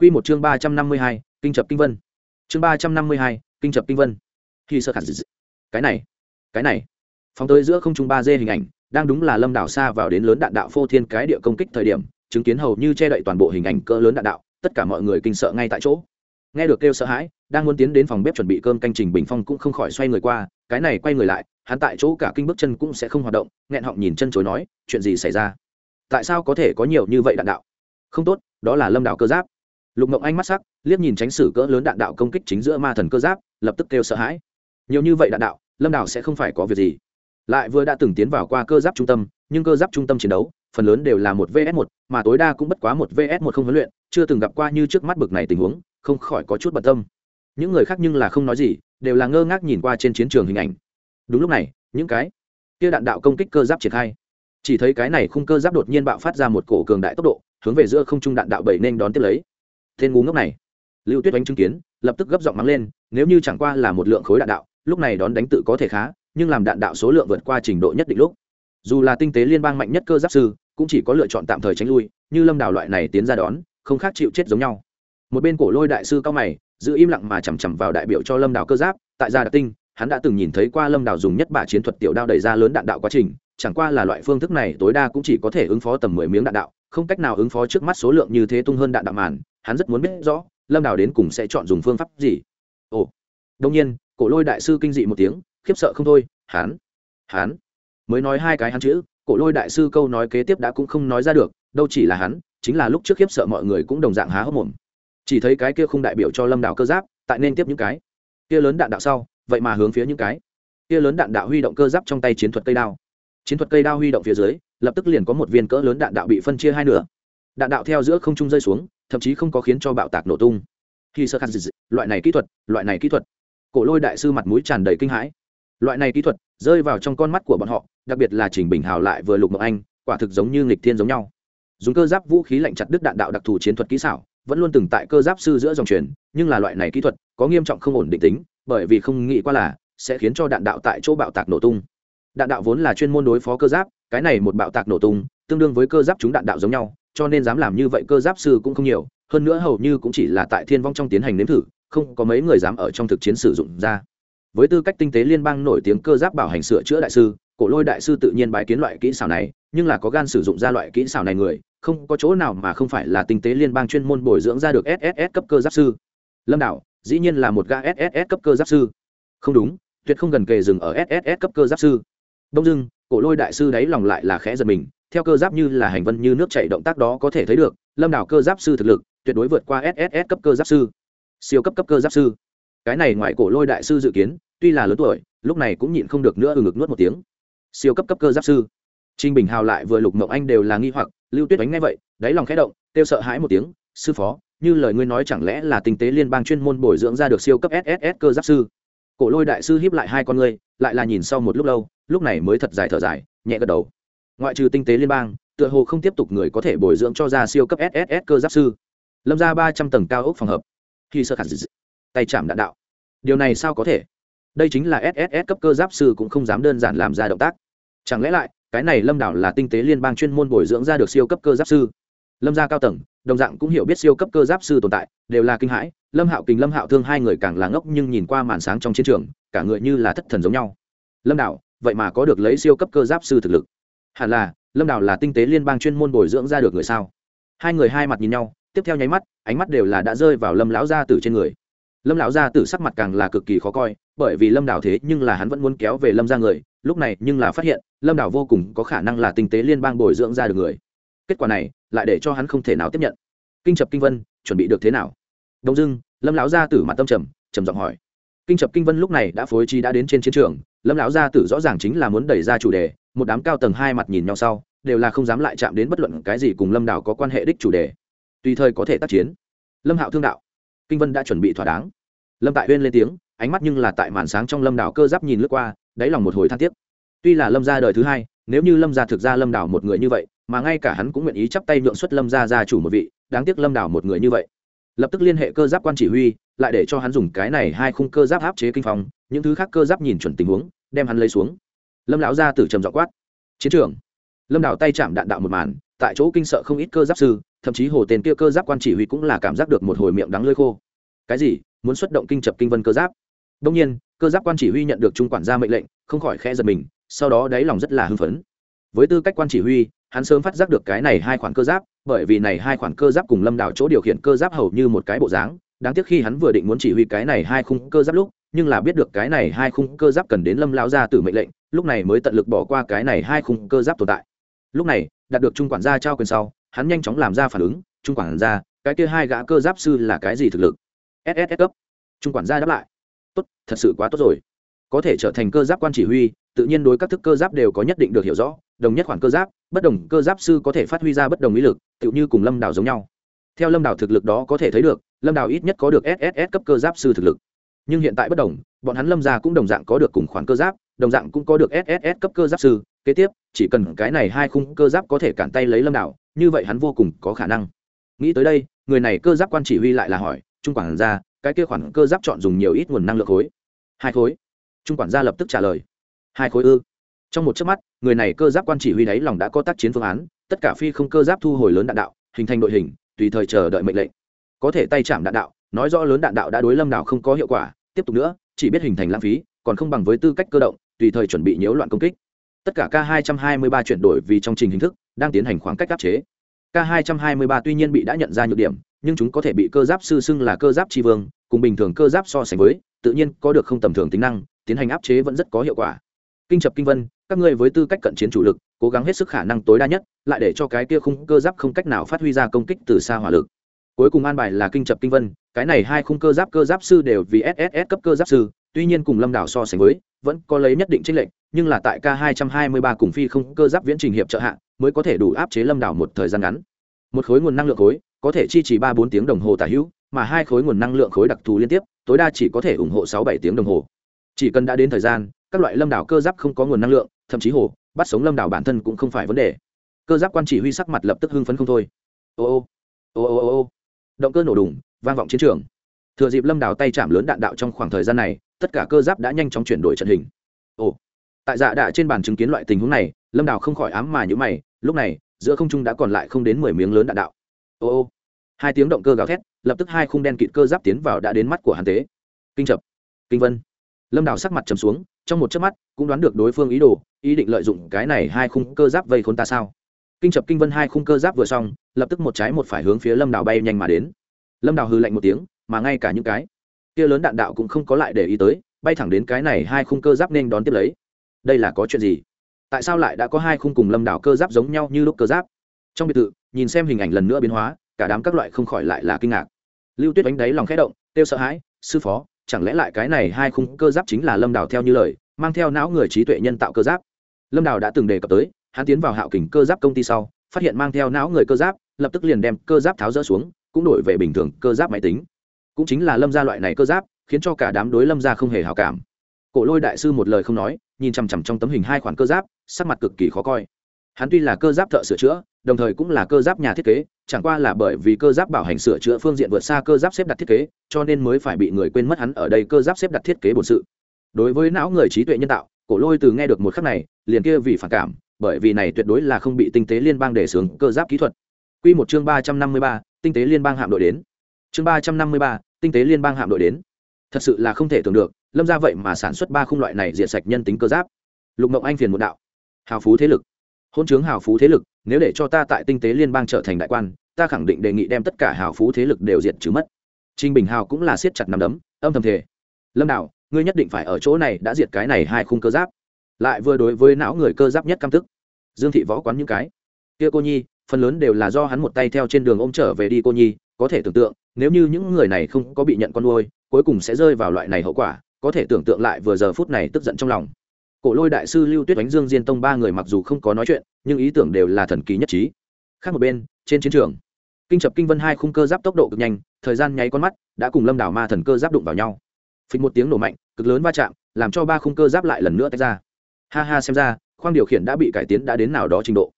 Quy một chương ba trăm năm mươi hai, kinh chập kinh vân. Chương ba trăm năm mươi hai, kinh chập kinh vân. Khi sơ khả dị cái này cái này. Phóng tới giữa không trung ba d hình ảnh, đang đúng là lâm đảo xa vào đến lớn đạn đạo phô thiên cái địa công kích thời điểm, chứng kiến hầu như che đậy toàn bộ hình ảnh cỡ lớn đạn đạo, tất cả mọi người kinh sợ ngay tại chỗ. Nghe được kêu sợ hãi, đang muốn tiến đến phòng bếp chuẩn bị cơm canh trình bình phong cũng không khỏi xoay người qua, cái này quay người lại, hắn tại chỗ cả kinh bước chân cũng sẽ không hoạt động, nghẹn họng nhìn chân chối nói, chuyện gì xảy ra? Tại sao có thể có nhiều như vậy đạn đạo? Không tốt, đó là lâm đảo cơ giáp lục mộng anh mắt sắc, liếc nhìn tránh sử cỡ lớn đạn đạo công kích chính giữa ma thần cơ giáp, lập tức kêu sợ hãi. Nhiều như vậy đạn đạo, lâm đảo sẽ không phải có việc gì. Lại vừa đã từng tiến vào qua cơ giáp trung tâm, nhưng cơ giáp trung tâm chiến đấu, phần lớn đều là một vs một, mà tối đa cũng bất quá một vs một không huấn luyện, chưa từng gặp qua như trước mắt bực này tình huống, không khỏi có chút bận tâm. Những người khác nhưng là không nói gì, đều là ngơ ngác nhìn qua trên chiến trường hình ảnh. Đúng lúc này, những cái kia đạn đạo công kích cơ giáp triển khai. Chỉ thấy cái này khung cơ giáp đột nhiên bạo phát ra một cổ cường đại tốc độ, hướng về giữa không trung đạn đạo bảy nên đón tiếp lấy tên ngu ngốc này. Lưu tuyết oanh chứng kiến, lập tức gấp giọng mắng lên, nếu như chẳng qua là một lượng khối đạn đạo, lúc này đón đánh tự có thể khá, nhưng làm đạn đạo số lượng vượt qua trình độ nhất định lúc. Dù là tinh tế liên bang mạnh nhất cơ giáp sư, cũng chỉ có lựa chọn tạm thời tránh lui, như lâm đào loại này tiến ra đón, không khác chịu chết giống nhau. Một bên cổ lôi đại sư cao mày, giữ im lặng mà chằm chằm vào đại biểu cho lâm đào cơ giáp, tại gia đặc tinh, hắn đã từng nhìn thấy qua lâm đào dùng nhất bả chiến thuật tiểu đao đẩy ra lớn đạn đạo quá trình, chẳng qua là loại phương thức này tối đa cũng chỉ có thể ứng phó tầm mười miếng đạn đạo, không cách nào ứng phó trước mắt số lượng như thế tung hơn đạn đạo màn hắn rất muốn biết rõ, lâm đào đến cùng sẽ chọn dùng phương pháp gì. Ồ đông nhiên, cổ lôi đại sư kinh dị một tiếng, khiếp sợ không thôi, hắn hắn, mới nói hai cái hắn chữ, cổ lôi đại sư câu nói kế tiếp đã cũng không nói ra được, đâu chỉ là hắn, chính là lúc trước khiếp sợ mọi người cũng đồng dạng há hốc mồm. Chỉ thấy cái kia không đại biểu cho lâm đảo cơ giáp, tại nên tiếp những cái. Kia lớn đạn đạo sau, vậy mà hướng phía những cái. Kia lớn đạn đạo huy động cơ giáp trong tay chiến thuật cây đao. Chiến thuật cây đao huy động phía dưới, lập tức liền có một viên cỡ lớn đạn đạo bị phân chia hai nửa. Đạn đạo theo giữa không trung rơi xuống thậm chí không có khiến cho bạo tạc nổ tung. Khi sơ khăn loại này kỹ thuật, loại này kỹ thuật. Cổ lôi đại sư mặt mũi tràn đầy kinh hãi. Loại này kỹ thuật rơi vào trong con mắt của bọn họ, đặc biệt là trình bình hào lại vừa lục ngọc anh, quả thực giống như nghịch thiên giống nhau. Dùng cơ giáp vũ khí lạnh chặt đứt đạn đạo đặc thù chiến thuật kỹ xảo, vẫn luôn từng tại cơ giáp sư giữa dòng truyền nhưng là loại này kỹ thuật có nghiêm trọng không ổn định tính, bởi vì không nghĩ qua là sẽ khiến cho đạn đạo tại chỗ bạo tạc nổ tung. Đạn đạo vốn là chuyên môn đối phó cơ giáp, cái này một bạo tạc nổ tung, tương đương với cơ giáp chúng đạn đạo giống nhau cho nên dám làm như vậy cơ giáp sư cũng không nhiều, hơn nữa hầu như cũng chỉ là tại thiên vong trong tiến hành nếm thử, không có mấy người dám ở trong thực chiến sử dụng ra. Với tư cách tinh tế liên bang nổi tiếng cơ giáp bảo hành sửa chữa đại sư, cổ lôi đại sư tự nhiên bái kiến loại kỹ xảo này, nhưng là có gan sử dụng ra loại kỹ xảo này người, không có chỗ nào mà không phải là tinh tế liên bang chuyên môn bồi dưỡng ra được sss cấp cơ giáp sư. Lâm đạo, dĩ nhiên là một ga sss cấp cơ giáp sư. Không đúng, tuyệt không gần kề dừng ở sss cấp cơ giáp sư đông dưng cổ lôi đại sư đáy lòng lại là khẽ giật mình, theo cơ giáp như là hành vân như nước chảy động tác đó có thể thấy được, lâm đảo cơ giáp sư thực lực, tuyệt đối vượt qua sss cấp cơ giáp sư. Siêu cấp cấp cơ giáp sư. Cái này ngoài cổ lôi đại sư dự kiến, tuy là lớn tuổi, lúc này cũng nhịn không được nữa ừ ngực nuốt một tiếng. Siêu cấp cấp cơ giáp sư. Trinh bình hào lại vừa lục mộng anh đều là nghi hoặc, lưu tuyết đánh ngay vậy, đáy lòng khẽ động, kêu sợ hãi một tiếng, sư phó, như lời ngươi nói chẳng lẽ là tinh tế liên bang chuyên môn bồi dưỡng ra được siêu cấp sss cơ giáp sư? Cổ lôi đại sư hiếp lại hai con ngươi lại là nhìn sau một lúc lâu, lúc này mới thật dài thở dài, nhẹ gật đầu. Ngoại trừ tinh tế liên bang, tựa hồ không tiếp tục người có thể bồi dưỡng cho ra siêu cấp sss cơ giáp sư. Lâm ra ba trăm tầng cao ốc phòng hợp. Khi sơ khả tay chạm đạn đạo. Điều này sao có thể? Đây chính là sss cấp cơ giáp sư cũng không dám đơn giản làm ra động tác. Chẳng lẽ lại, cái này lâm đảo là tinh tế liên bang chuyên môn bồi dưỡng ra được siêu cấp cơ giáp sư? Lâm gia cao tầng, đồng dạng cũng hiểu biết siêu cấp cơ giáp sư tồn tại, đều là kinh hãi. Lâm hạo kình, lâm hạo thương hai người càng là ngốc nhưng nhìn qua màn sáng trong chiến trường cả người như là thất thần giống nhau. Lâm đảo, vậy mà có được lấy siêu cấp cơ giáp sư thực lực. Hẳn là, lâm đảo là tinh tế liên bang chuyên môn bồi dưỡng ra được người sao? Hai người hai mặt nhìn nhau, tiếp theo nháy mắt, ánh mắt đều là đã rơi vào lâm lão gia tử trên người. Lâm lão gia tử sắc mặt càng là cực kỳ khó coi, bởi vì lâm đảo thế nhưng là hắn vẫn muốn kéo về lâm ra người, lúc này nhưng là phát hiện, lâm đảo vô cùng có khả năng là tinh tế liên bang bồi dưỡng ra được người. Kết quả này, lại để cho hắn không thể nào tiếp nhận. Kinh chập kinh vân, chuẩn bị được thế nào? Đông dưng lâm lão gia tử mặt tâm trầm trầm giọng hỏi kinh chập kinh vân lúc này đã phối trí đã đến trên chiến trường, lâm lão gia tử rõ ràng chính là muốn đẩy ra chủ đề, một đám cao tầng hai mặt nhìn nhau sau, đều là không dám lại chạm đến bất luận cái gì cùng lâm đảo có quan hệ đích chủ đề. Tùy thời có thể tác chiến. Lâm hạo thương đạo. Kinh vân đã chuẩn bị thỏa đáng. Lâm tại huyên lên tiếng, ánh mắt nhưng là tại màn sáng trong lâm đảo cơ giáp nhìn lướt qua, đáy lòng một hồi than tiếc. Tuy là lâm gia đời thứ hai, nếu như lâm gia thực ra lâm đảo một người như vậy, mà ngay cả hắn cũng nguyện ý chắp tay nhượng xuất lâm gia gia chủ một vị, đáng tiếc lâm đảo một người như vậy lập tức liên hệ cơ giáp quan chỉ huy, lại để cho hắn dùng cái này hai khung cơ giáp áp chế kinh phòng những thứ khác cơ giáp nhìn chuẩn tình huống, đem hắn lấy xuống. Lâm lão ra từ trầm dọ quát, chiến trường. Lâm đảo tay chạm đạn đạo một màn, tại chỗ kinh sợ không ít cơ giáp sư, thậm chí hồ tên kia cơ giáp quan chỉ huy cũng là cảm giác được một hồi miệng đắng lơi khô. Cái gì? Muốn xuất động kinh chập kinh vân cơ giáp? Đông nhiên, cơ giáp quan chỉ huy nhận được trung quản gia mệnh lệnh, không khỏi khe giật mình, sau đó đáy lòng rất là hưng phấn. Với tư cách quan chỉ huy, hắn sớm phát giác được cái này hai khoản cơ giáp bởi vì này hai khoản cơ giáp cùng lâm đảo chỗ điều khiển cơ giáp hầu như một cái bộ dáng. Đáng tiếc khi hắn vừa định muốn chỉ huy cái này hai khung cơ giáp lúc, nhưng là biết được cái này hai khung cơ giáp cần đến lâm lao ra từ mệnh lệnh, lúc này mới tận lực bỏ qua cái này hai khung cơ giáp tồn tại. Lúc này, đạt được trung quản gia trao quyền sau, hắn nhanh chóng làm ra phản ứng, trung quản gia, cái kia hai gã cơ giáp sư là cái gì thực lực? Ss cấp. Trung quản gia đáp lại, tốt, thật sự quá tốt rồi. Có thể trở thành cơ giáp quan chỉ huy, tự nhiên đối các thức cơ giáp đều có nhất định được hiểu rõ, đồng nhất khoản cơ giáp bất đồng cơ giáp sư có thể phát huy ra bất đồng ý lực, tựu như cùng lâm đảo giống nhau. Theo lâm đảo thực lực đó có thể thấy được, lâm đảo ít nhất có được sss cấp cơ giáp sư thực lực. Nhưng hiện tại bất đồng, bọn hắn lâm gia cũng đồng dạng có được cùng khoản cơ giáp, đồng dạng cũng có được sss cấp cơ giáp sư. Kế tiếp, chỉ cần cái này hai khung cơ giáp có thể cản tay lấy lâm đảo như vậy hắn vô cùng có khả năng. Nghĩ tới đây, người này cơ giáp quan chỉ huy lại là hỏi, trung quản gia, cái kia khoản cơ giáp chọn dùng nhiều ít nguồn năng lượng khối? Hai khối. Trung quản gia lập tức trả lời, hai khối ư? Trong một chớp mắt, người này cơ giáp quan chỉ huy đáy lòng đã có tác chiến phương án, tất cả phi không cơ giáp thu hồi lớn đạn đạo, hình thành đội hình, tùy thời chờ đợi mệnh lệnh. Có thể tay chạm đạn đạo, nói rõ lớn đạn đạo đã đối lâm đảo không có hiệu quả, tiếp tục nữa, chỉ biết hình thành lãng phí, còn không bằng với tư cách cơ động, tùy thời chuẩn bị nhiễu loạn công kích. Tất cả k 223 chuyển đổi vì trong trình hình thức, đang tiến hành khoảng cách áp chế. K 223 tuy nhiên bị đã nhận ra nhược điểm, nhưng chúng có thể bị cơ giáp sư xưng là cơ giáp tri vương, cùng bình thường cơ giáp so sánh với, tự nhiên có được không tầm thường tính năng, tiến hành áp chế vẫn rất có hiệu quả kinh chập kinh vân, các ngươi với tư cách cận chiến chủ lực, cố gắng hết sức khả năng tối đa nhất, lại để cho cái kia khung cơ giáp không cách nào phát huy ra công kích từ xa hỏa lực. Cuối cùng an bài là kinh chập kinh vân, cái này hai khung cơ giáp cơ giáp sư đều vì sss cấp cơ giáp sư, tuy nhiên cùng lâm đảo so sánh với, vẫn có lấy nhất định tranh lệch, nhưng là tại k 223 cùng phi không cơ giáp viễn trình hiệp trợ hạ, mới có thể đủ áp chế lâm đảo một thời gian ngắn. Một khối nguồn năng lượng khối, có thể chi trì ba bốn tiếng đồng hồ tả hữu, mà hai khối nguồn năng lượng khối đặc thù liên tiếp, tối đa chỉ có thể ủng hộ sáu bảy tiếng đồng hồ. Chỉ cần đã đến thời gian các loại lâm đảo cơ giáp không có nguồn năng lượng, thậm chí hồ, bắt sống lâm đảo bản thân cũng không phải vấn đề. Cơ giáp quan chỉ huy sắc mặt lập tức hưng phấn không thôi. Ô ô ô ô ô ô, động cơ nổ đùng, vang vọng chiến trường. Thừa dịp lâm đảo tay chạm lớn đạn đạo trong khoảng thời gian này, tất cả cơ giáp đã nhanh chóng chuyển đổi trận hình. Ồ, tại dạ đạ trên bàn chứng kiến loại tình huống này, lâm đảo không khỏi ám mà nhữ mày, lúc này, giữa không trung đã còn lại không đến mười miếng lớn đạn đạo. Ô ô, hai tiếng động cơ gào thét, lập tức hai khung đen kịt cơ giáp tiến vào đã đến mắt của hàn tế. Kinh chập, kinh vân. Lâm đảo sắc mặt trầm xuống trong một chớp mắt, cũng đoán được đối phương ý đồ, ý định lợi dụng cái này hai khung cơ giáp vây khốn ta sao? Kinh chập kinh vân hai khung cơ giáp vừa xong, lập tức một trái một phải hướng phía lâm đào bay nhanh mà đến. Lâm đào hư lạnh một tiếng, mà ngay cả những cái kia lớn đạn đạo cũng không có lại để ý tới, bay thẳng đến cái này hai khung cơ giáp nên đón tiếp lấy. Đây là có chuyện gì? Tại sao lại đã có hai khung cùng lâm đảo cơ giáp giống nhau như lúc cơ giáp? Trong biệt thự, nhìn xem hình ảnh lần nữa biến hóa, cả đám các loại không khỏi lại là kinh ngạc. Lưu tuyết đánh đáy lòng khẽ động tiêu sợ hãi, sư phó chẳng lẽ lại cái này hai khung cơ giáp chính là lâm đào theo như lời, mang theo não người trí tuệ nhân tạo cơ giáp? Lâm đào đã từng đề cập tới, hắn tiến vào hạo kình cơ giáp công ty sau, phát hiện mang theo não người cơ giáp, lập tức liền đem cơ giáp tháo rỡ xuống, cũng đổi về bình thường cơ giáp máy tính. Cũng chính là lâm gia loại này cơ giáp, khiến cho cả đám đối lâm gia không hề hào cảm. Cổ lôi đại sư một lời không nói, nhìn chằm chằm trong tấm hình hai khoản cơ giáp, sắc mặt cực kỳ khó coi hắn tuy là cơ giáp thợ sửa chữa đồng thời cũng là cơ giáp nhà thiết kế chẳng qua là bởi vì cơ giáp bảo hành sửa chữa phương diện vượt xa cơ giáp xếp đặt thiết kế cho nên mới phải bị người quên mất hắn ở đây cơ giáp xếp đặt thiết kế bổn sự đối với não người trí tuệ nhân tạo cổ lôi từ nghe được một khắc này liền kia vì phản cảm bởi vì này tuyệt đối là không bị tinh tế liên bang đề xướng cơ giáp kỹ thuật Quy một chương ba trăm năm mươi ba, tinh tế liên bang hạm đội đến. Chương ba trăm năm mươi ba, tinh tế liên bang hạm đội đến. Thật sự là không thể tưởng được, Lâm gia vậy mà sản xuất ba khung loại này diệt sạch nhân tính cơ giáp. Lục Mộng Anh phiền một đạo. Hào phú thế lực. Hôn chướng hào phú thế lực, nếu để cho ta tại tinh tế liên bang trở thành đại quan, ta khẳng định đề nghị đem tất cả hào phú thế lực đều diệt trừ mất. Trinh bình hào cũng là siết chặt nằm đấm âm thầm thể lâm đạo ngươi nhất định phải ở chỗ này đã diệt cái này hai khung cơ giáp. Lại vừa đối với não người cơ giáp nhất căm tức. Dương thị võ quán những cái. Kia cô nhi phần lớn đều là do hắn một tay theo trên đường ôm trở về đi cô nhi có thể tưởng tượng nếu như những người này không có bị nhận con nuôi cuối cùng sẽ rơi vào loại này hậu quả có thể tưởng tượng lại vừa giờ phút này tức giận trong lòng cổ lôi đại sư lưu tuyết đánh dương diên tông ba người mặc dù không có nói chuyện, nhưng ý tưởng đều là thần kỳ nhất trí. Khác một bên, trên chiến trường, kinh chập kinh vân hai khung cơ giáp tốc độ cực nhanh, thời gian nháy con mắt, đã cùng lâm đảo ma thần cơ giáp đụng vào nhau. Phịch một tiếng nổ mạnh, cực lớn va chạm, làm cho ba khung cơ giáp lại lần nữa tách ra. Ha ha, xem ra, khoang điều khiển đã bị cải tiến đã đến nào đó trình độ.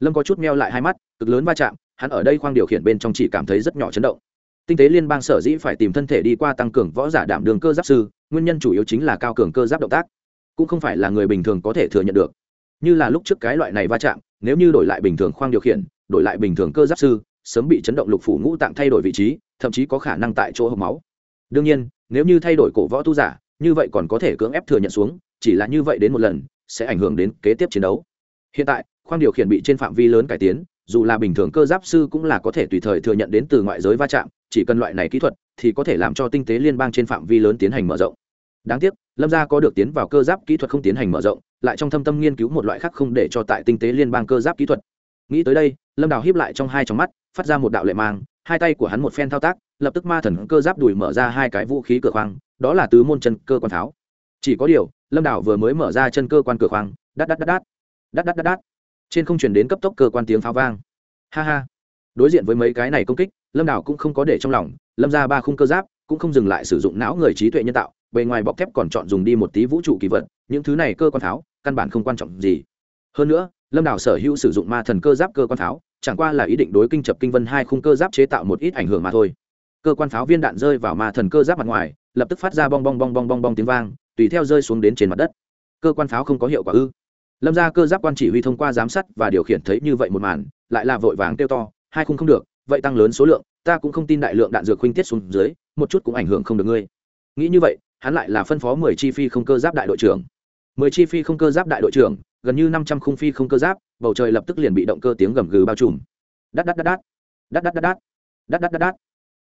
Lâm có chút meo lại hai mắt, cực lớn va chạm, hắn ở đây khoang điều khiển bên trong chỉ cảm thấy rất nhỏ chấn động. Tinh tế liên bang sở dĩ phải tìm thân thể đi qua tăng cường võ giả đảm đường cơ giáp sư, nguyên nhân chủ yếu chính là cao cường cơ giáp động tác cũng không phải là người bình thường có thể thừa nhận được. Như là lúc trước cái loại này va chạm, nếu như đổi lại bình thường khoang điều khiển, đổi lại bình thường cơ giáp sư, sớm bị chấn động lục phủ ngũ tạng thay đổi vị trí, thậm chí có khả năng tại chỗ hộp máu. Đương nhiên, nếu như thay đổi cổ võ tu giả, như vậy còn có thể cưỡng ép thừa nhận xuống, chỉ là như vậy đến một lần, sẽ ảnh hưởng đến kế tiếp chiến đấu. Hiện tại, khoang điều khiển bị trên phạm vi lớn cải tiến, dù là bình thường cơ giáp sư cũng là có thể tùy thời thừa nhận đến từ ngoại giới va chạm, chỉ cần loại này kỹ thuật thì có thể làm cho tinh tế liên bang trên phạm vi lớn tiến hành mở rộng đáng tiếc, lâm gia có được tiến vào cơ giáp kỹ thuật không tiến hành mở rộng, lại trong thâm tâm nghiên cứu một loại khác không để cho tại tinh tế liên bang cơ giáp kỹ thuật. Nghĩ tới đây, lâm đào hiếp lại trong hai trong mắt, phát ra một đạo lệ mang, hai tay của hắn một phen thao tác, lập tức ma thần cơ giáp đùi mở ra hai cái vũ khí cửa khoang, đó là tứ môn chân cơ quan pháo. Chỉ có điều, lâm Đào vừa mới mở ra chân cơ quan cửa khoang, đắt đắt đắt đắt đắt đắt đắt đắt. Trên không chuyển đến cấp tốc cơ quan tiếng pháo vang. Ha ha. Đối diện với mấy cái này công kích, lâm Đào cũng không có để trong lòng, lâm ra ba khung cơ giáp cũng không dừng lại sử dụng não người trí tuệ nhân tạo bề ngoài bọc thép còn chọn dùng đi một tí vũ trụ kỳ vật, những thứ này cơ quan pháo, căn bản không quan trọng gì. Hơn nữa, lâm đảo sở hữu sử dụng ma thần cơ giáp cơ quan pháo, chẳng qua là ý định đối kinh chập kinh vân hai khung cơ giáp chế tạo một ít ảnh hưởng mà thôi. Cơ quan pháo viên đạn rơi vào ma thần cơ giáp mặt ngoài, lập tức phát ra bong bong bong bong bong bong tiếng vang, tùy theo rơi xuống đến trên mặt đất. Cơ quan pháo không có hiệu quả ư? Lâm ra cơ giáp quan chỉ huy thông qua giám sát và điều khiển thấy như vậy một màn, lại là vội vàng kêu to, hai khung không được, vậy tăng lớn số lượng, ta cũng không tin đại lượng đạn dược khuynh tiết xuống dưới, một chút cũng ảnh hưởng không được ngươi. Nghĩ như vậy hắn lại là phân phó mười chi phi không cơ giáp đại đội trưởng. Mười chi phi không cơ giáp đại đội trưởng, gần như năm trăm khung phi không cơ giáp, bầu trời lập tức liền bị động cơ tiếng gầm gừ bao trùm. Đắt đắt đắt đắt đắt đắt đắt đắt đắt đắt đắt đắt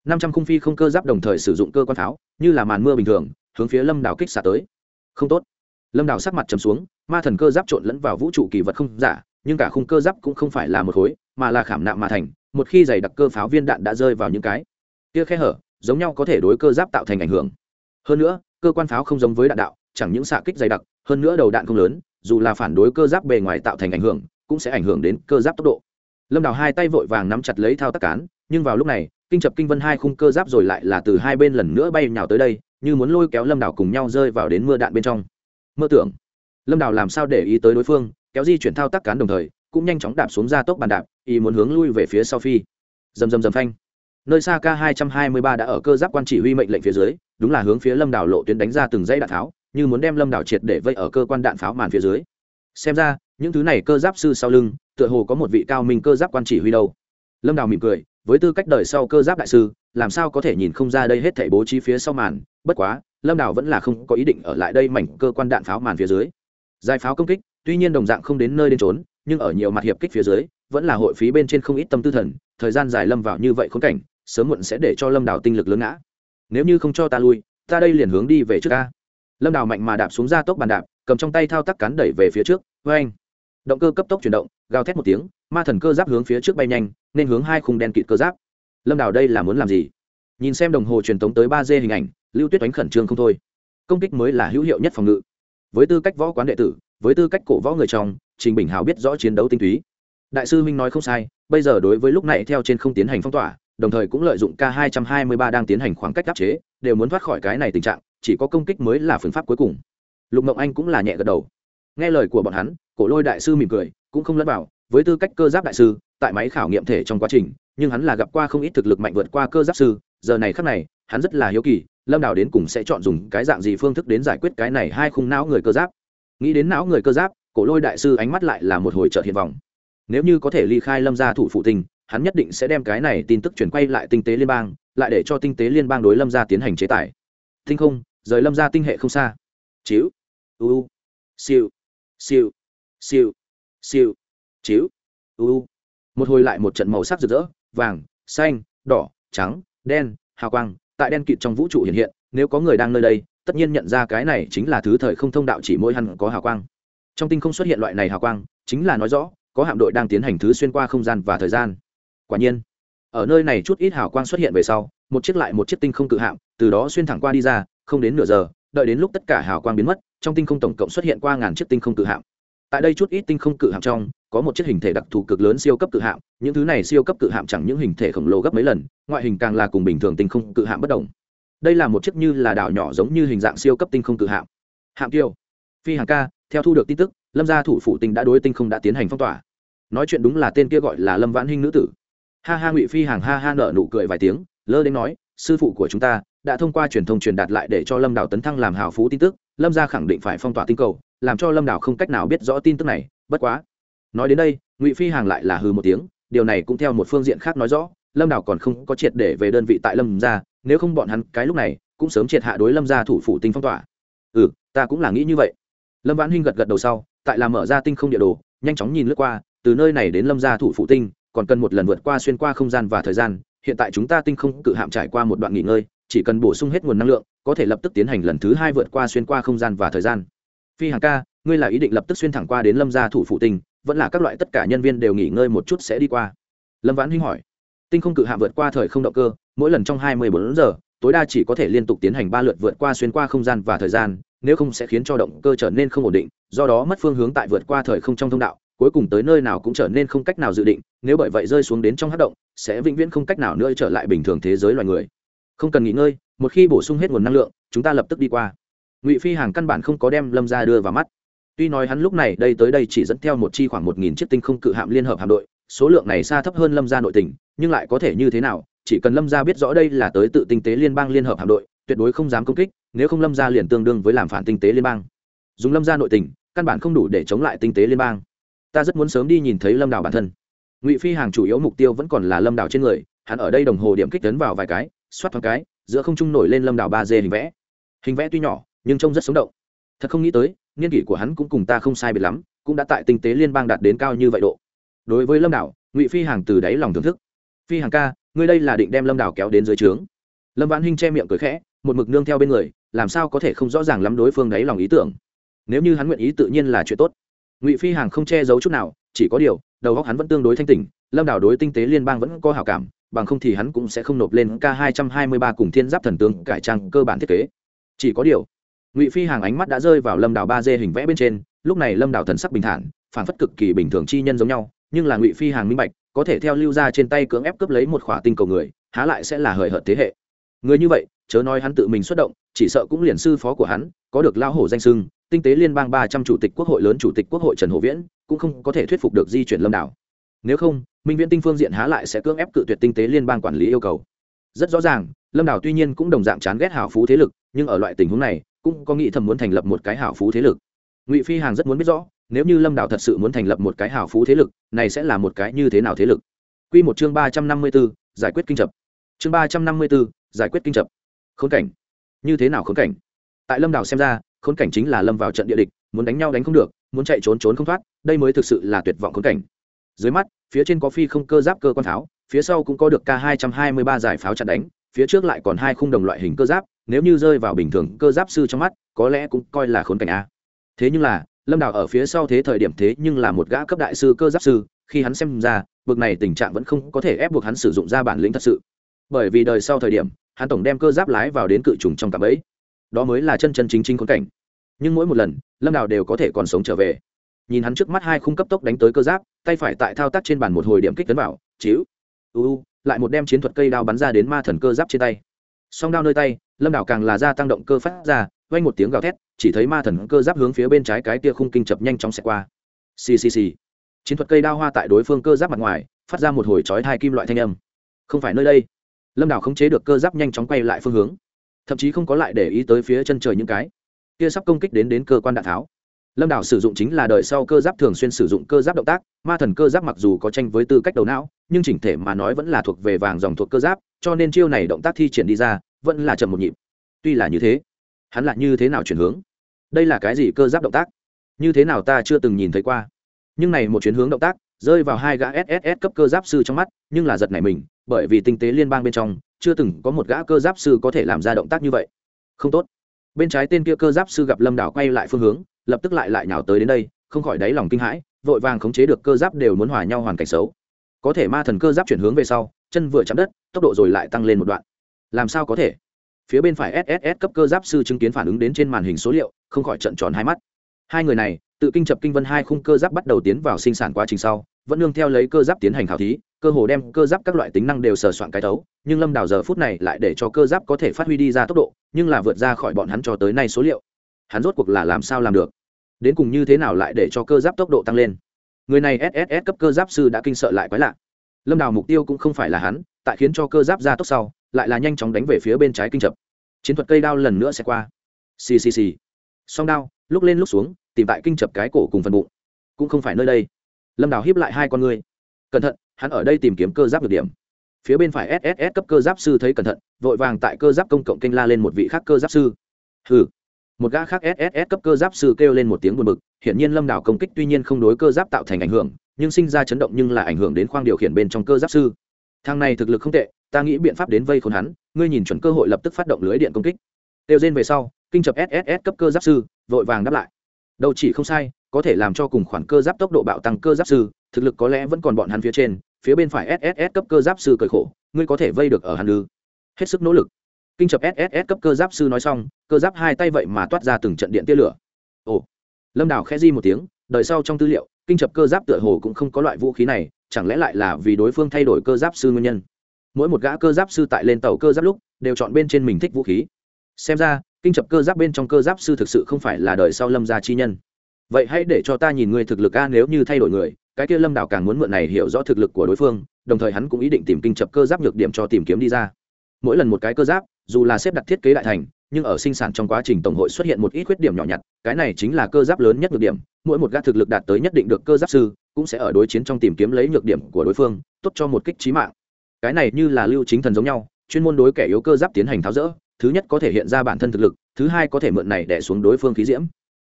năm trăm khung phi không cơ giáp đồng thời sử dụng cơ quan pháo, như là màn mưa bình thường, hướng phía lâm đảo kích xả tới. Không tốt. Lâm đảo sắc mặt trầm xuống, ma thần cơ giáp trộn lẫn vào vũ trụ kỳ vật không giả, nhưng cả khung cơ giáp cũng không phải là một khối, mà là khảm nạm mà thành, một khi giày đặc cơ pháo viên đạn đã rơi vào những cái kia khe hở, giống nhau có thể đối cơ giáp tạo thành ảnh hưởng. Hơn nữa cơ quan pháo không giống với đạn đạo, chẳng những xạ kích dày đặc, hơn nữa đầu đạn không lớn, dù là phản đối cơ giáp bề ngoài tạo thành ảnh hưởng, cũng sẽ ảnh hưởng đến cơ giáp tốc độ. Lâm đào hai tay vội vàng nắm chặt lấy thao tác cán, nhưng vào lúc này, kinh chập kinh vân hai khung cơ giáp rồi lại là từ hai bên lần nữa bay nhào tới đây, như muốn lôi kéo lâm đào cùng nhau rơi vào đến mưa đạn bên trong. Mơ tưởng, lâm đào làm sao để ý tới đối phương, kéo di chuyển thao tác cán đồng thời, cũng nhanh chóng đạp xuống ra tốc bàn đạp, ý muốn hướng lui về phía sau phi. Dầm dầm dầm phanh. Nơi xa k hai trăm hai mươi ba đã ở cơ giáp quan chỉ huy mệnh lệnh phía dưới đúng là hướng phía lâm đảo lộ tuyến đánh ra từng dãy đạn pháo, như muốn đem lâm đảo triệt để vây ở cơ quan đạn pháo màn phía dưới. Xem ra những thứ này cơ giáp sư sau lưng tựa hồ có một vị cao minh cơ giáp quan chỉ huy đâu. Lâm đảo mỉm cười với tư cách đời sau cơ giáp đại sư làm sao có thể nhìn không ra đây hết thảy bố trí phía sau màn bất quá lâm đảo vẫn là không có ý định ở lại đây mảnh cơ quan đạn pháo màn phía dưới. Giải pháo công kích tuy nhiên đồng dạng không đến nơi đến trốn nhưng ở nhiều mặt hiệp kích phía dưới vẫn là hội phí bên trên không ít tâm tư thần thời gian dài lâm vào như vậy khốn cảnh sớm muộn sẽ để cho lâm đảo tinh lực lớn ngã nếu như không cho ta lui, ta đây liền hướng đi về trước ca. Lâm đào mạnh mà đạp xuống ra tốc bàn đạp, cầm trong tay thao tác cán đẩy về phía trước vê anh. Động cơ cấp tốc chuyển động, gào thét một tiếng, ma thần cơ giáp hướng phía trước bay nhanh, nên hướng hai khung đen kịt cơ giáp. Lâm đào đây là muốn làm gì? Nhìn xem đồng hồ truyền tống tới ba d hình ảnh, lưu tuyết oánh khẩn trương không thôi. Công kích mới là hữu hiệu nhất phòng ngự. Với tư cách võ quán đệ tử, với tư cách cổ võ người trong, trình bình hào biết rõ chiến đấu tinh túy. Đại sư minh nói không sai, bây giờ đối với lúc này theo trên không tiến hành phong tỏa đồng thời cũng lợi dụng k 223 đang tiến hành khoảng cách áp chế, đều muốn thoát khỏi cái này tình trạng, chỉ có công kích mới là phương pháp cuối cùng. Lục mộng anh cũng là nhẹ gật đầu. Nghe lời của bọn hắn, cổ lôi đại sư mỉm cười, cũng không lẫn vào, với tư cách cơ giáp đại sư, tại máy khảo nghiệm thể trong quá trình, nhưng hắn là gặp qua không ít thực lực mạnh vượt qua cơ giáp sư, giờ này khắc này, hắn rất là hiếu kỳ, lâm đào đến cùng sẽ chọn dùng cái dạng gì phương thức đến giải quyết cái này hai khung não người cơ giáp. Nghĩ đến não người cơ giáp, cổ lôi đại sư ánh mắt lại là một hồi trợ hiện vọng. Nếu như có thể ly khai lâm gia thủ phụ tình hắn nhất định sẽ đem cái này tin tức chuyển quay lại tinh tế liên bang, lại để cho tinh tế liên bang đối lâm gia tiến hành chế tài. Tinh không, rời lâm gia tinh hệ không xa. Chiếu u siêu siêu siêu siêu chiếu u. Một hồi lại một trận màu sắc rực rỡ, vàng, xanh, đỏ, trắng, đen, hào quang, tại đen kịt trong vũ trụ hiện hiện, nếu có người đang nơi đây, tất nhiên nhận ra cái này chính là thứ thời không thông đạo chỉ mỗi hắn có hào quang. Trong tinh không xuất hiện loại này hào quang, chính là nói rõ, có hạm đội đang tiến hành thứ xuyên qua không gian và thời gian quả nhiên, ở nơi này chút ít hào quang xuất hiện về sau, một chiếc lại một chiếc tinh không cự hạm, từ đó xuyên thẳng qua đi ra, không đến nửa giờ, đợi đến lúc tất cả hào quang biến mất, trong tinh không tổng cộng xuất hiện qua ngàn chiếc tinh không cự hạm. Tại đây chút ít tinh không cự hạm trong, có một chiếc hình thể đặc thù cực lớn siêu cấp cự hạm, những thứ này siêu cấp cự hạm chẳng những hình thể khổng lồ gấp mấy lần, ngoại hình càng là cùng bình thường tinh không cự hạm bất đồng. Đây là một chiếc như là đảo nhỏ giống như hình dạng siêu cấp tinh không cự hạm. Hạm tiêu phi hàng ca, theo thu được tin tức, lâm gia thủ phủ tinh đã đối tinh không đã tiến hành phong tỏa. Nói chuyện đúng là tên kia gọi là lâm vãn hinh nữ tử ha ha ngụy phi hàng ha ha nở nụ cười vài tiếng, lơ đến nói, sư phụ của chúng ta đã thông qua truyền thông truyền đạt lại để cho lâm Đảo tấn thăng làm hào phú tin tức, lâm gia khẳng định phải phong tỏa tinh cầu, làm cho lâm Đảo không cách nào biết rõ tin tức này, bất quá. Nói đến đây, ngụy phi hàng lại là hư một tiếng, điều này cũng theo một phương diện khác nói rõ, lâm đảo còn không có triệt để về đơn vị tại lâm gia, nếu không bọn hắn cái lúc này cũng sớm triệt hạ đối lâm gia thủ phủ tinh phong tỏa. Ừ ta cũng là nghĩ như vậy. Lâm vãn huynh gật gật đầu sau, tại là mở ra tinh không địa đồ, nhanh chóng nhìn lướt qua, từ nơi này đến lâm gia thủ phủ tinh còn cần một lần vượt qua xuyên qua không gian và thời gian, hiện tại chúng ta tinh không cự hạm trải qua một đoạn nghỉ ngơi, chỉ cần bổ sung hết nguồn năng lượng, có thể lập tức tiến hành lần thứ hai vượt qua xuyên qua không gian và thời gian. Phi hàng ca, ngươi là ý định lập tức xuyên thẳng qua đến lâm gia thủ phụ tinh, vẫn là các loại tất cả nhân viên đều nghỉ ngơi một chút sẽ đi qua? Lâm vãn hinh hỏi. Tinh không cự hạm vượt qua thời không động cơ, mỗi lần trong hai mươi bốn giờ, tối đa chỉ có thể liên tục tiến hành ba lượt vượt qua xuyên qua không gian và thời gian, nếu không sẽ khiến cho động cơ trở nên không ổn định, do đó mất phương hướng tại vượt qua thời không trong thông đạo cuối cùng tới nơi nào cũng trở nên không cách nào dự định, nếu bởi vậy rơi xuống đến trong hát động, sẽ vĩnh viễn không cách nào nữa trở lại bình thường thế giới loài người. Không cần nghỉ ngơi, một khi bổ sung hết nguồn năng lượng, chúng ta lập tức đi qua. Ngụy phi hàng căn bản không có đem lâm ra đưa vào mắt. Tuy nói hắn lúc này đây tới đây chỉ dẫn theo một chi khoảng một nghìn chiếc tinh không cự hạm liên hợp hạm đội, số lượng này xa thấp hơn lâm gia nội tỉnh nhưng lại có thể như thế nào, chỉ cần lâm gia biết rõ đây là tới tự tinh tế liên bang liên hợp hạm đội, tuyệt đối không dám công kích, nếu không lâm gia liền tương đương với làm phản tinh tế liên bang. Dùng lâm gia nội tình, căn bản không đủ để chống lại tinh tế liên bang ta rất muốn sớm đi nhìn thấy lâm đảo bản thân. Ngụy phi hàng chủ yếu mục tiêu vẫn còn là lâm đảo trên người, hắn ở đây đồng hồ điểm kích tấn vào vài cái, xoát thoáng cái, giữa không trung nổi lên lâm đảo ba d hình vẽ. Hình vẽ tuy nhỏ, nhưng trông rất sống động. Thật không nghĩ tới niên kỷ của hắn cũng cùng ta không sai biệt lắm, cũng đã tại tinh tế liên bang đạt đến cao như vậy độ. Đối với lâm đảo ngụy phi hàng từ đáy lòng thưởng thức. Phi hàng ca, ngươi đây là định đem lâm đảo kéo đến dưới trướng. Lâm vãn hinh che miệng cười khẽ, một mực nương theo bên người, làm sao có thể không rõ ràng lắm đối phương đáy lòng ý tưởng. Nếu như hắn nguyện ý tự nhiên là chuyện tốt ngụy phi hàng không che giấu chút nào chỉ có điều đầu óc hắn vẫn tương đối thanh tỉnh lâm đảo đối tinh tế liên bang vẫn có hảo cảm bằng không thì hắn cũng sẽ không nộp lên k hai trăm hai mươi ba cùng thiên giáp thần tướng cải trang cơ bản thiết kế chỉ có điều ngụy phi hàng ánh mắt đã rơi vào lâm đảo ba d hình vẽ bên trên lúc này lâm đảo thần sắc bình thản phản phất cực kỳ bình thường chi nhân giống nhau nhưng là ngụy phi hàng minh bạch có thể theo lưu ra trên tay cưỡng ép cướp lấy một khỏa tinh cầu người há lại sẽ là hời hợt thế hệ người như vậy chớ nói hắn tự mình xuất động chỉ sợ cũng liền sư phó của hắn có được lao hổ danh sưng tinh tế liên bang ba trăm chủ tịch quốc hội lớn chủ tịch quốc hội trần hồ viễn cũng không có thể thuyết phục được di chuyển lâm đảo. Nếu không, minh viễn tinh phương diện há lại sẽ cưỡng ép cự tuyệt tinh tế liên bang quản lý yêu cầu. Rất rõ ràng, lâm đảo tuy nhiên cũng đồng dạng chán ghét hảo phú thế lực, nhưng ở loại tình huống này, cũng có nghĩ thầm muốn thành lập một cái hảo phú thế lực. Ngụy phi hàng rất muốn biết rõ, nếu như lâm đảo thật sự muốn thành lập một cái hảo phú thế lực, này sẽ là một cái như thế nào thế lực? Quy một chương ba trăm năm mươi b ố giải quyết kinh chập. Chương ba trăm năm mươi b ố giải quyết kinh chập. Khốn cảnh. Như thế nào khốn cảnh? Tại lâm đảo xem ra khốn cảnh chính là lâm vào trận địa địch, muốn đánh nhau đánh không được, muốn chạy trốn trốn không thoát, đây mới thực sự là tuyệt vọng khốn cảnh. Dưới mắt, phía trên có phi không cơ giáp cơ quan tháo phía sau cũng có được k hai trăm hai mươi ba giải pháo chặn đánh, phía trước lại còn hai khung đồng loại hình cơ giáp, nếu như rơi vào bình thường cơ giáp sư trong mắt, có lẽ cũng coi là khốn cảnh a. Thế nhưng là, lâm đào ở phía sau thế thời điểm thế nhưng là một gã cấp đại sư cơ giáp sư, khi hắn xem ra, bực này tình trạng vẫn không có thể ép buộc hắn sử dụng ra bản lĩnh thật sự. Bởi vì đời sau thời điểm, hắn tổng đem cơ giáp lái vào đến cự trùng trong cạm ấy đó mới là chân chân chính chính khốn cảnh nhưng mỗi một lần, lâm đào đều có thể còn sống trở về. Nhìn hắn trước mắt hai khung cấp tốc đánh tới cơ giáp, tay phải tại thao tác trên bàn một hồi điểm kích tấn vào chiếu uu lại một đem chiến thuật cây đao bắn ra đến ma thần cơ giáp trên tay. Song đao nơi tay, lâm đảo càng là gia tăng động cơ phát ra, vang một tiếng gào thét, chỉ thấy ma thần cơ giáp hướng phía bên trái cái kia khung kinh chập nhanh chóng xẹt qua. Ccc chiến thuật cây đao hoa tại đối phương cơ giáp mặt ngoài, phát ra một hồi chói hai kim loại thanh âm. Không phải nơi đây. Lâm đảo khống chế được cơ giáp nhanh chóng quay lại phương hướng. Thậm chí không có lại để ý tới phía chân trời những cái kia sắp công kích đến đến cơ quan đạn tháo. Lâm đảo sử dụng chính là đời sau cơ giáp thường xuyên sử dụng cơ giáp động tác, ma thần cơ giáp mặc dù có tranh với tư cách đầu não, nhưng chỉnh thể mà nói vẫn là thuộc về vàng dòng thuộc cơ giáp, cho nên chiêu này động tác thi triển đi ra, vẫn là chậm một nhịp. Tuy là như thế, hắn lại như thế nào chuyển hướng? Đây là cái gì cơ giáp động tác? Như thế nào ta chưa từng nhìn thấy qua. Nhưng này một chuyển hướng động tác, rơi vào hai gã sss cấp cơ giáp sư trong mắt, nhưng là giật này mình, bởi vì tinh tế liên bang bên trong, chưa từng có một gã cơ giáp sư có thể làm ra động tác như vậy. Không tốt bên trái tên kia cơ giáp sư gặp lâm đảo quay lại phương hướng, lập tức lại lại nhào tới đến đây, không khỏi đáy lòng kinh hãi, vội vàng khống chế được cơ giáp đều muốn hòa nhau hoàn cảnh xấu. Có thể ma thần cơ giáp chuyển hướng về sau, chân vừa chạm đất, tốc độ rồi lại tăng lên một đoạn. Làm sao có thể? Phía bên phải sss cấp cơ giáp sư chứng kiến phản ứng đến trên màn hình số liệu, không khỏi trận tròn hai mắt. Hai người này, tự kinh chập kinh vân hai khung cơ giáp bắt đầu tiến vào sinh sản quá trình sau, vẫn nương theo lấy cơ giáp tiến hành khảo thí, cơ hồ đem cơ giáp các loại tính năng đều sờ soạn cái thấu, nhưng lâm đào giờ phút này lại để cho cơ giáp có thể phát huy đi ra tốc độ nhưng là vượt ra khỏi bọn hắn cho tới nay số liệu. Hắn rốt cuộc là làm sao làm được? Đến cùng như thế nào lại để cho cơ giáp tốc độ tăng lên? Người này sss cấp cơ giáp sư đã kinh sợ lại quái lạ. Lâm đào mục tiêu cũng không phải là hắn, tại khiến cho cơ giáp ra tốc sau, lại là nhanh chóng đánh về phía bên trái kinh chập. Chiến thuật cây đao lần nữa sẽ qua. Ccc song đao, lúc lên lúc xuống, tìm tại kinh chập cái cổ cùng phần bụng. Cũng không phải nơi đây. Lâm đào hiếp lại hai con người. Cẩn thận, hắn ở đây tìm kiếm cơ giáp được điểm phía bên phải sss cấp cơ giáp sư thấy cẩn thận, vội vàng tại cơ giáp công cộng kênh la lên một vị khác cơ giáp sư. Hừ. Một gã khác sss cấp cơ giáp sư kêu lên một tiếng buồn bực, hiển nhiên lâm đảo công kích tuy nhiên không đối cơ giáp tạo thành ảnh hưởng, nhưng sinh ra chấn động nhưng là ảnh hưởng đến khoang điều khiển bên trong cơ giáp sư. Thang này thực lực không tệ, ta nghĩ biện pháp đến vây khốn hắn, ngươi nhìn chuẩn cơ hội lập tức phát động lưới điện công kích. Tiêu trên về sau, kinh chập sss cấp cơ giáp sư, vội vàng đáp lại. Đâu chỉ không sai, có thể làm cho cùng khoản cơ giáp tốc độ bạo tăng cơ giáp sư, thực lực có lẽ vẫn còn bọn hắn phía trên phía bên phải sss cấp cơ giáp sư cởi khổ, ngươi có thể vây được ở hắn ư hết sức nỗ lực. Kinh chập sss cấp cơ giáp sư nói xong, cơ giáp hai tay vậy mà toát ra từng trận điện tia lửa. Ồ. Lâm đào khẽ di một tiếng đời sau trong tư liệu, kinh chập cơ giáp tựa hồ cũng không có loại vũ khí này, chẳng lẽ lại là vì đối phương thay đổi cơ giáp sư nguyên nhân? Mỗi một gã cơ giáp sư tại lên tàu cơ giáp lúc, đều chọn bên trên mình thích vũ khí. Xem ra, kinh chập cơ giáp bên trong cơ giáp sư thực sự không phải là đời sau lâm gia chi nhân. Vậy hãy để cho ta nhìn người thực lực a, nếu như thay đổi người cái kia lâm đảo càng muốn mượn này hiểu rõ thực lực của đối phương, đồng thời hắn cũng ý định tìm kinh chập cơ giáp nhược điểm cho tìm kiếm đi ra. Mỗi lần một cái cơ giáp, dù là xếp đặt thiết kế đại thành, nhưng ở sinh sản trong quá trình tổng hội xuất hiện một ít khuyết điểm nhỏ nhặt, cái này chính là cơ giáp lớn nhất nhược điểm, mỗi một gã thực lực đạt tới nhất định được cơ giáp sư, cũng sẽ ở đối chiến trong tìm kiếm lấy nhược điểm của đối phương, tốt cho một kích trí mạng. Cái này như là lưu chính thần giống nhau, chuyên môn đối kẻ yếu cơ giáp tiến hành tháo rỡ, thứ nhất có thể hiện ra bản thân thực lực, thứ hai có thể mượn này đẻ xuống đối phương khí diễm.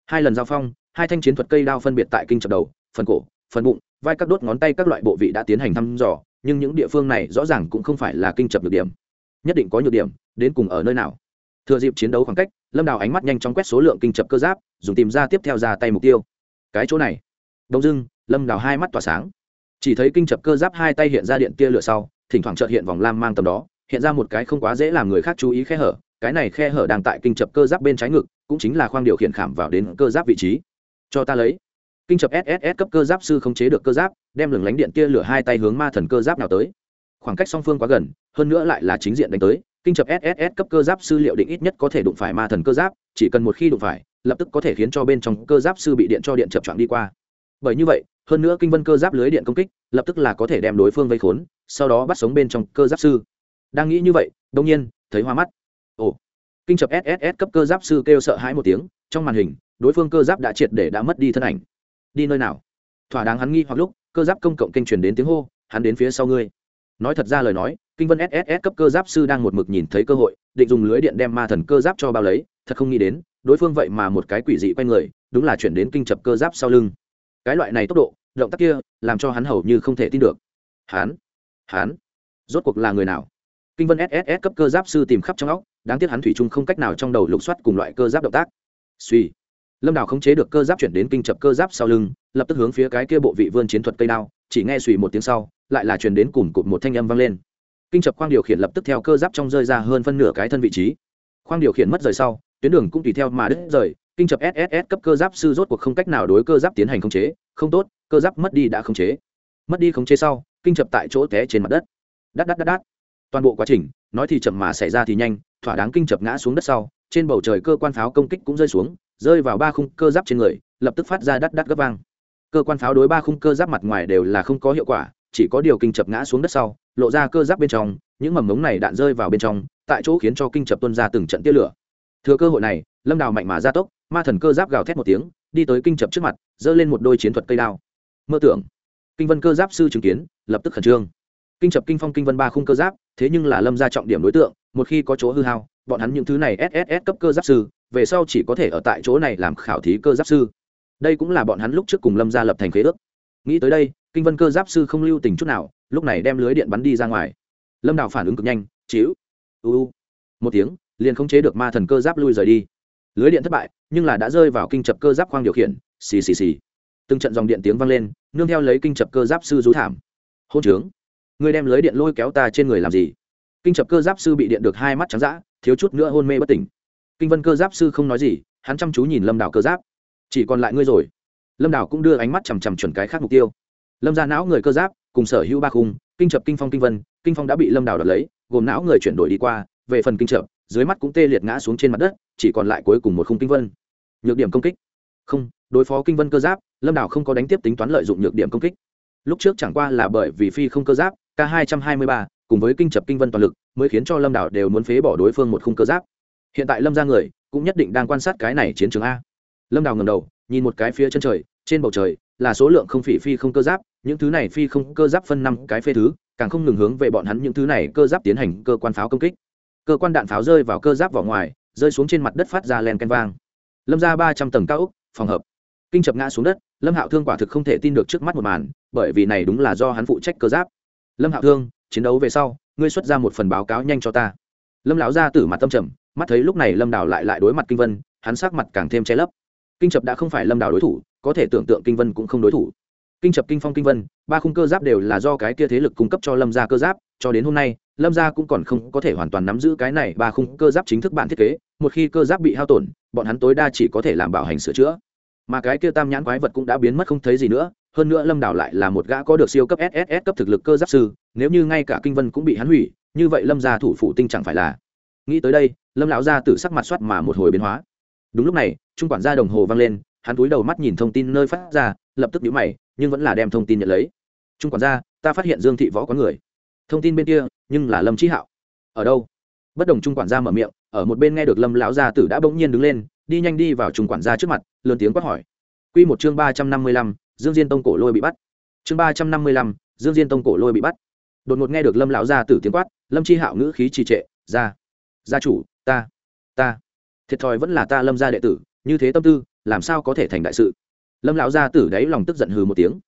Hai lần giao phong, hai thanh chiến thuật cây đao phân biệt tại kinh chập đầu, phần cổ phần bụng, vai các đốt ngón tay các loại bộ vị đã tiến hành thăm dò, nhưng những địa phương này rõ ràng cũng không phải là kinh chập nhược điểm. Nhất định có nhược điểm, đến cùng ở nơi nào? Thừa dịp chiến đấu khoảng cách, lâm đào ánh mắt nhanh chóng quét số lượng kinh chập cơ giáp, dùng tìm ra tiếp theo ra tay mục tiêu. Cái chỗ này. Đông dưng lâm đào hai mắt tỏa sáng. Chỉ thấy kinh chập cơ giáp hai tay hiện ra điện tia lửa sau, thỉnh thoảng trợt hiện vòng lam mang tầm đó, hiện ra một cái không quá dễ làm người khác chú ý khe hở, cái này khe hở đang tại kinh chập cơ giáp bên trái ngực, cũng chính là khoang điều khiển khảm vào đến cơ giáp vị trí. Cho ta lấy kinh chập sss cấp cơ giáp sư không chế được cơ giáp, đem lửng lánh điện tia lửa hai tay hướng ma thần cơ giáp nào tới. Khoảng cách song phương quá gần, hơn nữa lại là chính diện đánh tới, kinh chập sss cấp cơ giáp sư liệu định ít nhất có thể đụng phải ma thần cơ giáp, chỉ cần một khi đụng phải, lập tức có thể khiến cho bên trong cơ giáp sư bị điện cho điện chập choạng đi qua. Bởi như vậy, hơn nữa kinh vân cơ giáp lưới điện công kích, lập tức là có thể đem đối phương vây khốn, sau đó bắt sống bên trong cơ giáp sư. Đang nghĩ như vậy đông nhiên, thấy hoa mắt. Ồ, kinh chập sss cấp cơ giáp sư kêu sợ hãi một tiếng, trong màn hình, đối phương cơ giáp đã triệt để đã mất đi thân ảnh đi nơi nào? Thỏa đáng hắn nghi hoặc lúc, cơ giáp công cộng kênh truyền đến tiếng hô, hắn đến phía sau ngươi. Nói thật ra lời nói, kinh vân sss cấp cơ giáp sư đang một mực nhìn thấy cơ hội, định dùng lưới điện đem ma thần cơ giáp cho bao lấy, thật không nghĩ đến, đối phương vậy mà một cái quỷ dị quay người, đúng là chuyển đến kinh chập cơ giáp sau lưng. Cái loại này tốc độ, động tác kia, làm cho hắn hầu như không thể tin được. Hắn hắn, rốt cuộc là người nào? Kinh vân sss cấp cơ giáp sư tìm khắp trong óc, đáng tiếc hắn thủy chung không cách nào trong đầu lục soát cùng loại cơ giáp động tác. Suy lâm đào khống chế được cơ giáp chuyển đến kinh chập cơ giáp sau lưng, lập tức hướng phía cái kia bộ vị vươn chiến thuật cây đao, chỉ nghe suy một tiếng sau, lại là truyền đến cùng cụt một thanh âm vang lên. Kinh chập khoang điều khiển lập tức theo cơ giáp trong rơi ra hơn phân nửa cái thân vị trí. Khoang điều khiển mất rời sau, tuyến đường cũng tùy theo mà đứt rời, kinh chập sss cấp cơ giáp sư rốt cuộc không cách nào đối cơ giáp tiến hành khống chế, không tốt, cơ giáp mất đi đã khống chế. Mất đi khống chế sau, kinh chập tại chỗ té trên mặt đất. Đắt đắt đắt đắt toàn bộ quá trình, nói thì chậm mà xảy ra thì nhanh, thỏa đáng kinh chập ngã xuống đất sau, trên bầu trời cơ quan pháo công kích cũng rơi xuống rơi vào ba khung cơ giáp trên người, lập tức phát ra đắt đắt gấp vang. Cơ quan pháo đối ba khung cơ giáp mặt ngoài đều là không có hiệu quả, chỉ có điều kinh chập ngã xuống đất sau, lộ ra cơ giáp bên trong, những mầm mống này đạn rơi vào bên trong, tại chỗ khiến cho kinh chập tuân ra từng trận tia lửa. Thừa cơ hội này, lâm đào mạnh mà ra tốc, ma thần cơ giáp gào thét một tiếng, đi tới kinh chập trước mặt, giơ lên một đôi chiến thuật cây đao. Mơ tưởng, kinh vân cơ giáp sư chứng kiến, lập tức khẩn trương. Kinh chập kinh phong kinh vân ba khung cơ giáp, thế nhưng là lâm ra trọng điểm đối tượng, một khi có chỗ hư hao, bọn hắn những thứ này sss cấp cơ giáp sư về sau chỉ có thể ở tại chỗ này làm khảo thí cơ giáp sư. Đây cũng là bọn hắn lúc trước cùng lâm gia lập thành khế ước. Nghĩ tới đây, kinh vân cơ giáp sư không lưu tình chút nào, lúc này đem lưới điện bắn đi ra ngoài. Lâm đào phản ứng cực nhanh, chíu, u một tiếng, liền không chế được ma thần cơ giáp lui rời đi. Lưới điện thất bại, nhưng là đã rơi vào kinh chập cơ giáp khoang điều khiển, xì xì xì. Từng trận dòng điện tiếng vang lên, nương theo lấy kinh chập cơ giáp sư rú thảm. Hôn trướng người đem lưới điện lôi kéo ta trên người làm gì? Kinh chập cơ giáp sư bị điện được hai mắt trắng d thiếu chút nữa hôn mê bất tỉnh kinh vân cơ giáp sư không nói gì, hắn chăm chú nhìn lâm đảo cơ giáp. Chỉ còn lại ngươi rồi. Lâm đảo cũng đưa ánh mắt chằm chằm chuẩn cái khác mục tiêu. Lâm ra não người cơ giáp, cùng sở hữu ba khung, kinh chập kinh phong kinh vân, kinh phong đã bị lâm đảo đợt lấy, gồm não người chuyển đổi đi qua, về phần kinh chập, dưới mắt cũng tê liệt ngã xuống trên mặt đất, chỉ còn lại cuối cùng một khung kinh vân. Nhược điểm công kích. Không, đối phó kinh vân cơ giáp, lâm đảo không có đánh tiếp tính toán lợi dụng nhược điểm công kích. Lúc trước chẳng qua là bởi vì phi không cơ giáp, k hai trăm hai mươi ba, cùng với kinh chập kinh vân toàn lực, mới khiến cho lâm đảo đều muốn phế bỏ đối phương một khung cơ giáp hiện tại lâm ra người, cũng nhất định đang quan sát cái này chiến trường a. Lâm đào ngầm đầu, nhìn một cái phía chân trời, trên bầu trời là số lượng không phỉ phi không cơ giáp, những thứ này phi không cơ giáp phân năm cái phê thứ, càng không ngừng hướng về bọn hắn những thứ này cơ giáp tiến hành cơ quan pháo công kích. Cơ quan đạn pháo rơi vào cơ giáp vỏ ngoài, rơi xuống trên mặt đất phát ra len canh vang. Lâm ra ba trăm tầng cao úc phòng hợp. Kinh chập ngã xuống đất, lâm hạo thương quả thực không thể tin được trước mắt một màn, bởi vì này đúng là do hắn phụ trách cơ giáp. Lâm hạo thương, chiến đấu về sau, ngươi xuất ra một phần báo cáo nhanh cho ta. Lâm lão ra tử mặt tâm trầm mắt thấy lúc này lâm đào lại lại đối mặt kinh vân hắn sắc mặt càng thêm che lấp kinh chập đã không phải lâm đào đối thủ có thể tưởng tượng kinh vân cũng không đối thủ kinh chập kinh phong kinh vân ba khung cơ giáp đều là do cái kia thế lực cung cấp cho lâm gia cơ giáp cho đến hôm nay lâm gia cũng còn không có thể hoàn toàn nắm giữ cái này ba khung cơ giáp chính thức bản thiết kế một khi cơ giáp bị hao tổn bọn hắn tối đa chỉ có thể làm bảo hành sửa chữa mà cái kia tam nhãn quái vật cũng đã biến mất không thấy gì nữa hơn nữa lâm đảo lại là một gã có được siêu cấp sss cấp thực lực cơ giáp sư nếu như ngay cả kinh vân cũng bị hắn hủy như vậy lâm gia thủ phủ tinh chẳng phải là nghĩ tới đây, lâm lão gia tự sắc mặt soát mà một hồi biến hóa. Đúng lúc này, trung quản gia đồng hồ vang lên, hắn cúi đầu mắt nhìn thông tin nơi phát ra, lập tức nhíu mày, nhưng vẫn là đem thông tin nhận lấy. Trung quản gia, ta phát hiện dương thị võ có người. Thông tin bên kia, nhưng là lâm trí hạo. Ở đâu? Bất đồng trung quản gia mở miệng, ở một bên nghe được lâm lão gia tử đã bỗng nhiên đứng lên, đi nhanh đi vào trung quản gia trước mặt, lớn tiếng quát hỏi. Quy một chương ba trăm năm mươi lăm, dương diên tông cổ lôi bị bắt. Chương ba trăm năm mươi lăm, dương diên tông cổ lôi bị bắt. Đột ngột nghe được lâm lão gia tử tiếng quát, lâm chi hạo ngữ khí trì trệ, ra gia chủ, ta ta. Thiệt thòi vẫn là ta lâm gia đệ tử, như thế tâm tư, làm sao có thể thành đại sự? Lâm lão gia tử đáy lòng tức giận hừ một tiếng.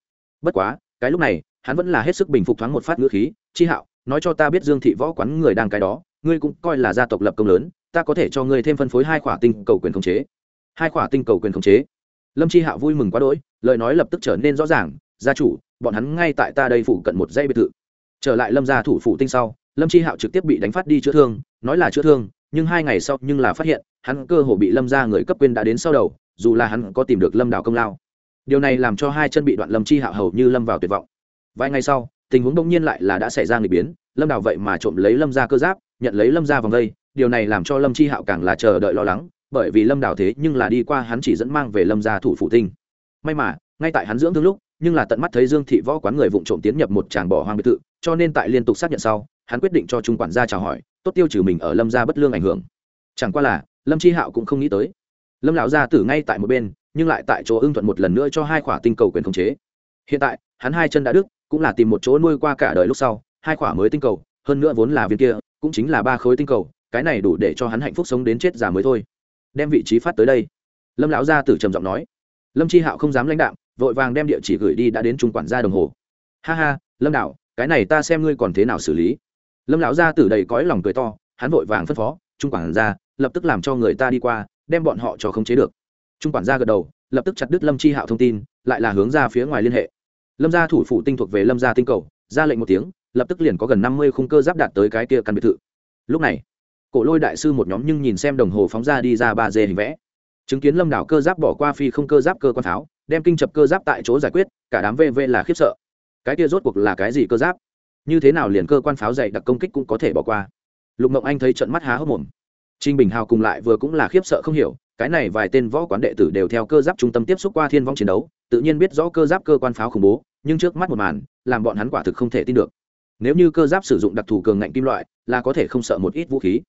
Bất quá, cái lúc này, hắn vẫn là hết sức bình phục thoáng một phát ngữ khí, chi hạo, nói cho ta biết dương thị võ quán người đang cái đó, ngươi cũng coi là gia tộc lập công lớn, ta có thể cho ngươi thêm phân phối hai khỏa tinh cầu quyền khống chế. Hai khỏa tinh cầu quyền khống chế. Lâm chi hạo vui mừng quá đỗi, lời nói lập tức trở nên rõ ràng, gia chủ, bọn hắn ngay tại ta đây phủ cận một dây biệt thự. Trở lại lâm gia thủ phủ tinh sau lâm chi hạo trực tiếp bị đánh phát đi chữa thương, nói là chữa thương, nhưng hai ngày sau nhưng là phát hiện, hắn cơ hồ bị lâm gia người cấp quên đã đến sau đầu, dù là hắn có tìm được lâm Đào công lao. Điều này làm cho hai chân bị đoạn lâm chi hạo hầu như lâm vào tuyệt vọng. Vài ngày sau, tình huống đông nhiên lại là đã xảy ra người biến, lâm Đào vậy mà trộm lấy lâm gia cơ giáp, nhận lấy lâm gia vòng đây, điều này làm cho lâm chi hạo càng là chờ đợi lo lắng, bởi vì lâm Đào thế nhưng là đi qua hắn chỉ dẫn mang về lâm gia thủ phụ tinh. May mà, ngay tại hắn dưỡng thương lúc, nhưng là tận mắt thấy dương thị võ quán người vụng trộm tiến nhập một tràng bỏ hoang biệt thự, cho nên tại liên tục xác nhận sau hắn quyết định cho trung quản gia chào hỏi, tốt tiêu trừ mình ở lâm gia bất lương ảnh hưởng. Chẳng qua là, lâm chi hạo cũng không nghĩ tới. Lâm lão gia tử ngay tại một bên, nhưng lại tại chỗ ưng thuận một lần nữa cho hai khỏa tinh cầu quyền khống chế. Hiện tại, hắn hai chân đã đứt, cũng là tìm một chỗ nuôi qua cả đời lúc sau, hai khỏa mới tinh cầu, hơn nữa vốn là viên kia, cũng chính là ba khối tinh cầu, cái này đủ để cho hắn hạnh phúc sống đến chết già mới thôi. Đem vị trí phát tới đây. Lâm lão gia tử trầm giọng nói. Lâm chi hạo không dám lãnh đạm, vội vàng đem địa chỉ gửi đi đã đến trung quản gia đồng hồ. Ha ha, lâm đạo, cái này ta xem ngươi còn thế nào xử lý lâm lão gia tử đầy cõi lòng cười to, hắn vội vàng phân phó, trung quản gia, lập tức làm cho người ta đi qua, đem bọn họ cho khống chế được. Trung quản gia gật đầu, lập tức chặt đứt lâm chi hạo thông tin, lại là hướng ra phía ngoài liên hệ. Lâm gia thủ phủ tinh thuộc về lâm gia tinh cầu, ra lệnh một tiếng, lập tức liền có gần năm mươi khung cơ giáp đạt tới cái kia căn biệt thự. Lúc này, cổ lôi đại sư một nhóm nhưng nhìn xem đồng hồ phóng ra đi ra ba dê hình vẽ. Chứng kiến lâm đảo cơ giáp bỏ qua phi không cơ giáp cơ quan tháo, đem kinh chập cơ giáp tại chỗ giải quyết, cả đám vv là khiếp sợ. Cái kia rốt cuộc là cái gì cơ giáp? Như thế nào liền cơ quan pháo dày đặc công kích cũng có thể bỏ qua. Lục mộng anh thấy trận mắt há hốc mồm. Trinh bình hào cùng lại vừa cũng là khiếp sợ không hiểu, cái này vài tên võ quán đệ tử đều theo cơ giáp trung tâm tiếp xúc qua thiên vong chiến đấu, tự nhiên biết rõ cơ giáp cơ quan pháo khủng bố, nhưng trước mắt một màn, làm bọn hắn quả thực không thể tin được. Nếu như cơ giáp sử dụng đặc thù cường ngạnh kim loại, là có thể không sợ một ít vũ khí.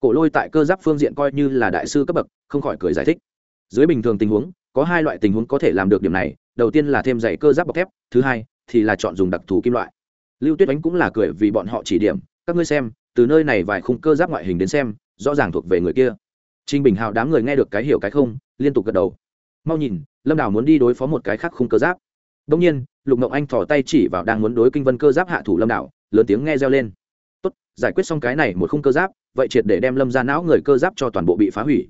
Cổ lôi tại cơ giáp phương diện coi như là đại sư cấp bậc, không khỏi cười giải thích. Dưới bình thường tình huống, có hai loại tình huống có thể làm được điểm này, đầu tiên là thêm dày cơ giáp bọc thép, thứ hai thì là chọn dùng đặc thù kim loại lưu tuyết ánh cũng là cười vì bọn họ chỉ điểm, các ngươi xem, từ nơi này vài khung cơ giáp ngoại hình đến xem, rõ ràng thuộc về người kia. Trinh bình hào đám người nghe được cái hiểu cái không, liên tục gật đầu. Mau nhìn, lâm đào muốn đi đối phó một cái khác khung cơ giáp. Đông nhiên, lục ngộng anh thỏ tay chỉ vào đang muốn đối kinh vân cơ giáp hạ thủ lâm đảo lớn tiếng nghe reo lên. Tốt, giải quyết xong cái này một khung cơ giáp, vậy triệt để đem lâm ra não người cơ giáp cho toàn bộ bị phá hủy.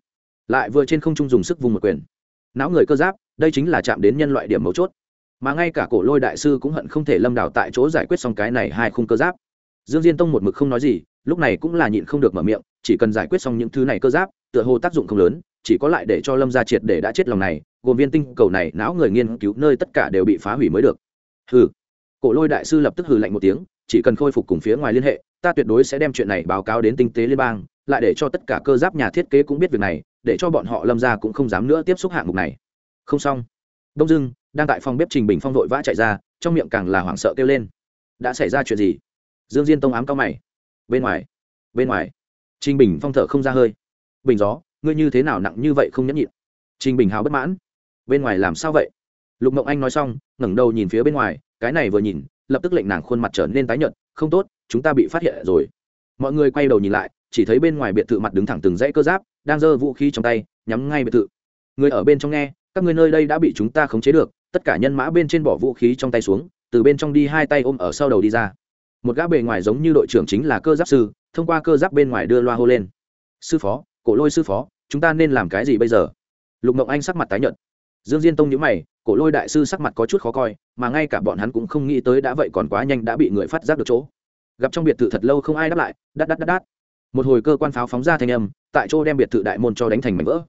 Lại vừa trên không trung dùng sức vùng một quyền. Não người cơ giáp, đây chính là chạm đến nhân loại điểm mấu chốt mà ngay cả cổ lôi đại sư cũng hận không thể lâm đảo tại chỗ giải quyết xong cái này hai khung cơ giáp. Dương diên tông một mực không nói gì, lúc này cũng là nhịn không được mở miệng, chỉ cần giải quyết xong những thứ này cơ giáp, tựa hồ tác dụng không lớn, chỉ có lại để cho lâm gia triệt để đã chết lòng này, gồm viên tinh cầu này, não người nghiên cứu nơi tất cả đều bị phá hủy mới được. Hừ. Cổ lôi đại sư lập tức hừ lạnh một tiếng, chỉ cần khôi phục cùng phía ngoài liên hệ, ta tuyệt đối sẽ đem chuyện này báo cáo đến tinh tế liên bang, lại để cho tất cả cơ giáp nhà thiết kế cũng biết việc này, để cho bọn họ lâm ra cũng không dám nữa tiếp xúc hạng mục này. Không xong đông dưng đang tại phòng bếp trình bình phong vội vã chạy ra, trong miệng càng là hoảng sợ kêu lên. Đã xảy ra chuyện gì? Dương diên tông ám cao mày. Bên ngoài bên ngoài. Trình bình phong thở không ra hơi. Bình gió, ngươi như thế nào nặng như vậy không nhẫn nhịn? Trình bình hào bất mãn. Bên ngoài làm sao vậy? Lục mộng anh nói xong, ngẩng đầu nhìn phía bên ngoài, cái này vừa nhìn, lập tức lệnh nàng khuôn mặt trở nên tái nhợt, không tốt, chúng ta bị phát hiện rồi. Mọi người quay đầu nhìn lại, chỉ thấy bên ngoài biệt thự mặt đứng thẳng từng dãy cơ giáp, đang giơ vũ khí trong tay, nhắm ngay biệt thự. Người ở bên trong nghe các người nơi đây đã bị chúng ta khống chế được, tất cả nhân mã bên trên bỏ vũ khí trong tay xuống, từ bên trong đi hai tay ôm ở sau đầu đi ra. Một gã bề ngoài giống như đội trưởng chính là cơ giáp sư, thông qua cơ giáp bên ngoài đưa loa hô lên. Sư phó, cổ lôi sư phó, chúng ta nên làm cái gì bây giờ? Lục mộng anh sắc mặt tái nhợt. Dương diên tông nhữ mày, cổ lôi đại sư sắc mặt có chút khó coi, mà ngay cả bọn hắn cũng không nghĩ tới đã vậy còn quá nhanh đã bị người phát giác được chỗ. Gặp trong biệt thự thật lâu không ai đáp lại, đắt đắt đắt đắt. Một hồi cơ quan pháo phóng ra thanh âm, tại chỗ đem biệt thự đại môn cho đánh thành mảnh vỡ.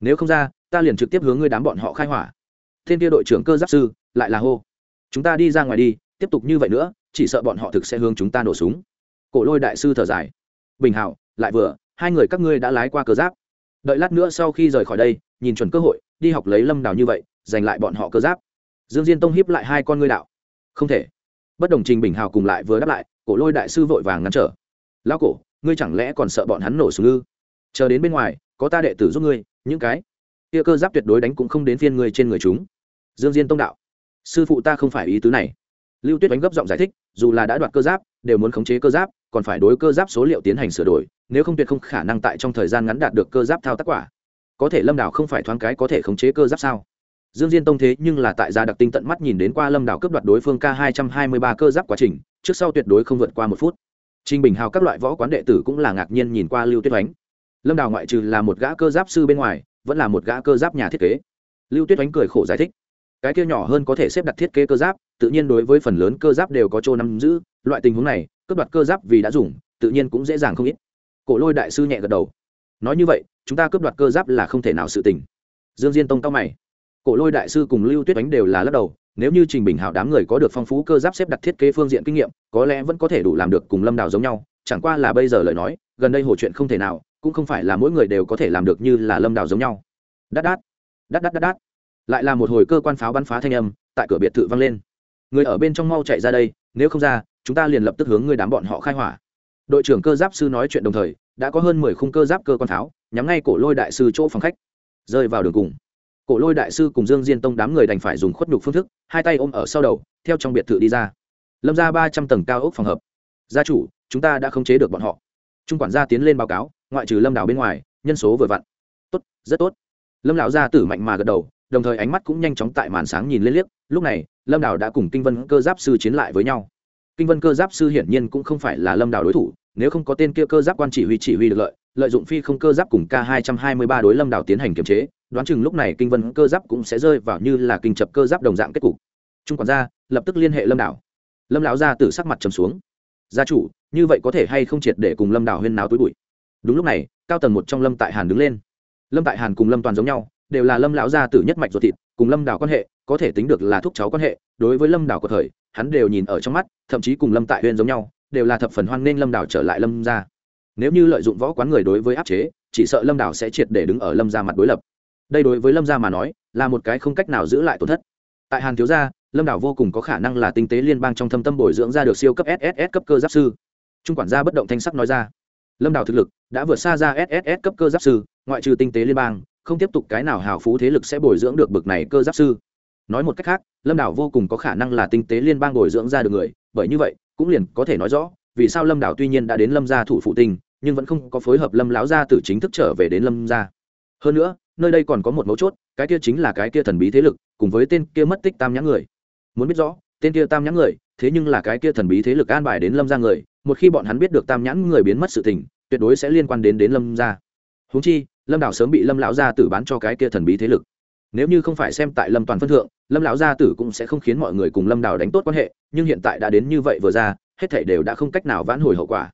Nếu không ra ta liền trực tiếp hướng ngươi đám bọn họ khai hỏa. Thiên kia đội trưởng cơ giáp sư, lại là hô. Chúng ta đi ra ngoài đi, tiếp tục như vậy nữa, chỉ sợ bọn họ thực sẽ hướng chúng ta nổ súng. Cổ lôi đại sư thở dài. Bình hảo lại vừa, hai người các ngươi đã lái qua cơ giáp. Đợi lát nữa sau khi rời khỏi đây, nhìn chuẩn cơ hội, đi học lấy lâm đào như vậy, giành lại bọn họ cơ giáp. Dương diên tông hiếp lại hai con ngươi đạo. Không thể. Bất đồng trình bình hào cùng lại vừa đáp lại, cổ lôi đại sư vội vàng ngăn trở. Lão cổ, ngươi chẳng lẽ còn sợ bọn hắn nổ súng ư? Chờ đến bên ngoài, có ta đệ tử giúp ngươi, những cái kia cơ giáp tuyệt đối đánh cũng không đến phiên người trên người chúng. Dương diên tông đạo sư phụ ta không phải ý tứ này. Lưu tuyết đánh gấp giọng giải thích dù là đã đoạt cơ giáp đều muốn khống chế cơ giáp còn phải đối cơ giáp số liệu tiến hành sửa đổi nếu không tuyệt không khả năng tại trong thời gian ngắn đạt được cơ giáp thao tác quả. Có thể lâm đảo không phải thoáng cái có thể khống chế cơ giáp sao? Dương diên tông thế nhưng là tại gia đặc tinh tận mắt nhìn đến qua lâm đảo cướp đoạt đối phương k hai trăm hai mươi ba cơ giáp quá trình trước sau tuyệt đối không vượt qua một phút. Trình Bình Hào các loại võ quán đệ tử cũng là ngạc nhiên nhìn qua Lưu Tuyết Oánh. Lâm Đào ngoại trừ là một gã cơ giáp sư bên ngoài, vẫn là một gã cơ giáp nhà thiết kế. Lưu Tuyết Oánh cười khổ giải thích, cái kia nhỏ hơn có thể xếp đặt thiết kế cơ giáp, tự nhiên đối với phần lớn cơ giáp đều có chỗ nắm giữ, loại tình huống này, cướp đoạt cơ giáp vì đã dùng, tự nhiên cũng dễ dàng không ít. Cổ Lôi đại sư nhẹ gật đầu. Nói như vậy, chúng ta cướp đoạt cơ giáp là không thể nào sự tình. Dương Diên Tông cao mày. Cổ Lôi đại sư cùng Lưu Tuyết Oánh đều là lắc đầu, nếu như trình bình hảo đám người có được phong phú cơ giáp xếp đặt thiết kế phương diện kinh nghiệm có lẽ vẫn có thể đủ làm được cùng lâm đào giống nhau chẳng qua là bây giờ lời nói gần đây hồ chuyện không thể nào cũng không phải là mỗi người đều có thể làm được như là lâm đào giống nhau. Đắt đắt đắt đắt đắt đắt lại là một hồi cơ quan pháo bắn phá thanh âm tại cửa biệt thự vang lên. Người ở bên trong mau chạy ra đây, nếu không ra, chúng ta liền lập tức hướng người đám bọn họ khai hỏa. Đội trưởng cơ giáp sư nói chuyện đồng thời, đã có hơn mười khung cơ giáp cơ quan pháo, nhắm ngay cổ lôi đại sư chỗ phòng khách. Rơi vào đường cùng. Cổ lôi đại sư cùng dương diên tông đám người đành phải dùng khuất nhục phương thức, hai tay ôm ở sau đầu, theo trong biệt thự đi ra. Lâm ra ba trăm tầng cao ốc phòng hợp. Gia chủ, chúng ta đã khống chế được bọn họ. Trung quản gia tiến lên báo cáo ngoại trừ lâm đảo bên ngoài, nhân số vừa vặn. Tốt, rất tốt. Lâm lão gia tử mạnh mà gật đầu, đồng thời ánh mắt cũng nhanh chóng tại màn sáng nhìn lên liếc. Lúc này, lâm đảo đã cùng kinh vân cơ giáp sư chiến lại với nhau. Kinh vân cơ giáp sư hiển nhiên cũng không phải là lâm đảo đối thủ, nếu không có tên kia cơ giáp quan chỉ huy chỉ huy được lợi lợi dụng phi không cơ giáp cùng k hai trăm hai mươi ba đối lâm đảo tiến hành kiểm chế, đoán chừng lúc này kinh vân cơ giáp cũng sẽ rơi vào như là kinh chập cơ giáp đồng dạng kết cục. Trung quản gia, lập tức liên hệ lâm đảo lâm lão gia tử sắc mặt trầm xuống. Gia chủ, như vậy có thể hay không triệt để cùng lâm đảo huyên náo túi bụi? Đúng lúc này, cao tầng một trong lâm tại hàn đứng lên. Lâm tại hàn cùng lâm toàn giống nhau, đều là lâm lão gia tử nhất mạch ruột thịt, cùng lâm đảo quan hệ, có thể tính được là thúc cháu quan hệ. Đối với lâm đảo của thời, hắn đều nhìn ở trong mắt, thậm chí cùng lâm tại huyên giống nhau, đều là thập phần hoan nghênh lâm đảo trở lại lâm gia. Nếu như lợi dụng võ quán người đối với áp chế, chỉ sợ lâm đảo sẽ triệt để đứng ở lâm gia mặt đối lập. Đây đối với lâm gia mà nói, là một cái không cách nào giữ lại tổn thất. Tại hàn thiếu gia, lâm đảo vô cùng có khả năng là tinh tế liên bang trong thâm tâm bồi dưỡng ra được siêu cấp sss cấp cơ giáp sư. Trung quản gia bất động thanh sắc nói ra lâm Đào thực lực đã vượt xa ra sss cấp cơ giáp sư, ngoại trừ tinh tế liên bang, không tiếp tục cái nào hào phú thế lực sẽ bồi dưỡng được bực này cơ giáp sư. Nói một cách khác, lâm đảo vô cùng có khả năng là tinh tế liên bang bồi dưỡng ra được người, bởi như vậy, cũng liền có thể nói rõ, vì sao lâm đảo tuy nhiên đã đến lâm gia thủ phụ tinh, nhưng vẫn không có phối hợp lâm láo gia tử chính thức trở về đến lâm gia. Hơn nữa, nơi đây còn có một mấu chốt, cái kia chính là cái kia thần bí thế lực, cùng với tên kia mất tích tam nhãn người. Muốn biết rõ, tên kia tam nhãn người, thế nhưng là cái kia thần bí thế lực an bài đến lâm Gia người một khi bọn hắn biết được tam nhãn người biến mất sự tình, tuyệt đối sẽ liên quan đến đến lâm gia. Húng chi, lâm đảo sớm bị lâm lão gia tử bán cho cái kia thần bí thế lực. Nếu như không phải xem tại lâm toàn phân thượng, lâm lão gia tử cũng sẽ không khiến mọi người cùng lâm đảo đánh tốt quan hệ, nhưng hiện tại đã đến như vậy vừa ra, hết thảy đều đã không cách nào vãn hồi hậu quả.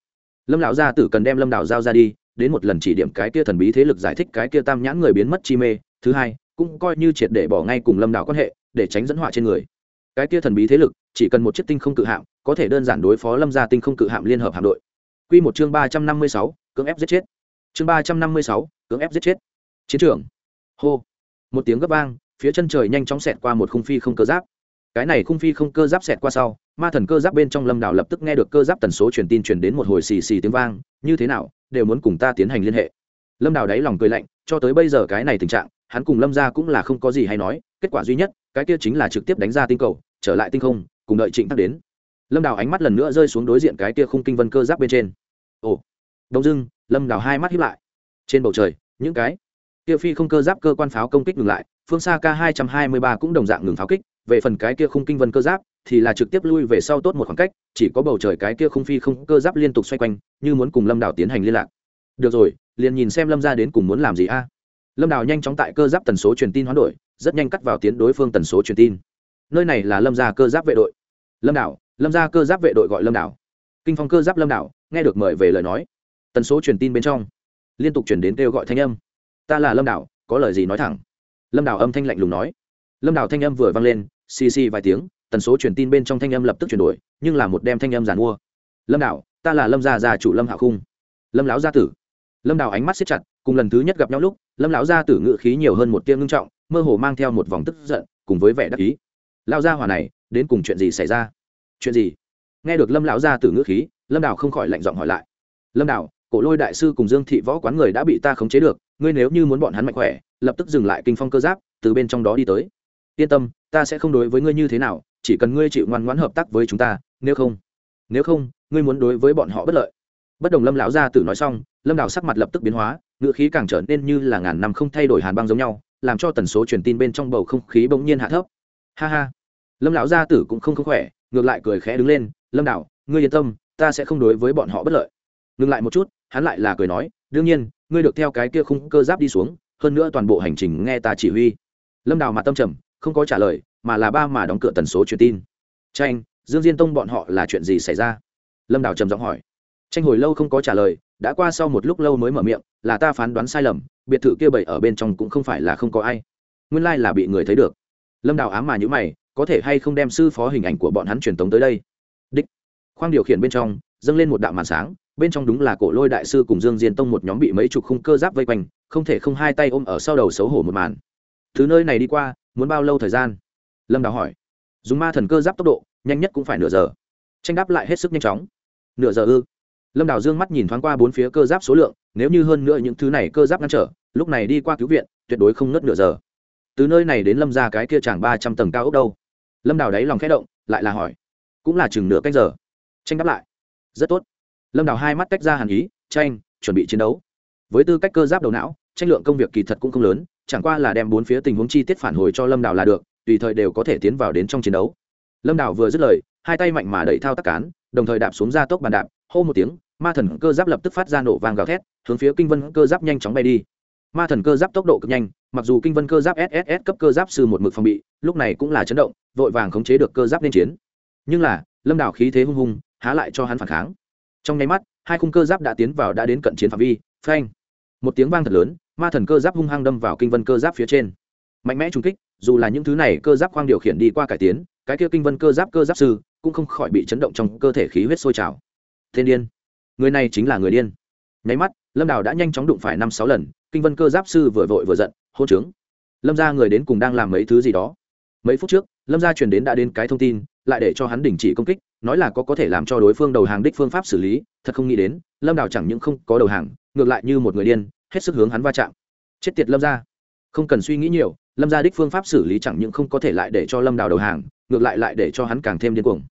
Lâm lão gia tử cần đem lâm đảo giao ra đi, đến một lần chỉ điểm cái kia thần bí thế lực giải thích cái kia tam nhãn người biến mất chi mê, thứ hai, cũng coi như triệt để bỏ ngay cùng lâm đảo quan hệ, để tránh dẫn họa trên người cái kia thần bí thế lực, chỉ cần một chiếc tinh không cự hạm, có thể đơn giản đối phó lâm gia tinh không cự hạm liên hợp hạm đội. Quy một chương ba trăm năm mươi sáu, cưỡng ép giết chết. Chương ba trăm năm mươi sáu, cưỡng ép giết chết. Chiến trường. Hô. Một tiếng gấp vang, phía chân trời nhanh chóng xẹt qua một khung phi không cơ giáp. Cái này khung phi không cơ giáp xẹt qua sau, ma thần cơ giáp bên trong lâm đảo lập tức nghe được cơ giáp tần số truyền tin truyền đến một hồi xì xì tiếng vang, như thế nào, đều muốn cùng ta tiến hành liên hệ. Lâm đào đáy lòng cười lạnh, cho tới bây giờ cái này tình trạng, hắn cùng lâm ra cũng là không có gì hay nói kết quả duy nhất, cái kia chính là trực tiếp đánh ra tinh cầu, trở lại tinh không, cùng đợi trịnh thác đến. Lâm đào ánh mắt lần nữa rơi xuống đối diện cái kia khung kinh vân cơ giáp bên trên. Ồ, đông dưng, lâm đào hai mắt hiếp lại. Trên bầu trời, những cái kia phi không cơ giáp cơ quan pháo công kích ngừng lại, phương xa k hai trăm hai mươi ba cũng đồng dạng ngừng pháo kích. Về phần cái kia khung kinh vân cơ giáp, thì là trực tiếp lui về sau tốt một khoảng cách, chỉ có bầu trời cái kia không phi không cơ giáp liên tục xoay quanh, như muốn cùng lâm đào tiến hành liên lạc. Được rồi, liền nhìn xem lâm ra đến cùng muốn làm gì a. Lâm đào nhanh chóng tại cơ giáp tần số truyền tin hoán đổi rất nhanh cắt vào tiến đối phương tần số truyền tin. Nơi này là lâm gia cơ giáp vệ đội. Lâm đảo, lâm gia cơ giáp vệ đội gọi lâm đảo. Kinh phong cơ giáp lâm đảo, nghe được mời về lời nói. Tần số truyền tin bên trong, liên tục chuyển đến kêu gọi thanh âm. Ta là lâm đảo, có lời gì nói thẳng? Lâm đảo âm thanh lạnh lùng nói. Lâm đảo thanh âm vừa vang lên, xì xì vài tiếng, tần số truyền tin bên trong thanh âm lập tức chuyển đổi, nhưng là một đem thanh âm giàn mua. Lâm đảo, ta là lâm gia già chủ lâm hạ khung. Lâm lão gia tử. Lâm đảo ánh mắt xếp chặt, cùng lần thứ nhất gặp nhau lúc, lâm lão gia tử ngự khí nhiều hơn một tiêm ngưng trọng mơ hồ mang theo một vòng tức giận, cùng với vẻ đắc ý. Lao gia hỏa này, đến cùng chuyện gì xảy ra? Chuyện gì? Nghe được lâm lão gia tử ngữ khí, lâm đào không khỏi lạnh giọng hỏi lại. Lâm đào, cổ lôi đại sư cùng dương thị võ quán người đã bị ta khống chế được, ngươi nếu như muốn bọn hắn mạnh khỏe, lập tức dừng lại kinh phong cơ giáp, từ bên trong đó đi tới. Yên tâm, ta sẽ không đối với ngươi như thế nào, chỉ cần ngươi chịu ngoan ngoãn hợp tác với chúng ta, nếu không nếu không, ngươi muốn đối với bọn họ bất lợi. Bất đồng lâm lão gia tử nói xong, lâm đào sắc mặt lập tức biến hóa, ngữ khí càng trở nên như là ngàn năm không thay đổi hàn băng giống nhau làm cho tần số truyền tin bên trong bầu không khí bỗng nhiên hạ thấp. Ha ha. Lâm lão gia tử cũng không không khỏe, ngược lại cười khẽ đứng lên, lâm đạo, ngươi yên tâm, ta sẽ không đối với bọn họ bất lợi. Ngừng lại một chút, hắn lại là cười nói, đương nhiên, ngươi được theo cái kia khung cơ giáp đi xuống, hơn nữa toàn bộ hành trình nghe ta chỉ huy. Lâm đào mà tâm trầm, không có trả lời, mà là ba mà đóng cửa tần số truyền tin. Tranh dương diên tông bọn họ là chuyện gì xảy ra? Lâm đào trầm giọng hỏi. Tranh hồi lâu không có trả lời, đã qua sau một lúc lâu mới mở miệng, là ta phán đoán sai lầm biệt thự kia bảy ở bên trong cũng không phải là không có ai. Nguyên lai là bị người thấy được. Lâm đào ám mà nhữ mày, có thể hay không đem sư phó hình ảnh của bọn hắn truyền tống tới đây? Đích. Khoang điều khiển bên trong, dâng lên một đạo màn sáng, bên trong đúng là cổ lôi đại sư cùng dương diên tông một nhóm bị mấy chục khung cơ giáp vây quanh, không thể không hai tay ôm ở sau đầu xấu hổ một màn. Thứ nơi này đi qua, muốn bao lâu thời gian? Lâm đào hỏi. Dùng ma thần cơ giáp tốc độ, nhanh nhất cũng phải nửa giờ. Tranh đáp lại hết sức nhanh chóng. Nửa giờ ư? Lâm đào dương mắt nhìn thoáng qua bốn phía cơ giáp số lượng nếu như hơn nữa những thứ này cơ giáp ngăn trở, lúc này đi qua cứu viện, tuyệt đối không ngất nửa giờ. Từ nơi này đến lâm ra cái kia chẳng ba trăm tầng cao ốc đâu? Lâm đào đáy lòng khẽ động, lại là hỏi. Cũng là chừng nửa cách giờ. Tranh đáp lại. Rất tốt. Lâm đào hai mắt tách ra hàn ý, tranh, chuẩn bị chiến đấu. Với tư cách cơ giáp đầu não, tranh lượng công việc kỳ thật cũng không lớn, chẳng qua là đem bốn phía tình huống chi tiết phản hồi cho lâm đào là được, tùy thời đều có thể tiến vào đến trong chiến đấu. Lâm đào vừa dứt lời, hai tay mạnh mà đẩy thao tác cán, đồng thời đạp xuống ra tốc bàn đạp, hô một tiếng, ma thần cơ giáp lập tức phát ra nổ vàng gào thét hướng phía kinh vân cơ giáp nhanh chóng bay đi ma thần cơ giáp tốc độ cực nhanh mặc dù kinh vân cơ giáp sss cấp cơ giáp sư một mực phòng bị lúc này cũng là chấn động vội vàng khống chế được cơ giáp nên chiến nhưng là lâm đảo khí thế hung hung há lại cho hắn phản kháng trong nháy mắt hai khung cơ giáp đã tiến vào đã đến cận chiến phạm vi phanh một tiếng vang thật lớn ma thần cơ giáp hung hăng đâm vào kinh vân cơ giáp phía trên mạnh mẽ trung kích dù là những thứ này cơ giáp khoang điều khiển đi qua cải tiến cái kia kinh vân cơ giáp cơ giáp sư cũng không khỏi bị chấn động trong cơ thể khí huyết sôi trào thiên điên người này chính là người điên nháy mắt lâm đào đã nhanh chóng đụng phải năm sáu lần, kinh vân cơ giáp sư vừa vội vừa giận, hôn trướng. Lâm ra người đến cùng đang làm mấy thứ gì đó. Mấy phút trước, lâm gia truyền đến đã đến cái thông tin, lại để cho hắn đình chỉ công kích, nói là có có thể làm cho đối phương đầu hàng đích phương pháp xử lý, thật không nghĩ đến, lâm đào chẳng những không có đầu hàng, ngược lại như một người điên, hết sức hướng hắn va chạm. Chết tiệt lâm gia. Không cần suy nghĩ nhiều, lâm gia đích phương pháp xử lý chẳng những không có thể lại để cho lâm đào đầu hàng, ngược lại lại để cho hắn càng thêm điên cuồng.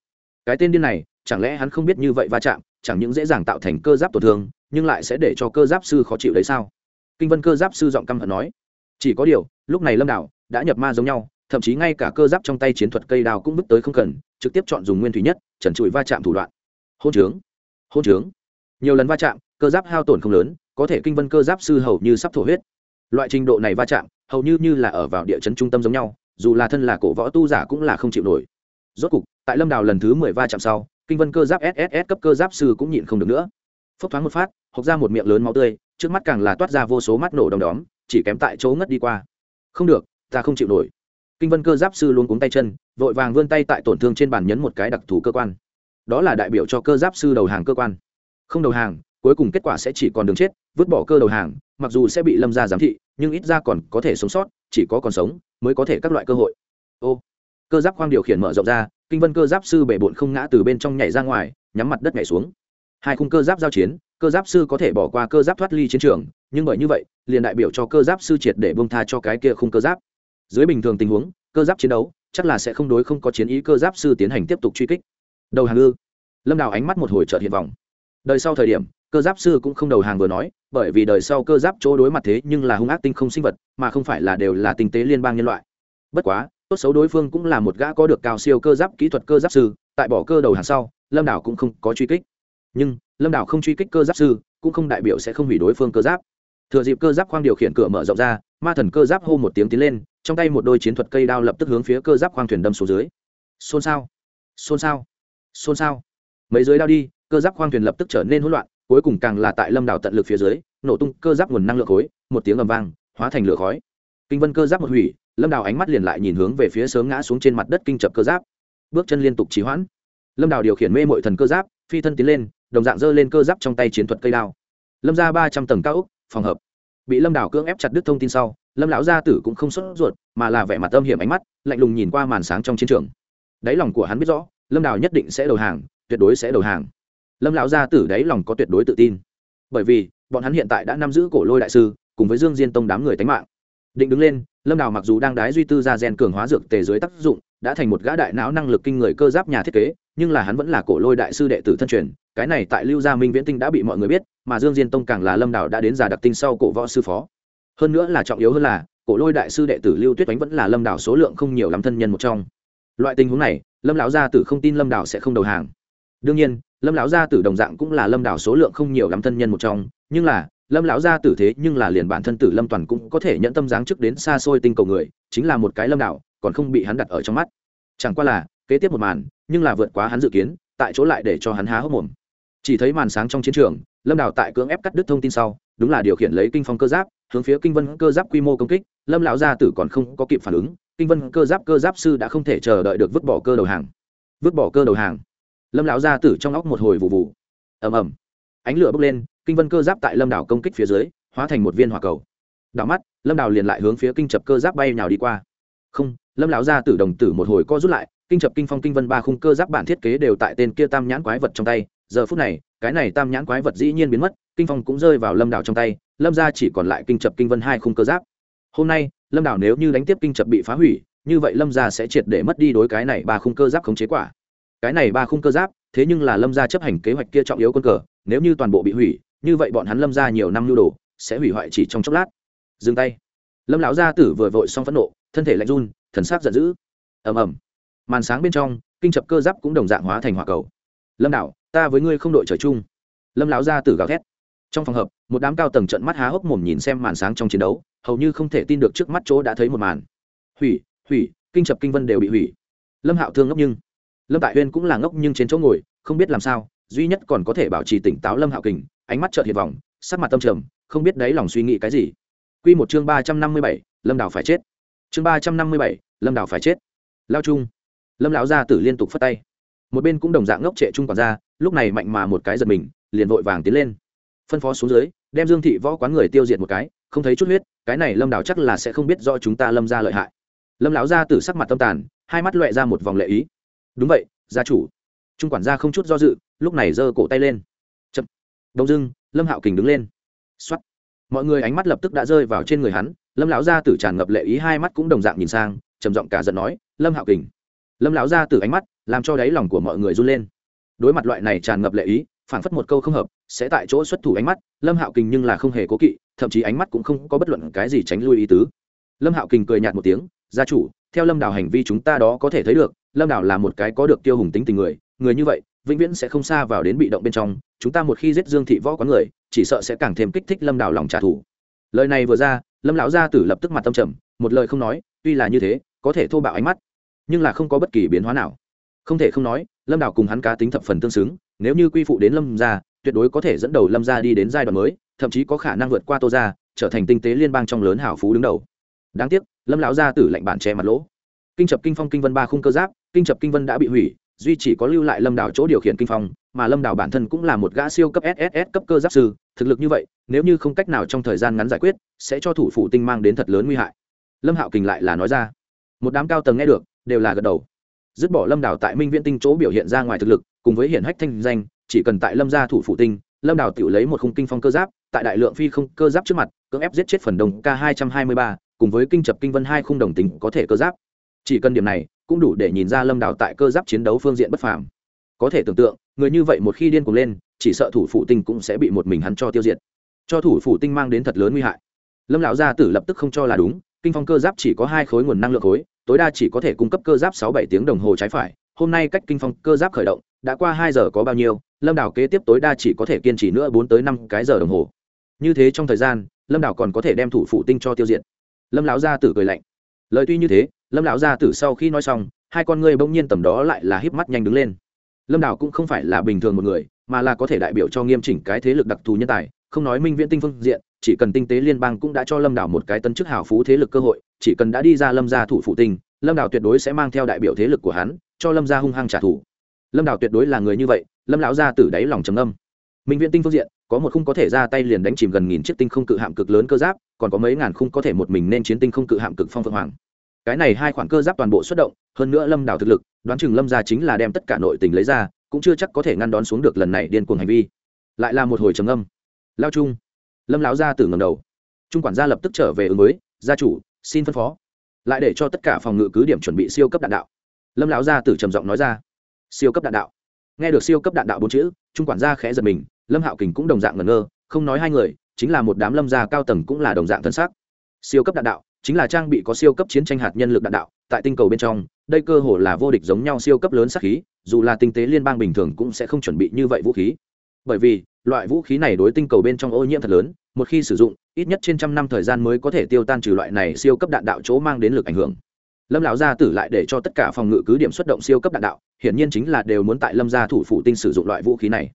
Cái tên điên này, chẳng lẽ hắn không biết như vậy va chạm? Chẳng những dễ dàng tạo thành cơ giáp tổn thương, nhưng lại sẽ để cho cơ giáp sư khó chịu đấy sao? Kinh vân cơ giáp sư giọng căm hận nói. Chỉ có điều, lúc này lâm đảo đã nhập ma giống nhau, thậm chí ngay cả cơ giáp trong tay chiến thuật cây đào cũng bước tới không cần, trực tiếp chọn dùng nguyên thủy nhất, trần trụi va chạm thủ đoạn. Hôn trướng hôn trướng. Nhiều lần va chạm, cơ giáp hao tổn không lớn, có thể kinh vân cơ giáp sư hầu như sắp thổ huyết. Loại trình độ này va chạm, hầu như như là ở vào địa chấn trung tâm giống nhau, dù là thân là cổ võ tu giả cũng là không chịu nổi. Rốt cục, tại lâm đào lần thứ mười va chạm sau kinh vân cơ giáp sss cấp cơ giáp sư cũng nhịn không được nữa. Phốc thoáng một phát, hộc ra một miệng lớn máu tươi, trước mắt càng là toát ra vô số mắt nổ đom đóm, chỉ kém tại chỗ ngất đi qua. Không được, ta không chịu nổi. Kinh vân cơ giáp sư luôn cuống tay chân, vội vàng vươn tay tại tổn thương trên bàn nhấn một cái đặc thù cơ quan. Đó là đại biểu cho cơ giáp sư đầu hàng cơ quan. Không đầu hàng, cuối cùng kết quả sẽ chỉ còn đường chết, vứt bỏ cơ đầu hàng, mặc dù sẽ bị lâm ra giám thị, nhưng ít ra còn có thể sống sót, chỉ có còn sống mới có thể các loại cơ hội. Ô, cơ giáp khoang điều khiển mở rộng ra kinh vân cơ giáp sư bể bụn không ngã từ bên trong nhảy ra ngoài, nhắm mặt đất nhảy xuống. Hai khung cơ giáp giao chiến, cơ giáp sư có thể bỏ qua cơ giáp thoát ly chiến trường, nhưng bởi như vậy, liền đại biểu cho cơ giáp sư triệt để bông tha cho cái kia khung cơ giáp. Dưới bình thường tình huống, cơ giáp chiến đấu, chắc là sẽ không đối không có chiến ý cơ giáp sư tiến hành tiếp tục truy kích. Đầu hàng ư? Lâm đào ánh mắt một hồi trợt hiện vòng. Đời sau thời điểm, cơ giáp sư cũng không đầu hàng vừa nói, bởi vì đời sau cơ giáp chỗ đối mặt thế nhưng là hung ác tinh không sinh vật, mà không phải là đều là tinh tế liên bang nhân loại. Bất quá tốt xấu đối phương cũng là một gã có được cao siêu cơ giáp kỹ thuật cơ giáp sư, tại bỏ cơ đầu hàng sau, lâm đảo cũng không có truy kích. Nhưng, lâm đảo không truy kích cơ giáp sư, cũng không đại biểu sẽ không hủy đối phương cơ giáp. Thừa dịp cơ giáp khoang điều khiển cửa mở rộng ra, ma thần cơ giáp hô một tiếng tiến lên, trong tay một đôi chiến thuật cây đao lập tức hướng phía cơ giáp khoang thuyền đâm xuống dưới. Xôn xao xôn xao xôn xao. Mấy dưới đao đi, cơ giáp khoang thuyền lập tức trở nên hỗn loạn, cuối cùng càng là tại lâm đảo tận lực phía dưới, nổ tung cơ giáp nguồn năng lượng khối, một tiếng ầm vang, hóa thành lửa khói. Kinh vân cơ giáp một hủy lâm đào ánh mắt liền lại nhìn hướng về phía sớm ngã xuống trên mặt đất kinh chập cơ giáp. Bước chân liên tục trì hoãn. Lâm đào điều khiển mê mội thần cơ giáp, phi thân tiến lên, đồng dạng giơ lên cơ giáp trong tay chiến thuật cây đao. Lâm ra ba trăm tầng cao úc phòng hợp. Bị lâm đào cưỡng ép chặt đứt thông tin sau, lâm lão gia tử cũng không sốt ruột, mà là vẻ mặt âm hiểm ánh mắt, lạnh lùng nhìn qua màn sáng trong chiến trường. Đáy lòng của hắn biết rõ, lâm đào nhất định sẽ đầu hàng, tuyệt đối sẽ đầu hàng. Lâm lão gia tử đáy lòng có tuyệt đối tự tin. Bởi vì, bọn hắn hiện tại đã nắm giữ cổ lôi đại sư, cùng với dương diên tông đám người tánh mạng định đứng lên, lâm đào mặc dù đang đái duy tư ra gen cường hóa dược tề dưới tác dụng, đã thành một gã đại não năng lực kinh người cơ giáp nhà thiết kế, nhưng là hắn vẫn là cổ lôi đại sư đệ tử thân truyền, cái này tại lưu gia minh viễn tinh đã bị mọi người biết, mà dương diên tông càng là lâm đào đã đến già đặc tinh sau cổ võ sư phó. Hơn nữa là trọng yếu hơn là, cổ lôi đại sư đệ tử lưu tuyết oánh vẫn là lâm đào số lượng không nhiều lắm thân nhân một trong. Loại tình huống này, lâm lão gia tử không tin lâm đào sẽ không đầu hàng. Đương nhiên, lâm lão gia tử đồng dạng cũng là lâm đào số lượng không nhiều lắm thân nhân một trong, nhưng là lâm lão gia tử thế nhưng là liền bản thân tử lâm toàn cũng có thể nhận tâm giáng trước đến xa xôi tinh cầu người, chính là một cái lâm đạo, còn không bị hắn đặt ở trong mắt. Chẳng qua là, kế tiếp một màn, nhưng là vượt quá hắn dự kiến, tại chỗ lại để cho hắn há hốc mồm. Chỉ thấy màn sáng trong chiến trường, lâm đào tại cưỡng ép cắt đứt thông tin sau, đúng là điều khiển lấy kinh phong cơ giáp, hướng phía kinh vân cơ giáp quy mô công kích, lâm lão gia tử còn không có kịp phản ứng, kinh vân cơ giáp cơ giáp sư đã không thể chờ đợi được vứt bỏ cơ đầu hàng. Vứt bỏ cơ đầu hàng. Lâm lão gia tử trong óc một hồi vụ vụ. Ầm ầm ánh lửa bốc lên, kinh vân cơ giáp tại lâm đảo công kích phía dưới, hóa thành một viên hỏa cầu. Đảo mắt, lâm đảo liền lại hướng phía kinh chập cơ giáp bay nhào đi qua. Không, lâm lão ra tử đồng tử một hồi co rút lại, kinh chập kinh phong kinh vân ba khung cơ giáp bản thiết kế đều tại tên kia tam nhãn quái vật trong tay. Giờ phút này, cái này tam nhãn quái vật dĩ nhiên biến mất, kinh phong cũng rơi vào lâm đảo trong tay, lâm ra chỉ còn lại kinh chập kinh vân hai khung cơ giáp. Hôm nay, lâm đảo nếu như đánh tiếp kinh chập bị phá hủy, như vậy lâm ra sẽ triệt để mất đi đối cái này ba khung cơ giáp khống chế quả. Cái này ba khung cơ giáp, thế nhưng là lâm ra chấp hành kế hoạch kia trọng yếu quân cờ nếu như toàn bộ bị hủy, như vậy bọn hắn lâm ra nhiều năm nhu đồ, sẽ hủy hoại chỉ trong chốc lát. Dừng tay. Lâm lão gia tử vừa vội xong phẫn nộ, thân thể lạnh run, thần sắc giận dữ. Ầm ầm. Màn sáng bên trong, kinh chập cơ giáp cũng đồng dạng hóa thành hỏa cầu. Lâm đạo ta với ngươi không đội trời chung. Lâm lão gia tử gào thét. Trong phòng hợp, một đám cao tầng trận mắt há hốc mồm nhìn xem màn sáng trong chiến đấu, hầu như không thể tin được trước mắt chỗ đã thấy một màn. Hủy hủy, kinh chập kinh vân đều bị hủy. Lâm hạo thương ngốc nhưng, lâm tại huyên cũng là ngốc nhưng trên chỗ ngồi, không biết làm sao duy nhất còn có thể bảo trì tỉnh táo lâm hạo kình, ánh mắt trợt hiệt vọng sắc mặt tâm trầm, không biết đấy lòng suy nghĩ cái gì. Quy một chương ba trăm năm mươi bảy, lâm đào phải chết. Chương ba trăm năm mươi bảy, lâm đào phải chết. Lao trung. Lâm lão gia tử liên tục phất tay. Một bên cũng đồng dạng ngốc trệ trung quản ra lúc này mạnh mà một cái giật mình, liền vội vàng tiến lên. Phân phó xuống dưới, đem dương thị võ quán người tiêu diệt một cái, không thấy chút huyết, cái này lâm đào chắc là sẽ không biết do chúng ta lâm ra lợi hại. Lâm lão gia tử sắc mặt tâm tàn, hai mắt loẹ ra một vòng lệ ý. Đúng vậy, gia chủ trung quản gia không chút do dự, lúc này giơ cổ tay lên. Chậm. Đông dưng lâm hạo kình đứng lên. X mọi người ánh mắt lập tức đã rơi vào trên người hắn, lâm lão gia tử tràn ngập lệ ý, hai mắt cũng đồng dạng nhìn sang, trầm giọng cả giận nói, lâm hạo kình. Lâm lão gia tử ánh mắt làm cho đáy lòng của mọi người run lên. Đối mặt loại này tràn ngập lệ ý phản phất một câu không hợp, sẽ tại chỗ xuất thủ ánh mắt, lâm hạo kình nhưng là không hề cố kỵ, thậm chí ánh mắt cũng không có bất luận cái gì tránh lui ý tứ. Lâm hạo kình cười nhạt một tiếng, gia chủ, theo lâm đào hành vi chúng ta đó có thể thấy được, lâm đào là một cái có được tiêu hùng tính tình người người như vậy, vĩnh viễn sẽ không xa vào đến bị động bên trong, chúng ta một khi giết dương thị võ quán người, chỉ sợ sẽ càng thêm kích thích lâm đào lòng trả thù. Lời này vừa ra, lâm lão gia tử lập tức mặt tâm trầm, một lời không nói, tuy là như thế, có thể thô bạo ánh mắt, nhưng là không có bất kỳ biến hóa nào. Không thể không nói, lâm đào cùng hắn cá tính thập phần tương xứng, nếu như quy phụ đến lâm gia, tuyệt đối có thể dẫn đầu lâm gia đi đến giai đoạn mới, thậm chí có khả năng vượt qua tô gia, trở thành tinh tế liên bang trong lớn hảo phú đứng đầu. Đáng tiếc, lâm lão gia tử lạnh bản che mặt lỗ. Kinh chập kinh phong kinh vân ba khung cơ giáp, kinh chập kinh vân đã bị hủy duy chỉ có lưu lại lâm đảo chỗ điều khiển kinh phong, mà lâm đảo bản thân cũng là một gã siêu cấp sss cấp cơ giáp sư, thực lực như vậy, nếu như không cách nào trong thời gian ngắn giải quyết, sẽ cho thủ phủ tinh mang đến thật lớn nguy hại. Lâm hạo kình lại là nói ra. Một đám cao tầng nghe được, đều là gật đầu. Dứt bỏ lâm đảo tại minh viễn tinh chỗ biểu hiện ra ngoài thực lực, cùng với hiển hách thanh danh, chỉ cần tại lâm gia thủ phủ tinh, lâm đảo tự lấy một khung kinh phong cơ giáp, tại đại lượng phi không cơ giáp trước mặt, cưỡng ép giết chết phần đồng k hai trăm hai mươi ba, cùng với kinh chập kinh vân hai khung đồng tính có thể cơ giáp. Chỉ cần điểm này cũng đủ để nhìn ra lâm đào tại cơ giáp chiến đấu phương diện bất phàm. Có thể tưởng tượng, người như vậy một khi điên cuồng lên, chỉ sợ thủ phủ tinh cũng sẽ bị một mình hắn cho tiêu diệt. Cho thủ phủ tinh mang đến thật lớn nguy hại. Lâm lão gia tử lập tức không cho là đúng, kinh phong cơ giáp chỉ có hai khối nguồn năng lượng khối, tối đa chỉ có thể cung cấp cơ giáp sáu bảy tiếng đồng hồ trái phải. Hôm nay cách kinh phong cơ giáp khởi động, đã qua hai giờ có bao nhiêu, lâm đảo kế tiếp tối đa chỉ có thể kiên trì nữa bốn tới năm cái giờ đồng hồ. Như thế trong thời gian, lâm đảo còn có thể đem thủ phụ tinh cho tiêu diệt. Lâm lão gia tử cười lạnh. Lời tuy như thế lâm lão gia tử sau khi nói xong, hai con ngươi bỗng nhiên tầm đó lại là híp mắt nhanh đứng lên. Lâm đảo cũng không phải là bình thường một người, mà là có thể đại biểu cho nghiêm chỉnh cái thế lực đặc thù nhân tài, không nói minh viễn tinh phương diện, chỉ cần tinh tế liên bang cũng đã cho lâm đảo một cái tân chức hào phú thế lực cơ hội, chỉ cần đã đi ra lâm gia thủ phụ tinh, lâm đảo tuyệt đối sẽ mang theo đại biểu thế lực của hắn, cho lâm gia hung hăng trả thù. Lâm đảo tuyệt đối là người như vậy, lâm lão gia tử đáy lòng trầm âm minh viễn tinh phương diện, có một khung có thể ra tay liền đánh chìm gần nghìn chiếc tinh không cự hạm cực lớn cơ giáp, còn có mấy ngàn khung có thể một mình nên chiến tinh không cự hạm cực phong phượng hoàng cái này hai khoản cơ giáp toàn bộ xuất động, hơn nữa lâm đảo thực lực, đoán chừng lâm gia chính là đem tất cả nội tình lấy ra, cũng chưa chắc có thể ngăn đón xuống được lần này điên cuồng hành vi. Lại là một hồi trầm âm lao trung. Lâm lão gia tử ngầm đầu. Trung quản gia lập tức trở về ứng mới gia chủ, xin phân phó. Lại để cho tất cả phòng ngự cứ điểm chuẩn bị siêu cấp đạn đạo. Lâm lão gia tử trầm giọng nói ra, siêu cấp đạn đạo. Nghe được siêu cấp đạn đạo bốn chữ, trung quản gia khẽ giật mình, lâm hạo kình cũng đồng dạng ngẩn ngơ, không nói hai người, chính là một đám lâm gia cao tầng cũng là đồng dạng thân xác. Siêu cấp đạn đạo chính là trang bị có siêu cấp chiến tranh hạt nhân lực đạn đạo, tại tinh cầu bên trong, đây cơ hồ là vô địch giống nhau siêu cấp lớn sát khí, dù là tinh tế liên bang bình thường cũng sẽ không chuẩn bị như vậy vũ khí. Bởi vì, loại vũ khí này đối tinh cầu bên trong ô nhiễm thật lớn, một khi sử dụng, ít nhất trên trăm năm thời gian mới có thể tiêu tan trừ loại này siêu cấp đạn đạo chỗ mang đến lực ảnh hưởng. Lâm lão gia tử lại để cho tất cả phòng ngự cứ điểm xuất động siêu cấp đạn đạo, hiển nhiên chính là đều muốn tại lâm gia thủ phủ tinh sử dụng loại vũ khí này.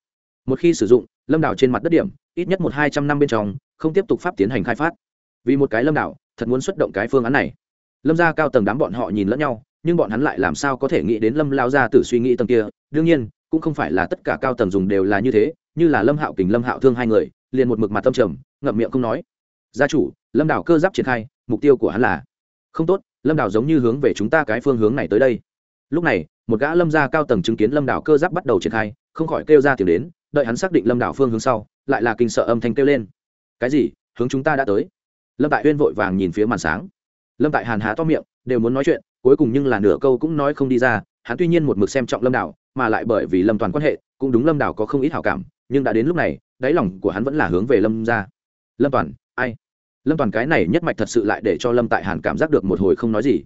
Một khi sử dụng, lâm đảo trên mặt đất điểm, ít nhất một hai trăm năm bên trong, không tiếp tục pháp tiến hành khai phát. Vì một cái lâm đảo thật muốn xuất động cái phương án này. Lâm gia cao tầng đám bọn họ nhìn lẫn nhau, nhưng bọn hắn lại làm sao có thể nghĩ đến lâm lao gia tử suy nghĩ tầng kia? Đương nhiên, cũng không phải là tất cả cao tầng dùng đều là như thế, như là lâm hạo kình, lâm hạo thương hai người, liền một mực mặt tâm trầm, ngậm miệng không nói. Gia chủ, lâm đảo cơ giáp triển khai, mục tiêu của hắn là không tốt, lâm đảo giống như hướng về chúng ta cái phương hướng này tới đây. Lúc này, một gã lâm gia cao tầng chứng kiến lâm đảo cơ giáp bắt đầu triển khai, không khỏi kêu ra tiếng đến, đợi hắn xác định lâm đảo phương hướng sau, lại là kinh sợ âm thanh kêu lên. Cái gì? Hướng chúng ta đã tới lâm tại huyên vội vàng nhìn phía màn sáng. Lâm tại hàn há to miệng, đều muốn nói chuyện, cuối cùng nhưng là nửa câu cũng nói không đi ra, hắn tuy nhiên một mực xem trọng lâm đảo, mà lại bởi vì lâm toàn quan hệ, cũng đúng lâm đảo có không ít hảo cảm, nhưng đã đến lúc này, đáy lòng của hắn vẫn là hướng về lâm ra. Lâm toàn, ai? Lâm toàn cái này nhất mạch thật sự lại để cho lâm tại hàn cảm giác được một hồi không nói gì.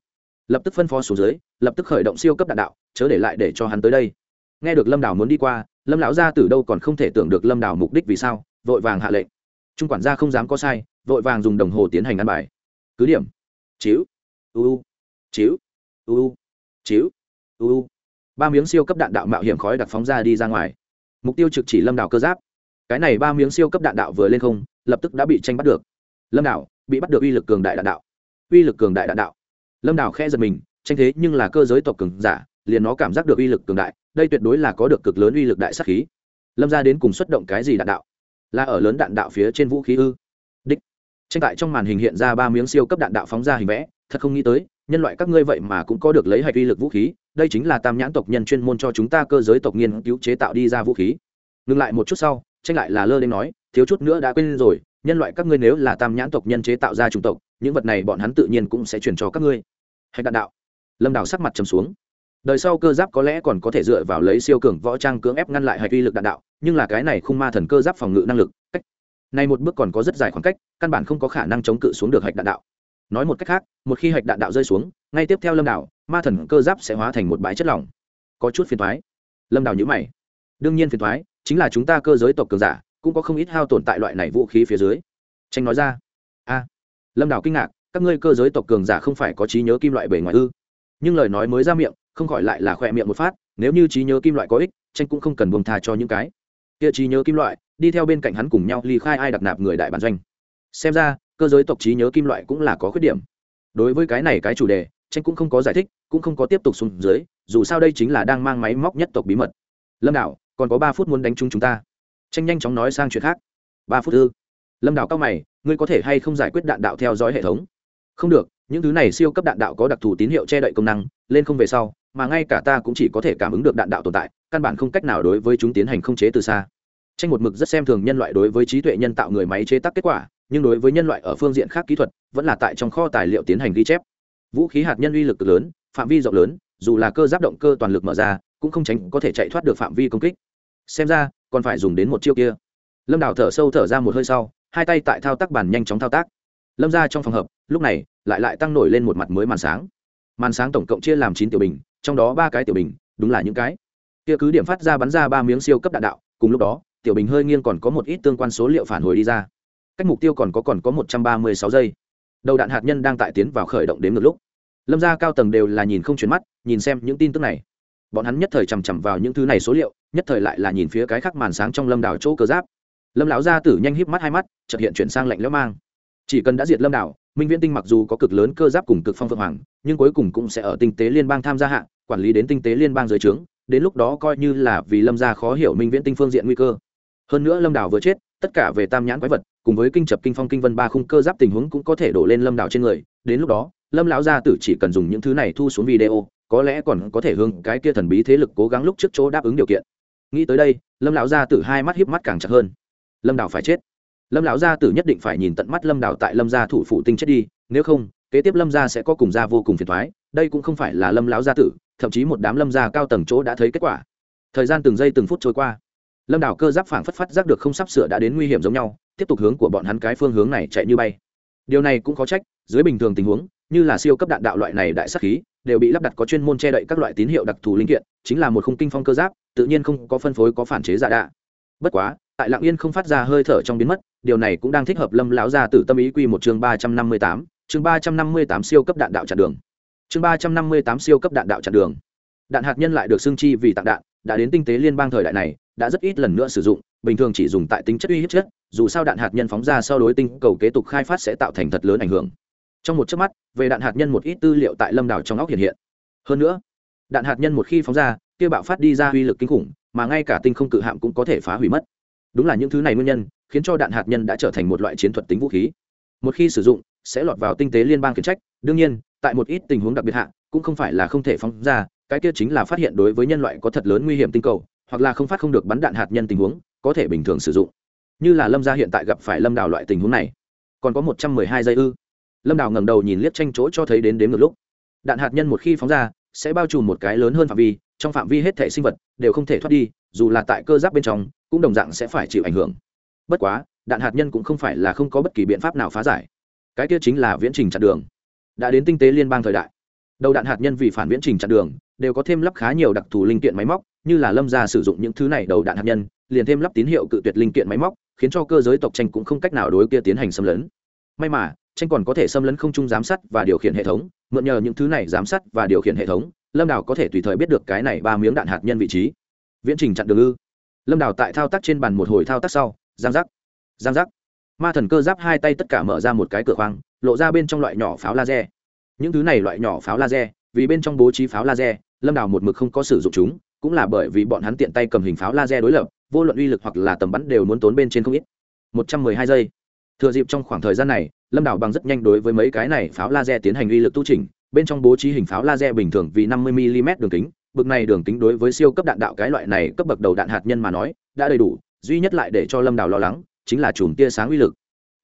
Lập tức phân phó xuống dưới, lập tức khởi động siêu cấp đạn đạo, chớ để lại để cho hắn tới đây. Nghe được lâm đảo muốn đi qua, lâm lão gia từ đâu còn không thể tưởng được lâm đảo mục đích vì sao, vội vàng hạ lệnh. Trung quản gia không dám có sai vội vàng dùng đồng hồ tiến hành ăn bài. Cứ điểm. Chiếu u chiếu u chiếu u ba miếng siêu cấp đạn đạo mạo hiểm khói đặc phóng ra đi ra ngoài. Mục tiêu trực chỉ lâm đảo cơ giáp. Cái này ba miếng siêu cấp đạn đạo vừa lên không, lập tức đã bị tranh bắt được. Lâm đảo, bị bắt được uy lực cường đại đạn đạo. Uy lực cường đại đạn đạo. Lâm đảo khe giật mình, tranh thế nhưng là cơ giới tộc cường giả, liền nó cảm giác được uy lực cường đại, đây tuyệt đối là có được cực lớn uy lực đại sắc khí. Lâm ra đến cùng xuất động cái gì đạn đạo? Là ở lớn đạn đạo phía trên vũ khí ư? Tranh tại trong màn hình hiện ra ba miếng siêu cấp đạn đạo phóng ra hình vẽ, thật không nghĩ tới, nhân loại các ngươi vậy mà cũng có được lấy hạch uy lực vũ khí, đây chính là tam nhãn tộc nhân chuyên môn cho chúng ta cơ giới tộc nghiên cứu chế tạo đi ra vũ khí. Ngừng lại một chút sau, tranh lại là lơ đến nói, thiếu chút nữa đã quên rồi, nhân loại các ngươi nếu là tam nhãn tộc nhân chế tạo ra chủng tộc, những vật này bọn hắn tự nhiên cũng sẽ chuyển cho các ngươi. Hạch đạn đạo. Lâm đào sắc mặt trầm xuống. Đời sau cơ giáp có lẽ còn có thể dựa vào lấy siêu cường võ trang cưỡng ép ngăn lại hạch uy lực đạn đạo, nhưng là cái này không ma thần cơ giáp phòng ngự năng lực, cách nay một bước còn có rất dài khoảng cách, căn bản không có khả năng chống cự xuống được hạch đạn đạo. Nói một cách khác, một khi hạch đạn đạo rơi xuống, ngay tiếp theo lâm đảo, ma thần cơ giáp sẽ hóa thành một bãi chất lỏng. Có chút phiền thoái lâm đảo nhữ mày. Đương nhiên phiền thoái chính là chúng ta cơ giới tộc cường giả, cũng có không ít hao tồn tại loại này vũ khí phía dưới. Tranh nói ra. A. Lâm đảo kinh ngạc, các ngươi cơ giới tộc cường giả không phải có trí nhớ kim loại bề ngoài ư? Nhưng lời nói mới ra miệng, không khỏi lại là khỏe miệng một phát, nếu như trí nhớ kim loại có ích, tranh cũng không cần buông thà cho những cái. Kia trí nhớ kim loại đi theo bên cạnh hắn cùng nhau ly khai ai đặc nạp người đại bản doanh. Xem ra, cơ giới tộc trí nhớ kim loại cũng là có khuyết điểm. Đối với cái này cái chủ đề, tranh cũng không có giải thích, cũng không có tiếp tục xuống dưới, dù sao đây chính là đang mang máy móc nhất tộc bí mật. Lâm đạo, còn có ba phút muốn đánh trúng chúng ta. Tranh nhanh chóng nói sang chuyện khác. Ba phút ư? Lâm đạo cao mày, ngươi có thể hay không giải quyết đạn đạo theo dõi hệ thống? Không được, những thứ này siêu cấp đạn đạo có đặc thù tín hiệu che đậy công năng, lên không về sau, mà ngay cả ta cũng chỉ có thể cảm ứng được đạn đạo tồn tại, căn bản không cách nào đối với chúng tiến hành không chế từ xa tranh một mực rất xem thường nhân loại đối với trí tuệ nhân tạo người máy chế tác kết quả, nhưng đối với nhân loại ở phương diện khác kỹ thuật, vẫn là tại trong kho tài liệu tiến hành ghi chép. Vũ khí hạt nhân uy lực lớn, phạm vi rộng lớn, dù là cơ giáp động cơ toàn lực mở ra, cũng không tránh có thể chạy thoát được phạm vi công kích. Xem ra, còn phải dùng đến một chiêu kia. Lâm đào thở sâu thở ra một hơi sau, hai tay tại thao tác bàn nhanh chóng thao tác. Lâm ra trong phòng hợp, lúc này, lại lại tăng nổi lên một mặt mới màn sáng. Màn sáng tổng cộng chia làm chín tiểu bình, trong đó ba cái tiểu bình, đúng là những cái. Kia cứ điểm phát ra bắn ra ba miếng siêu cấp đạn đạo, cùng lúc đó tiểu bình hơi nghiêng còn có một ít tương quan số liệu phản hồi đi ra. Cách mục tiêu còn có còn có một trăm ba mươi sáu giây. Đầu đạn hạt nhân đang tại tiến vào khởi động đến ngược lúc. Lâm ra cao tầng đều là nhìn không chuyển mắt nhìn xem những tin tức này. Bọn hắn nhất thời chằm chằm vào những thứ này số liệu nhất thời lại là nhìn phía cái khắc màn sáng trong lâm đảo chỗ cơ giáp. Lâm lão gia tử nhanh híp mắt hai mắt chợt hiện chuyển sang lạnh lẽo mang. Chỉ cần đã diệt lâm đảo minh viễn tinh mặc dù có cực lớn cơ giáp cùng cực phong phượng hoàng nhưng cuối cùng cũng sẽ ở tinh tế liên bang tham gia hạng, quản lý đến tinh tế liên bang dưới trướng đến lúc đó coi như là vì lâm gia khó hiểu minh viễn tinh phương diện nguy cơ hơn nữa lâm đảo vừa chết, tất cả về tam nhãn quái vật, cùng với kinh chập kinh phong kinh vân ba khung cơ giáp tình huống cũng có thể đổ lên lâm đảo trên người. Đến lúc đó, lâm lão gia tử chỉ cần dùng những thứ này thu xuống video, có lẽ còn có thể hướng cái kia thần bí thế lực cố gắng lúc trước chỗ đáp ứng điều kiện. Nghĩ tới đây, lâm lão gia tử hai mắt híp mắt càng chặt hơn. Lâm đảo phải chết. Lâm lão gia tử nhất định phải nhìn tận mắt lâm đảo tại lâm gia thủ phụ tinh chết đi, nếu không, kế tiếp lâm gia sẽ có cùng gia vô cùng phiền thoái đây cũng không phải là lâm lão gia tử, thậm chí một đám lâm gia cao tầng chỗ đã thấy kết quả. Thời gian từng giây từng phút trôi qua lâm đảo cơ giáp phảng phất phát giác được không sắp sửa đã đến nguy hiểm giống nhau, tiếp tục hướng của bọn hắn cái phương hướng này chạy như bay. Điều này cũng khó trách, dưới bình thường tình huống, như là siêu cấp đạn đạo loại này đại sắc khí, đều bị lắp đặt có chuyên môn che đậy các loại tín hiệu đặc thù linh kiện, chính là một khung kinh phong cơ giáp, tự nhiên không có phân phối, có phản chế giả đạ. Bất quá, tại lạng yên không phát ra hơi thở trong biến mất, điều này cũng đang thích hợp lâm lão gia tử tâm ý quy một chương ba trăm năm mươi tám, chương ba trăm năm mươi tám siêu cấp đạn đạo chặn đường. Chương ba trăm năm mươi tám siêu cấp đạn đạo chặn đường. Đạn hạt nhân lại được xương chi vì tặng đạn, đã đến tinh tế liên bang thời đại này đã rất ít lần nữa sử dụng, bình thường chỉ dùng tại tính chất uy hiếp chất, dù sao đạn hạt nhân phóng ra sau đối tinh cầu kế tục khai phát sẽ tạo thành thật lớn ảnh hưởng. Trong một chớp mắt, về đạn hạt nhân một ít tư liệu tại lâm đảo trong óc hiện hiện. Hơn nữa, đạn hạt nhân một khi phóng ra, kia bạo phát đi ra uy lực kinh khủng, mà ngay cả tinh không cự hạm cũng có thể phá hủy mất. Đúng là những thứ này nguyên nhân, khiến cho đạn hạt nhân đã trở thành một loại chiến thuật tính vũ khí. Một khi sử dụng, sẽ lọt vào tinh tế liên bang khiển trách. Đương nhiên, tại một ít tình huống đặc biệt hạ, cũng không phải là không thể phóng ra, cái kia chính là phát hiện đối với nhân loại có thật lớn nguy hiểm tinh cầu hoặc là không phát không được bắn đạn hạt nhân tình huống, có thể bình thường sử dụng. Như là lâm gia hiện tại gặp phải lâm đào loại tình huống này, còn có một trăm mười hai giây ư. Lâm đào ngẩng đầu nhìn liếc tranh chỗ cho thấy đến đến ngược lúc. Đạn hạt nhân một khi phóng ra, sẽ bao trùm một cái lớn hơn phạm vi, trong phạm vi hết thể sinh vật đều không thể thoát đi, dù là tại cơ giáp bên trong, cũng đồng dạng sẽ phải chịu ảnh hưởng. Bất quá, đạn hạt nhân cũng không phải là không có bất kỳ biện pháp nào phá giải. Cái kia chính là viễn trình chặn đường. Đã đến tinh tế liên bang thời đại, đầu đạn hạt nhân vì phản viễn trình chặn đường, đều có thêm lắp khá nhiều đặc thù linh kiện máy móc như là lâm gia sử dụng những thứ này đầu đạn hạt nhân, liền thêm lắp tín hiệu cự tuyệt linh kiện máy móc, khiến cho cơ giới tộc tranh cũng không cách nào đối kia tiến hành xâm lấn. May mà, tranh còn có thể xâm lấn không trung giám sát và điều khiển hệ thống, mượn nhờ những thứ này giám sát và điều khiển hệ thống, lâm đào có thể tùy thời biết được cái này ba miếng đạn hạt nhân vị trí. Viễn trình chặn đường ư? Lâm đào tại thao tác trên bàn một hồi thao tác sau, giang giác giang giác. Ma thần cơ giáp hai tay tất cả mở ra một cái cửa khoang, lộ ra bên trong loại nhỏ pháo laser. Những thứ này loại nhỏ pháo laser, vì bên trong bố trí pháo laser, lâm đào một mực không có sử dụng chúng cũng là bởi vì bọn hắn tiện tay cầm hình pháo laser đối lập, vô luận uy lực hoặc là tầm bắn đều muốn tốn bên trên không ít. Một trăm mười hai giây. Thừa dịp trong khoảng thời gian này, lâm đảo bằng rất nhanh đối với mấy cái này pháo laser tiến hành uy lực tu trình bên trong bố trí hình pháo laser bình thường vì 50 mm đường kính, bực này đường kính đối với siêu cấp đạn đạo cái loại này cấp bậc đầu đạn hạt nhân mà nói, đã đầy đủ, duy nhất lại để cho lâm đảo lo lắng, chính là chùm tia sáng uy lực.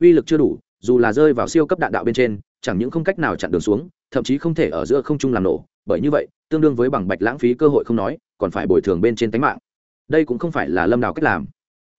Uy lực chưa đủ, dù là rơi vào siêu cấp đạn đạo bên trên, chẳng những không cách nào chặn đường xuống, thậm chí không thể ở giữa không trung làm nổ, bởi như vậy, tương đương với bằng bạch lãng phí cơ hội không nói còn phải bồi thường bên trên tánh mạng. Đây cũng không phải là lâm đào cách làm.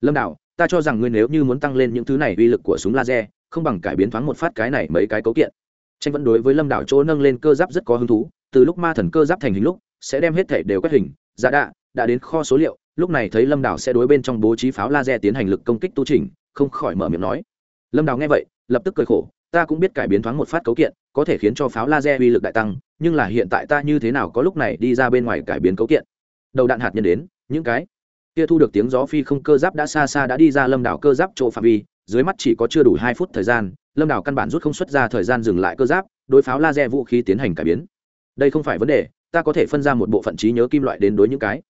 Lâm đào, ta cho rằng ngươi nếu như muốn tăng lên những thứ này uy lực của súng laser, không bằng cải biến thoáng một phát cái này mấy cái cấu kiện. Tranh vẫn đối với lâm đảo chỗ nâng lên cơ giáp rất có hứng thú, từ lúc ma thần cơ giáp thành hình lúc, sẽ đem hết thể đều quét hình giả đạ, đã đến kho số liệu, lúc này thấy lâm đảo sẽ đối bên trong bố trí pháo laser tiến hành lực công kích tu trình không khỏi mở miệng nói. Lâm đảo nghe vậy, lập tức cười khổ, ta cũng biết cải biến thoáng một phát cấu kiện, có thể khiến cho pháo laser uy lực đại tăng, nhưng là hiện tại ta như thế nào có lúc này đi ra bên ngoài cải biến cấu kiện? Đầu đạn hạt nhân đến, những cái kia thu được tiếng gió phi không cơ giáp đã xa xa đã đi ra lâm đảo cơ giáp chỗ phạm vi, dưới mắt chỉ có chưa đủ hai phút thời gian, lâm đảo căn bản rút không xuất ra thời gian dừng lại cơ giáp, đối pháo laser vũ khí tiến hành cải biến. Đây không phải vấn đề, ta có thể phân ra một bộ phận trí nhớ kim loại đến đối những cái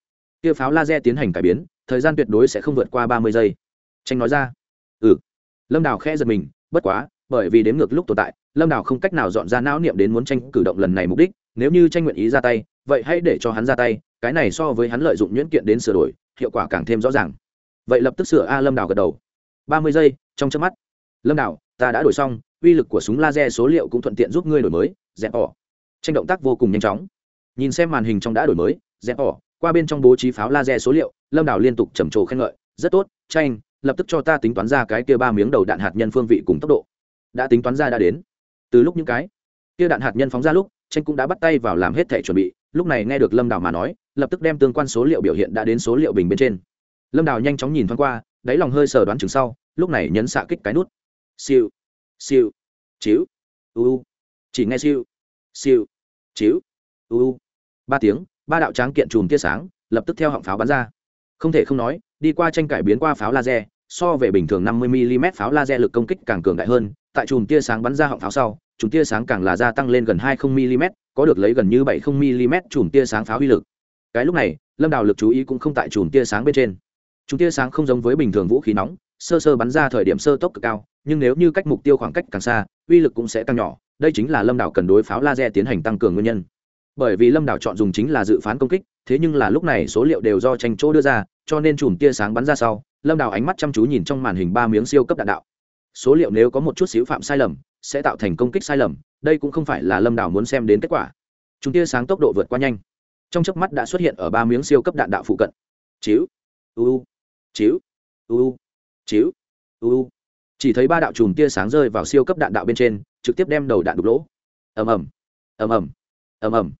kia pháo laser tiến hành cải biến, thời gian tuyệt đối sẽ không vượt qua ba mươi giây. Tranh nói ra. Ừ. Lâm đảo khẽ giật mình, bất quá, bởi vì đếm ngược lúc tồn tại, lâm đảo không cách nào dọn ra não niệm đến muốn tranh cử động lần này mục đích nếu như tranh nguyện ý ra tay, vậy hãy để cho hắn ra tay, cái này so với hắn lợi dụng nhuyễn kiện đến sửa đổi, hiệu quả càng thêm rõ ràng. Vậy lập tức sửa a lâm đảo gật đầu. Ba mươi giây, trong chớp mắt. Lâm đảo ta đã đổi xong, uy lực của súng laser số liệu cũng thuận tiện giúp ngươi đổi mới, dẹp ỏ tranh động tác vô cùng nhanh chóng. Nhìn xem màn hình trong đã đổi mới, dẹp ỏ qua bên trong bố trí pháo laser số liệu, lâm đào liên tục trầm trồ khen ngợi. Rất tốt, tranh, lập tức cho ta tính toán ra cái kia ba miếng đầu đạn hạt nhân phương vị cùng tốc độ. Đã tính toán ra đã đến. Từ lúc những cái kia đạn hạt nhân phóng ra lúc tranh cũng đã bắt tay vào làm hết thể chuẩn bị, lúc này nghe được lâm đào mà nói, lập tức đem tương quan số liệu biểu hiện đã đến số liệu bình bên trên. Lâm đào nhanh chóng nhìn thoáng qua, đáy lòng hơi sờ đoán chừng sau, lúc này nhấn xạ kích cái nút. Siêu siêu, chiếu, u chỉ nghe siêu siêu, chiếu, u ba tiếng, ba đạo tráng kiện chùm tia sáng, lập tức theo họng pháo bắn ra. Không thể không nói, đi qua tranh cải biến qua pháo laser, so về bình thường 50 mm pháo laser lực công kích càng cường đại hơn, tại chùm tia sáng bắn ra họng pháo sau chùm tia sáng càng là gia tăng lên gần 20 mm có được lấy gần như 70 mm chùm tia sáng phá uy lực. Cái lúc này, lâm đào lực chú ý cũng không tại chùm tia sáng bên trên. Chùm tia sáng không giống với bình thường vũ khí nóng, sơ sơ bắn ra thời điểm sơ tốc cực cao, nhưng nếu như cách mục tiêu khoảng cách càng xa, uy lực cũng sẽ tăng nhỏ. Đây chính là lâm đảo cần đối pháo laser tiến hành tăng cường nguyên nhân. Bởi vì lâm đảo chọn dùng chính là dự phán công kích, thế nhưng là lúc này số liệu đều do tranh chỗ đưa ra, cho nên chùm tia sáng bắn ra sau, lâm đảo ánh mắt chăm chú nhìn trong màn hình ba miếng siêu cấp đạn đạo số liệu nếu có một chút xíu phạm sai lầm, sẽ tạo thành công kích sai lầm, đây cũng không phải là lâm đảo muốn xem đến kết quả. Chúng tia sáng tốc độ vượt qua nhanh. Trong chớp mắt đã xuất hiện ở ba miếng siêu cấp đạn đạo phụ cận. Chiếu u chiếu u chiếu u chỉ thấy ba đạo chùm tia sáng rơi vào siêu cấp đạn đạo bên trên, trực tiếp đem đầu đạn đục lỗ. Ầm ầm ầm ầm ầm ầm.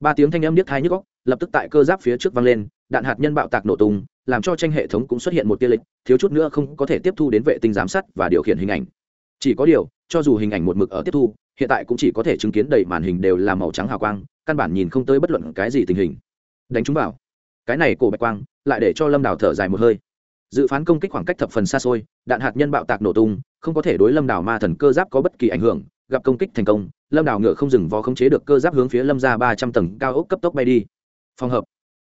Ba tiếng thanh âm niết thai nhức góc lập tức tại cơ giáp phía trước vang lên đạn hạt nhân bạo tạc nổ tung, làm cho tranh hệ thống cũng xuất hiện một tia lịch, thiếu chút nữa không có thể tiếp thu đến vệ tinh giám sát và điều khiển hình ảnh. Chỉ có điều, cho dù hình ảnh một mực ở tiếp thu, hiện tại cũng chỉ có thể chứng kiến đầy màn hình đều là màu trắng hào quang, căn bản nhìn không tới bất luận cái gì tình hình. Đánh chúng vào. Cái này cổ bạch quang, lại để cho lâm đào thở dài một hơi. Dự phán công kích khoảng cách thập phần xa xôi, đạn hạt nhân bạo tạc nổ tung, không có thể đối lâm đảo ma thần cơ giáp có bất kỳ ảnh hưởng, gặp công kích thành công, lâm đảo ngựa không dừng vó khống chế được cơ giáp hướng phía lâm ra ba trăm tầng cao ốc cấp tốc bay đi. Phòng hợp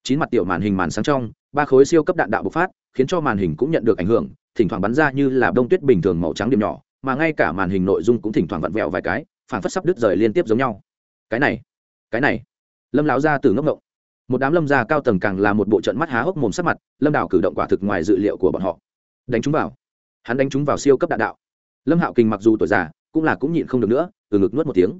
chín mặt tiểu màn hình màn sáng trong, ba khối siêu cấp đạn đạo bộc phát, khiến cho màn hình cũng nhận được ảnh hưởng, thỉnh thoảng bắn ra như là đông tuyết bình thường màu trắng điểm nhỏ, mà ngay cả màn hình nội dung cũng thỉnh thoảng vặn vẹo vài cái phản phất sắp đứt rời liên tiếp giống nhau. Cái này cái này. Lâm lão ra từ ngốc ngộng. Một đám lâm gia cao tầng càng là một bộ trận mắt há hốc mồm sắc mặt, lâm đảo cử động quả thực ngoài dự liệu của bọn họ. Đánh chúng vào. Hắn đánh chúng vào siêu cấp đạn đạo. Lâm hạo kinh mặc dù tuổi già, cũng là cũng nhịn không được nữa, từ ngực nuốt một tiếng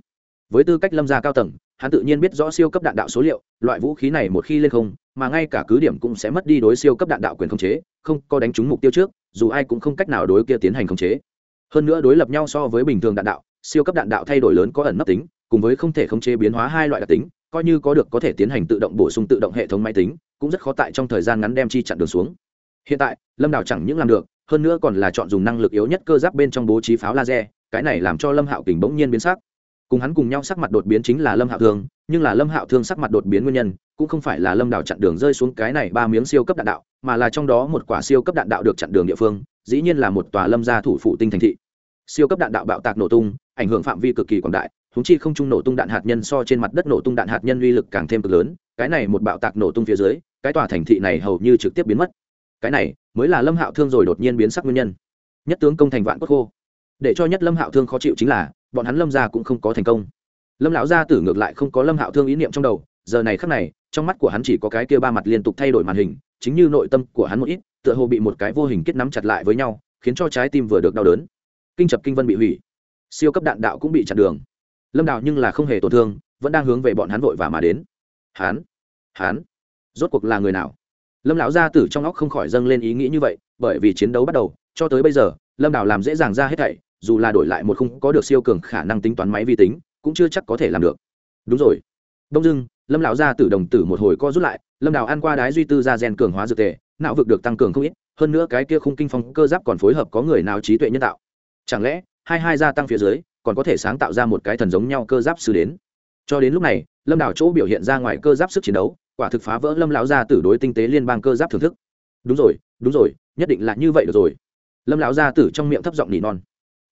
với tư cách lâm gia cao tầng, hắn tự nhiên biết rõ siêu cấp đạn đạo số liệu, loại vũ khí này một khi lên không, mà ngay cả cứ điểm cũng sẽ mất đi đối siêu cấp đạn đạo quyền khống chế, không có đánh trúng mục tiêu trước, dù ai cũng không cách nào đối kia tiến hành khống chế. Hơn nữa đối lập nhau so với bình thường đạn đạo, siêu cấp đạn đạo thay đổi lớn có ẩn nấp tính, cùng với không thể khống chế biến hóa hai loại đặc tính, coi như có được có thể tiến hành tự động bổ sung tự động hệ thống máy tính, cũng rất khó tại trong thời gian ngắn đem chi chặn đường xuống. Hiện tại, lâm đảo chẳng những làm được, hơn nữa còn là chọn dùng năng lực yếu nhất cơ giáp bên trong bố trí pháo laser, cái này làm cho lâm hạo kình bỗng nhiên biến sắc cùng hắn cùng nhau sắc mặt đột biến chính là lâm hạo thương, nhưng là lâm hạo thương sắc mặt đột biến nguyên nhân, cũng không phải là lâm đào chặn đường rơi xuống cái này ba miếng siêu cấp đạn đạo, mà là trong đó một quả siêu cấp đạn đạo được chặn đường địa phương, dĩ nhiên là một tòa lâm gia thủ phủ tinh thành thị. Siêu cấp đạn đạo bạo tạc nổ tung, ảnh hưởng phạm vi cực kỳ quảng đại húng chi không trung nổ tung đạn hạt nhân so trên mặt đất nổ tung đạn hạt nhân uy lực càng thêm cực lớn, cái này một bạo tạc nổ tung phía dưới, cái tòa thành thị này hầu như trực tiếp biến mất. Cái này mới là lâm hạo thương rồi đột nhiên biến sắc nguyên nhân. Nhất tướng công thành vạn quốc khô. Để cho nhất lâm hạo thương khó chịu chính là bọn hắn lâm gia cũng không có thành công. Lâm lão gia tử ngược lại không có lâm hạo thương ý niệm trong đầu, giờ này khắc này, trong mắt của hắn chỉ có cái kia ba mặt liên tục thay đổi màn hình, chính như nội tâm của hắn một ít, tựa hồ bị một cái vô hình kết nắm chặt lại với nhau, khiến cho trái tim vừa được đau đớn. Kinh chập kinh vân bị hủy. Siêu cấp đạn đạo cũng bị chặn đường. Lâm đạo nhưng là không hề tổn thương, vẫn đang hướng về bọn hắn vội và mà đến. Hắn hắn, rốt cuộc là người nào? Lâm lão gia tử trong óc không khỏi dâng lên ý nghĩ như vậy, bởi vì chiến đấu bắt đầu, cho tới bây giờ, lâm đào làm dễ dàng ra hết thảy dù là đổi lại một khung có được siêu cường khả năng tính toán máy vi tính, cũng chưa chắc có thể làm được. Đúng rồi. Đông dưng lâm lão gia tử đồng tử một hồi co rút lại, lâm đào ăn qua đái duy tư ra gen cường hóa dược tề, não vực được tăng cường không ít, hơn nữa cái kia khung kinh phong cơ giáp còn phối hợp có người nào trí tuệ nhân tạo. Chẳng lẽ, hai hai gia tăng phía dưới, còn có thể sáng tạo ra một cái thần giống nhau cơ giáp sư đến? Cho đến lúc này, lâm đào chỗ biểu hiện ra ngoài cơ giáp sức chiến đấu, quả thực phá vỡ lâm lão gia tử đối tinh tế liên bang cơ giáp thưởng thức. Đúng rồi đúng rồi, nhất định là như vậy được rồi. Lâm lão gia tử trong miệng thấp giọng nỉ non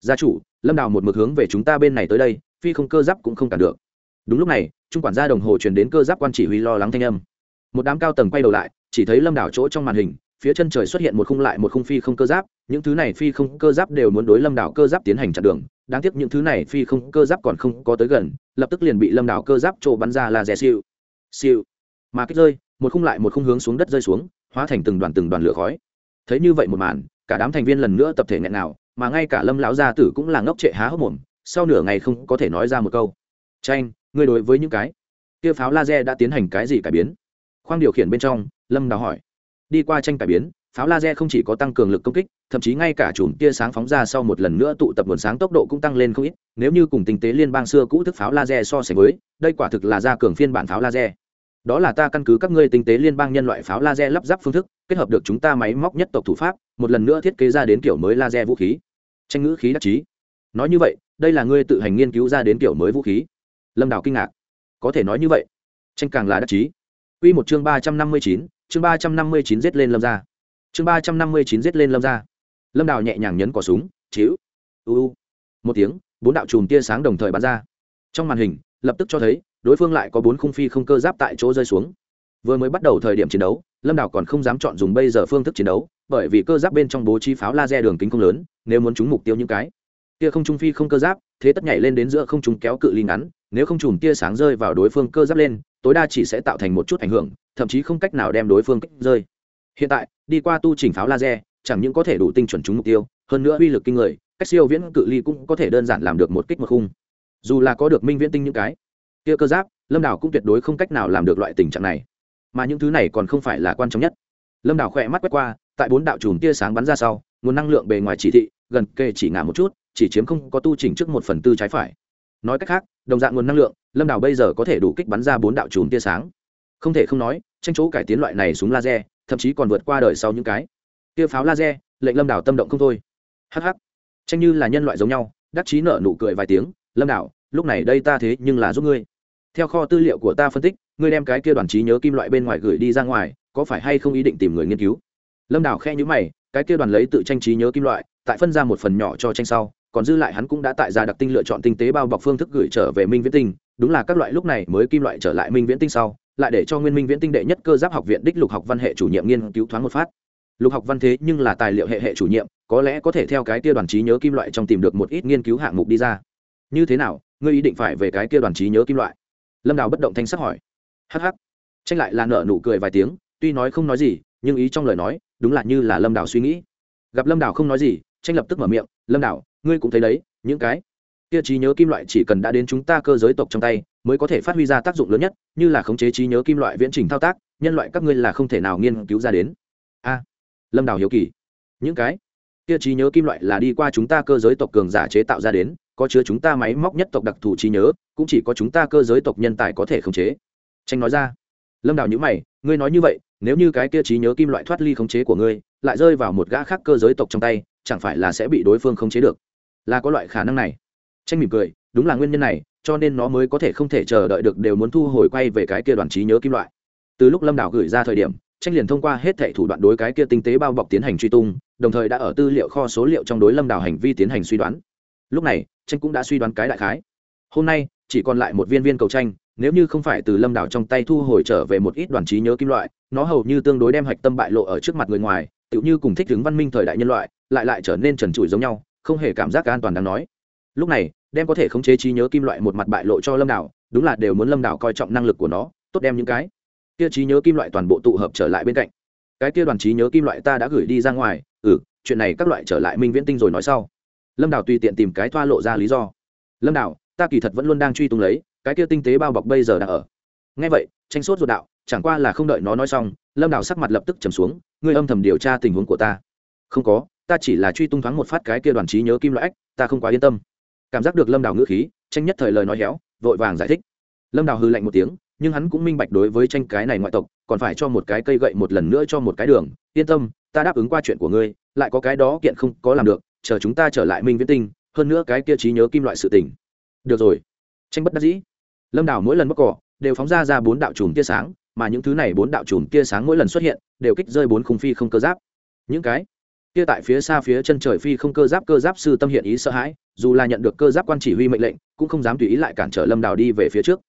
gia chủ, lâm đào một mực hướng về chúng ta bên này tới đây, phi không cơ giáp cũng không cản được. Đúng lúc này, trung quản gia đồng hồ truyền đến cơ giáp quan chỉ huy lo lắng thanh âm. Một đám cao tầng quay đầu lại, chỉ thấy lâm đảo chỗ trong màn hình, phía chân trời xuất hiện một khung lại một khung phi không cơ giáp, những thứ này phi không cơ giáp đều muốn đối lâm đảo cơ giáp tiến hành chặn đường, đáng tiếc những thứ này phi không cơ giáp còn không có tới gần, lập tức liền bị lâm đảo cơ giáp trộ bắn ra là rẻ siêu siêu mà kích rơi, một khung lại một khung hướng xuống đất rơi xuống, hóa thành từng đoàn từng đoàn lửa khói. Thấy như vậy một màn, cả đám thành viên lần nữa tập thể nghẹn nào mà ngay cả lâm lão gia tử cũng là ngốc trệ há hốc mồm, sau nửa ngày không có thể nói ra một câu. Tranh ngươi đối với những cái kia pháo laser đã tiến hành cái gì cải biến? Khoang điều khiển bên trong, lâm đào hỏi. Đi qua tranh cải biến, pháo laser không chỉ có tăng cường lực công kích, thậm chí ngay cả chùm tia sáng phóng ra sau một lần nữa tụ tập nguồn sáng tốc độ cũng tăng lên không ít. Nếu như cùng tinh tế liên bang xưa cũ thức pháo laser so sánh với, đây quả thực là gia cường phiên bản pháo laser đó là ta căn cứ các ngươi tinh tế liên bang nhân loại pháo laser lắp ráp phương thức, kết hợp được chúng ta máy móc nhất tộc thủ pháp, một lần nữa thiết kế ra đến kiểu mới laser vũ khí. Tranh ngữ khí đắc chí. Nói như vậy, đây là ngươi tự hành nghiên cứu ra đến kiểu mới vũ khí. Lâm đào kinh ngạc. Có thể nói như vậy. Tranh càng là đắc chí. Quy một chương ba trăm năm mươi chín, chương ba trăm năm mươi chín giết lên lâm ra chương ba trăm năm mươi chín giết lên lâm ra lâm đào nhẹ nhàng nhấn cỏ súng chíu u. Một tiếng, bốn đạo chùm tia sáng đồng thời bắn ra. Trong màn hình, lập tức cho thấy đối phương lại có bốn khung phi không cơ giáp tại chỗ rơi xuống. Vừa mới bắt đầu thời điểm chiến đấu, lâm đảo còn không dám chọn dùng bây giờ phương thức chiến đấu, bởi vì cơ giáp bên trong bố trí pháo laser đường kính không lớn, nếu muốn trúng mục tiêu những cái tia không trung phi không cơ giáp, thế tất nhảy lên đến giữa không trung kéo cự ly ngắn, nếu không chùm tia sáng rơi vào đối phương cơ giáp lên, tối đa chỉ sẽ tạo thành một chút ảnh hưởng, thậm chí không cách nào đem đối phương kích rơi. Hiện tại, đi qua tu chỉnh pháo laser, chẳng những có thể đủ tinh chuẩn trúng mục tiêu, hơn nữa uy lực kinh người, cách siêu viễn cự ly cũng có thể đơn giản làm được một kích một khung. Dù là có được minh viễn tinh những cái kia cơ giáp, lâm đảo cũng tuyệt đối không cách nào làm được loại tình trạng này. Mà những thứ này còn không phải là quan trọng nhất. Lâm đảo khỏe mắt quét qua, tại bốn đạo chùm tia sáng bắn ra sau, nguồn năng lượng bề ngoài chỉ thị, gần kề chỉ ngả một chút, chỉ chiếm không có tu chỉnh trước một phần tư trái phải. Nói cách khác, đồng dạng nguồn năng lượng, lâm đảo bây giờ có thể đủ kích bắn ra bốn đạo chùm tia sáng. Không thể không nói, tranh chỗ cải tiến loại này súng laser, thậm chí còn vượt qua đời sau những cái. Tia pháo laser, lệnh lâm đảo tâm động không thôi. Hh tranh như là nhân loại giống nhau, đắc chí nở nụ cười vài tiếng, lâm đảo lúc này đây ta thế nhưng là giúp ngươi theo kho tư liệu của ta phân tích, ngươi đem cái kia đoàn trí nhớ kim loại bên ngoài gửi đi ra ngoài, có phải hay không ý định tìm người nghiên cứu? Lâm đào khe nhữ mày, cái kia đoàn lấy tự tranh trí nhớ kim loại, tại phân ra một phần nhỏ cho tranh sau, còn dư lại hắn cũng đã tại ra đặc tinh lựa chọn tinh tế bao bọc phương thức gửi trở về minh viễn tinh, đúng là các loại lúc này mới kim loại trở lại minh viễn tinh sau, lại để cho nguyên minh viễn tinh đệ nhất cơ giáp học viện đích lục học văn hệ chủ nhiệm nghiên cứu thoáng một phát. Lục học văn thế nhưng là tài liệu hệ hệ chủ nhiệm, có lẽ có thể theo cái kia đoàn trí nhớ kim loại trong tìm được một ít nghiên cứu hạng mục đi ra. Như thế nào, ngươi ý định phải về cái kia đoàn trí nhớ kim loại? Lâm đào bất động thanh sắc hỏi. Hh tranh lại là nợ nụ cười vài tiếng, tuy nói không nói gì, nhưng ý trong lời nói, đúng là như là lâm đào suy nghĩ. Gặp lâm đào không nói gì, tranh lập tức mở miệng, lâm đào, ngươi cũng thấy đấy, những cái kia trí nhớ kim loại chỉ cần đã đến chúng ta cơ giới tộc trong tay, mới có thể phát huy ra tác dụng lớn nhất, như là khống chế trí nhớ kim loại viễn trình thao tác, nhân loại các ngươi là không thể nào nghiên cứu ra đến. A, lâm đào hiếu kỳ. Những cái kia trí nhớ kim loại là đi qua chúng ta cơ giới tộc cường giả chế tạo ra đến, có chứa chúng ta máy móc nhất tộc đặc thù trí nhớ, cũng chỉ có chúng ta cơ giới tộc nhân tài có thể khống chế. Tranh nói ra. Lâm đào nhữ mày, ngươi nói như vậy, nếu như cái kia trí nhớ kim loại thoát ly khống chế của ngươi, lại rơi vào một gã khác cơ giới tộc trong tay, chẳng phải là sẽ bị đối phương khống chế được? Là có loại khả năng này. Tranh mỉm cười, đúng là nguyên nhân này, cho nên nó mới có thể không thể chờ đợi được đều muốn thu hồi quay về cái kia đoàn trí nhớ kim loại. Từ lúc lâm đảo gửi ra thời điểm tranh liền thông qua hết thệ thủ đoạn đối cái kia tinh tế bao bọc tiến hành truy tung, đồng thời đã ở tư liệu kho số liệu trong đối lâm đảo hành vi tiến hành suy đoán. Lúc này, tranh cũng đã suy đoán cái đại khái. Hôm nay, chỉ còn lại một viên viên cầu tranh, nếu như không phải từ lâm đảo trong tay thu hồi trở về một ít đoàn trí nhớ kim loại, nó hầu như tương đối đem hạch tâm bại lộ ở trước mặt người ngoài tự như cùng thích ứng văn minh thời đại nhân loại, lại lại trở nên trần trụi giống nhau, không hề cảm giác an toàn đáng nói. Lúc này, đem có thể khống chế trí nhớ kim loại một mặt bại lộ cho lâm đảo đúng là đều muốn lâm đảo coi trọng năng lực của nó, tốt đem những cái kia trí nhớ kim loại toàn bộ tụ hợp trở lại bên cạnh. Cái kia đoàn trí nhớ kim loại ta đã gửi đi ra ngoài. Ừ chuyện này các loại trở lại minh viễn tinh rồi nói sau. Lâm Đào tùy tiện tìm cái thoa lộ ra lý do. Lâm Đào, ta kỳ thật vẫn luôn đang truy tung lấy cái kia tinh tế bao bọc bây giờ đang ở. Ngay vậy tranh sốt ruột đạo chẳng qua là không đợi nó nói xong lâm Đào sắc mặt lập tức trầm xuống ngươi âm thầm điều tra tình huống của ta. Không có ta chỉ là truy tung thoáng một phát cái kia đoàn trí nhớ kim loại ta không quá yên tâm. Cảm giác được lâm Đào ngữ khí tranh nhất thời lời nói héo vội vàng giải thích. Lâm Đào hư lạnh một tiếng nhưng hắn cũng minh bạch đối với tranh cái này ngoại tộc, còn phải cho một cái cây gậy một lần nữa cho một cái đường. Yên tâm, ta đáp ứng qua chuyện của ngươi, lại có cái đó kiện không có làm được, chờ chúng ta trở lại minh viễn tinh, hơn nữa cái kia trí nhớ kim loại sự tình. Được rồi. Tranh bất đắc dĩ. Lâm đảo mỗi lần bóc cỏ, đều phóng ra ra bốn đạo chùm tia sáng, mà những thứ này bốn đạo chùm tia sáng mỗi lần xuất hiện, đều kích rơi bốn khung phi không cơ giáp. Những cái kia tại phía xa phía chân trời phi không cơ giáp cơ giáp sư tâm hiện ý sợ hãi, dù là nhận được cơ giáp quan chỉ huy mệnh lệnh, cũng không dám tùy ý lại cản trở lâm đào đi về phía trước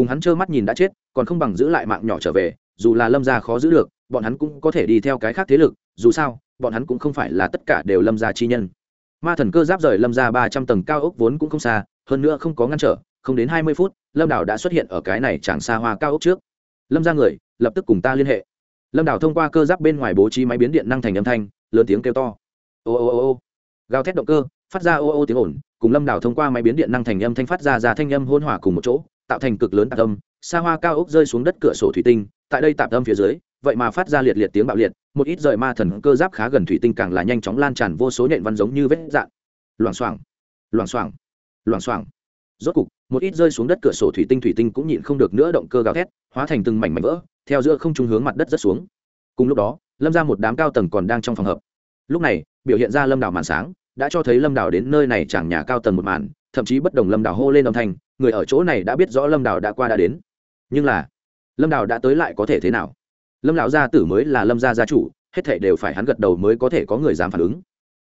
cùng hắn trơ mắt nhìn đã chết, còn không bằng giữ lại mạng nhỏ trở về, dù là lâm gia khó giữ được, bọn hắn cũng có thể đi theo cái khác thế lực, dù sao, bọn hắn cũng không phải là tất cả đều lâm gia chi nhân. Ma thần cơ giáp rời lâm ra ba trăm tầng cao ốc vốn cũng không xa, hơn nữa không có ngăn trở, không đến hai mươi phút, lâm đảo đã xuất hiện ở cái này chẳng xa hoa cao ốc trước. Lâm ra người, lập tức cùng ta liên hệ. Lâm đảo thông qua cơ giáp bên ngoài bố trí máy biến điện năng thành âm thanh, lớn tiếng kêu to. Ô ô ô ô. Gào thét động cơ, phát ra ô ô tiếng ồn, cùng lâm đảo thông qua máy biến điện năng thành âm thanh phát ra ra thanh âm hôn hỏa cùng một chỗ tạo thành cực lớn tạp âm, xa hoa cao ốc rơi xuống đất cửa sổ thủy tinh, tại đây tạm tâm phía dưới, vậy mà phát ra liệt liệt tiếng bạo liệt, một ít rời ma thần cơ giáp khá gần thủy tinh càng là nhanh chóng lan tràn vô số nhện văn giống như vết dạn. Loảng xoảng loảng xoảng loảng xoảng. Rốt cục, một ít rơi xuống đất cửa sổ thủy tinh thủy tinh cũng nhịn không được nữa động cơ gào thét, hóa thành từng mảnh mảnh vỡ, theo giữa không trung hướng mặt đất rất xuống. Cùng lúc đó, lâm ra một đám cao tầng còn đang trong phòng hợp. Lúc này, biểu hiện ra lâm đảo màn sáng, đã cho thấy lâm đảo đến nơi này chẳng nhà cao tầng một màn thậm chí bất đồng lâm đảo hô lên âm thanh, người ở chỗ này đã biết rõ lâm đảo đã qua đã đến. Nhưng là, lâm đảo đã tới lại có thể thế nào? Lâm lão gia tử mới là lâm gia gia chủ, hết thể đều phải hắn gật đầu mới có thể có người dám phản ứng.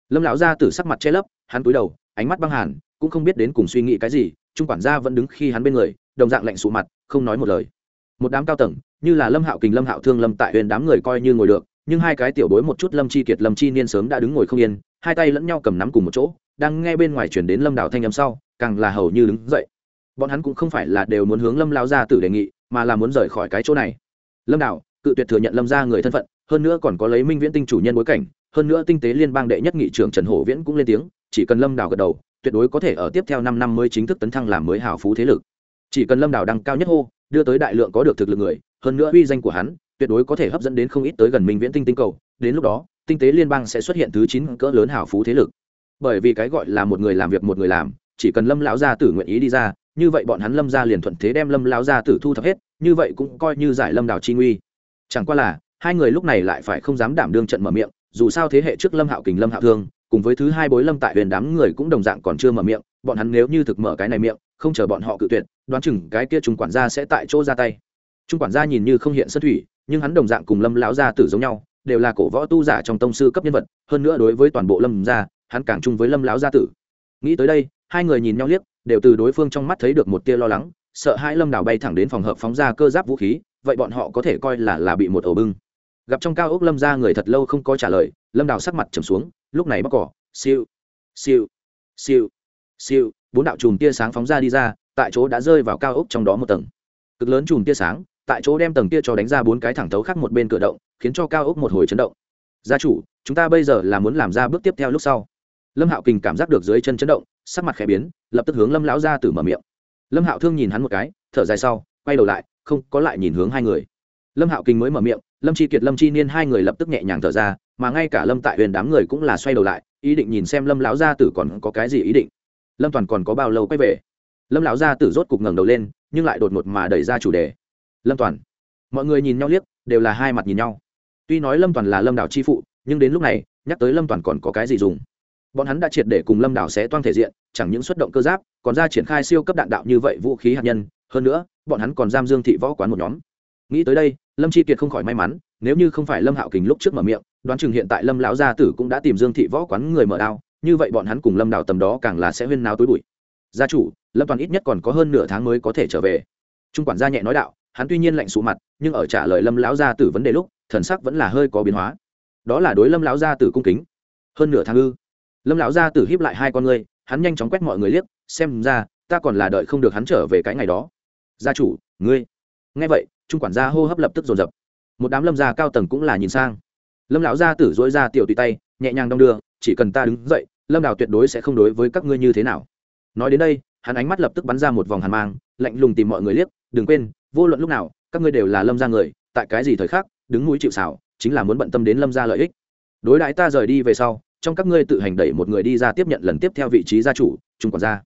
Lâm lão gia tử sắc mặt che lấp, hắn túi đầu, ánh mắt băng hàn, cũng không biết đến cùng suy nghĩ cái gì, trung quản gia vẫn đứng khi hắn bên người, đồng dạng lạnh sụ mặt, không nói một lời. Một đám cao tầng, như là lâm hạo kình, lâm hạo thương, lâm tại huyền đám người coi như ngồi được, nhưng hai cái tiểu bối một chút lâm chi kiệt, lâm chi niên sớm đã đứng ngồi không yên, hai tay lẫn nhau cầm nắm cùng một chỗ đang nghe bên ngoài chuyển đến lâm đảo thanh âm sau, càng là hầu như đứng dậy. Bọn hắn cũng không phải là đều muốn hướng lâm lao ra tử đề nghị, mà là muốn rời khỏi cái chỗ này. Lâm đảo cự tuyệt thừa nhận lâm ra người thân phận, hơn nữa còn có lấy minh viễn tinh chủ nhân bối cảnh, hơn nữa tinh tế liên bang đệ nhất nghị trưởng trần hổ viễn cũng lên tiếng, chỉ cần lâm đảo gật đầu, tuyệt đối có thể ở tiếp theo năm năm mới chính thức tấn thăng làm mới hào phú thế lực. Chỉ cần lâm đảo đăng cao nhất hô, đưa tới đại lượng có được thực lực người, hơn nữa uy danh của hắn, tuyệt đối có thể hấp dẫn đến không ít tới gần minh viễn tinh tinh cầu. Đến lúc đó, tinh tế liên bang sẽ xuất hiện thứ chín cỡ lớn hào phú thế lực bởi vì cái gọi là một người làm việc một người làm, chỉ cần lâm lão gia tử nguyện ý đi ra, như vậy bọn hắn lâm gia liền thuận thế đem lâm lão gia tử thu thập hết, như vậy cũng coi như giải lâm đảo chi nguy. Chẳng qua là, hai người lúc này lại phải không dám đảm đương trận mở miệng, dù sao thế hệ trước lâm hạo kình, lâm hạo thương, cùng với thứ hai bối lâm tại huyền đám người cũng đồng dạng còn chưa mở miệng, bọn hắn nếu như thực mở cái này miệng, không chờ bọn họ cự tuyệt, đoán chừng cái kia trung quản gia sẽ tại chỗ ra tay. Trung quản gia nhìn như không hiện sân thủy, nhưng hắn đồng dạng cùng lâm lão gia tử giống nhau, đều là cổ võ tu giả trong tông sư cấp nhân vật, hơn nữa đối với toàn bộ lâm gia hắn càng chung với lâm lão gia tử. Nghĩ tới đây, hai người nhìn nhau liếc, đều từ đối phương trong mắt thấy được một tia lo lắng, sợ hai lâm Đào bay thẳng đến phòng hợp phóng ra cơ giáp vũ khí, vậy bọn họ có thể coi là là bị một ổ bưng. Gặp trong cao ốc lâm ra người thật lâu không có trả lời, lâm đào sắc mặt trầm xuống, lúc này bóc cỏ, siêu siêu siêu siêu. Bốn đạo chùm tia sáng phóng ra đi ra, tại chỗ đã rơi vào cao ốc trong đó một tầng. Cực lớn chùm tia sáng, tại chỗ đem tầng tia cho đánh ra bốn cái thẳng tấu khác một bên cửa động, khiến cho cao ốc một hồi chấn động. Gia chủ, chúng ta bây giờ là muốn làm ra bước tiếp theo lúc sau lâm hạo kình cảm giác được dưới chân chấn động, sắc mặt khẽ biến, lập tức hướng lâm lão ra từ mở miệng. Lâm hạo thương nhìn hắn một cái, thở dài sau, quay đầu lại, không có lại nhìn hướng hai người. Lâm hạo kinh mới mở miệng, lâm chi kiệt, lâm chi niên hai người lập tức nhẹ nhàng thở ra, mà ngay cả lâm tại huyền đám người cũng là xoay đầu lại, ý định nhìn xem lâm lão gia tử còn có cái gì ý định. Lâm toàn còn có bao lâu quay về? Lâm lão gia tử rốt cục ngẩng đầu lên, nhưng lại đột ngột mà đẩy ra chủ đề. Lâm toàn, mọi người nhìn nhau liếc, đều là hai mặt nhìn nhau. Tuy nói lâm toàn là lâm đảo chi phụ, nhưng đến lúc này, nhắc tới lâm toàn còn có cái gì dùng? Bọn hắn đã triệt để cùng lâm đảo xé toan thể diện, chẳng những xuất động cơ giáp, còn ra triển khai siêu cấp đạn đạo như vậy vũ khí hạt nhân. Hơn nữa, bọn hắn còn giam dương thị võ quán một nhóm. Nghĩ tới đây, lâm chi kiệt không khỏi may mắn, nếu như không phải lâm hạo kình lúc trước mở miệng, đoán chừng hiện tại lâm lão gia tử cũng đã tìm dương thị võ quán người mở đao, như vậy bọn hắn cùng lâm đảo tầm đó càng là sẽ huyên náo túi bụi. Gia chủ, lâm toàn ít nhất còn có hơn nửa tháng mới có thể trở về. Trung quản gia nhẹ nói đạo, hắn tuy nhiên lạnh sụ mặt, nhưng ở trả lời lâm lão gia tử vấn đề lúc, thần sắc vẫn là hơi có biến hóa. Đó là đối lâm lão gia tử cung kính. Hơn nửa tháng ư? Lâm lão gia tử hiếp lại hai con ngươi, hắn nhanh chóng quét mọi người liếc, xem ra, ta còn là đợi không được hắn trở về cái ngày đó. Gia chủ, ngươi. Nghe vậy, trung quản gia hô hấp lập tức dồn dập. Một đám lâm gia cao tầng cũng là nhìn sang. Lâm lão gia tử dỗi ra tiểu tùy tay, nhẹ nhàng đong đưa, chỉ cần ta đứng dậy, lâm đào tuyệt đối sẽ không đối với các ngươi như thế nào. Nói đến đây, hắn ánh mắt lập tức bắn ra một vòng hàn mang, lạnh lùng tìm mọi người liếc, đừng quên, vô luận lúc nào, các ngươi đều là lâm gia người, tại cái gì thời khắc, đứng núi chịu xảo chính là muốn bận tâm đến lâm gia lợi ích. Đối đãi ta rời đi về sau trong các ngươi tự hành đẩy một người đi ra tiếp nhận lần tiếp theo vị trí gia chủ trung quản gia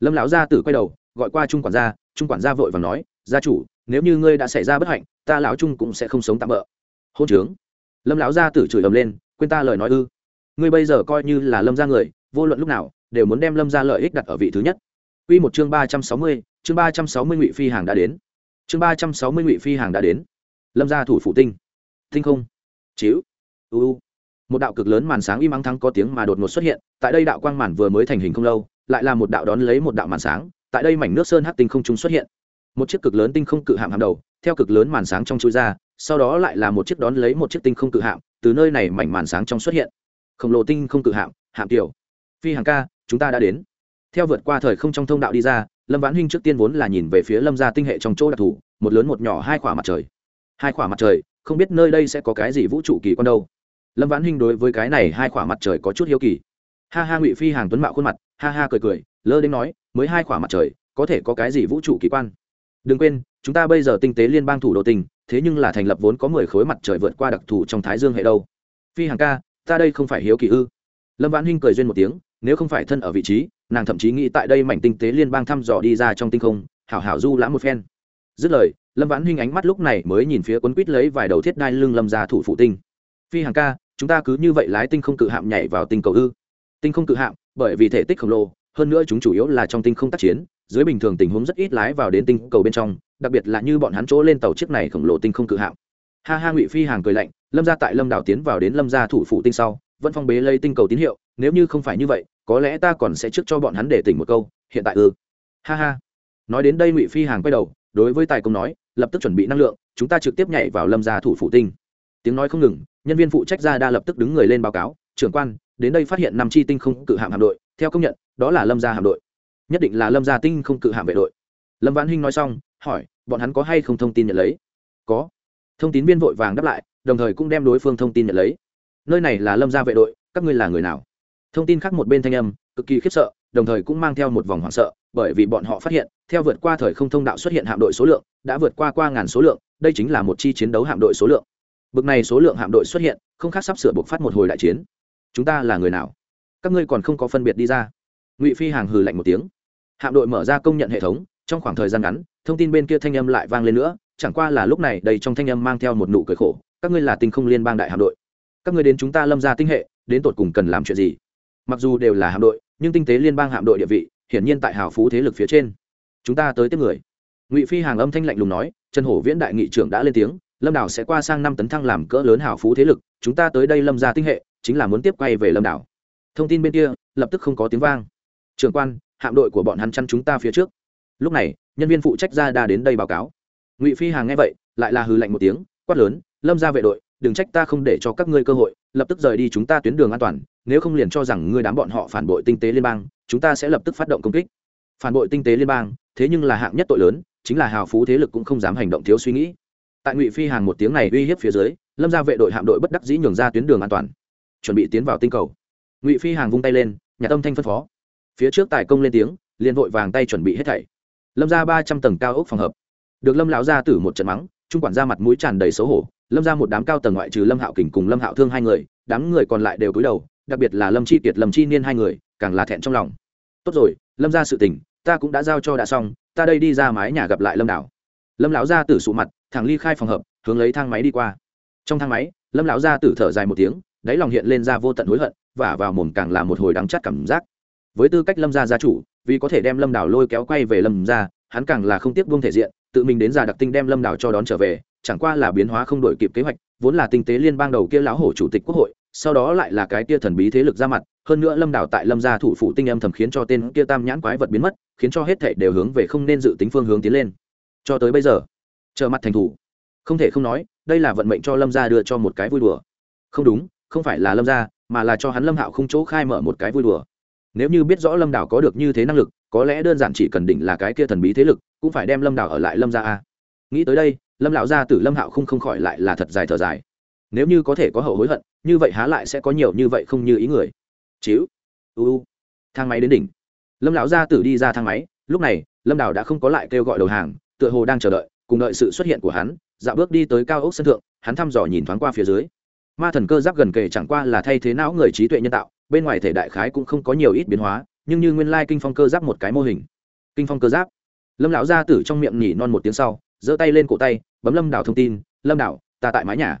lâm lão gia tử quay đầu gọi qua trung quản gia trung quản gia vội và nói gia chủ nếu như ngươi đã xảy ra bất hạnh ta lão trung cũng sẽ không sống tạm bỡ hôn trướng lâm lão gia tử chửi ầm lên quên ta lời nói ư ngươi bây giờ coi như là lâm gia người vô luận lúc nào đều muốn đem lâm gia lợi ích đặt ở vị thứ nhất Quy một chương ba trăm sáu mươi, chương ba trăm sáu mươi ngụy phi hàng đã đến. Chương ba trăm sáu mươi ngụy phi hàng đã đến. Lâm gia thủ phủ tinh. Tinh không. Chiếu. U u. Một đạo cực lớn màn sáng im ắng thắng có tiếng mà đột ngột xuất hiện, tại đây đạo quang màn vừa mới thành hình không lâu, lại là một đạo đón lấy một đạo màn sáng, tại đây mảnh nước sơn hát tinh không trung xuất hiện. Một chiếc cực lớn tinh không cự hạm hạm đầu theo cực lớn màn sáng trong chui ra sau đó lại là một chiếc đón lấy một chiếc tinh không cự hạm từ nơi này mảnh màn sáng trong xuất hiện. Khổng lồ tinh không cự hạm hạm tiểu. Phi hàng ca chúng ta đã đến. Theo vượt qua thời không trong thông đạo đi ra lâm vãn huynh trước tiên vốn là nhìn về phía lâm gia tinh hệ trong chỗ đặc thù một lớn một nhỏ hai khỏa mặt trời. Hai khỏa mặt trời không biết nơi đây sẽ có cái gì vũ trụ kỳ quan đâu lâm vãn Hinh đối với cái này hai khỏa mặt trời có chút hiếu kỳ. Ha ha ngụy phi hàng tuấn mạo khuôn mặt ha ha cười cười lơ đến nói mới hai khỏa mặt trời có thể có cái gì vũ trụ kỳ quan? Đừng quên chúng ta bây giờ tinh tế liên bang thủ đô tình, thế nhưng là thành lập vốn có mười khối mặt trời vượt qua đặc thù trong thái dương hệ đâu. Phi hàng ca ta đây không phải hiếu kỳ ư? Lâm vãn hinh cười duyên một tiếng nếu không phải thân ở vị trí nàng thậm chí nghĩ tại đây mảnh tinh tế liên bang thăm dò đi ra trong tinh không hảo hảo du lãm một phen. Dứt lời lâm vãn hinh ánh mắt lúc này mới nhìn phía quấn quýt lấy vài đầu thiết đai lưng lâm ra thủ phụ tinh. Phi hàng ca chúng ta cứ như vậy lái tinh không cự hạm nhảy vào tinh cầu ư? Tinh không cự hạm, bởi vì thể tích khổng lồ, hơn nữa chúng chủ yếu là trong tinh không tác chiến, dưới bình thường tình huống rất ít lái vào đến tinh cầu bên trong, đặc biệt là như bọn hắn chỗ lên tàu chiếc này khổng lồ tinh không cự hạm. Ha ha, ngụy phi hàng cười lạnh, lâm ra tại lâm đảo tiến vào đến lâm gia thủ phụ tinh sau, vẫn phong bế lây tinh cầu tín hiệu, nếu như không phải như vậy, có lẽ ta còn sẽ trước cho bọn hắn để tỉnh một câu, hiện tại ư? Ha ha. Nói đến đây ngụy phi hàng quay đầu, đối với tài công nói, lập tức chuẩn bị năng lượng, chúng ta trực tiếp nhảy vào lâm gia thủ phụ tinh. Tiếng nói không ngừng nhân viên phụ trách ra đa lập tức đứng người lên báo cáo, trưởng quan, đến đây phát hiện năm chi tinh không cự hạm hạm đội, theo công nhận, đó là lâm gia hạm đội. Nhất định là lâm gia tinh không cự hạm vệ đội. Lâm vãn hinh nói xong, hỏi, bọn hắn có hay không thông tin nhận lấy? Có. Thông tin viên vội vàng đáp lại, đồng thời cũng đem đối phương thông tin nhận lấy. Nơi này là lâm gia vệ đội, các ngươi là người nào? Thông tin khác một bên thanh âm, cực kỳ khiếp sợ, đồng thời cũng mang theo một vòng hoảng sợ, bởi vì bọn họ phát hiện, theo vượt qua thời không thông đạo xuất hiện hạm đội số lượng, đã vượt qua qua ngàn số lượng, đây chính là một chi chiến đấu hạm đội số lượng bực này số lượng hạm đội xuất hiện, không khác sắp sửa buộc phát một hồi đại chiến. Chúng ta là người nào? Các ngươi còn không có phân biệt đi ra. Ngụy phi hàng hừ lạnh một tiếng. Hạm đội mở ra công nhận hệ thống, trong khoảng thời gian ngắn, thông tin bên kia thanh âm lại vang lên nữa, chẳng qua là lúc này đây trong thanh âm mang theo một nụ cười khổ, các ngươi là tinh không liên bang đại hạm đội. Các ngươi đến chúng ta lâm ra tinh hệ, đến tột cùng cần làm chuyện gì? Mặc dù đều là hạm đội, nhưng tinh tế liên bang hạm đội địa vị, hiển nhiên tại hào phú thế lực phía trên. Chúng ta tới tiếp người. Ngụy phi hàng âm thanh lạnh lùng nói, trần hổ viễn đại nghị trưởng đã lên tiếng lâm đảo sẽ qua sang năm tấn thăng làm cỡ lớn hào phú thế lực, chúng ta tới đây lâm ra tinh hệ, chính là muốn tiếp quay về lâm đảo. Thông tin bên kia, lập tức không có tiếng vang. Trưởng quan, hạm đội của bọn hắn chăn chúng ta phía trước. Lúc này, nhân viên phụ trách ra đa đến đây báo cáo. Ngụy phi hàng nghe vậy, lại là hừ lạnh một tiếng, quát lớn, lâm ra vệ đội, đừng trách ta không để cho các ngươi cơ hội, lập tức rời đi chúng ta tuyến đường an toàn, nếu không liền cho rằng ngươi đám bọn họ phản bội tinh tế liên bang, chúng ta sẽ lập tức phát động công kích. Phản bội tinh tế liên bang, thế nhưng là hạng nhất tội lớn, chính là hào phú thế lực cũng không dám hành động thiếu suy nghĩ tại ngụy phi hàng một tiếng này uy hiếp phía dưới, lâm ra vệ đội hạm đội bất đắc dĩ nhường ra tuyến đường an toàn, chuẩn bị tiến vào tinh cầu. ngụy phi hàng vung tay lên, nhà tâm thanh phân phó. phía trước tài công lên tiếng, liền vội vàng tay chuẩn bị hết thảy. lâm ra ba trăm tầng cao ốc phòng hợp. được lâm lão ra tử một trận mắng, trung quản ra mặt mũi tràn đầy xấu hổ, lâm ra một đám cao tầng ngoại trừ lâm hạo kình cùng lâm hạo thương hai người, đám người còn lại đều cúi đầu, đặc biệt là lâm chi kiệt, lâm chi niên hai người, càng là thẹn trong lòng. tốt rồi, lâm ra sự tình, ta cũng đã giao cho đã xong, ta đây đi ra mái nhà gặp lại lâm đảo. lâm lão gia tử sụ mặt thẳng ly khai phòng hợp, hướng lấy thang máy đi qua. Trong thang máy, lâm lão gia tử thở dài một tiếng, đáy lòng hiện lên ra vô tận hối hận và vào mồm càng là một hồi đắng chắt cảm giác. Với tư cách lâm gia gia chủ, vì có thể đem lâm đảo lôi kéo quay về lâm gia, hắn càng là không tiếc buông thể diện, tự mình đến già đặc tinh đem lâm đảo cho đón trở về, chẳng qua là biến hóa không đổi kịp kế hoạch, vốn là tinh tế liên bang đầu kia lão hổ chủ tịch quốc hội, sau đó lại là cái kia thần bí thế lực ra mặt, hơn nữa lâm đảo tại lâm gia thủ phủ tinh âm thầm khiến cho tên kia tam nhãn quái vật biến mất, khiến cho hết thảy đều hướng về không nên dự tính phương hướng tiến lên. Cho tới bây giờ trở mặt thành thủ. Không thể không nói, đây là vận mệnh cho lâm gia đưa cho một cái vui đùa. Không đúng, không phải là lâm gia, mà là cho hắn lâm hạo không chỗ khai mở một cái vui đùa. Nếu như biết rõ lâm đảo có được như thế năng lực, có lẽ đơn giản chỉ cần đỉnh là cái kia thần bí thế lực, cũng phải đem lâm đảo ở lại lâm gia a. Nghĩ tới đây, lâm lão gia tử lâm hạo không không khỏi lại là thật dài thở dài. Nếu như có thể có hậu hối hận, như vậy há lại sẽ có nhiều như vậy không như ý người. Chiếu uu thang máy đến đỉnh. Lâm lão gia tử đi ra thang máy, lúc này, lâm Đảo đã không có lại kêu gọi đầu hàng, tựa hồ đang chờ đợi cùng đợi sự xuất hiện của hắn, dạo bước đi tới cao ốc sân thượng, hắn thăm dò nhìn thoáng qua phía dưới. Ma thần cơ giáp gần kề chẳng qua là thay thế não người trí tuệ nhân tạo, bên ngoài thể đại khái cũng không có nhiều ít biến hóa, nhưng như nguyên lai kinh phong cơ giáp một cái mô hình. Kinh phong cơ giáp. Lâm lão gia tử trong miệng nhỉ non một tiếng sau, giơ tay lên cổ tay, bấm lâm đảo thông tin, lâm đảo, ta tại mái nhà.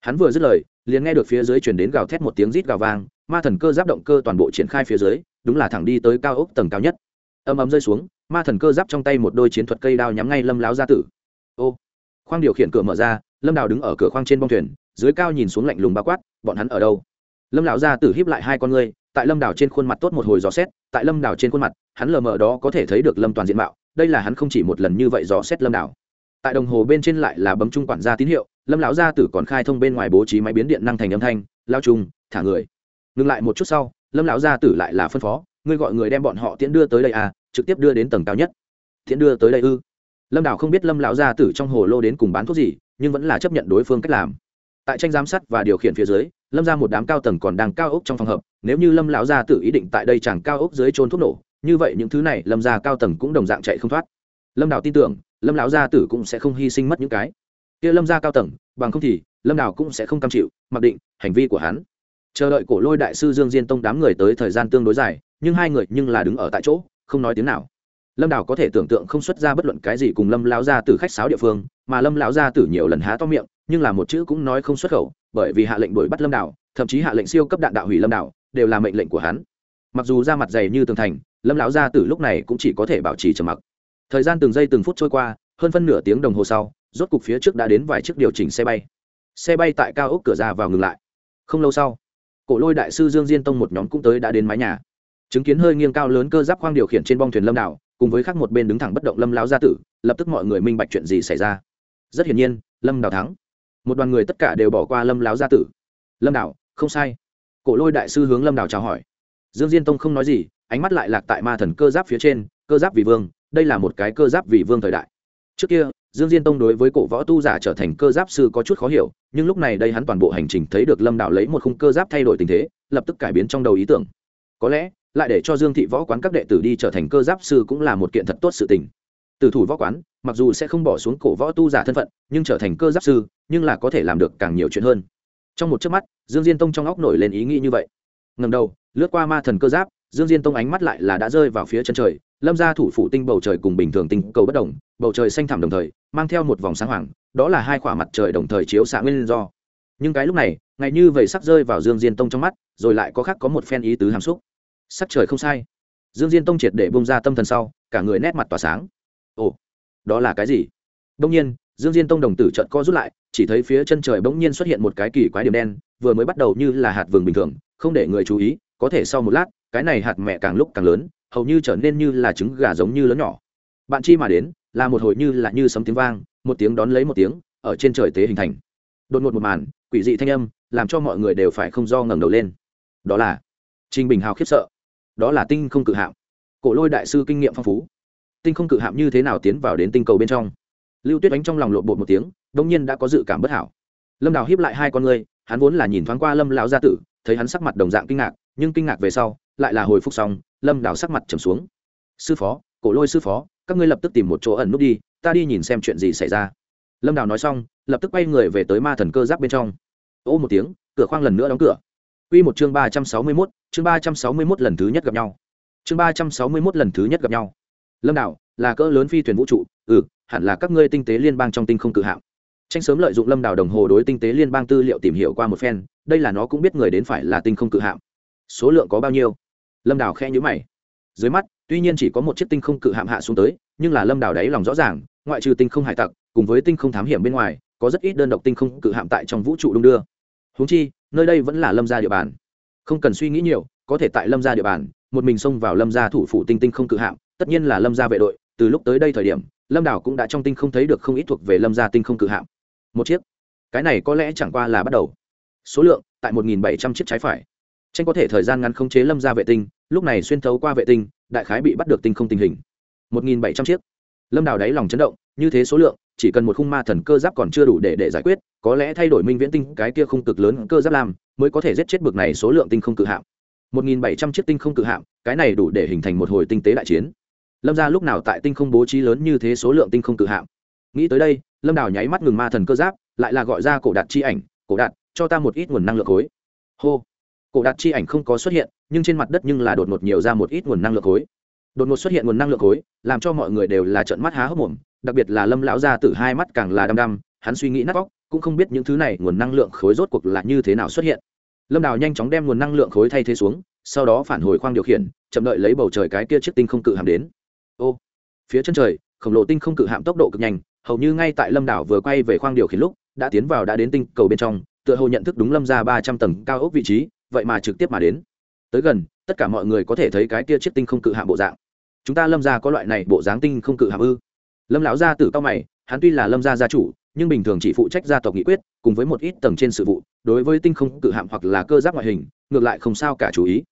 Hắn vừa dứt lời, liền nghe được phía dưới chuyển đến gào thét một tiếng rít gào vang, ma thần cơ giáp động cơ toàn bộ triển khai phía dưới, đúng là thẳng đi tới cao ốc tầng cao nhất. Âm ấm rơi xuống, ma thần cơ giáp trong tay một đôi chiến thuật cây đao nhắm ngay lâm lão gia tử ô, khoang điều khiển cửa mở ra, lâm đào đứng ở cửa khoang trên bông thuyền, dưới cao nhìn xuống lạnh lùng bao quát, bọn hắn ở đâu? Lâm lão gia tử híp lại hai con ngươi, tại lâm đào trên khuôn mặt tốt một hồi dò xét, tại lâm đào trên khuôn mặt, hắn lờ mờ đó có thể thấy được lâm toàn diện mạo, đây là hắn không chỉ một lần như vậy dò xét lâm đào. Tại đồng hồ bên trên lại là bấm chung quản gia tín hiệu, lâm lão gia tử còn khai thông bên ngoài bố trí máy biến điện năng thành âm thanh, lao trùng, thả người. Ngừng lại một chút sau, lâm lão gia tử lại là phân phó, ngươi gọi người đem bọn họ tiễn đưa tới đây à trực tiếp đưa đến tầng cao nhất. Tiễn đưa tới đây ư? Lâm đảo không biết lâm lão gia tử trong hồ lô đến cùng bán thuốc gì, nhưng vẫn là chấp nhận đối phương cách làm. Tại tranh giám sát và điều khiển phía dưới, lâm ra một đám cao tầng còn đang cao ốc trong phòng hợp, nếu như lâm lão gia tử ý định tại đây chẳng cao ốc dưới trôn thuốc nổ, như vậy những thứ này lâm ra cao tầng cũng đồng dạng chạy không thoát. Lâm đảo tin tưởng, lâm lão gia tử cũng sẽ không hy sinh mất những cái. Kia lâm gia cao tầng, bằng không thì lâm đảo cũng sẽ không cam chịu, mặc định hành vi của hắn. Chờ đợi cổ lôi đại sư dương diên tông đám người tới thời gian tương đối dài, nhưng hai người nhưng là đứng ở tại chỗ, không nói tiếng nào lâm đào có thể tưởng tượng không xuất ra bất luận cái gì cùng lâm lão gia tử khách sáo địa phương, mà lâm lão gia tử nhiều lần há to miệng, nhưng là một chữ cũng nói không xuất khẩu, bởi vì hạ lệnh đuổi bắt lâm đào, thậm chí hạ lệnh siêu cấp đạn đạo hủy lâm đào, đều là mệnh lệnh của hắn. Mặc dù ra mặt dày như tường thành, lâm lão gia tử lúc này cũng chỉ có thể bảo trì trầm mặc. Thời gian từng giây từng phút trôi qua, hơn phân nửa tiếng đồng hồ sau, rốt cục phía trước đã đến vài chiếc điều chỉnh xe bay. Xe bay tại cao ốc cửa ra vào ngừng lại. Không lâu sau, cổ lôi đại sư dương diên tông một nhóm cũng tới đã đến mái nhà. Chứng kiến hơi nghiêng cao lớn cơ giáp khoang điều khiển trên bong thuyền lâm đảo cùng với khác một bên đứng thẳng bất động lâm lão gia tử, lập tức mọi người minh bạch chuyện gì xảy ra. Rất hiển nhiên, lâm đào thắng. Một đoàn người tất cả đều bỏ qua lâm lão gia tử. Lâm đảo không sai. Cổ lôi đại sư hướng lâm đảo chào hỏi. Dương diên tông không nói gì, ánh mắt lại lạc tại ma thần cơ giáp phía trên, cơ giáp vì vương, đây là một cái cơ giáp vì vương thời đại. Trước kia, dương diên tông đối với cổ võ tu giả trở thành cơ giáp sư có chút khó hiểu, nhưng lúc này đây hắn toàn bộ hành trình thấy được lâm đạo lấy một khung cơ giáp thay đổi tình thế, lập tức cải biến trong đầu ý tưởng. Có lẽ lại để cho dương thị võ quán các đệ tử đi trở thành cơ giáp sư cũng là một kiện thật tốt sự tình. Từ thủ võ quán, mặc dù sẽ không bỏ xuống cổ võ tu giả thân phận, nhưng trở thành cơ giáp sư, nhưng là có thể làm được càng nhiều chuyện hơn. Trong một chớp mắt, dương diên tông trong óc nổi lên ý nghĩ như vậy. Ngầm đầu, lướt qua ma thần cơ giáp, dương diên tông ánh mắt lại là đã rơi vào phía chân trời, lâm ra thủ phủ tinh bầu trời cùng bình thường tinh cầu bất đồng, bầu trời xanh thẳm đồng thời, mang theo một vòng sáng hoàng, đó là hai quả mặt trời đồng thời chiếu xạ nguyên do. Nhưng cái lúc này, ngày như vậy sắp rơi vào dương diên tông trong mắt, rồi lại có khác có một phen ý tứ hàm xúc sắc trời không sai. Dương diên tông triệt để bông ra tâm thần sau, cả người nét mặt tỏa sáng. Ồ, đó là cái gì? Đông nhiên, dương diên tông đồng tử trận co rút lại, chỉ thấy phía chân trời bỗng nhiên xuất hiện một cái kỳ quái điểm đen, vừa mới bắt đầu như là hạt vườn bình thường, không để người chú ý, có thể sau một lát, cái này hạt mẹ càng lúc càng lớn, hầu như trở nên như là trứng gà giống như lớn nhỏ. Bạn chi mà đến, là một hồi như là như sấm tiếng vang, một tiếng đón lấy một tiếng, ở trên trời tế hình thành. Đột ngột một màn, quỷ dị thanh âm, làm cho mọi người đều phải không do ngẩng đầu lên. Đó là Trình bình hào khiếp sợ đó là tinh không cự hạm. Cổ lôi đại sư kinh nghiệm phong phú. Tinh không cự hạm như thế nào tiến vào đến tinh cầu bên trong? Lưu tuyết đánh trong lòng lộn bột một tiếng đông nhiên đã có dự cảm bất hảo. Lâm đào hiếp lại hai con ngươi, hắn vốn là nhìn thoáng qua lâm lão gia tử, thấy hắn sắc mặt đồng dạng kinh ngạc, nhưng kinh ngạc về sau, lại là hồi phục xong, lâm đào sắc mặt trầm xuống. Sư phó, cổ lôi sư phó, các ngươi lập tức tìm một chỗ ẩn nút đi, ta đi nhìn xem chuyện gì xảy ra. Lâm đào nói xong, lập tức quay người về tới ma thần cơ giáp bên trong. Ô một tiếng, cửa khoang lần nữa đóng cửa. Quy một chương ba trăm sáu mươi 361, chương ba trăm sáu mươi 361 lần thứ nhất gặp nhau. Chương ba trăm sáu mươi 361 lần thứ nhất gặp nhau. Lâm Đào, là cỡ lớn phi thuyền vũ trụ, ừ, hẳn là các ngươi tinh tế liên bang trong tinh không cự hạm. Tranh sớm lợi dụng Lâm Đào đồng hồ đối tinh tế liên bang tư liệu tìm hiểu qua một phen, đây là nó cũng biết người đến phải là tinh không cự hạm. Số lượng có bao nhiêu? Lâm Đào khẽ nhíu mày. Dưới mắt, tuy nhiên chỉ có một chiếc tinh không cự hạm hạ xuống tới, nhưng là Lâm Đào đáy lòng rõ ràng, ngoại trừ tinh không hải tặc, cùng với tinh không thám hiểm bên ngoài, có rất ít đơn độc tinh không cự hạm tại trong vũ trụ đung đưa. Huống chi, nơi đây vẫn là Lâm gia địa bàn. Không cần suy nghĩ nhiều, có thể tại lâm gia địa bàn, một mình xông vào lâm gia thủ phủ tinh tinh không cự hạm, tất nhiên là lâm gia vệ đội, từ lúc tới đây thời điểm, lâm đảo cũng đã trong tinh không thấy được không ít thuộc về lâm gia tinh không cự hạm. Một chiếc. Cái này có lẽ chẳng qua là bắt đầu. Số lượng, tại một nghìn bảy trăm chiếc trái phải. Tranh có thể thời gian ngắn không chế lâm gia vệ tinh, lúc này xuyên thấu qua vệ tinh, đại khái bị bắt được tinh không tình hình. Một nghìn bảy trăm chiếc. Lâm Đảo đáy lòng chấn động, như thế số lượng chỉ cần một khung ma thần cơ giáp còn chưa đủ để để giải quyết, có lẽ thay đổi minh viễn tinh cái kia khung cực lớn cơ giáp làm, mới có thể giết chết bực này số lượng tinh không cự hạm. Một nghìn bảy trăm chiếc tinh không cự hạm, cái này đủ để hình thành một hồi tinh tế đại chiến. Lâm ra lúc nào tại tinh không bố trí lớn như thế số lượng tinh không cự hạm? Nghĩ tới đây, lâm đào nháy mắt ngừng ma thần cơ giáp, lại là gọi ra cổ đạt chi ảnh, cổ đạt, cho ta một ít nguồn năng lượng khối. Hô. Cổ đạt chi ảnh không có xuất hiện, nhưng trên mặt đất nhưng là đột ngột nhiều ra một ít nguồn năng lượng khối. Đột ngột xuất hiện nguồn năng lượng khối, làm cho mọi người đều là trợn mắt há hốc mồm đặc biệt là lâm lão gia tử hai mắt càng là đăm đăm, hắn suy nghĩ nát vóc cũng không biết những thứ này nguồn năng lượng khối rốt cuộc là như thế nào xuất hiện. Lâm đào nhanh chóng đem nguồn năng lượng khối thay thế xuống, sau đó phản hồi khoang điều khiển, chậm đợi lấy bầu trời cái kia chiếc tinh không cự hạm đến. Ô, phía chân trời, khổng lồ tinh không cự hạm tốc độ cực nhanh, hầu như ngay tại lâm đảo vừa quay về khoang điều khiển lúc, đã tiến vào đã đến tinh cầu bên trong, tựa hồ nhận thức đúng lâm ra ba trăm tầng cao ốc vị trí, vậy mà trực tiếp mà đến. Tới gần, tất cả mọi người có thể thấy cái kia chiếc tinh không cự hạm bộ dạng. Chúng ta lâm ra có loại này bộ dáng tinh không cự hạm ư? Lâm lão gia tử cao mày, hắn tuy là lâm gia gia chủ, nhưng bình thường chỉ phụ trách gia tộc nghị quyết, cùng với một ít tầng trên sự vụ, đối với tinh không cự hạm hoặc là cơ giáp ngoại hình, ngược lại không sao cả chú ý.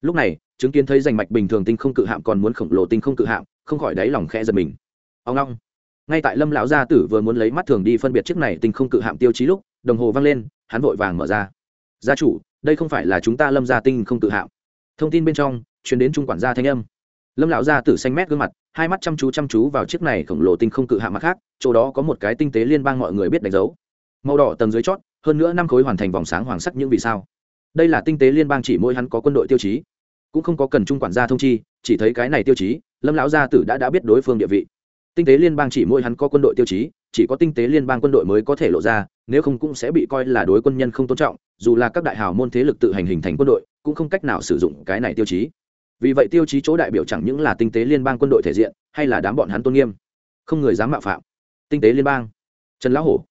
Lúc này, chứng kiến thấy danh mạch bình thường tinh không cự hạm còn muốn khổng lồ tinh không cự hạm, không khỏi đáy lòng khẽ giật mình. Ông long ngay tại lâm lão gia tử vừa muốn lấy mắt thường đi phân biệt chiếc này tinh không cự hạm tiêu chí lúc, đồng hồ vang lên, hắn vội vàng mở ra. Gia chủ, đây không phải là chúng ta lâm gia tinh không cự hạm. Thông tin bên trong chuyển đến trung quản gia thanh âm. Lâm lão gia tử xanh mét gương mặt hai mắt chăm chú chăm chú vào chiếc này khổng lồ tinh không cự hạ mặt khác, chỗ đó có một cái tinh tế liên bang mọi người biết đánh dấu. Màu đỏ tầng dưới chót, hơn nữa năm khối hoàn thành vòng sáng hoàng sắc những vì sao. Đây là tinh tế liên bang chỉ mỗi hắn có quân đội tiêu chí. Cũng không có cần trung quản gia thông chi, chỉ thấy cái này tiêu chí, lâm lão gia tử đã đã biết đối phương địa vị. Tinh tế liên bang chỉ mỗi hắn có quân đội tiêu chí, chỉ có tinh tế liên bang quân đội mới có thể lộ ra, nếu không cũng sẽ bị coi là đối quân nhân không tôn trọng, dù là các đại hào môn thế lực tự hành hình thành quân đội, cũng không cách nào sử dụng cái này tiêu chí vì vậy tiêu chí chỗ đại biểu chẳng những là tinh tế liên bang quân đội thể diện, hay là đám bọn hắn tôn nghiêm. Không người dám mạo phạm. Tinh tế liên bang. Trần lão hổ.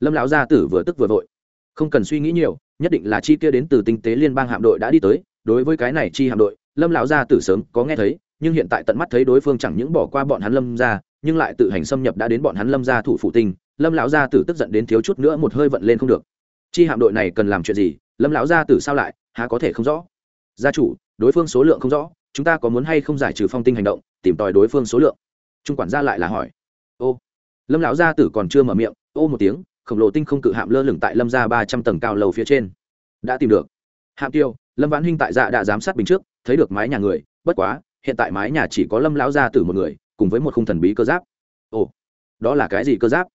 Lâm lão gia tử vừa tức vừa vội. Không cần suy nghĩ nhiều, nhất định là chi kia đến từ tinh tế liên bang hạm đội đã đi tới. Đối với cái này chi hạm đội, lâm lão gia tử sớm có nghe thấy, nhưng hiện tại tận mắt thấy đối phương chẳng những bỏ qua bọn hắn lâm ra nhưng lại tự hành xâm nhập đã đến bọn hắn lâm gia thủ phụ tinh. Lâm lão gia tử tức giận đến thiếu chút nữa một hơi vận lên không được. Chi hạm đội này cần làm chuyện gì? Lâm lão gia tử sao lại? Há có thể không rõ. Gia chủ đối phương số lượng không rõ, chúng ta có muốn hay không giải trừ phong tinh hành động, tìm tòi đối phương số lượng? Trung quản gia lại là hỏi. Ô, lâm lão gia tử còn chưa mở miệng, ô một tiếng, khổng lồ tinh không cự hạm lơ lửng tại lâm gia ba trăm tầng cao lầu phía trên. Đã tìm được. Hạm tiêu, lâm vãn hinh tại dạ đã giám sát bình trước, thấy được mái nhà người, bất quá, hiện tại mái nhà chỉ có lâm lão gia tử một người, cùng với một khung thần bí cơ giáp. Ồ, đó là cái gì cơ giáp?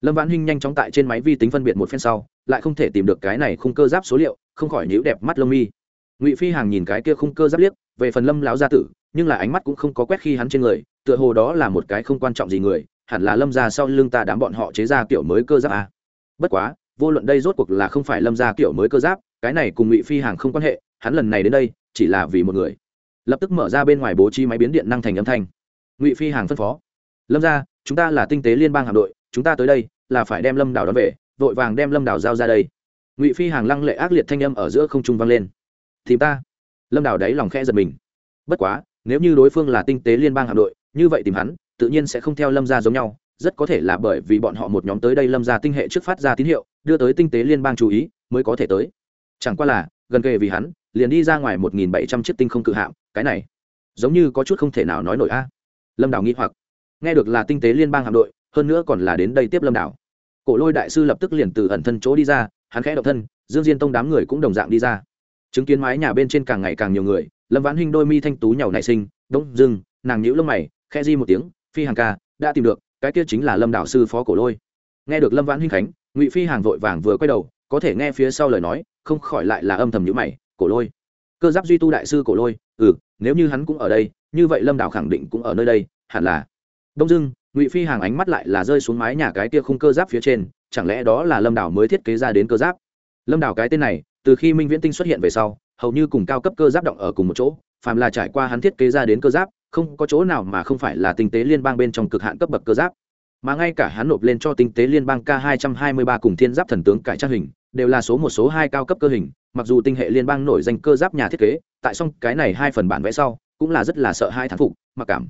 Lâm vãn hinh nhanh chóng tại trên máy vi tính phân biệt một phen sau, lại không thể tìm được cái này khung cơ giáp số liệu, không khỏi nhíu đẹp mắt lông mi ngụy phi hàng nhìn cái kia khung cơ giáp liếc về phần lâm lão gia tử nhưng là ánh mắt cũng không có quét khi hắn trên người tựa hồ đó là một cái không quan trọng gì người hẳn là lâm ra sau lưng ta đám bọn họ chế ra kiểu mới cơ giáp à. bất quá vô luận đây rốt cuộc là không phải lâm ra kiểu mới cơ giáp cái này cùng ngụy phi hàng không quan hệ hắn lần này đến đây chỉ là vì một người lập tức mở ra bên ngoài bố trí máy biến điện năng thành âm thanh ngụy phi hàng phân phó lâm ra chúng ta là tinh tế liên bang hạm đội chúng ta tới đây là phải đem lâm đảo đón về vội vàng đem lâm đảo giao ra đây ngụy phi hàng lăng lệ ác liệt thanh âm ở giữa không trung vang lên thì ta. Lâm đảo đáy lòng khẽ giật mình. Bất quá, nếu như đối phương là tinh tế liên bang hạm đội, như vậy tìm hắn, tự nhiên sẽ không theo lâm gia giống nhau, rất có thể là bởi vì bọn họ một nhóm tới đây lâm gia tinh hệ trước phát ra tín hiệu, đưa tới tinh tế liên bang chú ý, mới có thể tới. Chẳng qua là, gần kề vì hắn, liền đi ra ngoài một nghìn bảy trăm chiếc tinh không cự hạm, cái này, giống như có chút không thể nào nói nổi a. Lâm đảo nghĩ hoặc. Nghe được là tinh tế liên bang hạm đội, hơn nữa còn là đến đây tiếp lâm đảo cổ lôi đại sư lập tức liền từ ẩn thân chỗ đi ra, hắn khẽ độc thân, dương diên tông đám người cũng đồng dạng đi ra chứng kiến mái nhà bên trên càng ngày càng nhiều người, lâm vãn hinh đôi mi thanh tú nhàu nảy sinh đông dưng, nàng nhíu lông mày khe di một tiếng, phi hàng ca, đã tìm được, cái kia chính là lâm đạo sư phó cổ lôi. Nghe được lâm vãn hinh khánh, ngụy phi hàng vội vàng vừa quay đầu, có thể nghe phía sau lời nói, không khỏi lại là âm thầm nhíu mày, cổ lôi, cơ giáp duy tu đại sư cổ lôi ừ nếu như hắn cũng ở đây, như vậy lâm đảo khẳng định cũng ở nơi đây, hẳn là. Đông dưng, ngụy phi hàng ánh mắt lại là rơi xuống mái nhà cái kia khung cơ giáp phía trên, chẳng lẽ đó là lâm đảo mới thiết kế ra đến cơ giáp? Lâm đảo cái tên này từ khi minh viễn tinh xuất hiện về sau, hầu như cùng cao cấp cơ giáp động ở cùng một chỗ, phàm là trải qua hắn thiết kế ra đến cơ giáp, không có chỗ nào mà không phải là tinh tế liên bang bên trong cực hạn cấp bậc cơ giáp. Mà ngay cả hắn nộp lên cho tinh tế liên bang k 223 cùng thiên giáp thần tướng cải trang hình, đều là số một, số hai cao cấp cơ hình, mặc dù tinh hệ liên bang nổi danh cơ giáp nhà thiết kế, tại xong cái này hai phần bản vẽ sau, cũng là rất là sợ hai thán phục, mặc cảm.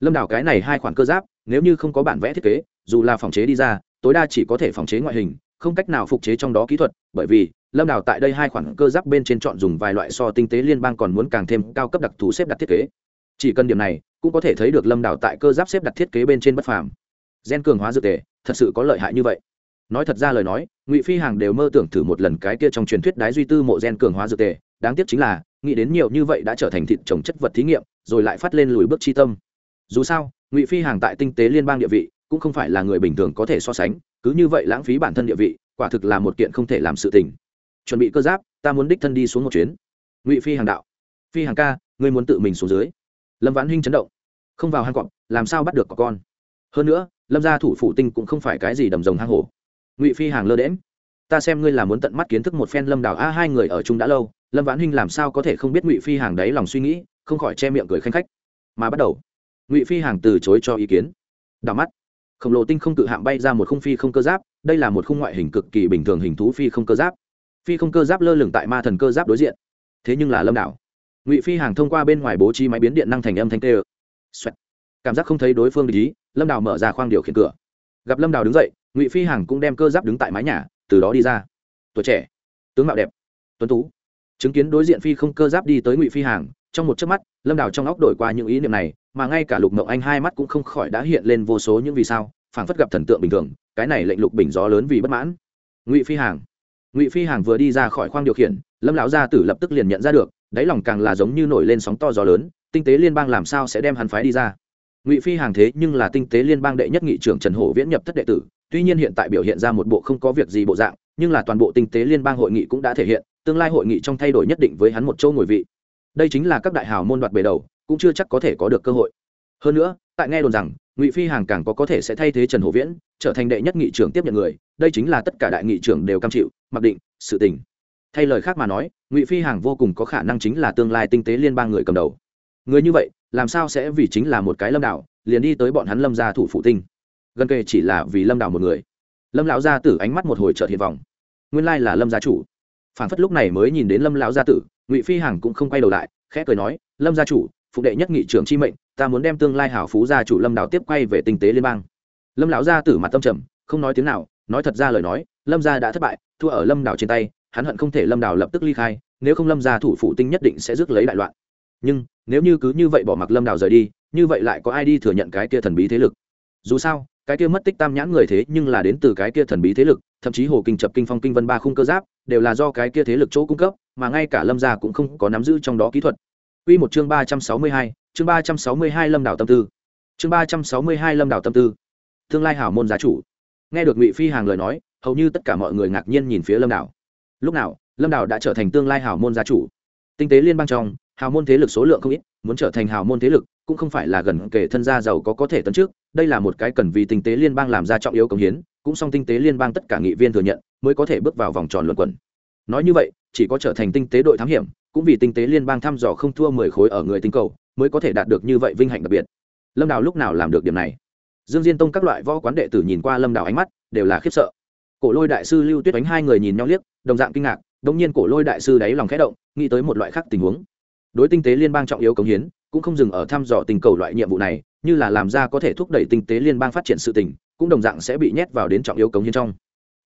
Lâm đảo cái này hai khoản cơ giáp, nếu như không có bản vẽ thiết kế, dù là phòng chế đi ra, tối đa chỉ có thể phòng chế ngoại hình, không cách nào phục chế trong đó kỹ thuật, bởi vì lâm đào tại đây hai khoản cơ giáp bên trên chọn dùng vài loại so tinh tế liên bang còn muốn càng thêm cao cấp đặc thù xếp đặt thiết kế. Chỉ cần điểm này, cũng có thể thấy được lâm đào tại cơ giáp xếp đặt thiết kế bên trên bất phàm. Gen cường hóa dược tề, thật sự có lợi hại như vậy. Nói thật ra lời nói, ngụy phi hàng đều mơ tưởng thử một lần cái kia trong truyền thuyết đái duy tư mộ gen cường hóa dược tề. Đáng tiếc chính là, nghĩ đến nhiều như vậy đã trở thành thịt trồng chất vật thí nghiệm, rồi lại phát lên lùi bước chi tâm. Dù sao, ngụy phi hàng tại tinh tế liên bang địa vị, cũng không phải là người bình thường có thể so sánh, cứ như vậy lãng phí bản thân địa vị, quả thực là một kiện không thể làm sự tình chuẩn bị cơ giáp, ta muốn đích thân đi xuống một chuyến. Ngụy phi hàng đạo. Phi hàng ca, ngươi muốn tự mình xuống dưới. Lâm vãn hinh chấn động. Không vào hang cọp, làm sao bắt được có con? Hơn nữa, lâm gia thủ phủ tinh cũng không phải cái gì đầm rồng hang hổ. Ngụy phi hàng lơ đễm ta xem ngươi là muốn tận mắt kiến thức một phen lâm đào a, hai người ở chung đã lâu. Lâm vãn hinh làm sao có thể không biết ngụy phi hàng đấy lòng suy nghĩ, không khỏi che miệng cười khanh khách. Mà bắt đầu, ngụy phi hàng từ chối cho ý kiến. Đào mắt, khổng lồ tinh không tự hạm bay ra một khung phi không cơ giáp, đây là một khung ngoại hình cực kỳ bình thường hình thú phi không cơ giáp phi không cơ giáp lơ lửng tại ma thần cơ giáp đối diện. Thế nhưng là lâm đảo. Ngụy phi hàng thông qua bên ngoài bố trí máy biến điện năng thành âm thanh tê Xoẹt. cảm giác không thấy đối phương lý lâm đảo mở ra khoang điều khiển cửa. Gặp lâm đảo đứng dậy, ngụy phi hàng cũng đem cơ giáp đứng tại mái nhà, từ đó đi ra. Tuổi trẻ, tướng mạo đẹp, tuấn tú. Chứng kiến đối diện phi không cơ giáp đi tới ngụy phi hàng, trong một chớp mắt, lâm đảo trong óc đổi qua những ý niệm này, mà ngay cả lục mộng anh hai mắt cũng không khỏi đã hiện lên vô số những vì sao, phảng phất gặp thần tượng bình thường, cái này lệnh lục bình gió lớn vì bất mãn. Ngụy phi hàng ngụy phi hàng vừa đi ra khỏi khoang điều khiển lâm lão gia tử lập tức liền nhận ra được đáy lòng càng là giống như nổi lên sóng to gió lớn tinh tế liên bang làm sao sẽ đem hắn phái đi ra ngụy phi hàng thế nhưng là tinh tế liên bang đệ nhất nghị trưởng trần hổ viễn nhập thất đệ tử tuy nhiên hiện tại biểu hiện ra một bộ không có việc gì bộ dạng nhưng là toàn bộ tinh tế liên bang hội nghị cũng đã thể hiện tương lai hội nghị trong thay đổi nhất định với hắn một châu ngồi vị đây chính là các đại hào môn đoạt bề đầu cũng chưa chắc có thể có được cơ hội hơn nữa tại nghe đồn rằng ngụy phi hàng càng có có thể sẽ thay thế trần hổ viễn trở thành đệ nhất nghị trưởng tiếp nhận người đây chính là tất cả đại nghị trưởng đều cam chịu mặc định sự tình thay lời khác mà nói ngụy phi hàng vô cùng có khả năng chính là tương lai tinh tế liên bang người cầm đầu người như vậy làm sao sẽ vì chính là một cái lâm đảo, liền đi tới bọn hắn lâm gia thủ phụ tinh gần kề chỉ là vì lâm đảo một người lâm lão gia tử ánh mắt một hồi trợt hiện vòng nguyên lai là lâm gia chủ phản phất lúc này mới nhìn đến lâm lão gia tử ngụy phi hằng cũng không quay đầu lại khẽ cười nói lâm gia chủ phụ đệ nhất nghị trưởng chi mệnh ta muốn đem tương lai hảo phú gia chủ lâm đào tiếp quay về tinh tế liên bang. Lâm lão gia tử mặt tâm trầm không nói tiếng nào nói thật ra lời nói lâm gia đã thất bại thua ở lâm đào trên tay hắn hận không thể lâm đào lập tức ly khai nếu không lâm gia thủ phụ tinh nhất định sẽ rước lấy đại loạn. Nhưng nếu như cứ như vậy bỏ mặc lâm đào rời đi như vậy lại có ai đi thừa nhận cái kia thần bí thế lực? Dù sao cái kia mất tích tam nhãn người thế nhưng là đến từ cái kia thần bí thế lực thậm chí hồ kinh chập kinh phong kinh vân ba khung cơ giáp đều là do cái kia thế lực chỗ cung cấp mà ngay cả lâm gia cũng không có nắm giữ trong đó kỹ thuật. Quy một chương 362, chương ba trăm sáu mươi hai Lâm Đảo Tâm Tư. Chương ba trăm sáu mươi hai Lâm Đảo Tâm Tư. Tương lai hảo môn giá chủ. Nghe được Ngụy Phi Hàng lời nói, hầu như tất cả mọi người ngạc nhiên nhìn phía Lâm Đảo. Lúc nào, Lâm Đảo đã trở thành tương lai hảo môn giá chủ. Tinh tế liên bang trong, hào môn thế lực số lượng không ít, muốn trở thành hào môn thế lực, cũng không phải là gần kể thân gia giàu có có thể tấn trước đây là một cái cần vì tinh tế liên bang làm ra trọng yếu công hiến cũng song tinh tế liên bang tất cả nghị viên thừa nhận mới có thể bước vào vòng tròn luận quẩn nói như vậy chỉ có trở thành tinh tế đội thám hiểm cũng vì tinh tế liên bang thăm dò không thua mười khối ở người tinh cầu mới có thể đạt được như vậy vinh hạnh đặc biệt. Lâm đào lúc nào làm được điểm này? Dương diên tông các loại võ quán đệ tử nhìn qua lâm đào ánh mắt, đều là khiếp sợ. Cổ lôi đại sư lưu tuyết đánh hai người nhìn nhau liếc, đồng dạng kinh ngạc, đống nhiên cổ lôi đại sư đáy lòng khẽ động, nghĩ tới một loại khác tình huống. Đối tinh tế liên bang trọng yếu cống hiến, cũng không dừng ở thăm dò tình cầu loại nhiệm vụ này, như là làm ra có thể thúc đẩy tinh tế liên bang phát triển sự tình, cũng đồng dạng sẽ bị nhét vào đến trọng yếu cống hiến trong.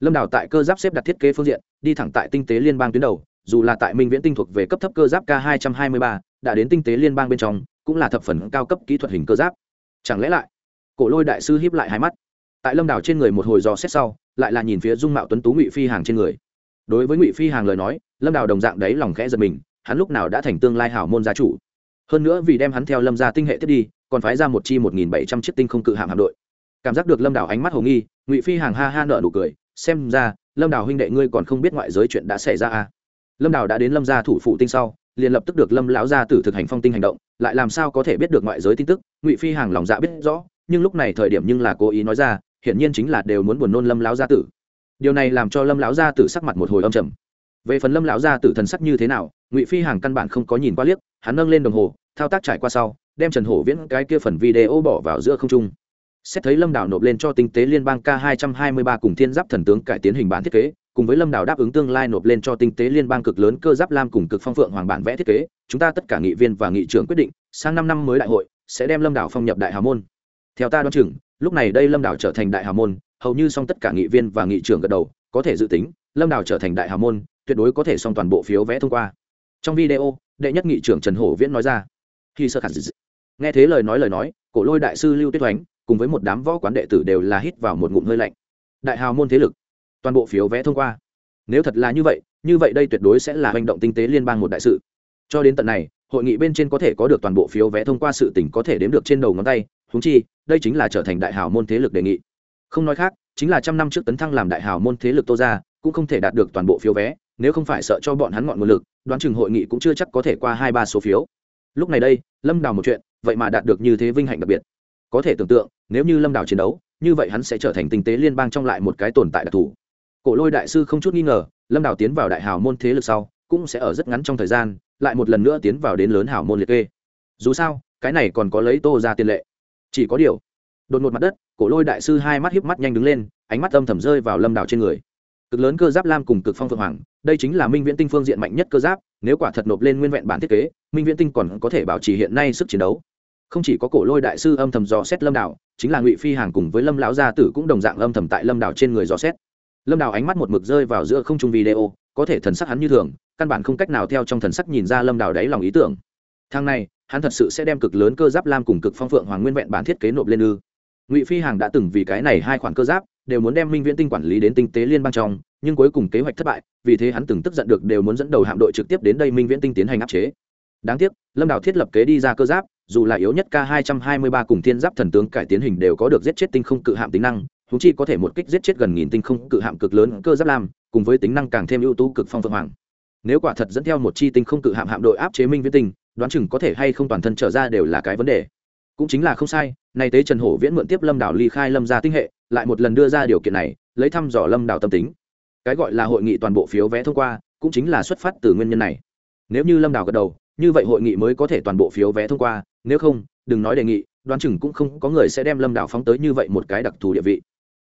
Lâm đào tại cơ giáp xếp đặt thiết kế phương diện, đi thẳng tại tinh tế liên bang tuyến đầu, dù là tại minh viễn tinh thuộc về cấp thấp cơ giáp k 223 đã đến tinh tế liên bang bên trong, cũng là thập phần cao cấp kỹ thuật hình cơ giáp. Chẳng lẽ lại, cổ lôi đại sư hiếp lại hai mắt. Tại lâm đảo trên người một hồi dò xét sau, lại là nhìn phía dung mạo tuấn tú ngụy phi hàng trên người. Đối với ngụy phi hàng lời nói, lâm đảo đồng dạng đấy lòng khẽ giật mình, hắn lúc nào đã thành tương lai hảo môn gia chủ. Hơn nữa vì đem hắn theo lâm gia tinh hệ tiếp đi, còn phái ra một chi một nghìn bảy trăm chiếc tinh không cự hạm hạm đội. Cảm giác được lâm đảo ánh mắt hồ nghi, ngụy phi hàng ha ha nợ nụ cười, xem ra, lâm đảo huynh đệ ngươi còn không biết ngoại giới chuyện đã xảy ra à. lâm đảo đã đến lâm gia thủ phụ tinh sau liền lập tức được lâm lão gia tử thực hành phong tinh hành động, lại làm sao có thể biết được ngoại giới tin tức, ngụy phi hàng lòng dạ biết rõ, nhưng lúc này thời điểm nhưng là cố ý nói ra, hiển nhiên chính là đều muốn buồn nôn lâm lão gia tử. Điều này làm cho lâm lão gia tử sắc mặt một hồi âm trầm. Về phần lâm lão gia tử thần sắc như thế nào, ngụy phi hàng căn bản không có nhìn qua liếc, hắn nâng lên đồng hồ, thao tác trải qua sau, đem trần hổ viễn cái kia phần video bỏ vào giữa không trung. Xét thấy lâm đảo nộp lên cho tinh tế liên bang k 223 cùng thiên giáp thần tướng cải tiến hình bản thiết kế cùng với lâm đảo đáp ứng tương lai nộp lên cho tinh tế liên bang cực lớn cơ giáp lam cùng cực phong phượng hoàng bản vẽ thiết kế, chúng ta tất cả nghị viên và nghị trưởng quyết định, sang năm năm mới đại hội, sẽ đem lâm đảo phong nhập đại hào môn. Theo ta đoán chừng, lúc này đây lâm đảo trở thành đại hào môn, hầu như xong tất cả nghị viên và nghị trưởng gật đầu, có thể dự tính, lâm đảo trở thành đại hào môn, tuyệt đối có thể xong toàn bộ phiếu vẽ thông qua. Trong video, đệ nhất nghị trưởng trần hổ viễn nói ra, khi sơ khẳng nghe thế lời nói lời nói, cổ lôi đại sư lưu tuyết thoánh, cùng với một đám võ quán đệ tử đều là hít vào một ngụm hơi lạnh. Đại hào môn thế lực toàn bộ phiếu vé thông qua. Nếu thật là như vậy như vậy đây tuyệt đối sẽ là hành động tinh tế liên bang một đại sự. Cho đến tận này, hội nghị bên trên có thể có được toàn bộ phiếu vé thông qua sự tỉnh có thể đếm được trên đầu ngón tay húng chi, đây chính là trở thành đại hào môn thế lực đề nghị. Không nói khác, chính là trăm năm trước tấn thăng làm đại hào môn thế lực tô ra cũng không thể đạt được toàn bộ phiếu vé, nếu không phải sợ cho bọn hắn ngọn nguồn lực, đoán chừng hội nghị cũng chưa chắc có thể qua hai ba số phiếu. Lúc này đây, lâm đào một chuyện, vậy mà đạt được như thế vinh hạnh đặc biệt. Có thể tưởng tượng, nếu như lâm đào chiến đấu, như vậy hắn sẽ trở thành tinh tế liên bang trong lại một cái tồn tại đặc thù cổ lôi đại sư không chút nghi ngờ, lâm đào tiến vào đại hào môn thế lực sau, cũng sẽ ở rất ngắn trong thời gian, lại một lần nữa tiến vào đến lớn hào môn liệt kê. Dù sao, cái này còn có lấy tô ra tiền lệ. Chỉ có điều, đột ngột mặt đất, cổ lôi đại sư hai mắt hiếp mắt nhanh đứng lên, ánh mắt âm thầm rơi vào lâm đào trên người. Cực lớn cơ giáp lam cùng cực phong phượng hoàng, đây chính là minh viễn tinh phương diện mạnh nhất cơ giáp, nếu quả thật nộp lên nguyên vẹn bản thiết kế, minh viễn tinh còn có thể bảo trì hiện nay sức chiến đấu. Không chỉ có cổ lôi đại sư âm thầm dò xét lâm đảo chính là ngụy phi hàng cùng với lâm lão gia tử cũng đồng dạng âm thầm tại lâm đảo trên người dò xét lâm Đào ánh mắt một mực rơi vào giữa không trung video, có thể thần sắc hắn như thường, căn bản không cách nào theo trong thần sắc nhìn ra lâm Đào đáy lòng ý tưởng. Thang này, hắn thật sự sẽ đem cực lớn cơ giáp lam cùng cực phong phượng hoàng nguyên vẹn bản thiết kế nộp lên ư. Ngụy phi hàng đã từng vì cái này hai khoản cơ giáp, đều muốn đem minh viễn tinh quản lý đến tinh tế liên bang trong, nhưng cuối cùng kế hoạch thất bại, vì thế hắn từng tức giận được đều muốn dẫn đầu hạm đội trực tiếp đến đây minh viễn tinh tiến hành áp chế. Đáng tiếc, lâm đào thiết lập kế đi ra cơ giáp, dù là yếu nhất k 223 cùng thiên giáp thần tướng cải tiến hình đều có được giết chết tinh không cự hạm tính năng húng chi có thể một kích giết chết gần nghìn tinh không cự hạm cực lớn cơ giáp lam, cùng với tính năng càng thêm ưu tú cực phong phượng hoàng. Nếu quả thật dẫn theo một chi tinh không cự hạm hạm đội áp chế minh viễn tinh, đoán chừng có thể hay không toàn thân trở ra đều là cái vấn đề. Cũng chính là không sai, nay tế trần hổ viễn mượn tiếp lâm đảo ly khai lâm ra tinh hệ, lại một lần đưa ra điều kiện này, lấy thăm dò lâm đảo tâm tính. Cái gọi là hội nghị toàn bộ phiếu vé thông qua, cũng chính là xuất phát từ nguyên nhân này. Nếu như lâm đảo gật đầu, như vậy hội nghị mới có thể toàn bộ phiếu vé thông qua, nếu không, đừng nói đề nghị, đoán chừng cũng không có người sẽ đem lâm đảo phóng tới như vậy một cái đặc thù địa vị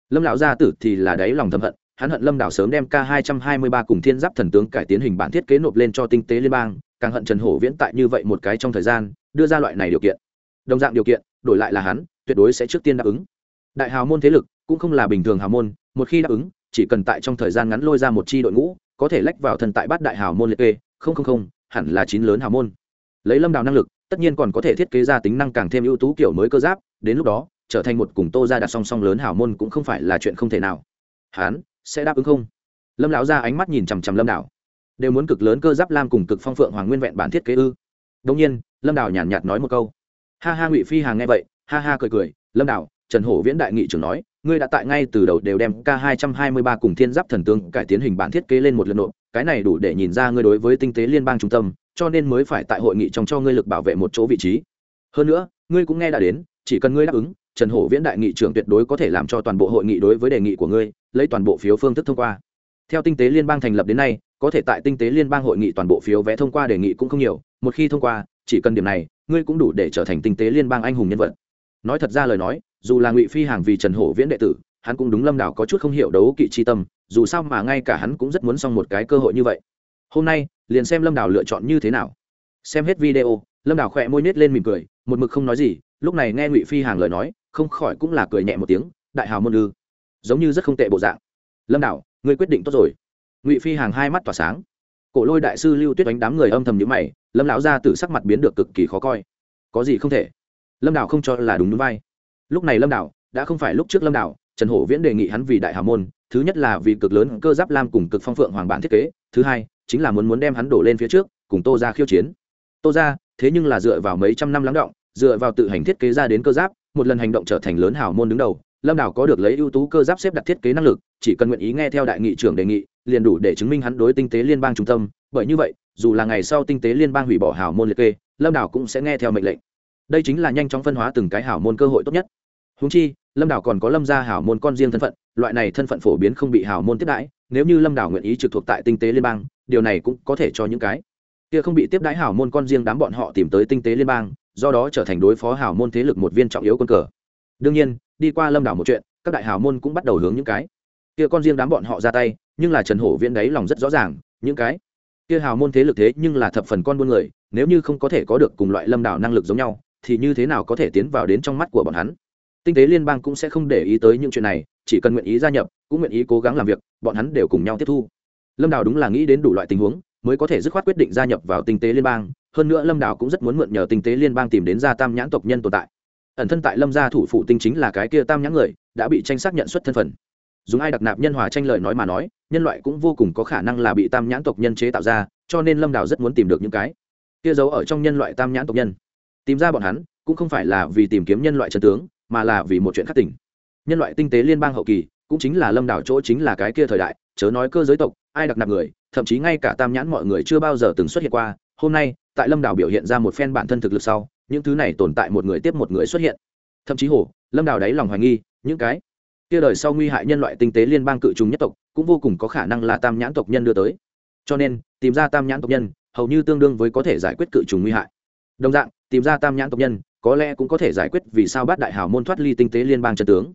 lâm lão gia tử thì là đáy lòng thầm hận, hắn hận lâm đảo sớm đem k 223 cùng thiên giáp thần tướng cải tiến hình bản thiết kế nộp lên cho tinh tế liên bang, càng hận trần hổ viễn tại như vậy một cái trong thời gian, đưa ra loại này điều kiện. Đồng dạng điều kiện, đổi lại là hắn, tuyệt đối sẽ trước tiên đáp ứng. Đại hào môn thế lực cũng không là bình thường hào môn, một khi đáp ứng, chỉ cần tại trong thời gian ngắn lôi ra một chi đội ngũ, có thể lách vào thần tại bát đại hào môn liệt kê, không không không, hẳn là chín lớn hào môn. Lấy lâm đào năng lực, tất nhiên còn có thể thiết kế ra tính năng càng thêm ưu tú kiểu mới cơ giáp, đến lúc đó trở thành một cùng tô ra đặt song song lớn hào môn cũng không phải là chuyện không thể nào. Hán sẽ đáp ứng không? Lâm lão ra ánh mắt nhìn chằm chằm lâm đảo đều muốn cực lớn cơ giáp lam cùng cực phong phượng hoàng nguyên vẹn bản thiết kế ư. Đông nhiên lâm đảo nhàn nhạt, nói một câu. Ha ha ngụy phi hàng nghe vậy ha ha cười cười lâm đảo trần hổ viễn đại nghị trưởng nói ngươi đã tại ngay từ đầu đều đem k 223 cùng thiên giáp thần tướng cải tiến hình bản thiết kế lên một lần nộp cái này đủ để nhìn ra ngươi đối với tinh tế liên bang trung tâm cho nên mới phải tại hội nghị trong cho ngươi lực bảo vệ một chỗ vị trí. Hơn nữa ngươi cũng nghe đã đến chỉ cần ngươi đáp ứng trần hổ viễn đại nghị trưởng tuyệt đối có thể làm cho toàn bộ hội nghị đối với đề nghị của ngươi, lấy toàn bộ phiếu phương thức thông qua. Theo tinh tế liên bang thành lập đến nay, có thể tại tinh tế liên bang hội nghị toàn bộ phiếu vé thông qua đề nghị cũng không nhiều, một khi thông qua, chỉ cần điểm này, ngươi cũng đủ để trở thành tinh tế liên bang anh hùng nhân vật. Nói thật ra lời nói, dù là ngụy phi hàng vì trần hổ viễn đệ tử, hắn cũng đúng lâm đảo có chút không hiểu đấu kỵ chi tâm, dù sao mà ngay cả hắn cũng rất muốn xong một cái cơ hội như vậy. Hôm nay, liền xem lâm đảo lựa chọn như thế nào. Xem hết video, lâm đảo khỏe môi nết lên mỉm cười, một mực không nói gì, lúc này nghe ngụy phi hàng lời nói không khỏi cũng là cười nhẹ một tiếng, đại hào môn ư. Giống như rất không tệ bộ dạng. Lâm đảo, ngươi quyết định tốt rồi. Ngụy phi hàng hai mắt tỏa sáng. Cổ lôi đại sư lưu tuyết đánh đám người âm thầm nhữ mày, lâm lão ra từ sắc mặt biến được cực kỳ khó coi. Có gì không thể? Lâm đảo không cho là đúng núi vai. Lúc này lâm đảo, đã không phải lúc trước lâm đảo, trần hổ viễn đề nghị hắn vì đại hào môn, thứ nhất là vì cực lớn cơ giáp lam cùng cực phong phượng hoàng bản thiết kế, thứ hai, chính là muốn muốn đem hắn đổ lên phía trước, cùng tô ra khiêu chiến. Tô ra thế nhưng là dựa vào mấy trăm năm lắng động, dựa vào tự hành thiết kế ra đến cơ giáp một lần hành động trở thành lớn hào môn đứng đầu, lâm đảo có được lấy ưu tú cơ giáp xếp đặt thiết kế năng lực, chỉ cần nguyện ý nghe theo đại nghị trưởng đề nghị, liền đủ để chứng minh hắn đối tinh tế liên bang trung tâm. Bởi như vậy, dù là ngày sau tinh tế liên bang hủy bỏ hào môn liệt kê, lâm đảo cũng sẽ nghe theo mệnh lệnh. Đây chính là nhanh chóng phân hóa từng cái hảo môn cơ hội tốt nhất. Húng chi, lâm đảo còn có lâm gia hảo môn con riêng thân phận, loại này thân phận phổ biến không bị hảo môn tiếp đãi, nếu như lâm đảo nguyện ý trực thuộc tại tinh tế liên bang, điều này cũng có thể cho những cái kia không bị tiếp đãi hảo môn con riêng đám bọn họ tìm tới tinh tế liên bang do đó trở thành đối phó hảo môn thế lực một viên trọng yếu quân cờ. Đương nhiên, đi qua lâm đảo một chuyện, các đại hảo môn cũng bắt đầu hướng những cái kia con riêng đám bọn họ ra tay, nhưng là trần hổ viễn đấy lòng rất rõ ràng, những cái kia hào môn thế lực thế nhưng là thập phần con buôn người, nếu như không có thể có được cùng loại lâm đảo năng lực giống nhau, thì như thế nào có thể tiến vào đến trong mắt của bọn hắn? Tinh tế liên bang cũng sẽ không để ý tới những chuyện này, chỉ cần nguyện ý gia nhập, cũng nguyện ý cố gắng làm việc, bọn hắn đều cùng nhau tiếp thu. Lâm đào đúng là nghĩ đến đủ loại tình huống, mới có thể dứt khoát quyết định gia nhập vào tinh tế liên bang hơn nữa lâm đảo cũng rất muốn mượn nhờ tinh tế liên bang tìm đến gia tam nhãn tộc nhân tồn tại. Ẩn thân tại lâm gia thủ phụ tinh chính là cái kia tam nhãn người, đã bị tranh xác nhận xuất thân phận. Dùng ai đặc nạp nhân hòa tranh lời nói mà nói, nhân loại cũng vô cùng có khả năng là bị tam nhãn tộc nhân chế tạo ra, cho nên lâm đảo rất muốn tìm được những cái kia giấu ở trong nhân loại tam nhãn tộc nhân. Tìm ra bọn hắn, cũng không phải là vì tìm kiếm nhân loại chân tướng, mà là vì một chuyện khắc tỉnh nhân loại tinh tế liên bang hậu kỳ, cũng chính là lâm đảo chỗ chính là cái kia thời đại, chớ nói cơ giới tộc, ai đặc nạp người, thậm chí ngay cả tam nhãn mọi người chưa bao giờ từng xuất hiện qua. Hôm nay tại lâm đảo biểu hiện ra một phen bản thân thực lực sau, những thứ này tồn tại một người tiếp một người xuất hiện. Thậm chí hổ lâm đảo đáy lòng hoài nghi, những cái kia đời sau nguy hại nhân loại tinh tế liên bang cự trùng nhất tộc, cũng vô cùng có khả năng là tam nhãn tộc nhân đưa tới. Cho nên, tìm ra tam nhãn tộc nhân, hầu như tương đương với có thể giải quyết cự trùng nguy hại. Đồng dạng, tìm ra tam nhãn tộc nhân, có lẽ cũng có thể giải quyết vì sao bát đại hào môn thoát ly tinh tế liên bang trần tướng.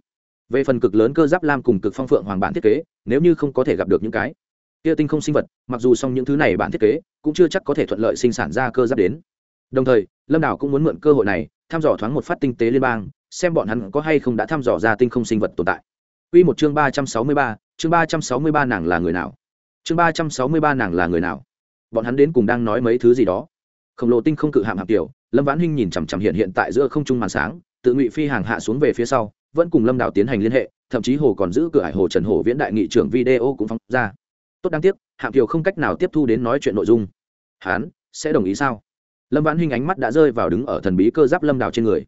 Về phần cực lớn cơ giáp lam cùng cực phong phượng hoàng bản thiết kế, nếu như không có thể gặp được những cái kia tinh không sinh vật mặc dù xong những thứ này bản thiết kế cũng chưa chắc có thể thuận lợi sinh sản ra cơ giáp đến đồng thời lâm đảo cũng muốn mượn cơ hội này thăm dò thoáng một phát tinh tế liên bang xem bọn hắn có hay không đã thăm dò ra tinh không sinh vật tồn tại Quy một chương ba trăm sáu mươi ba, chương ba trăm sáu mươi ba nàng là người nào? Chương ba trăm sáu mươi ba nàng là người nào? Bọn hắn đến cùng đang nói mấy thứ gì đó. Khổng lồ tinh không cự hạm hạm tiểu, lâm vãn hinh nhìn chằm chằm hiện hiện tại giữa không trung màn sáng tự ngụy phi hàng hạ xuống về phía sau vẫn cùng lâm đảo tiến hành liên hệ thậm chí hồ còn giữ cửa hải hồ trần hồ viễn đại nghị trưởng video cũng phóng ra tốt đáng tiếc, hạng kiều không cách nào tiếp thu đến nói chuyện nội dung. Hán sẽ đồng ý sao? Lâm vãn hinh ánh mắt đã rơi vào đứng ở thần bí cơ giáp lâm đào trên người.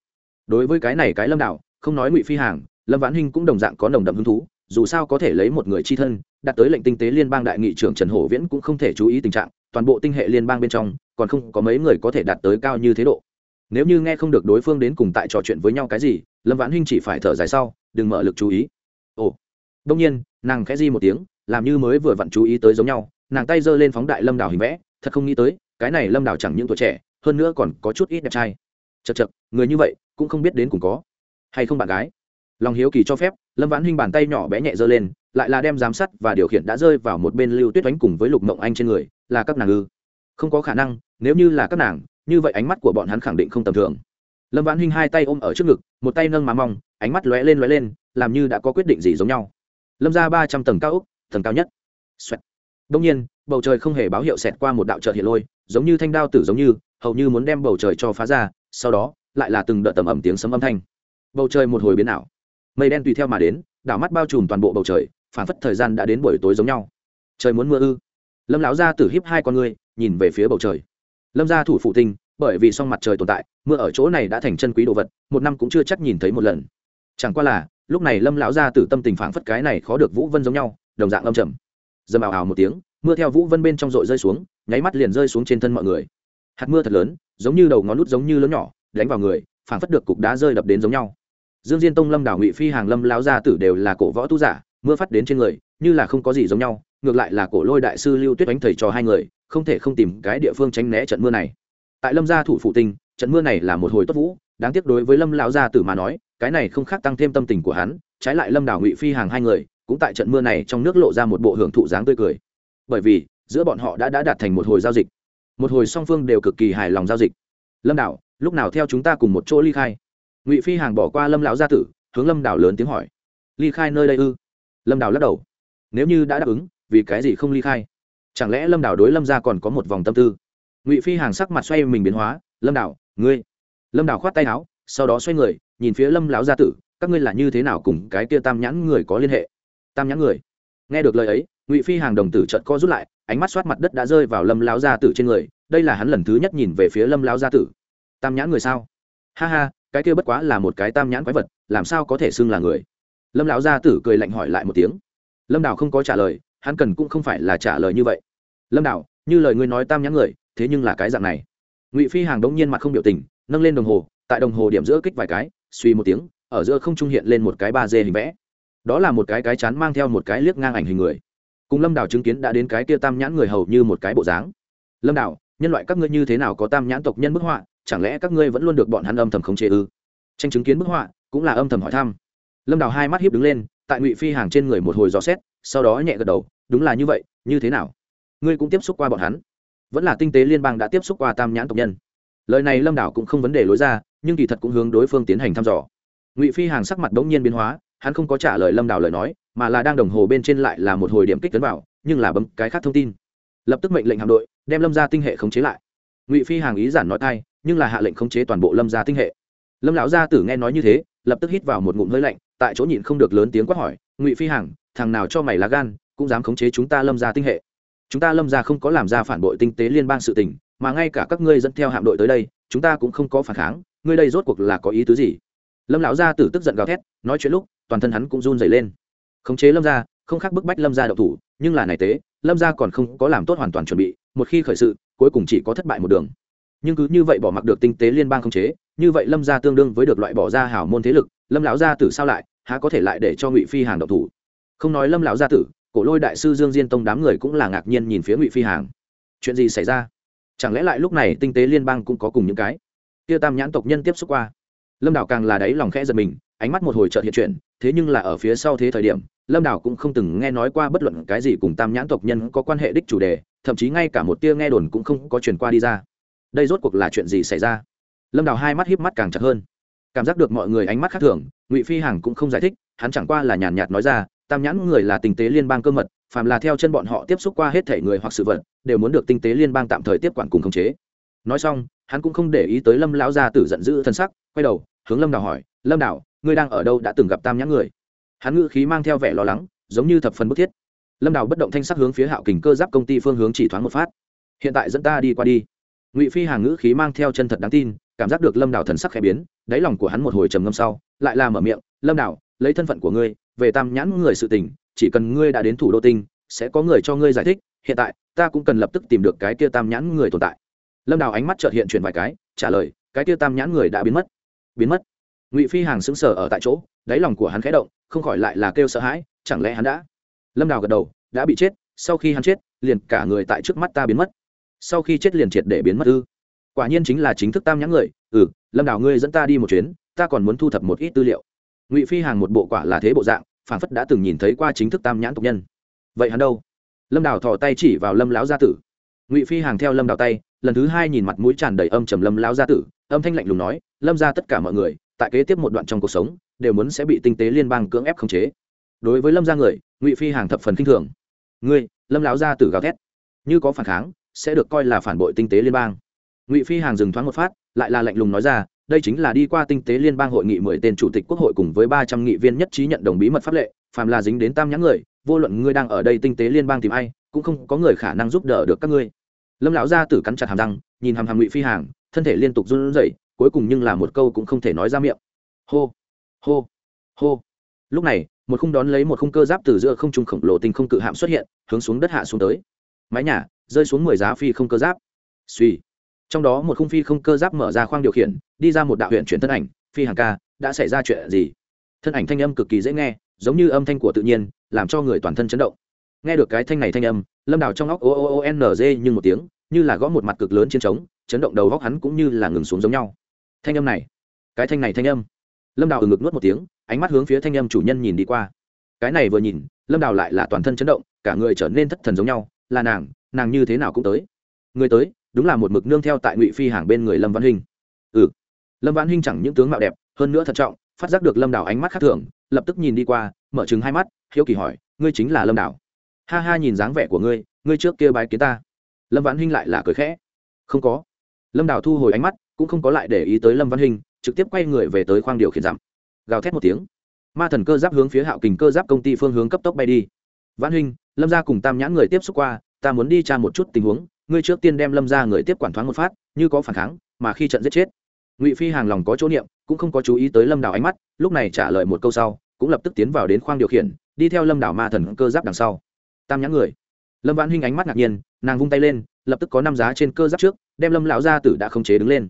Đối với cái này cái lâm đào không nói ngụy phi hàng, lâm vãn hinh cũng đồng dạng có nồng đậm hứng thú, dù sao có thể lấy một người chi thân đặt tới lệnh tinh tế liên bang đại nghị trưởng trần hổ viễn cũng không thể chú ý tình trạng, toàn bộ tinh hệ liên bang bên trong, còn không có mấy người có thể đạt tới cao như thế độ. Nếu như nghe không được đối phương đến cùng tại trò chuyện với nhau cái gì, lâm vãn hinh chỉ phải thở dài sau, đừng mở lực chú ý. Ồ, đông nhiên, nàng khẽ di một tiếng làm như mới vừa vặn chú ý tới giống nhau, nàng tay giơ lên phóng đại lâm đào hình vẽ, thật không nghĩ tới, cái này lâm đào chẳng những tuổi trẻ, hơn nữa còn có chút ít đẹp trai. Chật chật người như vậy, cũng không biết đến cùng có hay không bạn gái. Lòng hiếu kỳ cho phép, lâm vãn hinh bàn tay nhỏ bé nhẹ giơ lên, lại là đem giám sát và điều khiển đã rơi vào một bên lưu tuyết oánh cùng với lục mộng anh trên người, là các nàng ư. Không có khả năng, nếu như là các nàng, như vậy ánh mắt của bọn hắn khẳng định không tầm thường. Lâm vãn hinh hai tay ôm ở trước ngực, một tay nâng má mong ánh mắt lóe lên lóe lên, làm như đã có quyết định gì giống nhau. Lâm ra ba trăm tầng cao úc tầng cao nhất. Xoẹt. đông nhiên, bầu trời không hề báo hiệu xẹt qua một đạo chợt hiện lôi, giống như thanh đao tử giống như, hầu như muốn đem bầu trời cho phá ra, sau đó, lại là từng đợt tầm ầm tiếng sấm âm thanh. Bầu trời một hồi biến ảo. Mây đen tùy theo mà đến, đảo mắt bao trùm toàn bộ bầu trời phản phất thời gian đã đến buổi tối giống nhau. Trời muốn mưa ư? Lâm lão gia tử hiếp hai con ngươi, nhìn về phía bầu trời. Lâm gia thủ phụ tinh, bởi vì song mặt trời tồn tại, mưa ở chỗ này đã thành chân quý đồ vật, một năm cũng chưa chắc nhìn thấy một lần. Chẳng qua là, lúc này lâm lão gia tử tâm tình phảng phất cái này khó được vũ vân giống nhau đồng dạng âm trầm. Dầm ảo ảo một tiếng, mưa theo vũ vân bên trong rội rơi xuống, nháy mắt liền rơi xuống trên thân mọi người. Hạt mưa thật lớn, giống như đầu ngón nút giống như lớn nhỏ, đánh vào người, phảng phất được cục đá rơi đập đến giống nhau. Dương diên tông lâm đảo ngụy phi hàng lâm Láo gia tử đều là cổ võ tu giả, mưa phát đến trên người, như là không có gì giống nhau, ngược lại là cổ lôi đại sư lưu tuyết đánh thầy trò hai người, không thể không tìm cái địa phương tránh né trận mưa này. Tại lâm gia thủ phụ tinh, trận mưa này là một hồi tốt vũ, đáng tiếc đối với lâm lão gia tử mà nói, cái này không khác tăng thêm tâm tình của hắn, trái lại lâm đảo ngụy phi hàng hai người cũng tại trận mưa này trong nước lộ ra một bộ hưởng thụ dáng tươi cười. Bởi vì, giữa bọn họ đã đã đạt thành một hồi giao dịch. Một hồi song phương đều cực kỳ hài lòng giao dịch. Lâm đảo, lúc nào theo chúng ta cùng một chỗ ly khai? Ngụy phi hàng bỏ qua lâm lão gia tử, hướng lâm đảo lớn tiếng hỏi. Ly khai nơi đây ư? Lâm đảo lắc đầu. Nếu như đã đáp ứng, vì cái gì không ly khai? Chẳng lẽ lâm đảo đối lâm ra còn có một vòng tâm tư? Ngụy phi hàng sắc mặt xoay mình biến hóa. Lâm đảo, ngươi. Lâm đảo khoát tay áo, sau đó xoay người, nhìn phía lâm lão gia tử. Các ngươi là như thế nào cùng cái kia tam nhãn người có liên hệ? Tam nhãn người. Nghe được lời ấy, ngụy phi hàng đồng tử trận co rút lại, ánh mắt xoát mặt đất đã rơi vào lâm lão gia tử trên người, đây là hắn lần thứ nhất nhìn về phía lâm lão gia tử. Tam nhãn người sao? Ha ha, cái kia bất quá là một cái tam nhãn quái vật, làm sao có thể xưng là người? Lâm lão gia tử cười lạnh hỏi lại một tiếng. Lâm đào không có trả lời, hắn cần cũng không phải là trả lời như vậy. Lâm đào, như lời ngươi nói tam nhãn người, thế nhưng là cái dạng này. Ngụy phi hàng đống nhiên mặt không biểu tình, nâng lên đồng hồ, tại đồng hồ điểm giữa kích vài cái, suy một tiếng, ở giữa không trung hiện lên một cái ba d hình vẽ đó là một cái cái chán mang theo một cái liếc ngang ảnh hình người. Cùng lâm đào chứng kiến đã đến cái kia tam nhãn người hầu như một cái bộ dáng. Lâm đào, nhân loại các ngươi như thế nào có tam nhãn tộc nhân bức họa? Chẳng lẽ các ngươi vẫn luôn được bọn hắn âm thầm khống chế ư? Tranh chứng kiến bức họa cũng là âm thầm hỏi thăm. Lâm đào hai mắt hiếp đứng lên, tại ngụy phi hàng trên người một hồi dò xét, sau đó nhẹ gật đầu, đúng là như vậy, như thế nào? Ngươi cũng tiếp xúc qua bọn hắn. Vẫn là tinh tế liên bang đã tiếp xúc qua tam nhãn tộc nhân. Lời này lâm đảo cũng không vấn đề lối ra, nhưng kỳ thật cũng hướng đối phương tiến hành thăm dò. Ngụy phi hàng sắc mặt đ ố n g nhiên biến hóa hắn không có trả lời lâm đảo lời nói, mà là đang đồng hồ bên trên lại là một hồi điểm kích tấn vào, nhưng là bấm cái khác thông tin. Lập tức mệnh lệnh hạm đội, đem lâm ra tinh hệ khống chế lại. Ngụy phi hàng ý giản nói thay nhưng là hạ lệnh khống chế toàn bộ lâm ra tinh hệ. Lâm lão gia tử nghe nói như thế, lập tức hít vào một ngụm hơi lạnh, tại chỗ nhịn không được lớn tiếng quát hỏi, ngụy phi hàng, thằng nào cho mày lá gan, cũng dám khống chế chúng ta lâm ra tinh hệ? Chúng ta lâm ra không có làm ra phản bội tinh tế liên bang sự tình, mà ngay cả các ngươi dẫn theo hạm đội tới đây, chúng ta cũng không có phản kháng, ngươi đây rốt cuộc là có ý tứ gì? Lâm lão gia tử tức giận gào thét, nói chuyện lúc toàn thân hắn cũng run dày lên. Khống chế lâm ra không khác bức bách lâm ra đậu thủ, nhưng là này tế, lâm ra còn không có làm tốt hoàn toàn chuẩn bị, một khi khởi sự, cuối cùng chỉ có thất bại một đường. Nhưng cứ như vậy bỏ mặc được tinh tế liên bang khống chế, như vậy lâm ra tương đương với được loại bỏ ra hảo môn thế lực, lâm lão gia tử sao lại, há có thể lại để cho ngụy phi hàng đậu thủ? Không nói lâm lão gia tử, cổ lôi đại sư dương diên tông đám người cũng là ngạc nhiên nhìn phía ngụy phi hàng. Chuyện gì xảy ra? Chẳng lẽ lại lúc này tinh tế liên bang cũng có cùng những cái? Kia tam nhãn tộc nhân tiếp xúc qua. Lâm đảo càng là đáy lòng khẽ giật mình ánh mắt một hồi chợt hiện chuyển, thế nhưng là ở phía sau thế thời điểm lâm đảo cũng không từng nghe nói qua bất luận cái gì cùng tam nhãn tộc nhân có quan hệ đích chủ đề thậm chí ngay cả một tia nghe đồn cũng không có truyền qua đi ra. Đây rốt cuộc là chuyện gì xảy ra? Lâm đảo hai mắt híp mắt càng chặt hơn. Cảm giác được mọi người ánh mắt khác thường ngụy phi hằng cũng không giải thích hắn chẳng qua là nhàn nhạt nói ra tam nhãn người là tinh tế liên bang cơ mật phàm là theo chân bọn họ tiếp xúc qua hết thể người hoặc sự vật đều muốn được tinh tế liên bang tạm thời tiếp quản cùng khống chế. Nói xong hắn cũng không để ý tới lâm lão gia tử giận dữ thân sắc quay đầu hướng lâm đào hỏi lâm đào ngươi đang ở đâu đã từng gặp tam nhãn người? Hắn ngữ khí mang theo vẻ lo lắng, giống như thập phần bức thiết. Lâm đào bất động thanh sắc hướng phía hạo kình cơ giáp công ty phương hướng chỉ thoáng một phát. Hiện tại dẫn ta đi qua đi. Ngụy phi hàng ngữ khí mang theo chân thật đáng tin, cảm giác được lâm đào thần sắc khẽ biến, đáy lòng của hắn một hồi trầm ngâm sau, lại là mở miệng, lâm đào, lấy thân phận của ngươi, về tam nhãn người sự tình, chỉ cần ngươi đã đến thủ đô tinh, sẽ có người cho ngươi giải thích, hiện tại, ta cũng cần lập tức tìm được cái kia tam nhãn người tồn tại. Lâm đào ánh mắt trợt hiện chuyển vài cái, trả lời, cái kia tam nhãn người đã biến mất. Biến mất? Ngụy phi hàng sững sờ ở tại chỗ, đáy lòng của hắn khẽ động, không khỏi lại là kêu sợ hãi, chẳng lẽ hắn đã? Lâm đào gật đầu, đã bị chết, sau khi hắn chết, liền cả người tại trước mắt ta biến mất. Sau khi chết liền triệt để biến mất ư? Quả nhiên chính là chính thức tam nhãn người ừ lâm đào ngươi dẫn ta đi một chuyến, ta còn muốn thu thập một ít tư liệu. Ngụy phi hàng một bộ quả là thế bộ dạng phản phất đã từng nhìn thấy qua chính thức tam nhãn tộc nhân. Vậy hắn đâu? Lâm đào thò tay chỉ vào lâm lão gia tử. Ngụy phi hàng theo lâm đào tay, lần thứ hai nhìn mặt mũi tràn đầy âm trầm lâm lão gia tử, âm thanh lạnh lùng nói, lâm ra tất cả mọi người tại kế tiếp một đoạn trong cuộc sống, đều muốn sẽ bị tinh tế liên bang cưỡng ép khống chế. Đối với lâm gia người, ngụy phi hàng thập phần k i n h thường. Ngươi, lâm lão gia tử gào thét. Như có phản kháng, sẽ được coi là phản bội tinh tế liên bang. Ngụy phi hàng dừng thoáng một phát, lại là lạnh lùng nói ra, đây chính là đi qua tinh tế liên bang hội nghị mười tên chủ tịch quốc hội cùng với ba trăm nghị viên nhất trí nhận đồng bí mật pháp lệ, phàm là dính đến tam nhãn người, vô luận ngươi đang ở đây tinh tế liên bang tìm ai, cũng không có người khả năng giúp đỡ được các ngươi. Lâm lão gia tử cắn chặt hàm răng, nhìn hàm hàm ngụy phi hàng, thân thể liên tục run rẩy cuối cùng nhưng là một câu cũng không thể nói ra miệng. Hô hô hô. Lúc này, một khung đón lấy một khung cơ giáp từ giữa không trung khổng lồ tinh không cự hạm xuất hiện, hướng xuống đất hạ xuống tới. Mái nhà, rơi xuống mười giá phi không cơ giáp. Suy trong đó một khung phi không cơ giáp mở ra khoang điều khiển, đi ra một đạo huyện chuyển thân ảnh, phi hàng ca, đã xảy ra chuyện gì? Thân ảnh thanh âm cực kỳ dễ nghe, giống như âm thanh của tự nhiên, làm cho người toàn thân chấn động. Nghe được cái thanh này thanh âm, lâm đào trong óc o o o n g nhưng một tiếng, như là gõ một mặt cực lớn trên trống, chấn động đầu góc hắn cũng như là ngừng xuống giống nhau thanh âm này. Cái thanh này thanh âm. Lâm đào ừ ngực nuốt một tiếng, ánh mắt hướng phía thanh âm chủ nhân nhìn đi qua. Cái này vừa nhìn, lâm đào lại là toàn thân chấn động, cả người trở nên thất thần giống nhau, là nàng nàng như thế nào cũng tới. Người tới, đúng là một mực nương theo tại ngụy phi hàng bên người lâm văn hinh. Ừ. Lâm văn hinh chẳng những tướng mạo đẹp, hơn nữa thận trọng, phát giác được lâm đào ánh mắt khác thường, lập tức nhìn đi qua, mở chừng hai mắt, hiếu kỳ hỏi, ngươi chính là lâm đào? Ha ha, nhìn dáng vẻ của ngươi ngươi trước kia bái kiến ta. Lâm văn hinh lại là cười khẽ. Không có. Lâm đào thu hồi ánh mắt cũng không có lại để ý tới lâm văn hinh trực tiếp quay người về tới khoang điều khiển giảm gào thét một tiếng, ma thần cơ giáp hướng phía hạo kình cơ giáp công ty phương hướng cấp tốc bay đi. Văn hình, lâm ra cùng tam nhãn người tiếp xúc qua, ta muốn đi tra một chút tình huống, ngươi trước tiên đem lâm ra người tiếp quản thoáng một phát, như có phản kháng, mà khi trận giết chết, ngụy phi hàng lòng có chỗ niệm, cũng không có chú ý tới lâm đào ánh mắt, lúc này trả lời một câu sau, cũng lập tức tiến vào đến khoang điều khiển, đi theo lâm đảo ma thần cơ giáp đằng sau. Tam nhãn người. Lâm vãn huynh ánh mắt ngạc nhiên, nàng vung tay lên, lập tức có năm giá trên cơ giáp trước, đem lâm lão gia tử đã không chế đứng lên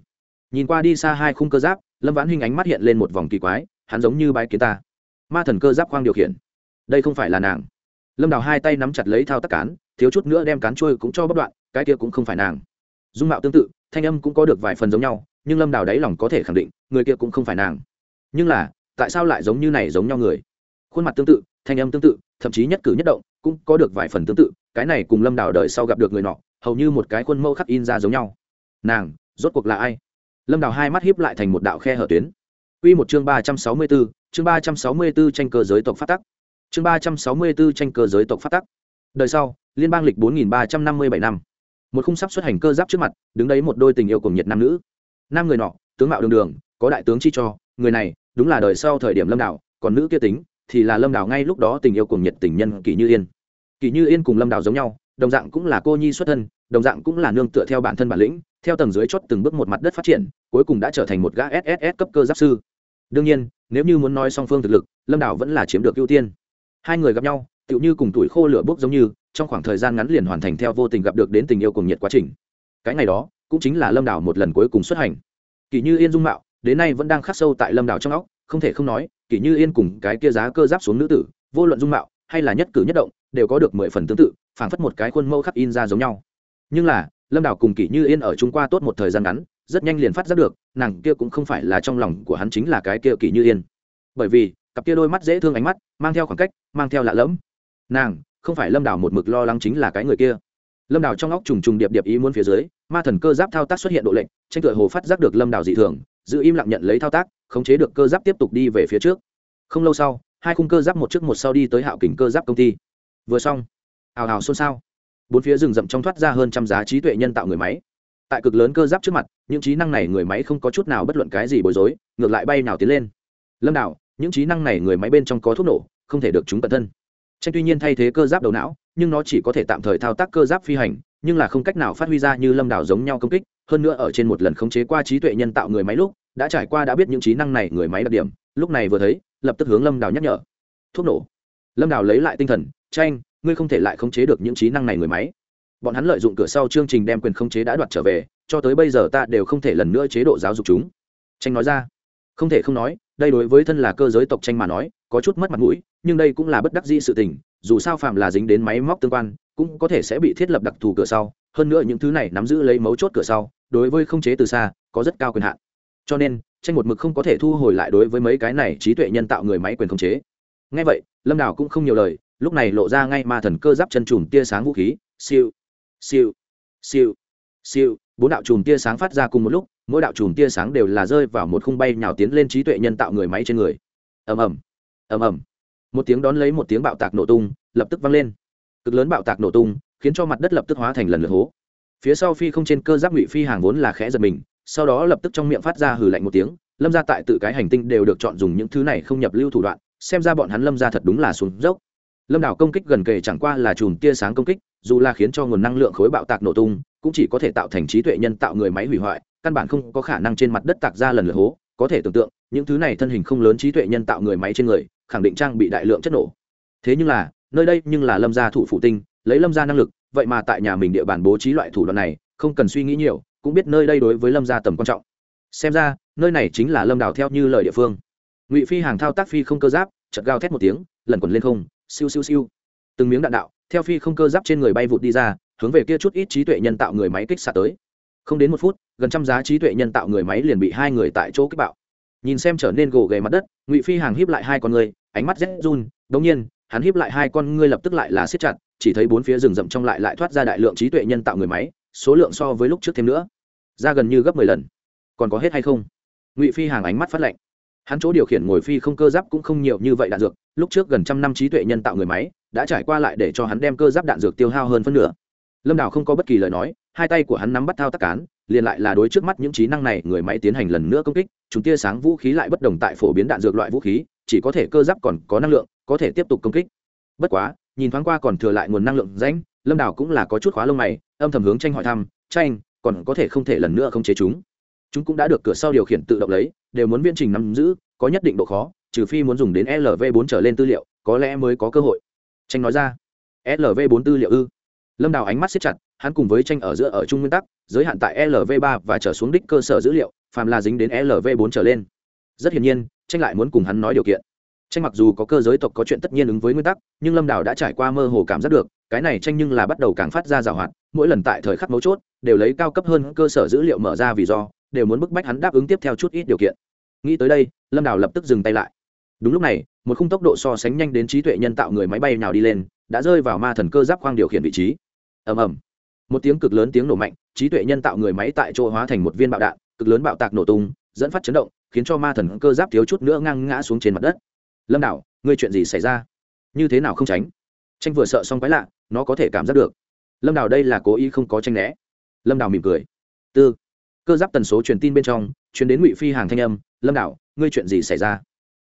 nhìn qua đi xa hai khung cơ giáp, lâm vãn hình ánh mắt hiện lên một vòng kỳ quái, hắn giống như bái kiến ta. Ma thần cơ giáp khoang điều khiển. Đây không phải là nàng. Lâm đào hai tay nắm chặt lấy thao tác cán, thiếu chút nữa đem cán trôi cũng cho bất đoạn, cái kia cũng không phải nàng. Dung mạo tương tự, thanh âm cũng có được vài phần giống nhau, nhưng lâm đào đáy lòng có thể khẳng định, người kia cũng không phải nàng. Nhưng là, tại sao lại giống như này giống nhau người? Khuôn mặt tương tự, thanh âm tương tự, thậm chí nhất cử nhất động, cũng có được vài phần tương tự, cái này cùng lâm đào đời sau gặp được người nọ, hầu như một cái khuôn mẫu khắc in ra giống nhau. Nàng, rốt cuộc là ai? Lâm đào hai mắt hiếp lại thành một đạo khe hở tuyến Quy một chương ba trăm sáu mươi 364, chương ba trăm sáu mươi 364 tranh cơ giới tộc phát tắc. Chương ba trăm sáu mươi 364 tranh cơ giới tộc phát tắc. Đời sau, liên bang lịch bốn nghìn ba trăm năm mươi bảy năm. Một khung sắp xuất hành cơ giáp trước mặt, đứng đấy một đôi tình yêu cùng nhiệt nam nữ. Nam người nọ, tướng mạo đường đường, có đại tướng chi cho, người này, đúng là đời sau thời điểm Lâm Đào, còn nữ kia tính, thì là Lâm Đào ngay lúc đó tình yêu cùng nhiệt tình nhân Kỷ Như Yên. Kỷ Như Yên cùng Lâm Đào giống nhau, đồng dạng cũng là cô nhi xuất thân, đồng dạng cũng là nương tựa theo bản thân bản lĩnh, theo tầng dưới chót từng bước một mặt đất phát triển, cuối cùng đã trở thành một gã sss cấp cơ giáp sư. Đương nhiên, nếu như muốn nói song phương thực lực, lâm đảo vẫn là chiếm được ưu tiên. Hai người gặp nhau, tựu như cùng tuổi khô lửa bốc giống như, trong khoảng thời gian ngắn liền hoàn thành theo vô tình gặp được đến tình yêu cùng nhiệt quá trình. Cái ngày đó, cũng chính là lâm đảo một lần cuối cùng xuất hành. Kỳ như yên dung mạo, đến nay vẫn đang khắc sâu tại lâm đảo trong óc, không thể không nói kỳ như yên cùng cái kia giá cơ giáp xuống nữ tử, vô luận dung mạo, hay là nhất cử nhất động, đều có được mười phần tương tự, phảng phất một cái khuôn mẫu khắc in ra giống nhau. Nhưng là lâm đào cùng kỷ như yên ở trung qua tốt một thời gian ngắn rất nhanh liền phát giác được nàng kia cũng không phải là trong lòng của hắn chính là cái kia kỷ như yên bởi vì cặp kia đôi mắt dễ thương ánh mắt mang theo khoảng cách mang theo lạ lẫm nàng không phải lâm đào một mực lo lắng chính là cái người kia lâm đào trong óc trùng trùng điệp điệp ý muốn phía dưới ma thần cơ giáp thao tác xuất hiện độ lệnh tranh tựa hồ phát giác được lâm đào dị thường giữ im lặng nhận lấy thao tác khống chế được cơ giáp tiếp tục đi về phía trước không lâu sau hai khung cơ giáp một trước một sau đi tới hạo kình cơ giáp công ty vừa xong hào hào xôn xao bốn phía rừng rậm trong thoát ra hơn trăm giá trí tuệ nhân tạo người máy. Tại cực lớn cơ giáp trước mặt, những trí năng này người máy không có chút nào bất luận cái gì bối rối, ngược lại bay nào tiến lên. Lâm đạo những trí năng này người máy bên trong có thuốc nổ, không thể được chúng cẩn thân. Tranh tuy nhiên thay thế cơ giáp đầu não, nhưng nó chỉ có thể tạm thời thao tác cơ giáp phi hành, nhưng là không cách nào phát huy ra như lâm đảo giống nhau công kích. Hơn nữa ở trên một lần khống chế qua trí tuệ nhân tạo người máy lúc, đã trải qua đã biết những trí năng này người máy đặc điểm, lúc này vừa thấy, lập tức hướng lâm đảo nhắc nhở. Thuốc nổ. Lâm đảo lấy lại tinh thần tranh ngươi không thể lại khống chế được những trí năng này người máy. Bọn hắn lợi dụng cửa sau chương trình đem quyền khống chế đã đoạt trở về, cho tới bây giờ ta đều không thể lần nữa chế độ giáo dục chúng. Tranh nói ra. Không thể không nói, đây đối với thân là cơ giới tộc tranh mà nói, có chút mất mặt mũi, nhưng đây cũng là bất đắc dĩ sự tình, dù sao phạm là dính đến máy móc tương quan, cũng có thể sẽ bị thiết lập đặc thù cửa sau. Hơn nữa những thứ này nắm giữ lấy mấu chốt cửa sau, đối với không chế từ xa, có rất cao quyền hạn. Cho nên, tranh một mực không có thể thu hồi lại đối với mấy cái này trí tuệ nhân tạo người máy quyền khống chế. Ngay vậy, lâm đào cũng không nhiều lời lúc này lộ ra ngay ma thần cơ giáp chân trùm tia sáng vũ khí, siêu siêu siêu siêu. Bốn đạo chùm tia sáng phát ra cùng một lúc, mỗi đạo chùm tia sáng đều là rơi vào một khung bay nhào tiến lên trí tuệ nhân tạo người máy trên người. Ầm ầm ầm ầm. Một tiếng đón lấy một tiếng bạo tạc nổ tung, lập tức vang lên. Cực lớn bạo tạc nổ tung, khiến cho mặt đất lập tức hóa thành lần lượt hố. Phía sau phi không trên cơ giáp ngụy phi hàng vốn là khẽ giật mình, sau đó lập tức trong miệng phát ra hừ lạnh một tiếng, lâm ra tại tự cái hành tinh đều được chọn dùng những thứ này không nhập lưu thủ đoạn, xem ra bọn hắn lâm ra thật đúng là xuống dốc lâm đảo công kích gần kề chẳng qua là chùm tia sáng công kích, dù là khiến cho nguồn năng lượng khối bạo tạc nổ tung, cũng chỉ có thể tạo thành trí tuệ nhân tạo người máy hủy hoại, căn bản không có khả năng trên mặt đất tạc ra lần lượt hố. Có thể tưởng tượng, những thứ này thân hình không lớn trí tuệ nhân tạo người máy trên người, khẳng định trang bị đại lượng chất nổ. Thế nhưng là, nơi đây nhưng là lâm gia thủ phụ tinh, lấy lâm gia năng lực, vậy mà tại nhà mình địa bàn bố trí loại thủ đoạn này, không cần suy nghĩ nhiều, cũng biết nơi đây đối với lâm gia tầm quan trọng. Xem ra, nơi này chính là lâm đào theo như lời địa phương. Ngụy phi hàng thao tác phi không cơ giáp chật gao thét một tiếng lần quần lên không siêu siêu siêu. Từng miếng đạn đạo, theo phi không cơ giáp trên người bay vụt đi ra, hướng về kia chút ít trí tuệ nhân tạo người máy kích xạ tới. Không đến một phút, gần trăm giá trí tuệ nhân tạo người máy liền bị hai người tại chỗ kích bạo. Nhìn xem trở nên gồ ghề mặt đất, ngụy phi hàng híp lại hai con người, ánh mắt rét run, đống nhiên, hắn híp lại hai con ngươi lập tức lại là siết chặt, chỉ thấy bốn phía rừng rậm trong lại lại thoát ra đại lượng trí tuệ nhân tạo người máy, số lượng so với lúc trước thêm nữa. Ra gần như gấp mười lần. Còn có hết hay không? Ngụy phi hàng ánh mắt phát lệnh hắn chỗ điều khiển ngồi phi không cơ giáp cũng không nhiều như vậy đạn dược, lúc trước gần trăm năm trí tuệ nhân tạo người máy, đã trải qua lại để cho hắn đem cơ giáp đạn dược tiêu hao hơn phân nửa. Lâm đào không có bất kỳ lời nói, hai tay của hắn nắm bắt thao tác cán, liền lại là đối trước mắt những trí năng này người máy tiến hành lần nữa công kích, chúng tia sáng vũ khí lại bất đồng tại phổ biến đạn dược loại vũ khí, chỉ có thể cơ giáp còn có năng lượng, có thể tiếp tục công kích. Bất quá, nhìn thoáng qua còn thừa lại nguồn năng lượng rãnh, lâm đào cũng là có chút khóa lông mày, âm thầm hướng tranh hỏi thăm, tranh, còn có thể không thể lần nữa không chế chúng? Chúng cũng đã được cửa sau điều khiển tự động lấy, đều muốn viễn trình nắm giữ, có nhất định độ khó, trừ phi muốn dùng đến lv 4 trở lên tư liệu, có lẽ mới có cơ hội. Tranh nói ra lv 4 tư liệu ư? Lâm đào ánh mắt siết chặt, hắn cùng với tranh ở giữa ở chung nguyên tắc, giới hạn tại lv 3 và trở xuống đích cơ sở dữ liệu, phàm là dính đến lv 4 trở lên. Rất hiển nhiên tranh lại muốn cùng hắn nói điều kiện. Tranh mặc dù có cơ giới tộc có chuyện tất nhiên ứng với nguyên tắc, nhưng lâm đào đã trải qua mơ hồ cảm giác được, cái này tranh nhưng là bắt đầu càng phát ra rào hoạt, mỗi lần tại thời khắc mấu chốt, đều lấy cao cấp hơn cơ sở dữ liệu mở ra vì do đều muốn bức bách hắn đáp ứng tiếp theo chút ít điều kiện. Nghĩ tới đây, lâm đào lập tức dừng tay lại. Đúng lúc này, một khung tốc độ so sánh nhanh đến trí tuệ nhân tạo người máy bay nào đi lên, đã rơi vào ma thần cơ giáp khoang điều khiển vị trí. Ầm ầm. Một tiếng cực lớn tiếng nổ mạnh, trí tuệ nhân tạo người máy tại chỗ hóa thành một viên bạo đạn, cực lớn bạo tạc nổ tung, dẫn phát chấn động, khiến cho ma thần cơ giáp thiếu chút nữa ngang ngã xuống trên mặt đất. Lâm đảo ngươi chuyện gì xảy ra? Như thế nào không tránh? Tranh vừa sợ xong quái lạ, nó có thể cảm giác được. Lâm đảo đây là cố ý không có tranh né. Lâm đảo mỉm cười. Tư cơ giáp tần số truyền tin bên trong, truyền đến ngụy phi hàng thanh âm, lâm đảo, ngươi chuyện gì xảy ra?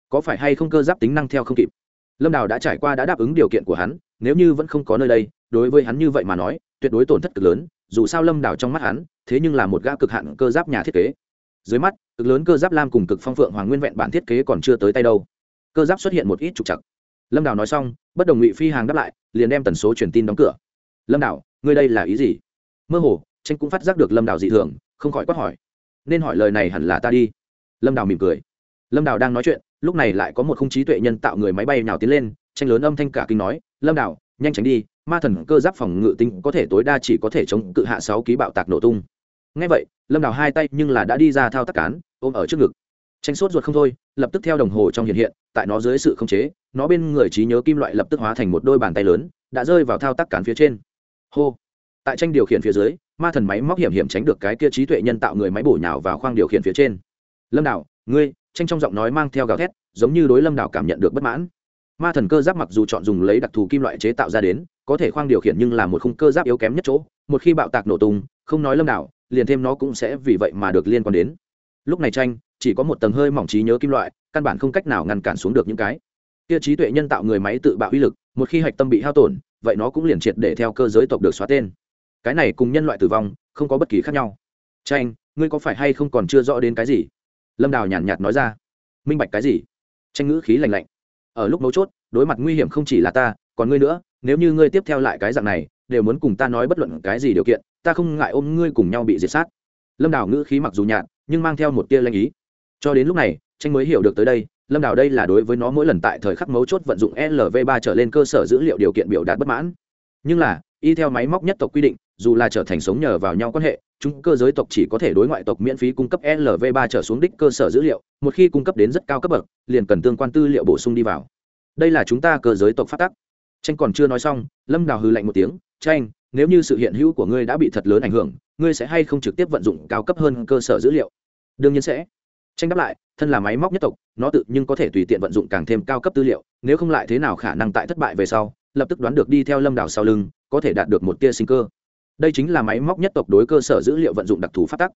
Có phải hay không cơ giáp tính năng theo không kịp? Lâm đảo đã trải qua đã đáp ứng điều kiện của hắn, nếu như vẫn không có nơi đây, đối với hắn như vậy mà nói, tuyệt đối tổn thất cực lớn, dù sao lâm đảo trong mắt hắn, thế nhưng là một gã cực hạn cơ giáp nhà thiết kế. Dưới mắt, cực lớn cơ giáp lam cùng cực phong phượng hoàng nguyên vẹn bản thiết kế còn chưa tới tay đâu. Cơ giáp xuất hiện một ít trục chặt lâm đảo nói xong, bất đồng ngụy phi hàng đáp lại, liền đem tần số truyền tin đóng cửa. Lâm đảo, ngươi đây là ý gì? Mơ hồ, tranh cũng phát giác được lâm đảo dị thường không khỏi quát hỏi. Nên hỏi lời này hẳn là ta đi. Lâm Đào mỉm cười. Lâm Đào đang nói chuyện, lúc này lại có một không trí tuệ nhân tạo người máy bay nào tiến lên, tranh lớn âm thanh cả kinh nói, lâm Đào, nhanh tránh đi, ma thần cơ giáp phòng ngự tinh có thể tối đa chỉ có thể chống cự hạ sáu ký bạo tạc nổ tung. Ngay vậy, lâm Đào hai tay nhưng là đã đi ra thao tác cán, ôm ở trước ngực. Tranh sốt ruột không thôi, lập tức theo đồng hồ trong hiện hiện, tại nó dưới sự khống chế, nó bên người trí nhớ kim loại lập tức hóa thành một đôi bàn tay lớn, đã rơi vào thao tác cán phía trên. Hô. Tại tranh điều khiển phía dưới ma thần máy móc hiểm hiểm tránh được cái kia trí tuệ nhân tạo người máy bổ nhào vào khoang điều khiển phía trên. Lâm đảo, ngươi, tranh trong giọng nói mang theo gào thét, giống như đối lâm đảo cảm nhận được bất mãn. Ma thần cơ giáp mặc dù chọn dùng lấy đặc thù kim loại chế tạo ra đến, có thể khoang điều khiển nhưng là một khung cơ giáp yếu kém nhất chỗ, một khi bạo tạc nổ tung, không nói lâm đảo, liền thêm nó cũng sẽ vì vậy mà được liên quan đến. Lúc này tranh, chỉ có một tầng hơi mỏng trí nhớ kim loại, căn bản không cách nào ngăn cản xuống được những cái. Kia trí tuệ nhân tạo người máy tự bạo uy lực, một khi hạch tâm bị hao tổn, vậy nó cũng liền triệt để theo cơ giới tộc được xóa tên cái này cùng nhân loại tử vong không có bất kỳ khác nhau. Tranh ngươi có phải hay không còn chưa rõ đến cái gì? Lâm đào nhàn nhạt nói ra. Minh bạch cái gì? Tranh ngữ khí lành lạnh. Ở lúc mấu chốt, đối mặt nguy hiểm không chỉ là ta, còn ngươi nữa, nếu như ngươi tiếp theo lại cái dạng này, đều muốn cùng ta nói bất luận cái gì điều kiện, ta không ngại ôm ngươi cùng nhau bị diệt sát. Lâm đào ngữ khí mặc dù nhạt, nhưng mang theo một tia lanh ý. Cho đến lúc này, tranh mới hiểu được tới đây, lâm đào đây là đối với nó mỗi lần tại thời khắc mấu chốt vận dụng lv ba trở lên cơ sở dữ liệu điều kiện biểu đạt bất mãn. Nhưng là, y theo máy móc nhất tộc quy định dù là trở thành sống nhờ vào nhau quan hệ, chúng cơ giới tộc chỉ có thể đối ngoại tộc miễn phí cung cấp lv3 trở xuống đích cơ sở dữ liệu, một khi cung cấp đến rất cao cấp bậc, liền cần tương quan tư liệu bổ sung đi vào. Đây là chúng ta cơ giới tộc phát tắc. Tranh còn chưa nói xong, lâm đào hư lạnh một tiếng, tranh, nếu như sự hiện hữu của ngươi đã bị thật lớn ảnh hưởng, ngươi sẽ hay không trực tiếp vận dụng cao cấp hơn cơ sở dữ liệu? Đương nhiên sẽ. Tranh đáp lại, thân là máy móc nhất tộc, nó tự nhưng có thể tùy tiện vận dụng càng thêm cao cấp tư liệu, nếu không lại thế nào khả năng tại thất bại về sau, lập tức đoán được đi theo lâm đảo sau lưng, có thể đạt được một tia sinh cơ đây chính là máy móc nhất tộc đối cơ sở dữ liệu vận dụng đặc thù phát tắc.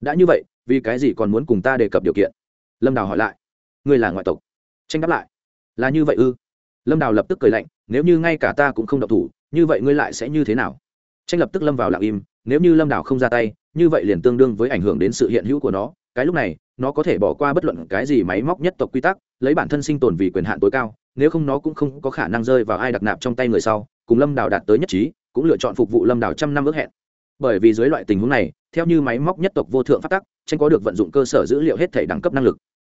Đã như vậy, vì cái gì còn muốn cùng ta đề cập điều kiện? Lâm đào hỏi lại. Ngươi là ngoại tộc. Tranh đáp lại. Là như vậy ư? Lâm đào lập tức cười lạnh, nếu như ngay cả ta cũng không độc thủ, như vậy ngươi lại sẽ như thế nào? Tranh lập tức lâm vào lặng im, nếu như lâm đào không ra tay, như vậy liền tương đương với ảnh hưởng đến sự hiện hữu của nó. Cái lúc này, nó có thể bỏ qua bất luận cái gì máy móc nhất tộc quy tắc, lấy bản thân sinh tồn vì quyền hạn tối cao, nếu không nó cũng không có khả năng rơi vào ai đặc nạp trong tay người sau, cùng lâm đào đạt tới nhất trí cũng lựa chọn phục vụ lâm đảo trăm năm ước hẹn. Bởi vì dưới loại tình huống này, theo như máy móc nhất tộc vô thượng phát tắc, tranh có được vận dụng cơ sở dữ liệu hết thể đẳng cấp năng lực.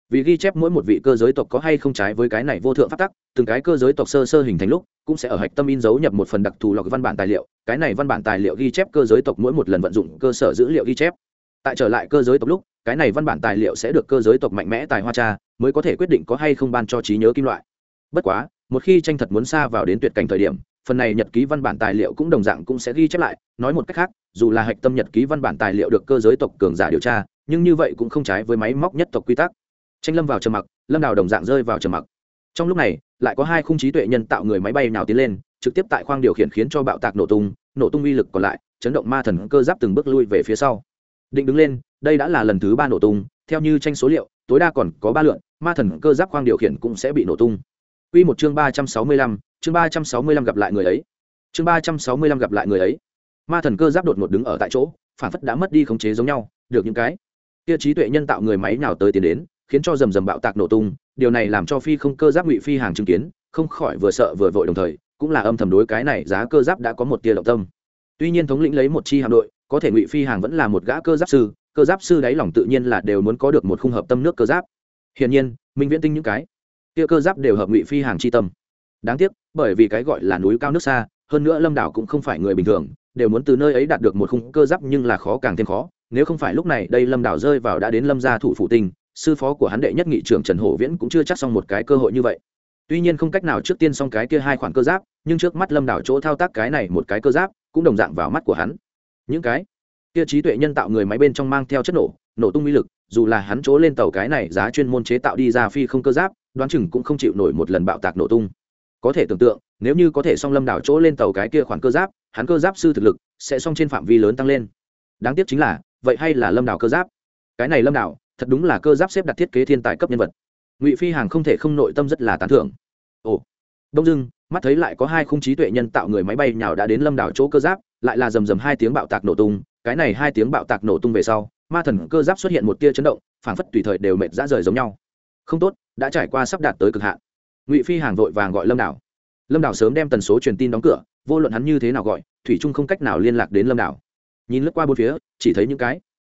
Vì ghi chép mỗi một vị cơ giới tộc có hay không trái với cái này vô thượng phát tắc, từng cái cơ giới tộc sơ sơ hình thành lúc, cũng sẽ ở hạch tâm in dấu nhập một phần đặc thù lọc văn bản tài liệu, cái này văn bản tài liệu ghi chép cơ giới tộc mỗi một lần vận dụng cơ sở dữ liệu ghi chép. Tại trở lại cơ giới tộc lúc, cái này văn bản tài liệu sẽ được cơ giới tộc mạnh mẽ tài hoa cha mới có thể quyết định có hay không ban cho trí nhớ kim loại. Bất quá, một khi tranh thật muốn xa vào đến tuyệt cảnh thời điểm phần này nhật ký văn bản tài liệu cũng đồng dạng cũng sẽ ghi chép lại, nói một cách khác, dù là hạch tâm nhật ký văn bản tài liệu được cơ giới tộc cường giả điều tra, nhưng như vậy cũng không trái với máy móc nhất tộc quy tắc. Tranh lâm vào trầm mặc, lâm đào đồng dạng rơi vào trầm mặc. Trong lúc này, lại có hai khung trí tuệ nhân tạo người máy bay nào tiến lên, trực tiếp tại khoang điều khiển khiến cho bạo tạc nổ tung nổ tung uy lực còn lại, chấn động ma thần cơ giáp từng bước lui về phía sau. Định đứng lên, đây đã là lần thứ ba nổ tung, theo như tranh số liệu, tối đa còn có ba lượn, ma thần cơ giáp khoang điều khiển cũng sẽ bị nổ tung. Quy một chương ba trăm sáu mươi lăm chương ba trăm sáu mươi lăm gặp lại người ấy. Chương ba trăm sáu mươi lăm gặp lại người ấy. Ma thần cơ giáp đột ngột đứng ở tại chỗ, phản phất đã mất đi khống chế giống nhau, được những cái. Kia trí tuệ nhân tạo người máy nào tới tiến đến, khiến cho rầm rầm bạo tạc nổ tung, điều này làm cho phi không cơ giáp ngụy phi hàng chứng kiến, không khỏi vừa sợ vừa vội đồng thời, cũng là âm thầm đối cái này giá cơ giáp đã có một tia động tâm. Tuy nhiên thống lĩnh lấy một chi hạm đội, có thể ngụy phi hàng vẫn là một gã cơ giáp sư, cơ giáp sư đáy lòng tự nhiên là đều muốn có được một khung hợp tâm nước cơ giáp. Hiển nhiên, minh viễn tinh những cái, kia cơ giáp đều hợp ngụy phi hàng chi tâm đáng tiếc, bởi vì cái gọi là núi cao nước xa, hơn nữa lâm đảo cũng không phải người bình thường, đều muốn từ nơi ấy đạt được một khung cơ giáp nhưng là khó càng thêm khó. Nếu không phải lúc này đây lâm đảo rơi vào đã đến lâm gia thủ phủ tinh, sư phó của hắn đệ nhất nghị trưởng trần hổ viễn cũng chưa chắc xong một cái cơ hội như vậy. Tuy nhiên không cách nào trước tiên xong cái kia hai khoản cơ giáp, nhưng trước mắt lâm đảo chỗ thao tác cái này một cái cơ giáp cũng đồng dạng vào mắt của hắn. Những cái kia trí tuệ nhân tạo người máy bên trong mang theo chất nổ nổ tung uy lực, dù là hắn chỗ lên tàu cái này giá chuyên môn chế tạo đi ra phi không cơ giáp, đoán chừng cũng không chịu nổi một lần bạo tạc nổ tung có thể tưởng tượng, nếu như có thể xong lâm đảo chỗ lên tàu cái kia khoản cơ giáp, hắn cơ giáp sư thực lực sẽ xong trên phạm vi lớn tăng lên. Đáng tiếc chính là, vậy hay là lâm đảo cơ giáp? Cái này lâm đảo, thật đúng là cơ giáp xếp đặt thiết kế thiên tài cấp nhân vật. Ngụy phi hàng không thể không nội tâm rất là tán thưởng. Ồ. Đông dưng mắt thấy lại có hai khung trí tuệ nhân tạo người máy bay nhào đã đến lâm đảo chỗ cơ giáp, lại là rầm rầm hai tiếng bạo tạc nổ tung, cái này hai tiếng bạo tạc nổ tung về sau, ma thần cơ giáp xuất hiện một tia chấn động, phảng phất tùy thời đều mệt dã rời giống nhau. Không tốt, đã trải qua sắp đạt tới cực hạn ngụy phi hàng vội vàng gọi lâm đảo lâm đảo sớm đem tần số truyền tin đóng cửa vô luận hắn như thế nào gọi thủy trung không cách nào liên lạc đến lâm đảo nhìn lướt qua bốn phía chỉ thấy những cái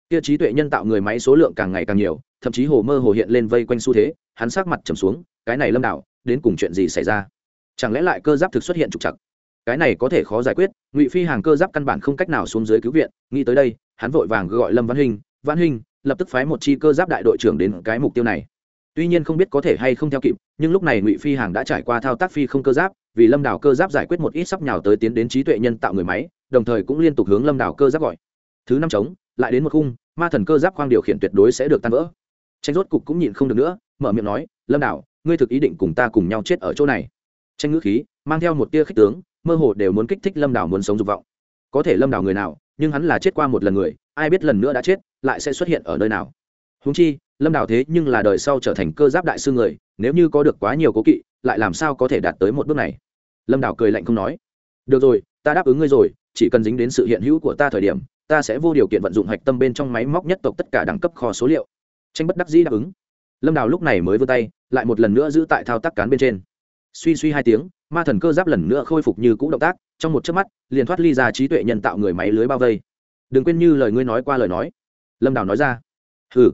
kia trí tuệ nhân tạo người máy số lượng càng ngày càng nhiều thậm chí hồ mơ hồ hiện lên vây quanh xu thế hắn sát mặt trầm xuống cái này lâm đảo đến cùng chuyện gì xảy ra chẳng lẽ lại cơ giáp thực xuất hiện trục chặt cái này có thể khó giải quyết ngụy phi hàng cơ giáp căn bản không cách nào xuống dưới cứu viện nghĩ tới đây hắn vội vàng gọi lâm văn hình văn hình lập tức phái một chi cơ giáp đại đội trưởng đến cái mục tiêu này tuy nhiên không biết có thể hay không theo kịp nhưng lúc này ngụy phi hàng đã trải qua thao tác phi không cơ giáp vì lâm đảo cơ giáp giải quyết một ít sắp nhào tới tiến đến trí tuệ nhân tạo người máy đồng thời cũng liên tục hướng lâm đảo cơ giáp gọi. Thứ năm trống, lại đến một khung ma thần cơ giáp khoang điều khiển tuyệt đối sẽ được tan vỡ. Tranh rốt cục cũng nhịn không được nữa mở miệng nói lâm đảo ngươi thực ý định cùng ta cùng nhau chết ở chỗ này? Tranh ngữ khí mang theo một tia khích tướng mơ hồ đều muốn kích thích lâm đảo muốn sống dục vọng. Có thể lâm đảo người nào nhưng hắn là chết qua một lần người ai biết lần nữa đã chết lại sẽ xuất hiện ở nơi nào. Húng chi lâm đảo thế nhưng là đời sau trở thành cơ giáp đại sư người, nếu như có được quá nhiều cố kỵ, lại làm sao có thể đạt tới một bước này? Lâm đảo cười lạnh không nói. Được rồi, ta đáp ứng ngươi rồi, chỉ cần dính đến sự hiện hữu của ta thời điểm, ta sẽ vô điều kiện vận dụng hạch tâm bên trong máy móc nhất tộc tất cả đẳng cấp kho số liệu. Tranh bất đắc dĩ đáp ứng. Lâm đào lúc này mới vươn tay, lại một lần nữa giữ tại thao tác cán bên trên. Suy suy hai tiếng, ma thần cơ giáp lần nữa khôi phục như cũ động tác, trong một chớp mắt, liền thoát ly ra trí tuệ nhân tạo người máy lưới bao vây. Đừng quên như lời ngươi nói qua lời nói. Lâm đào nói ra. Ừ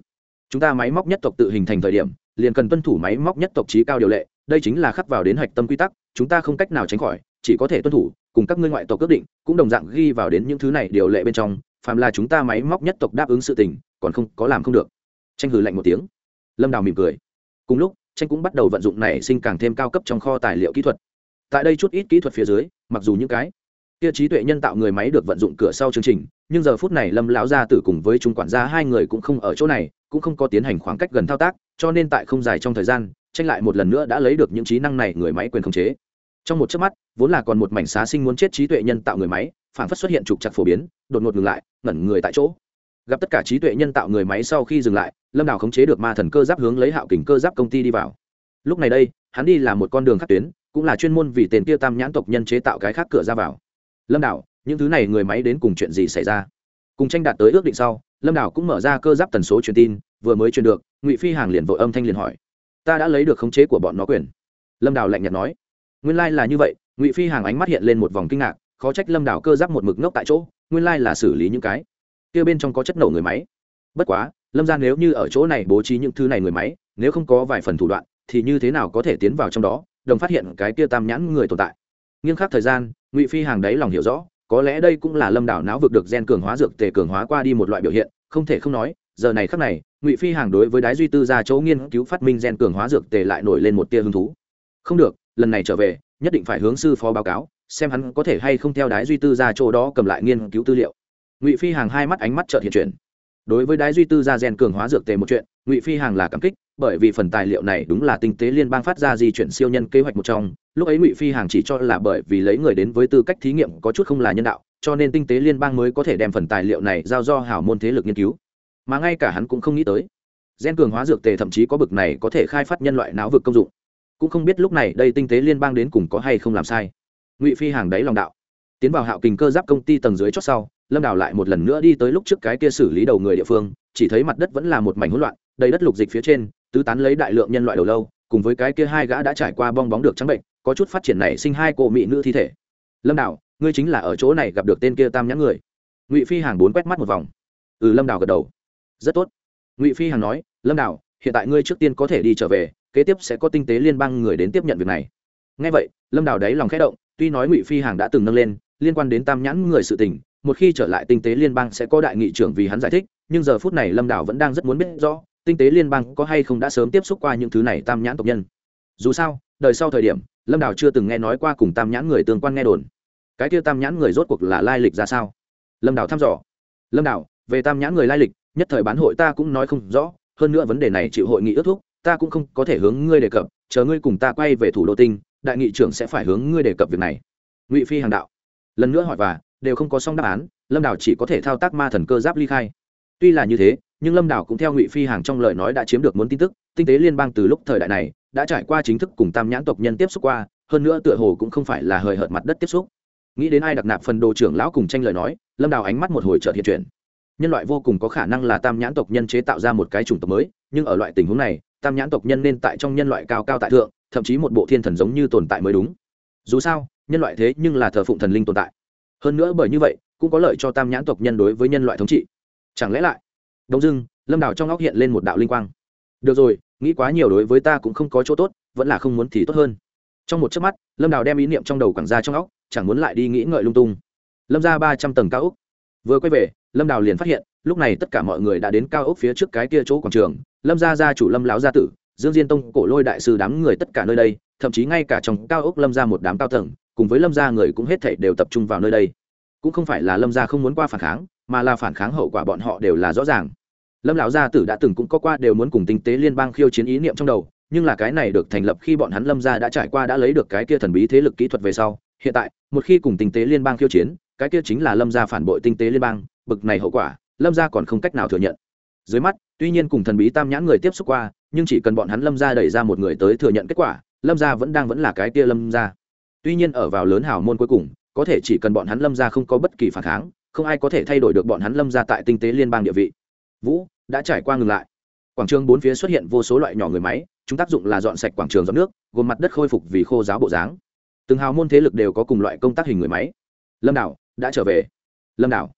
chúng ta máy móc nhất tộc tự hình thành thời điểm, liền cần tuân thủ máy móc nhất tộc trí cao điều lệ, đây chính là khắc vào đến hạch tâm quy tắc, chúng ta không cách nào tránh khỏi, chỉ có thể tuân thủ, cùng các ngươi ngoại tộc ước định, cũng đồng dạng ghi vào đến những thứ này điều lệ bên trong, phàm là chúng ta máy móc nhất tộc đáp ứng sự tình, còn không, có làm không được. Tranh hừ lạnh một tiếng. Lâm đào mỉm cười. Cùng lúc tranh cũng bắt đầu vận dụng này sinh càng thêm cao cấp trong kho tài liệu kỹ thuật. Tại đây chút ít kỹ thuật phía dưới, mặc dù những cái kia trí tuệ nhân tạo người máy được vận dụng cửa sau chương trình, nhưng giờ phút này lâm lão gia tử cùng với trung quản gia hai người cũng không ở chỗ này cũng không có tiến hành khoảng cách gần thao tác, cho nên tại không dài trong thời gian, tranh lại một lần nữa đã lấy được những trí năng này người máy quyền khống chế. Trong một chớp mắt, vốn là còn một mảnh xá sinh muốn chết trí tuệ nhân tạo người máy, phản phất xuất hiện trục chặt phổ biến, đột ngột ngừng lại, ngẩn người tại chỗ. Gặp tất cả trí tuệ nhân tạo người máy sau khi dừng lại, lâm đào khống chế được ma thần cơ giáp hướng lấy hạo kình cơ giáp công ty đi vào. Lúc này đây, hắn đi là một con đường khắc tuyến, cũng là chuyên môn vì tên kia tam nhãn tộc nhân chế tạo cái khác cửa ra vào. Lâm đảo những thứ này người máy đến cùng chuyện gì xảy ra? Cùng tranh đạt tới ước định sau lâm đảo cũng mở ra cơ giáp tần số truyền tin, vừa mới truyền được, ngụy phi hàng liền vội âm thanh liền hỏi, ta đã lấy được khống chế của bọn nó quyền. Lâm đảo lạnh nhạt nói, nguyên lai、like、là như vậy. Ngụy phi hàng ánh mắt hiện lên một vòng kinh ngạc, khó trách lâm đảo cơ giáp một mực ngốc tại chỗ, nguyên lai、like、là xử lý những cái kia bên trong có chất nổ người máy. Bất quá, lâm ra nếu như ở chỗ này bố trí những thứ này người máy, nếu không có vài phần thủ đoạn, thì như thế nào có thể tiến vào trong đó, đồng phát hiện cái kia tam nhãn người tồn tại. Nghiêng khắc thời gian, ngụy phi hàng đấy lòng hiểu rõ có lẽ đây cũng là lâm đảo não vực được gen cường hóa dược tề cường hóa qua đi một loại biểu hiện, không thể không nói, giờ này khắc này, ngụy phi hàng đối với đái duy tư ra chỗ nghiên cứu phát minh gen cường hóa dược tề lại nổi lên một tia hứng thú. Không được, lần này trở về, nhất định phải hướng sư phó báo cáo, xem hắn có thể hay không theo đái duy tư ra chỗ đó cầm lại nghiên cứu tư liệu. Ngụy phi hàng hai mắt ánh mắt trợt hiện chuyển. Đối với đái duy tư ra gen cường hóa dược tề một chuyện, ngụy phi hàng là cảm kích bởi vì phần tài liệu này đúng là tinh tế liên bang phát ra di chuyển siêu nhân kế hoạch một trong. Lúc ấy ngụy phi hàng chỉ cho là bởi vì lấy người đến với tư cách thí nghiệm có chút không là nhân đạo, cho nên tinh tế liên bang mới có thể đem phần tài liệu này giao do hảo môn thế lực nghiên cứu. Mà ngay cả hắn cũng không nghĩ tới, gen cường hóa dược tề thậm chí có bực này có thể khai phát nhân loại não vực công dụng. Cũng không biết lúc này đây tinh tế liên bang đến cùng có hay không làm sai. Ngụy phi hàng đấy lòng đạo. Tiến vào hạo kình cơ giáp công ty tầng dưới chót sau, lâm đào lại một lần nữa đi tới lúc trước cái kia xử lý đầu người địa phương, chỉ thấy mặt đất vẫn là một mảnh hỗn loạn, đầy đất lục dịch phía trên tứ tán lấy đại lượng nhân loại đầu lâu, cùng với cái kia hai gã đã trải qua bong bóng được trắng bệnh, có chút phát triển này sinh hai cô mỹ nữ thi thể. Lâm đào, ngươi chính là ở chỗ này gặp được tên kia tam nhãn người. Ngụy phi hàng bốn quét mắt một vòng. Ừ lâm đào gật đầu. Rất tốt. Ngụy phi hàng nói, lâm đào, hiện tại ngươi trước tiên có thể đi trở về, kế tiếp sẽ có tinh tế liên bang người đến tiếp nhận việc này. Ngay vậy, lâm đào đáy lòng khẽ động, tuy nói ngụy phi hàng đã từng nâng lên, liên quan đến tam nhãn người sự tình, một khi trở lại tinh tế liên bang sẽ có đại nghị trưởng vì hắn giải thích, nhưng giờ phút này lâm đào vẫn đang rất muốn biết rõ tinh tế liên bang có hay không đã sớm tiếp xúc qua những thứ này tam nhãn tộc nhân? Dù sao, đời sau thời điểm, lâm đào chưa từng nghe nói qua cùng tam nhãn người tương quan nghe đồn. Cái kia tam nhãn người rốt cuộc là lai lịch ra sao? Lâm đào thăm dò. Lâm đào, về tam nhãn người lai lịch, nhất thời bán hội ta cũng nói không rõ, hơn nữa vấn đề này chịu hội nghị ước thúc, ta cũng không có thể hướng ngươi đề cập, chờ ngươi cùng ta quay về thủ đô tinh, đại nghị trưởng sẽ phải hướng ngươi đề cập việc này. Ngụy phi hàng đạo. Lần nữa hỏi và, đều không có xong đáp án, lâm đào chỉ có thể thao tác ma thần cơ giáp ly khai. Tuy là như thế nhưng lâm đảo cũng theo ngụy phi hàng trong lời nói đã chiếm được muốn tin tức tinh tế liên bang từ lúc thời đại này đã trải qua chính thức cùng tam nhãn tộc nhân tiếp xúc qua hơn nữa tựa hồ cũng không phải là hời hợt mặt đất tiếp xúc nghĩ đến ai đặc nạp phần đồ trưởng lão cùng tranh lời nói lâm đào ánh mắt một hồi trợt hiện chuyển nhân loại vô cùng có khả năng là tam nhãn tộc nhân chế tạo ra một cái chủng tộc mới nhưng ở loại tình huống này tam nhãn tộc nhân nên tại trong nhân loại cao cao tại thượng thậm chí một bộ thiên thần giống như tồn tại mới đúng dù sao nhân loại thế nhưng là thờ phụng thần linh tồn tại hơn nữa bởi như vậy cũng có lợi cho tam nhãn tộc nhân đối với nhân loại thống trị chẳng lẽ lại đông dưng, lâm đảo trong óc hiện lên một đạo linh quang. Được rồi, nghĩ quá nhiều đối với ta cũng không có chỗ tốt, vẫn là không muốn thì tốt hơn. Trong một chớp mắt, lâm đào đem ý niệm trong đầu quảng ra trong óc, chẳng muốn lại đi nghĩ ngợi lung tung. Lâm ra ba trăm tầng cao ốc. Vừa quay về, lâm đào liền phát hiện, lúc này tất cả mọi người đã đến cao ốc phía trước cái kia chỗ quảng trường. Lâm gia gia chủ lâm lão gia tử, dương diên tông, cổ lôi đại sư đám người tất cả nơi đây, thậm chí ngay cả trong cao ốc lâm ra một đám cao tầng, cùng với lâm gia người cũng hết thảy đều tập trung vào nơi đây. Cũng không phải là lâm gia không muốn qua phản kháng mà là phản kháng hậu quả bọn họ đều là rõ ràng. Lâm lão gia tử đã từng cũng có qua đều muốn cùng tinh tế liên bang khiêu chiến ý niệm trong đầu, nhưng là cái này được thành lập khi bọn hắn lâm gia đã trải qua đã lấy được cái kia thần bí thế lực kỹ thuật về sau, hiện tại, một khi cùng tinh tế liên bang khiêu chiến, cái kia chính là lâm gia phản bội tinh tế liên bang, bực này hậu quả, lâm gia còn không cách nào thừa nhận. Dưới mắt, tuy nhiên cùng thần bí tam nhãn người tiếp xúc qua, nhưng chỉ cần bọn hắn lâm gia đẩy ra một người tới thừa nhận kết quả, lâm gia vẫn đang vẫn là cái kia lâm gia. Tuy nhiên ở vào lớn hào môn cuối cùng, có thể chỉ cần bọn hắn lâm gia không có bất kỳ phản kháng không ai có thể thay đổi được bọn hắn lâm ra tại tinh tế liên bang địa vị. Vũ, đã trải qua ngừng lại. Quảng trường bốn phía xuất hiện vô số loại nhỏ người máy, chúng tác dụng là dọn sạch quảng trường dọn nước, gồm mặt đất khôi phục vì khô giáo bộ dáng. Từng hào môn thế lực đều có cùng loại công tác hình người máy. Lâm đảo, đã trở về. Lâm đảo.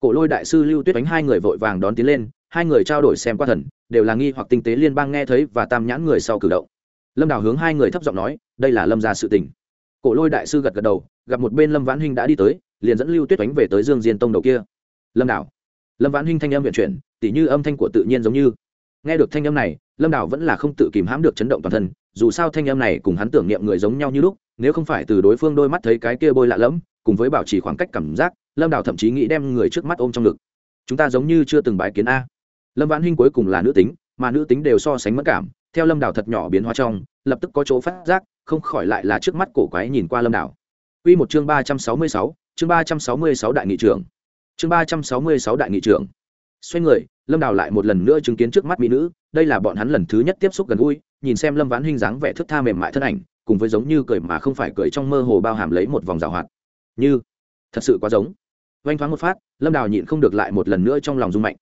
Cổ lôi đại sư lưu tuyết đánh hai người vội vàng đón tiến lên, hai người trao đổi xem qua thần, đều là nghi hoặc tinh tế liên bang nghe thấy và tam nhãn người sau cử động. Lâm đảo hướng hai người thấp giọng nói, đây là lâm gia sự tình. Cổ lôi đại sư gật gật đầu, gặp một bên lâm vãn huynh đã đi tới liền dẫn lưu tuyết đánh về tới dương diên tông đầu kia. Lâm đảo. Lâm vãn hinh thanh âm viện chuyển tỉ như âm thanh của tự nhiên giống như. Nghe được thanh âm này lâm đảo vẫn là không tự kìm hãm được chấn động toàn thân dù sao thanh âm này cùng hắn tưởng niệm người giống nhau như lúc nếu không phải từ đối phương đôi mắt thấy cái kia bôi lạ lẫm cùng với bảo trì khoảng cách cảm giác lâm đảo thậm chí nghĩ đem người trước mắt ôm trong ngực. Chúng ta giống như chưa từng bái kiến a. Lâm vãn hinh cuối cùng là nữ tính mà nữ tính đều so sánh mất cảm theo lâm đảo thật nhỏ biến hóa trong lập tức có chỗ phát giác không khỏi lại là trước mắt cổ quái nhìn qua lâm đảo. Quy một chương 366, chương ba trăm sáu mươi sáu đại nghị trưởng. Chương ba trăm sáu mươi sáu đại nghị trưởng. Xoay người, Lâm Đào lại một lần nữa chứng kiến trước mắt mỹ nữ, đây là bọn hắn lần thứ nhất tiếp xúc gần gũi, nhìn xem Lâm Vãn Hinh dáng vẻ thướt tha mềm mại thân ảnh, cùng với giống như cười mà không phải cười trong mơ hồ bao hàm lấy một vòng rào hoạt. Như, thật sự quá giống. Vành thoáng một phát, Lâm Đào nhịn không được lại một lần nữa trong lòng rung mạnh.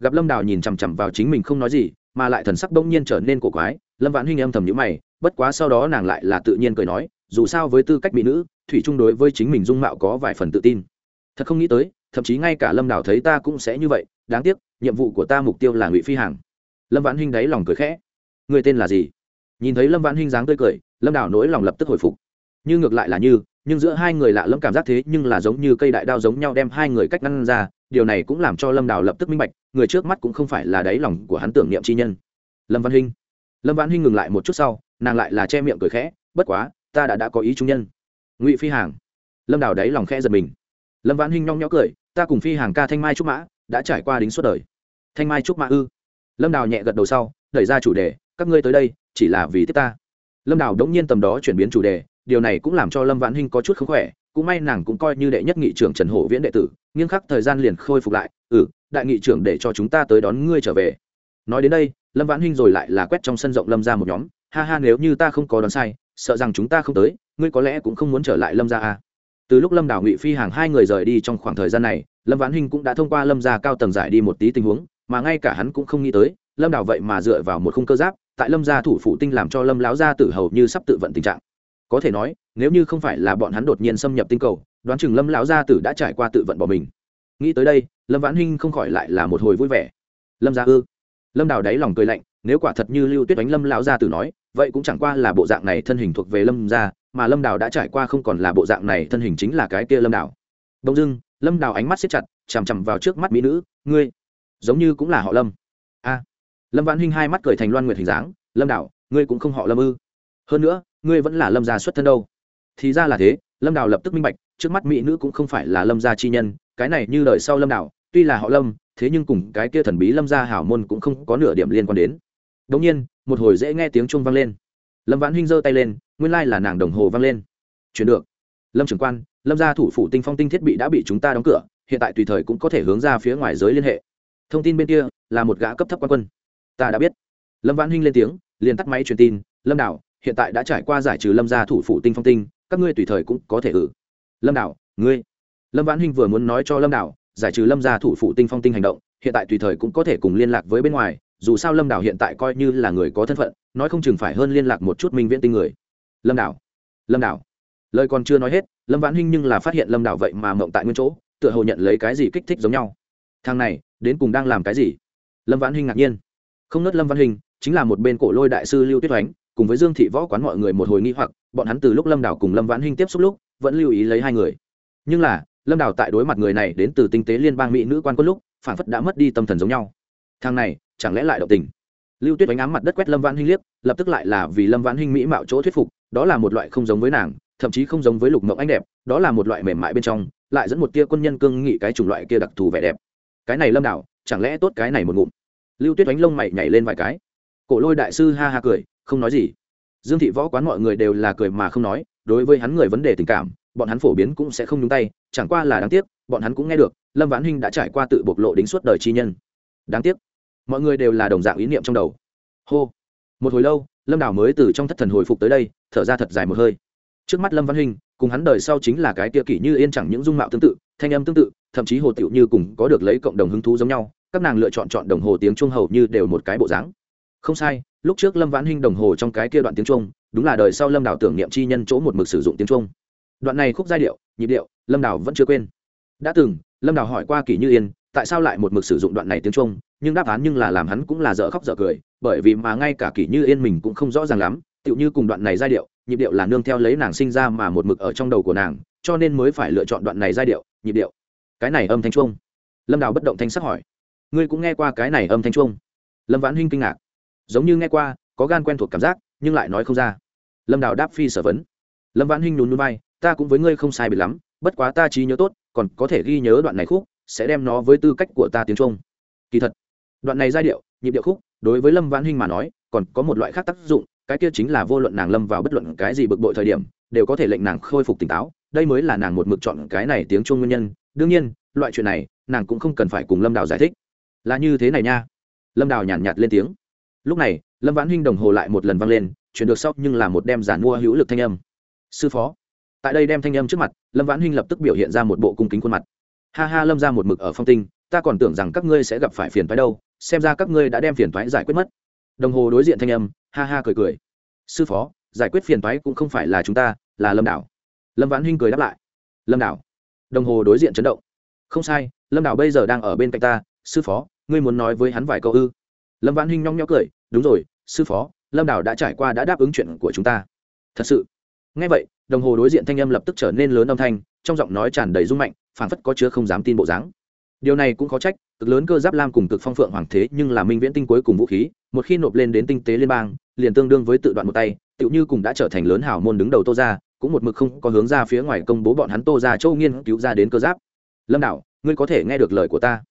Gặp Lâm Đào nhìn chằm chằm vào chính mình không nói gì, mà lại thần sắc bỗng nhiên trở nên cổ quái, Lâm Vãn Hinh âm thầm nhíu mày, bất quá sau đó nàng lại là tự nhiên cười nói, dù sao với tư cách mỹ nữ, thủy trung đối với chính mình dung mạo có vài phần tự tin. Thật không nghĩ tới thậm chí ngay cả lâm đào thấy ta cũng sẽ như vậy đáng tiếc nhiệm vụ của ta mục tiêu là ngụy phi hàng. Lâm vãn hinh đáy lòng cười khẽ. Người tên là gì? Nhìn thấy lâm vãn hinh dáng tươi cười lâm đào nỗi lòng lập tức hồi phục. Như ngược lại là như nhưng giữa hai người lạ lẫm cảm giác thế nhưng là giống như cây đại đao giống nhau đem hai người cách ngăn ra điều này cũng làm cho lâm đào lập tức minh bạch người trước mắt cũng không phải là đáy lòng của hắn tưởng niệm chi nhân. Lâm văn hinh. Lâm văn hinh ngừng lại một chút sau nàng lại là che miệng cười khẽ bất quá ta đã đã có ý trung nhân. Ngụy phi hàng. Lâm đào đáy lòng khẽ giật mình. Lâm vãn hinh nhong nhó cười, ta cùng phi hàng ca thanh mai trúc mã đã trải qua đính suốt đời. Thanh mai trúc mã ư? Lâm đào nhẹ gật đầu sau, đẩy ra chủ đề, các ngươi tới đây, chỉ là vì tiếp ta. Lâm đào đống nhiên tầm đó chuyển biến chủ đề, điều này cũng làm cho lâm vãn hinh có chút không khỏe, cũng may nàng cũng coi như đệ nhất nghị trưởng trần hổ viễn đệ tử, nghiêng khắc thời gian liền khôi phục lại ừ đại nghị trưởng để cho chúng ta tới đón ngươi trở về. Nói đến đây, lâm vãn hinh rồi lại là quét trong sân rộng lâm ra một nhóm, ha ha, nếu như ta không có đoán sai sợ rằng chúng ta không tới, ngươi có lẽ cũng không muốn trở lại lâm gia à. từ lúc lâm đảo ngụy phi hàng hai người rời đi trong khoảng thời gian này, lâm vãn hinh cũng đã thông qua lâm gia cao tầng giải đi một tí tình huống, mà ngay cả hắn cũng không nghĩ tới, lâm đảo vậy mà dựa vào một khung cơ giáp, tại lâm gia thủ phủ tinh làm cho lâm láo gia tử hầu như sắp tự vận tình trạng. Có thể nói, nếu như không phải là bọn hắn đột nhiên xâm nhập tinh cầu, đoán chừng lâm lão gia tử đã trải qua tự vận bỏ mình. Nghĩ tới đây, lâm vãn hinh không khỏi lại là một hồi vui vẻ. Lâm gia ư? Lâm đào đáy lòng cười lạnh nếu quả thật như lưu tuyết đánh lâm lão gia tử nói, vậy cũng chẳng qua là bộ dạng này thân hình thuộc về lâm gia, mà lâm đào đã trải qua không còn là bộ dạng này thân hình chính là cái kia lâm đào. Đông dưng lâm đào ánh mắt xếp chặt, chằm chằm vào trước mắt mỹ nữ, ngươi, giống như cũng là họ lâm. A. Lâm vãn hinh hai mắt cười thành loan nguyệt hình dáng, lâm đào, ngươi cũng không họ lâm ư? Hơn nữa, ngươi vẫn là lâm gia xuất thân đâu. Thì ra là thế, lâm đào lập tức minh bạch, trước mắt mỹ nữ cũng không phải là lâm gia chi nhân, cái này như đời sau lâm đào, tuy là họ lâm, thế nhưng cùng cái kia thần bí lâm gia hảo môn cũng không có nửa điểm liên quan đến đống nhiên, một hồi dễ nghe tiếng chuông vang lên. Lâm vãn hinh giơ tay lên, nguyên lai là nàng đồng hồ vang lên. Chuyển được. Lâm trưởng quan, lâm gia thủ phủ tinh phong tinh thiết bị đã bị chúng ta đóng cửa, hiện tại tùy thời cũng có thể hướng ra phía ngoài giới liên hệ. Thông tin bên kia là một gã cấp thấp quan quân. Ta đã biết. Lâm vãn hinh lên tiếng, liền tắt máy truyền tin. Lâm đảo, hiện tại đã trải qua giải trừ lâm gia thủ phủ tinh phong tinh, các ngươi tùy thời cũng có thể ử. Lâm đảo, ngươi. Lâm vãn hinh vừa muốn nói cho lâm đảo, giải trừ lâm gia thủ phủ tinh phong tinh hành động, hiện tại tùy thời cũng có thể cùng liên lạc với bên ngoài dù sao lâm đảo hiện tại coi như là người có thân phận nói không chừng phải hơn liên lạc một chút minh viễn tinh người lâm đảo lâm đảo lời còn chưa nói hết lâm vãn hinh nhưng là phát hiện lâm đảo vậy mà mộng tại nguyên chỗ tựa hồ nhận lấy cái gì kích thích giống nhau thằng này đến cùng đang làm cái gì lâm vãn hinh ngạc nhiên không nớt lâm văn hình chính là một bên cổ lôi đại sư lưu tuyết oánh cùng với dương thị võ quán mọi người một hồi nghi hoặc bọn hắn từ lúc lâm đảo cùng lâm vãn hinh tiếp xúc lúc vẫn lưu ý lấy hai người nhưng là lâm đảo tại đối mặt người này đến từ tinh tế liên bang mỹ nữ quan quân lúc phản phất đã mất đi tâm thần giống nhau thằng này chẳng lẽ lại động tình? Lưu tuyết đánh ám mặt đất quét lâm vãn hinh liếc, lập tức lại là vì lâm vãn hinh mỹ mạo chỗ thuyết phục, đó là một loại không giống với nàng, thậm chí không giống với lục mộng anh đẹp, đó là một loại mềm mại bên trong, lại dẫn một tia quân nhân cương nghị cái chủng loại kia đặc thù vẻ đẹp. Cái này lâm đảo, chẳng lẽ tốt cái này một ngụm? Lưu tuyết đánh lông mày nhảy lên vài cái. Cổ lôi đại sư ha ha cười, không nói gì. Dương thị võ quán mọi người đều là cười mà không nói, đối với hắn người vấn đề tình cảm, bọn hắn phổ biến cũng sẽ không nhúng tay, chẳng qua là đáng tiếc, bọn hắn cũng nghe được, lâm vãn hinh đã trải qua tự bộc lộ đính suốt đời chi nhân. Đáng tiếc mọi người đều là đồng dạng ý niệm trong đầu. Hô. Một hồi lâu, lâm đảo mới từ trong thất thần hồi phục tới đây, thở ra thật dài một hơi. Trước mắt lâm văn hình, cùng hắn đời sau chính là cái tia kỷ như yên chẳng những dung mạo tương tự, thanh âm tương tự, thậm chí hồ tiểu như cùng có được lấy cộng đồng hứng thú giống nhau, các nàng lựa chọn chọn đồng hồ tiếng chuông hầu như đều một cái bộ dáng. Không sai, lúc trước lâm vãn hinh đồng hồ trong cái kia đoạn tiếng chuông đúng là đời sau lâm đào tưởng niệm chi nhân chỗ một mực sử dụng tiếng chuông đoạn này khúc giai điệu, nhịp điệu, lâm đào vẫn chưa quên. Đã từng, lâm đào hỏi qua kỷ như yên tại sao lại một mực sử dụng đoạn này tiếng trung? Nhưng đáp án nhưng là làm hắn cũng là dở khóc dở cười, bởi vì mà ngay cả kỷ như yên mình cũng không rõ ràng lắm, tựu như cùng đoạn này giai điệu, nhịp điệu là nương theo lấy nàng sinh ra mà một mực ở trong đầu của nàng, cho nên mới phải lựa chọn đoạn này giai điệu, nhịp điệu. Cái này âm thanh trung. Lâm đào bất động thanh sắc hỏi. Ngươi cũng nghe qua cái này âm thanh trung? Lâm vãn huynh kinh ngạc. Giống như nghe qua, có gan quen thuộc cảm giác, nhưng lại nói không ra. Lâm đào đáp phi sở vấn. Lâm vãn huynh nhún nhún bay ta cũng với ngươi không sai biệt lắm, bất quá ta trí nhớ tốt, còn có thể ghi nhớ đoạn này khúc sẽ đem nó với tư cách của ta tiếng trung. Kỳ thật đoạn này giai điệu nhịp điệu khúc đối với lâm vãn hinh mà nói còn có một loại khác tác dụng cái kia chính là vô luận nàng lâm vào bất luận cái gì bực bội thời điểm đều có thể lệnh nàng khôi phục tỉnh táo. Đây mới là nàng một mực chọn cái này tiếng trung nguyên nhân. Đương nhiên loại chuyện này nàng cũng không cần phải cùng lâm đào giải thích. Là như thế này nha. Lâm đào nhàn nhạt, nhạt lên tiếng. Lúc này lâm vãn hinh đồng hồ lại một lần vang lên chuyển được sau nhưng là một đem giản mua hữu lực thanh âm. Sư phó. Tại đây đem thanh âm trước mặt lâm vãn hinh lập tức biểu hiện ra một bộ cung kính khuôn mặt ha ha lâm ra một mực ở phong tinh, ta còn tưởng rằng các ngươi sẽ gặp phải phiền thoái đâu, xem ra các ngươi đã đem phiền thoái giải quyết mất. Đồng hồ đối diện thanh âm, ha ha cười cười. Sư phó, giải quyết phiền thoái cũng không phải là chúng ta, là lâm đảo. Lâm vãn huynh cười đáp lại. Lâm đảo. Đồng hồ đối diện chấn động. Không sai, lâm đảo bây giờ đang ở bên cạnh ta, sư phó, ngươi muốn nói với hắn vài câu ư? Lâm vãn huynh nhong nhó cười, đúng rồi, sư phó, lâm đảo đã trải qua đã đáp ứng chuyện của chúng ta. Thật sự. Ngay vậy, đồng hồ đối diện thanh âm lập tức trở nên lớn âm thanh, trong giọng nói tràn đầy rung mạnh phảng phất có chứa không dám tin bộ dáng. Điều này cũng có trách, cực lớn cơ giáp lam cùng cực phong phượng hoàng thế nhưng là minh viễn tinh cuối cùng vũ khí, một khi nộp lên đến tinh tế liên bang, liền tương đương với tự đoạn một tay, tựu như cùng đã trở thành lớn hào môn đứng đầu tô ra cũng một mực không có hướng ra phía ngoài công bố bọn hắn tô ra châu nghiên cứu ra đến cơ giáp. Lâm đảo, ngươi có thể nghe được lời của ta.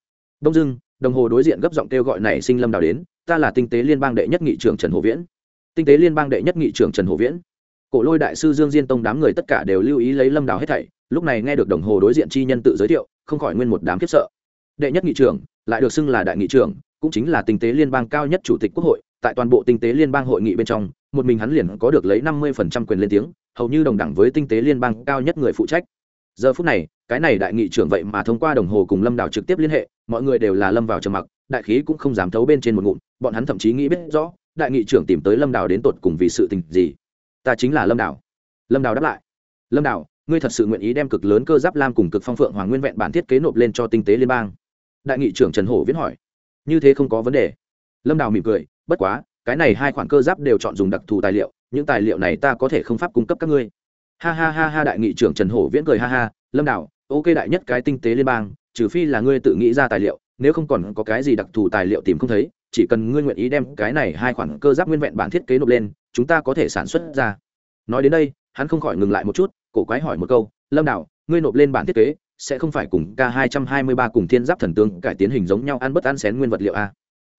Đông dưng đồng hồ đối diện gấp giọng kêu gọi này sinh lâm đảo đến, ta là tinh tế liên bang đệ nhất nghị trưởng trần hồ viễn. Tinh tế liên bang đệ nhất nghị trưởng trần hồ viễn. Cổ lôi đại sư dương diên tông đám người tất cả đều lưu ý lấy lâm đảo hết thảy lúc này nghe được đồng hồ đối diện chi nhân tự giới thiệu, không khỏi nguyên một đám khiếp sợ. Đệ nhất nghị trưởng, lại được xưng là đại nghị trưởng, cũng chính là tinh tế liên bang cao nhất chủ tịch quốc hội, tại toàn bộ tinh tế liên bang hội nghị bên trong, một mình hắn liền có được lấy năm mươi phần trăm quyền lên tiếng, hầu như đồng đẳng với tinh tế liên bang cao nhất người phụ trách. Giờ phút này, cái này đại nghị trưởng vậy mà thông qua đồng hồ cùng lâm đào trực tiếp liên hệ, mọi người đều là lâm vào trầm mặc, đại khí cũng không dám thấu bên trên một ngụm, bọn hắn thậm chí nghĩ biết rõ, đại nghị trưởng tìm tới lâm đào đến tột cùng vì sự tình gì. Ta chính là lâm đào. Lâm đào đáp lại. Lâm đào ngươi thật sự nguyện ý đem cực lớn cơ giáp lam cùng cực phong phượng hoàng nguyên vẹn bản thiết kế nộp lên cho tinh tế liên bang? Đại nghị trưởng trần hổ viết hỏi. Như thế không có vấn đề. Lâm đào mỉm cười, bất quá, cái này hai khoản cơ giáp đều chọn dùng đặc thù tài liệu, những tài liệu này ta có thể không pháp cung cấp các ngươi. Ha ha ha ha, đại nghị trưởng trần hổ viễn cười ha ha, lâm đào, ok đại nhất cái tinh tế liên bang, trừ phi là ngươi tự nghĩ ra tài liệu, nếu không còn có cái gì đặc thù tài liệu tìm không thấy, chỉ cần ngươi nguyện ý đem cái này hai khoản cơ giáp nguyên vẹn bản thiết kế nộp lên, chúng ta có thể sản xuất ra. Nói đến đây, hắn không khỏi ngừng lại một chút cổ quái hỏi một câu lâm đảo ngươi nộp lên bản thiết kế sẽ không phải cùng k hai trăm hai mươi ba cùng thiên giáp thần tướng cải tiến hình giống nhau ăn bất ăn xén nguyên vật liệu a?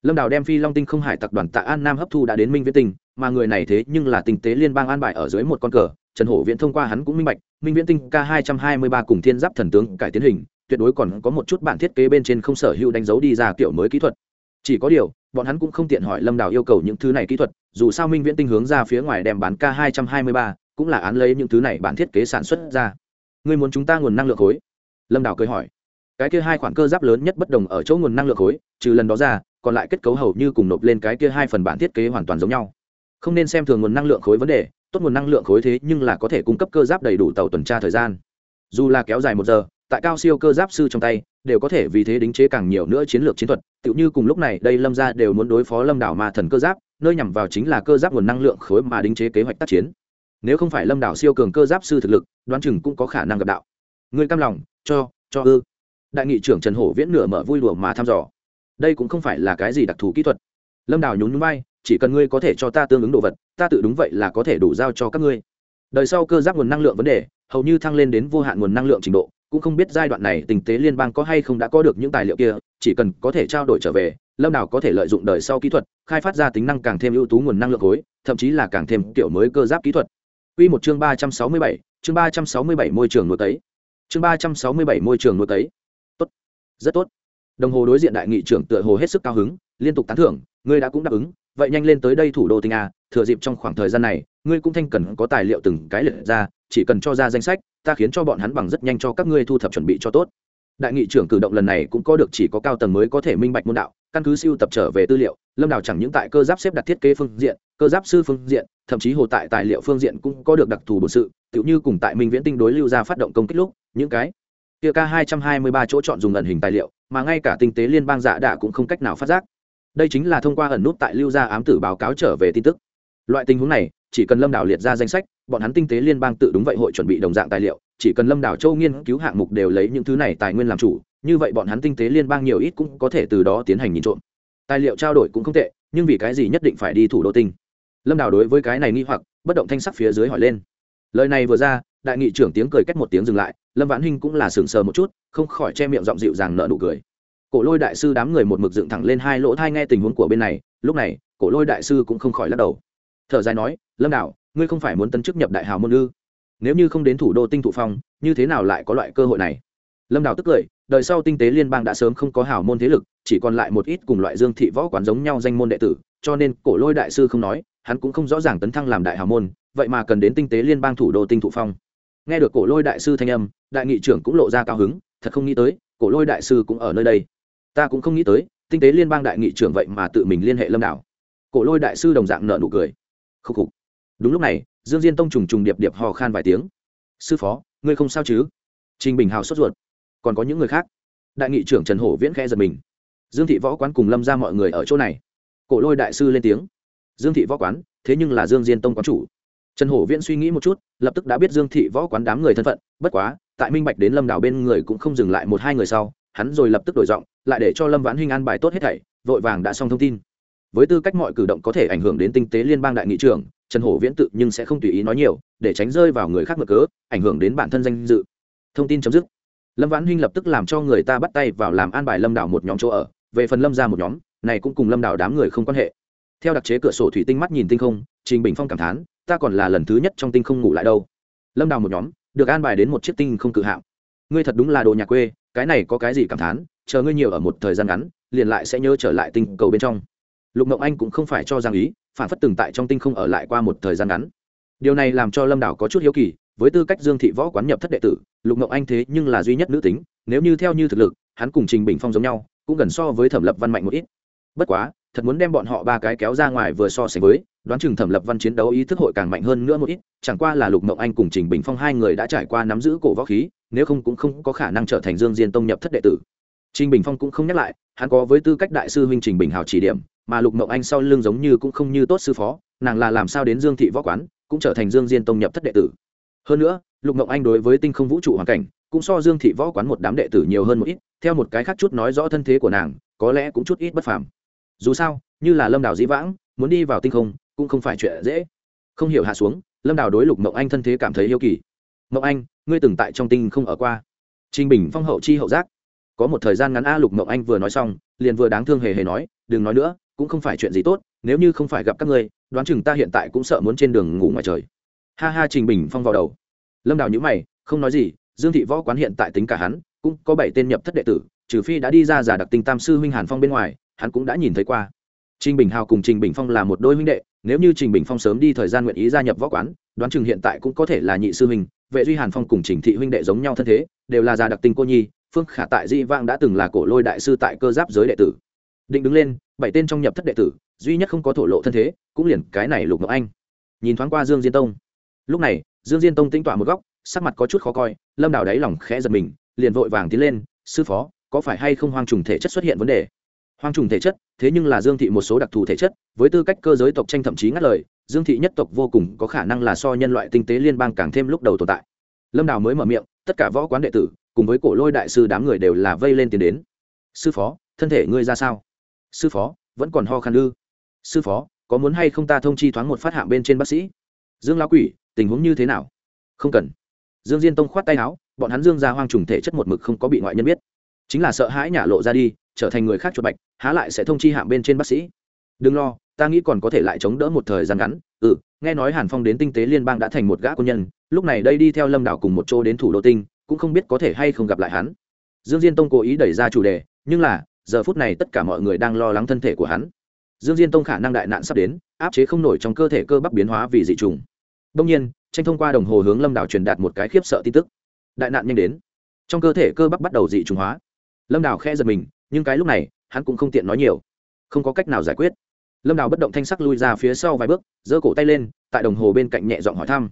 Lâm đảo đem phi long tinh không hải tặc đoàn tạ an nam hấp thu đã đến minh viễn tinh mà người này thế nhưng là tinh tế liên bang an bại ở dưới một con cờ trần hổ viễn thông qua hắn cũng minh bạch minh viễn tinh k hai trăm hai mươi ba cùng thiên giáp thần tướng cải tiến hình tuyệt đối còn có một chút bản thiết kế bên trên không sở hữu đánh dấu đi ra kiểu mới kỹ thuật. Chỉ có điều bọn hắn cũng không tiện hỏi lâm đào yêu cầu những thứ này kỹ thuật dù sao minh viễn tinh hướng ra phía ngoài đem bán k 223, cũng là án lấy những thứ này bản thiết kế sản xuất ra. Ngươi muốn chúng ta nguồn năng lượng khối? Lâm đào cười hỏi. Cái kia hai khoản cơ giáp lớn nhất bất đồng ở chỗ nguồn năng lượng khối, trừ lần đó ra, còn lại kết cấu hầu như cùng nộp lên cái kia hai phần bản thiết kế hoàn toàn giống nhau. Không nên xem thường nguồn năng lượng khối vấn đề, tốt nguồn năng lượng khối thế nhưng là có thể cung cấp cơ giáp đầy đủ tàu tuần tra thời gian. Dù là kéo dài một giờ, tại cao siêu cơ giáp sư trong tay, đều có thể vì thế đính chế càng nhiều nữa chiến lược chiến thuật, tựu như cùng lúc này, đây lâm ra đều muốn đối phó lâm đảo ma thần cơ giáp, nơi nhằm vào chính là cơ giáp nguồn năng lượng khối mà đính chế kế hoạch tác chiến nếu không phải lâm đảo siêu cường cơ giáp sư thực lực, đoán chừng cũng có khả năng gặp đạo. Người cam lòng, cho cho ư. Đại nghị trưởng trần hổ viễn nửa mở vui đùa mà thăm dò. Đây cũng không phải là cái gì đặc thù kỹ thuật. Lâm đảo nhún nhún bay chỉ cần ngươi có thể cho ta tương ứng đồ vật, ta tự đúng vậy là có thể đủ giao cho các ngươi. Đời sau cơ giáp nguồn năng lượng vấn đề, hầu như thăng lên đến vô hạn nguồn năng lượng trình độ, cũng không biết giai đoạn này tình tế liên bang có hay không đã có được những tài liệu kia, chỉ cần có thể trao đổi trở về, lâm đảo có thể lợi dụng đời sau kỹ thuật, khai phát ra tính năng càng thêm ưu tú nguồn năng lượng khối, thậm chí là càng thêm kiểu mới cơ giáp kỹ thuật. Quy một chương 367, chương 367 môi trường nuôi tấy. Chương 367 môi trường nuôi tấy. Tốt, rất tốt. Đồng hồ đối diện đại nghị trưởng tựa hồ hết sức cao hứng, liên tục tán thưởng, ngươi đã cũng đáp ứng, vậy nhanh lên tới đây thủ đô tinh a, thừa dịp trong khoảng thời gian này, ngươi cũng thanh cần có tài liệu từng cái liệt ra, chỉ cần cho ra danh sách ta khiến cho bọn hắn bằng rất nhanh cho các ngươi thu thập chuẩn bị cho tốt đại nghị trưởng cử động lần này cũng có được chỉ có cao tầng mới có thể minh bạch môn đạo căn cứ siêu tập trở về tư liệu, lâm đào chẳng những tại cơ giáp xếp đặt thiết kế phương diện, cơ giáp sư phương diện, thậm chí hồ tại tài liệu phương diện cũng có được đặc thù bổ sự tự như cùng tại minh viễn tinh đối lưu ra phát động công kích lúc, những cái kia k hai trăm hai mươi ba chỗ chọn dùng ẩn hình tài liệu, mà ngay cả tinh tế liên bang giả đạ cũng không cách nào phát giác. Đây chính là thông qua ẩn nút tại lưu gia ám tử báo cáo trở về tin tức. Loại tình huống này, chỉ cần lâm đảo liệt ra danh sách, bọn hắn tinh tế liên bang tự đúng vậy hội chuẩn bị đồng dạng tài liệu, chỉ cần lâm đảo châu nghiên cứu hạng mục đều lấy những thứ này tài nguyên làm chủ như vậy bọn hắn tinh tế liên bang nhiều ít cũng có thể từ đó tiến hành nhìn trộm. Tài liệu trao đổi cũng không tệ, nhưng vì cái gì nhất định phải đi thủ đô tinh? Lâm đảo đối với cái này nghi hoặc, bất động thanh sắc phía dưới hỏi lên. Lời này vừa ra, đại nghị trưởng tiếng cười cách một tiếng dừng lại, lâm vãn hinh cũng là sừng sờ một chút, không khỏi che miệng giọng dịu dàng nợ nụ cười. Cổ lôi đại sư đám người một mực dựng thẳng lên hai lỗ thai nghe tình huống của bên này, lúc này, cổ lôi đại sư cũng không khỏi lắc đầu. Thở dài nói, lâm đảo ngươi không phải muốn tân chức nhập đại hào môn ư? Nếu như không đến thủ đô tinh thụ phong, như thế nào lại có loại cơ hội này? Lâm đào tức cười, đời sau tinh tế liên bang đã sớm không có hào môn thế lực, chỉ còn lại một ít cùng loại dương thị võ quán giống nhau danh môn đệ tử, cho nên cổ lôi đại sư không nói, hắn cũng không rõ ràng tấn thăng làm đại hào môn, vậy mà cần đến tinh tế liên bang thủ đô tinh thụ phong. Nghe được cổ lôi đại sư thanh âm, đại nghị trưởng cũng lộ ra cao hứng, thật không nghĩ tới, cổ lôi đại sư cũng ở nơi đây. Ta cũng không nghĩ tới, tinh tế liên bang đại nghị trưởng vậy mà tự mình liên hệ lâm đảo cổ lôi đại sư đồng dạng nợ nụ cười. Khúc khục. Đúng lúc này, dương diên tông trùng trùng điệp điệp hò khan vài tiếng. Sư phó, ngươi không sao chứ? Trình bình hào sốt ruột còn có những người khác. Đại nghị trưởng trần hổ viễn khẽ giật mình. Dương thị võ quán cùng lâm ra mọi người ở chỗ này. Cổ lôi đại sư lên tiếng. Dương thị võ quán, thế nhưng là dương diên tông quán chủ. Trần hổ viễn suy nghĩ một chút, lập tức đã biết dương thị võ quán đám người thân phận, bất quá, tại minh bạch đến lâm đảo bên người cũng không dừng lại một hai người sau, hắn rồi lập tức đổi giọng, lại để cho lâm vãn huynh an bài tốt hết thảy, vội vàng đã xong thông tin. Với tư cách mọi cử động có thể ảnh hưởng đến tinh tế liên bang đại nghị trưởng, trần hổ viễn tự nhưng sẽ không tùy ý nói nhiều, để tránh rơi vào người khác mở cớ, ảnh hưởng đến bản thân danh dự. Thông tin chấm dứt lâm vãn huynh lập tức làm cho người ta bắt tay vào làm an bài lâm đảo một nhóm chỗ ở, về phần lâm ra một nhóm, này cũng cùng lâm đảo đám người không quan hệ. Theo đặc chế cửa sổ thủy tinh mắt nhìn tinh không, trình bình phong cảm thán, ta còn là lần thứ nhất trong tinh không ngủ lại đâu. Lâm đào một nhóm, được an bài đến một chiếc tinh không cự hạng. Ngươi thật đúng là đồ nhà quê, cái này có cái gì cảm thán, chờ ngươi nhiều ở một thời gian ngắn, liền lại sẽ nhớ trở lại tinh cầu bên trong. Lục mộng anh cũng không phải cho rằng ý, phản phất từng tại trong tinh không ở lại qua một thời gian ngắn. Điều này làm cho lâm đảo có chút hiếu kỳ với tư cách dương thị võ quán nhập thất đệ tử, lục ngộng anh thế nhưng là duy nhất nữ tính, nếu như theo như thực lực, hắn cùng trình bình phong giống nhau, cũng gần so với thẩm lập văn mạnh một ít. Bất quá, thật muốn đem bọn họ ba cái kéo ra ngoài vừa so sánh với, đoán chừng thẩm lập văn chiến đấu ý thức hội càng mạnh hơn nữa một ít, chẳng qua là lục mộng anh cùng trình bình phong hai người đã trải qua nắm giữ cổ võ khí, nếu không cũng không có khả năng trở thành dương diên tông nhập thất đệ tử. Trình bình phong cũng không nhắc lại, hắn có với tư cách đại sư huynh trình bình hào chỉ điểm, mà lục mộng anh sau lưng giống như cũng không như tốt sư phó, nàng là làm sao đến dương thị võ quán, cũng trở thành dương diên tông nhập thất đệ tử hơn nữa, lục mộng anh đối với tinh không vũ trụ hoàn cảnh, cũng so dương thị võ quán một đám đệ tử nhiều hơn một ít, theo một cái khác chút nói rõ thân thế của nàng, có lẽ cũng chút ít bất phàm. Dù sao, như là lâm đảo dĩ vãng, muốn đi vào tinh không, cũng không phải chuyện dễ. Không hiểu hạ xuống, lâm đảo đối lục mộng anh thân thế cảm thấy yêu kỳ. Mộng anh, ngươi từng tại trong tinh không ở qua? Trình bình phong hậu chi hậu giác. Có một thời gian ngắn a lục mộng anh vừa nói xong, liền vừa đáng thương hề hề nói, đừng nói nữa, cũng không phải chuyện gì tốt, nếu như không phải gặp các ngươi, đoán chừng ta hiện tại cũng sợ muốn trên đường ngủ ngoài trời ha ha, trình bình phong vào đầu. Lâm đào nhữ mày, không nói gì, dương thị võ quán hiện tại tính cả hắn, cũng có bảy tên nhập thất đệ tử, trừ phi đã đi ra giả đặc tinh tam sư huynh hàn phong bên ngoài, hắn cũng đã nhìn thấy qua. Trình bình hào cùng trình bình phong là một đôi huynh đệ, nếu như trình bình phong sớm đi thời gian nguyện ý gia nhập võ quán, đoán chừng hiện tại cũng có thể là nhị sư huynh, vệ duy hàn phong cùng trình thị huynh đệ giống nhau thân thế, đều là già đặc tinh cô nhi, phương khả tại di vang đã từng là cổ lôi đại sư tại cơ giáp giới đệ tử. Định đứng lên, bảy tên trong nhập thất đệ tử, duy nhất không có thổ lộ thân thế, cũng liền cái này lục ngọc anh. Nhìn thoáng qua dương diên tông lúc này, dương diên tông tính tỏa một góc, sắc mặt có chút khó coi, lâm đào đáy lòng khẽ giật mình, liền vội vàng tiến lên, sư phó, có phải hay không hoang trùng thể chất xuất hiện vấn đề? Hoang trùng thể chất? Thế nhưng là dương thị một số đặc thù thể chất, với tư cách cơ giới tộc tranh thậm chí ngắt lời, dương thị nhất tộc vô cùng có khả năng là so nhân loại tinh tế liên bang càng thêm lúc đầu tồn tại. Lâm đào mới mở miệng, tất cả võ quán đệ tử, cùng với cổ lôi đại sư đám người đều là vây lên tiến đến. Sư phó, thân thể ngươi ra sao? Sư phó, vẫn còn ho khăn ư. Sư phó, có muốn hay không ta thông chi thoáng một phát hạng bên trên bác sĩ? Dương lão quỷ tình huống như thế nào? Không cần. Dương diên tông khoát tay áo, bọn hắn dương ra hoang trùng thể chất một mực không có bị ngoại nhân biết. Chính là sợ hãi nhả lộ ra đi, trở thành người khác chuột bạch, há lại sẽ thông chi hạng bên trên bác sĩ. Đừng lo, ta nghĩ còn có thể lại chống đỡ một thời gian ngắn. Ừ nghe nói hàn phong đến tinh tế liên bang đã thành một gã quân nhân, lúc này đây đi theo lâm đảo cùng một chỗ đến thủ đô tinh, cũng không biết có thể hay không gặp lại hắn. Dương diên tông cố ý đẩy ra chủ đề, nhưng là, giờ phút này tất cả mọi người đang lo lắng thân thể của hắn. Dương diên tông khả năng đại nạn sắp đến, áp chế không nổi trong cơ thể cơ bắp biến hóa vì dị trùng đông nhiên, tranh thông qua đồng hồ hướng lâm đảo truyền đạt một cái khiếp sợ tin tức. Đại nạn nhanh đến. Trong cơ thể cơ bắp bắt đầu dị trùng hóa. Lâm đảo khẽ giật mình, nhưng cái lúc này, hắn cũng không tiện nói nhiều. Không có cách nào giải quyết. Lâm đảo bất động thanh sắc lui ra phía sau vài bước, giơ cổ tay lên, tại đồng hồ bên cạnh nhẹ giọng hỏi thăm.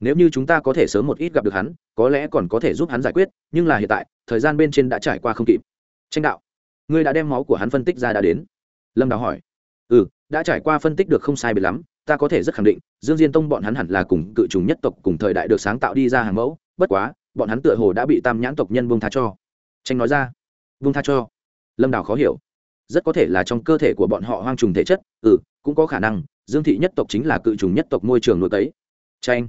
Nếu như chúng ta có thể sớm một ít gặp được hắn, có lẽ còn có thể giúp hắn giải quyết, nhưng là hiện tại, thời gian bên trên đã trải qua không kịp. Tranh đạo, ngươi đã đem máu của hắn phân tích ra đã đến. Lâm đào hỏi. Ừ đã trải qua phân tích được không sai biệt lắm ta có thể rất khẳng định, dương diên tông bọn hắn hẳn là cùng cự trùng nhất tộc cùng thời đại được sáng tạo đi ra hàng mẫu, bất quá, bọn hắn tựa hồ đã bị tam nhãn tộc nhân buông tha cho. Tranh nói ra. Buông tha cho. Lâm đào khó hiểu. Rất có thể là trong cơ thể của bọn họ hoang trùng thể chất ừ cũng có khả năng, dương thị nhất tộc chính là cự trùng nhất tộc môi trường nuôi cấy. Tranh.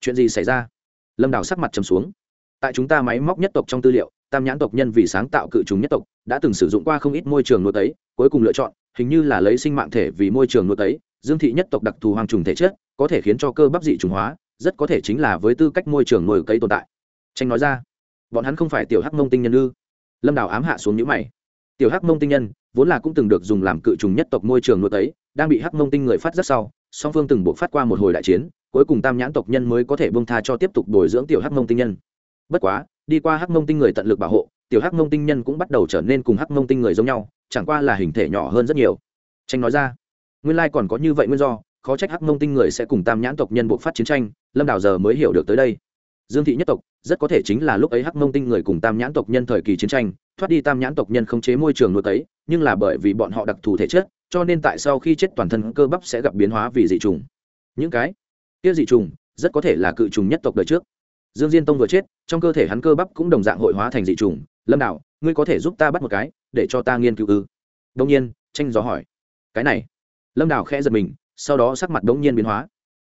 Chuyện gì xảy ra? Lâm đào sắc mặt trầm xuống. Tại chúng ta máy móc nhất tộc trong tư liệu, tam nhãn tộc nhân vì sáng tạo cự trùng nhất tộc, đã từng sử dụng qua không ít môi trường nuôi cấy, cuối cùng lựa chọn, hình như là lấy sinh mạng thể vì môi trường nuôi cấy dương thị nhất tộc đặc thù hoàng trùng thể chất, có thể khiến cho cơ bắp dị trùng hóa, rất có thể chính là với tư cách môi trường nuôi cấy tồn tại. Tranh nói ra, bọn hắn không phải tiểu hắc mông tinh nhân ư? Lâm đào ám hạ xuống nhữ mày. Tiểu hắc mông tinh nhân vốn là cũng từng được dùng làm cự trùng nhất tộc môi trường nuôi cấy, đang bị hắc mông tinh người phát rất sau, song phương từng buộc phát qua một hồi đại chiến, cuối cùng tam nhãn tộc nhân mới có thể bông tha cho tiếp tục bồi dưỡng tiểu hắc mông tinh nhân. Bất quá, đi qua hắc mông tinh người tận lực bảo hộ, tiểu hắc mông tinh nhân cũng bắt đầu trở nên cùng hắc mông tinh người giống nhau, chẳng qua là hình thể nhỏ hơn rất nhiều. Tranh nói ra nguyên lai còn có như vậy nguyên do, khó trách hắc mông tinh người sẽ cùng tam nhãn tộc nhân buộc phát chiến tranh, lâm đào giờ mới hiểu được tới đây. Dương thị nhất tộc, rất có thể chính là lúc ấy hắc mông tinh người cùng tam nhãn tộc nhân thời kỳ chiến tranh, thoát đi tam nhãn tộc nhân không chế môi trường nuôi tấy nhưng là bởi vì bọn họ đặc thù thể chất, cho nên tại sau khi chết toàn thân cơ bắp sẽ gặp biến hóa vì dị trùng. Những cái kia dị trùng, rất có thể là cự trùng nhất tộc đời trước. Dương diên tông vừa chết, trong cơ thể hắn cơ bắp cũng đồng dạng hội hóa thành dị trùng. Lâm đạo ngươi có thể giúp ta bắt một cái, để cho ta nghiên cứu ư? Đông nhiên, tranh gió hỏi. Cái này lâm đào khẽ giật mình, sau đó sắc mặt đông nhiên biến hóa.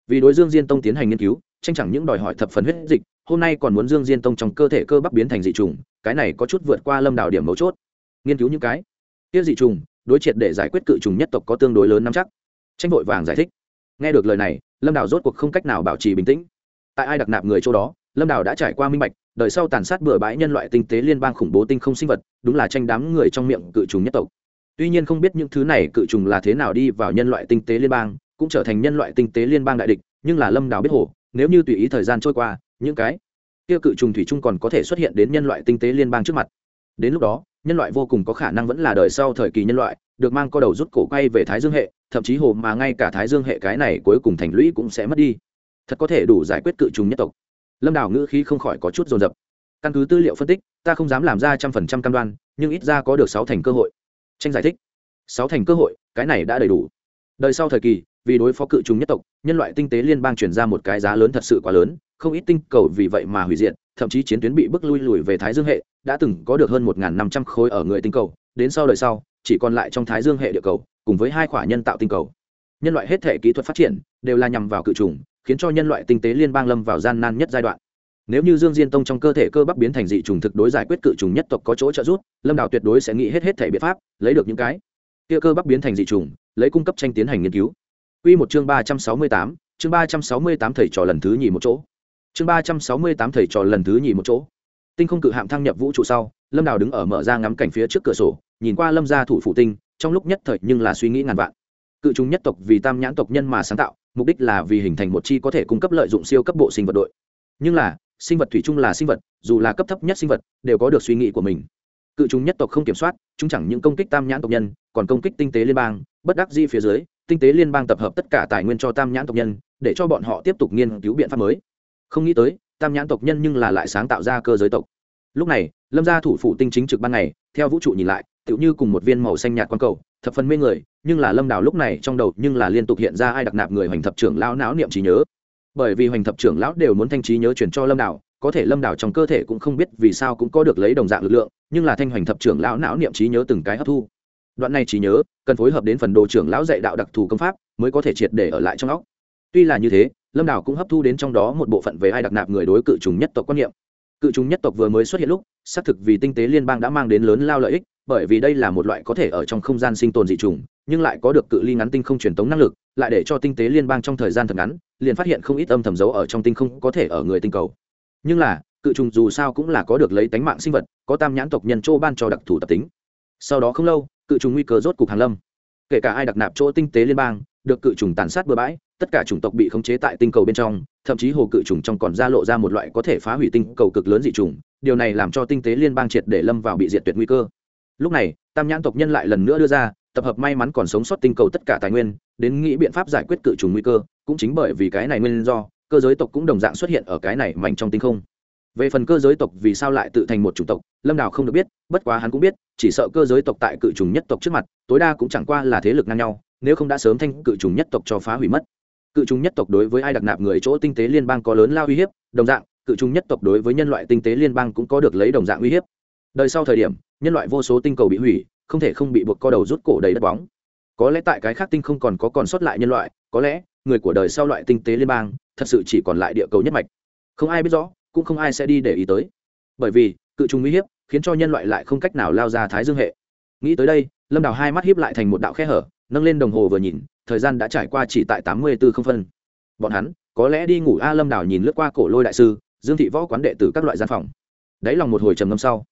Vì đối dương diên tông tiến hành nghiên cứu, tranh chẳng những đòi hỏi thập phần huyết dịch, hôm nay còn muốn dương diên tông trong cơ thể cơ bắp biến thành dị trùng, cái này có chút vượt qua lâm đào điểm mấu chốt. Nghiên cứu những cái kia dị trùng, đối triệt để giải quyết cự trùng nhất tộc có tương đối lớn nắm chắc. Tranh vội vàng giải thích. Nghe được lời này, lâm đào rốt cuộc không cách nào bảo trì bình tĩnh. Tại ai đặc nạp người chỗ đó, lâm đào đã trải qua minh bạch đời sau tàn sát bừa bãi nhân loại tinh tế liên bang khủng bố tinh không sinh vật, đúng là tranh đám người trong miệng cự trùng nhất tộc tuy nhiên không biết những thứ này cự trùng là thế nào đi vào nhân loại tinh tế liên bang, cũng trở thành nhân loại tinh tế liên bang đại địch, nhưng là lâm đào biết hồ, nếu như tùy ý thời gian trôi qua, những cái kia cự trùng thủy chung còn có thể xuất hiện đến nhân loại tinh tế liên bang trước mặt. Đến lúc đó, nhân loại vô cùng có khả năng vẫn là đời sau thời kỳ nhân loại, được mang co đầu rút cổ quay về thái dương hệ, thậm chí hồ mà ngay cả thái dương hệ cái này cuối cùng thành lũy cũng sẽ mất đi. Thật có thể đủ giải quyết cự trùng nhất tộc. Lâm đào ngữ khí không khỏi có chút dồn dập. Căn cứ tư liệu phân tích, ta không dám làm ra trăm phần trăm cam đoan, nhưng ít ra có được sáu thành cơ hội tranh giải thích. Sáu thành cơ hội, cái này đã đầy đủ. Đời sau thời kỳ, vì đối phó cự trùng nhất tộc, nhân loại tinh tế liên bang chuyển ra một cái giá lớn thật sự quá lớn, không ít tinh cầu vì vậy mà hủy diệt, thậm chí chiến tuyến bị bức lui lùi về thái dương hệ, đã từng có được hơn một năm trăm khối ở người tinh cầu, đến sau đời sau, chỉ còn lại trong thái dương hệ địa cầu, cùng với hai khỏa nhân tạo tinh cầu. Nhân loại hết thể kỹ thuật phát triển, đều là nhằm vào cự trùng, khiến cho nhân loại tinh tế liên bang lâm vào gian nan nhất giai đoạn nếu như dương diên tông trong cơ thể cơ bắp biến thành dị trùng thực đối giải quyết cự trùng nhất tộc có chỗ trợ giúp, lâm đào tuyệt đối sẽ nghĩ hết hết thể biện pháp, lấy được những cái kia cơ bắp biến thành dị trùng, lấy cung cấp tranh tiến hành nghiên cứu. Quy một chương ba trăm sáu mươi tám, chương ba trăm sáu mươi tám thầy trò lần thứ nhì một chỗ. Chương ba trăm sáu mươi tám thầy trò lần thứ nhì một chỗ. Tinh không cự hạm thăng nhập vũ trụ sau, lâm đào đứng ở mở ra ngắm cảnh phía trước cửa sổ, nhìn qua lâm gia thủ phụ tinh, trong lúc nhất thời nhưng là suy nghĩ ngàn vạn. Cự trùng nhất tộc vì tam nhãn tộc nhân mà sáng tạo, mục đích là vì hình thành một chi có thể cung cấp lợi dụng siêu cấp bộ sinh vật đội. Nhưng là sinh vật thủy chung là sinh vật, dù là cấp thấp nhất sinh vật, đều có được suy nghĩ của mình. Cự chúng nhất tộc không kiểm soát, chúng chẳng những công kích tam nhãn tộc nhân, còn công kích tinh tế liên bang, bất đắc di phía dưới, tinh tế liên bang tập hợp tất cả tài nguyên cho tam nhãn tộc nhân, để cho bọn họ tiếp tục nghiên cứu biện pháp mới. Không nghĩ tới, tam nhãn tộc nhân nhưng là lại sáng tạo ra cơ giới tộc. Lúc này, lâm gia thủ phủ tinh chính trực ban ngày, theo vũ trụ nhìn lại, tựu như cùng một viên màu xanh nhạt quang cầu, thập phần mê người, nhưng là lâm đào lúc này trong đầu nhưng là liên tục hiện ra ai đặc nạp người hoành thập trưởng lão não niệm trí nhớ bởi vì hoành thập trưởng lão đều muốn thanh trí nhớ chuyển cho lâm đảo, có thể lâm đảo trong cơ thể cũng không biết vì sao cũng có được lấy đồng dạng lực lượng nhưng là thanh hoành thập trưởng lão não niệm trí nhớ từng cái hấp thu. Đoạn này trí nhớ cần phối hợp đến phần đồ trưởng lão dạy đạo đặc thù công pháp mới có thể triệt để ở lại trong óc. Tuy là như thế lâm đảo cũng hấp thu đến trong đó một bộ phận về ai đặc nạp người đối cự trùng nhất tộc quan niệm. Cự trùng nhất tộc vừa mới xuất hiện lúc xác thực vì tinh tế liên bang đã mang đến lớn lao lợi ích bởi vì đây là một loại có thể ở trong không gian sinh tồn dị trùng nhưng lại có được cự ly ngắn tinh không truyền tống năng lực lại để cho tinh tế liên bang trong thời gian thật ngắn, liền phát hiện không ít âm thầm dấu ở trong tinh không có thể ở người tinh cầu. Nhưng là, cự trùng dù sao cũng là có được lấy tánh mạng sinh vật, có tam nhãn tộc nhân châu ban cho đặc thù tập tính. Sau đó không lâu, cự trùng nguy cơ rốt cục hàng lâm. Kể cả ai đặc nạp chỗ tinh tế liên bang, được cự trùng tàn sát bừa bãi, tất cả chủng tộc bị khống chế tại tinh cầu bên trong, thậm chí hồ cự trùng trong còn ra lộ ra một loại có thể phá hủy tinh cầu cực lớn dị trùng, điều này làm cho tinh tế liên bang triệt để lâm vào bị diệt tuyệt nguy cơ. Lúc này tam nhãn tộc nhân lại lần nữa đưa ra, tập hợp may mắn còn sống sót tinh cầu tất cả tài nguyên, đến nghĩ biện pháp giải quyết cự trùng nguy cơ, cũng chính bởi vì cái này nguyên do, cơ giới tộc cũng đồng dạng xuất hiện ở cái này mạnh trong tinh không. Về phần cơ giới tộc vì sao lại tự thành một chủng tộc, lâm đào không được biết, bất quá hắn cũng biết, chỉ sợ cơ giới tộc tại cự trùng nhất tộc trước mặt, tối đa cũng chẳng qua là thế lực ngang nhau, nếu không đã sớm thanh cự trùng nhất tộc cho phá hủy mất. Cự trùng nhất tộc đối với ai đặc nạp người chỗ tinh tế liên bang có lớn lao uy hiếp, đồng dạng, cự trùng nhất tộc đối với nhân loại tinh tế liên bang cũng có được lấy đồng dạng uy hiếp. Đời sau thời điểm nhân loại vô số tinh cầu bị hủy, không thể không bị buộc co đầu rút cổ đầy đất bóng. Có lẽ tại cái khác tinh không còn có còn sót lại nhân loại, có lẽ người của đời sau loại tinh tế liên bang thật sự chỉ còn lại địa cầu nhất mạch. Không ai biết rõ, cũng không ai sẽ đi để ý tới. Bởi vì, cự trùng uy hiếp khiến cho nhân loại lại không cách nào lao ra thái dương hệ. Nghĩ tới đây, lâm đào hai mắt hiếp lại thành một đạo khe hở, nâng lên đồng hồ vừa nhìn, thời gian đã trải qua chỉ tại tám mươi bốn không phân. Bọn hắn, có lẽ đi ngủ a lâm đào nhìn lướt qua cổ lôi đại sư, dương thị võ quán đệ tử các loại gian phòng. Đáy lòng một hồi trầm ngâm sau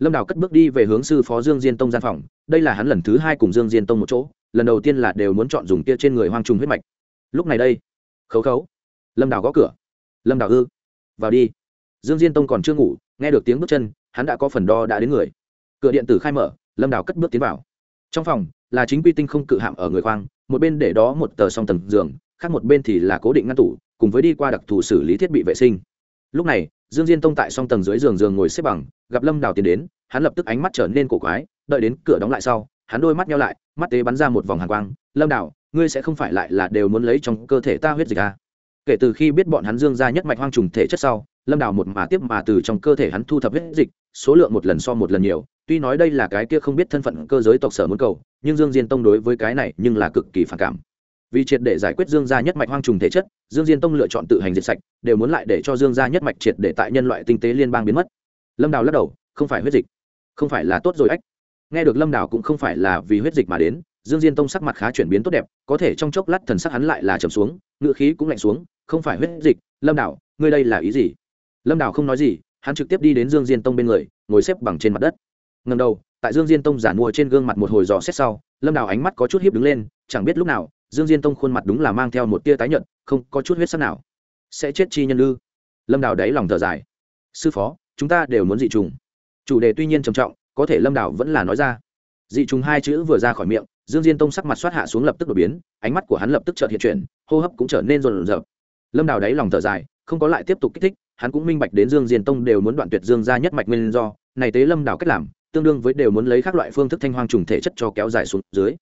lâm đào cất bước đi về hướng sư phó dương diên tông gian phòng. Đây là hắn lần thứ hai cùng dương diên tông một chỗ. Lần đầu tiên là đều muốn chọn dùng kia trên người hoang trùng huyết mạch. Lúc này đây, khấu khấu. Lâm đào gõ cửa. Lâm đào ư? Vào đi. Dương diên tông còn chưa ngủ, nghe được tiếng bước chân, hắn đã có phần đo đã đến người. Cửa điện tử khai mở, lâm đào cất bước tiến vào. Trong phòng là chính quy tinh không cự hạm ở người khoang, một bên để đó một tờ song tầng giường, khác một bên thì là cố định ngăn tủ, cùng với đi qua đặc thù xử lý thiết bị vệ sinh. Lúc này dương diên tông tại song tầng dưới giường giường ngồi xếp bằng, gặp lâm đào tiến đến, hắn lập tức ánh mắt trở nên cổ quái, đợi đến cửa đóng lại sau, hắn đôi mắt nhau lại, mắt tế bắn ra một vòng hàng quang, lâm đào, ngươi sẽ không phải lại là đều muốn lấy trong cơ thể ta huyết dịch à? kể từ khi biết bọn hắn dương ra nhất mạch hoang trùng thể chất sau, lâm đào một mà tiếp mà từ trong cơ thể hắn thu thập huyết dịch, số lượng một lần so một lần nhiều tuy nói đây là cái kia không biết thân phận cơ giới tộc sở muốn cầu, nhưng dương diên tông đối với cái này nhưng là cực kỳ phản cảm vì triệt để giải quyết dương gia nhất mạch hoang trùng thể chất, dương diên tông lựa chọn tự hành diệt sạch, đều muốn lại để cho dương gia nhất mạch triệt để tại nhân loại tinh tế liên bang biến mất. Lâm đào lắc đầu, không phải huyết dịch, không phải là tốt rồi ách. Nghe được lâm đào cũng không phải là vì huyết dịch mà đến, dương diên tông sắc mặt khá chuyển biến tốt đẹp, có thể trong chốc lát thần sắc hắn lại là trầm xuống ngựa khí cũng lạnh xuống, không phải huyết dịch, lâm đào, ngươi đây là ý gì? Lâm đào không nói gì, hắn trực tiếp đi đến dương diên tông bên người, ngồi xếp bằng trên mặt đất. Ngầm đầu, tại dương diên tông giả mua trên gương mặt một hồi dò xét sau, lâm đào ánh mắt có chút hiếp đứng lên, chẳng biết lúc nào dương diên tông khuôn mặt đúng là mang theo một tia tái nhợt, không có chút huyết sắc nào. Sẽ chết chi nhân ư? Lâm đào đáy lòng thở dài. Sư phó, chúng ta đều muốn dị trùng. Chủ đề tuy nhiên trầm trọng, có thể lâm đào vẫn là nói ra. Dị trùng hai chữ vừa ra khỏi miệng, dương diên tông sắc mặt xoát hạ xuống lập tức đột biến, ánh mắt của hắn lập tức chợt hiện chuyển, hô hấp cũng trở nên rộn rợp lâm đào đáy lòng thở dài, không có lại tiếp tục kích thích, hắn cũng minh bạch đến dương diên tông đều muốn đoạn tuyệt dương ra nhất mạch nguyên do, này tế lâm đào cách làm, tương đương với đều muốn lấy các loại phương thức thanh hoang trùng thể chất cho kéo dài xuống dưới.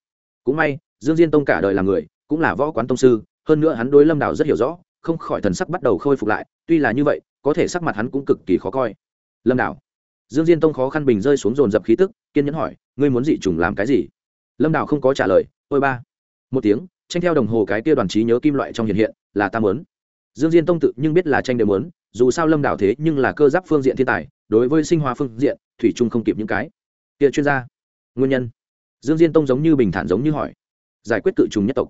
Cũng may dương diên tông cả đời là người, cũng là võ quán tông sư, hơn nữa hắn đối lâm đào rất hiểu rõ, không khỏi thần sắc bắt đầu khôi phục lại, tuy là như vậy, có thể sắc mặt hắn cũng cực kỳ khó coi. Lâm đào. Dương diên tông khó khăn bình rơi xuống dồn dập khí tức, kiên nhẫn hỏi, ngươi muốn dị trùng làm cái gì? Lâm đào không có trả lời, ôi ba. Một tiếng, tranh theo đồng hồ cái kia đoàn trí nhớ kim loại trong hiện hiện, là ta muốn. Dương diên tông tự nhưng biết là tranh đều muốn, dù sao lâm đào thế nhưng là cơ giáp phương diện thiên tài, đối với sinh hóa phương diện, thủy trung không kịp những cái. Kia chuyên gia. Nguyên nhân. Dương diên tông giống như bình thản giống như hỏi giải quyết cự trùng nhất tộc.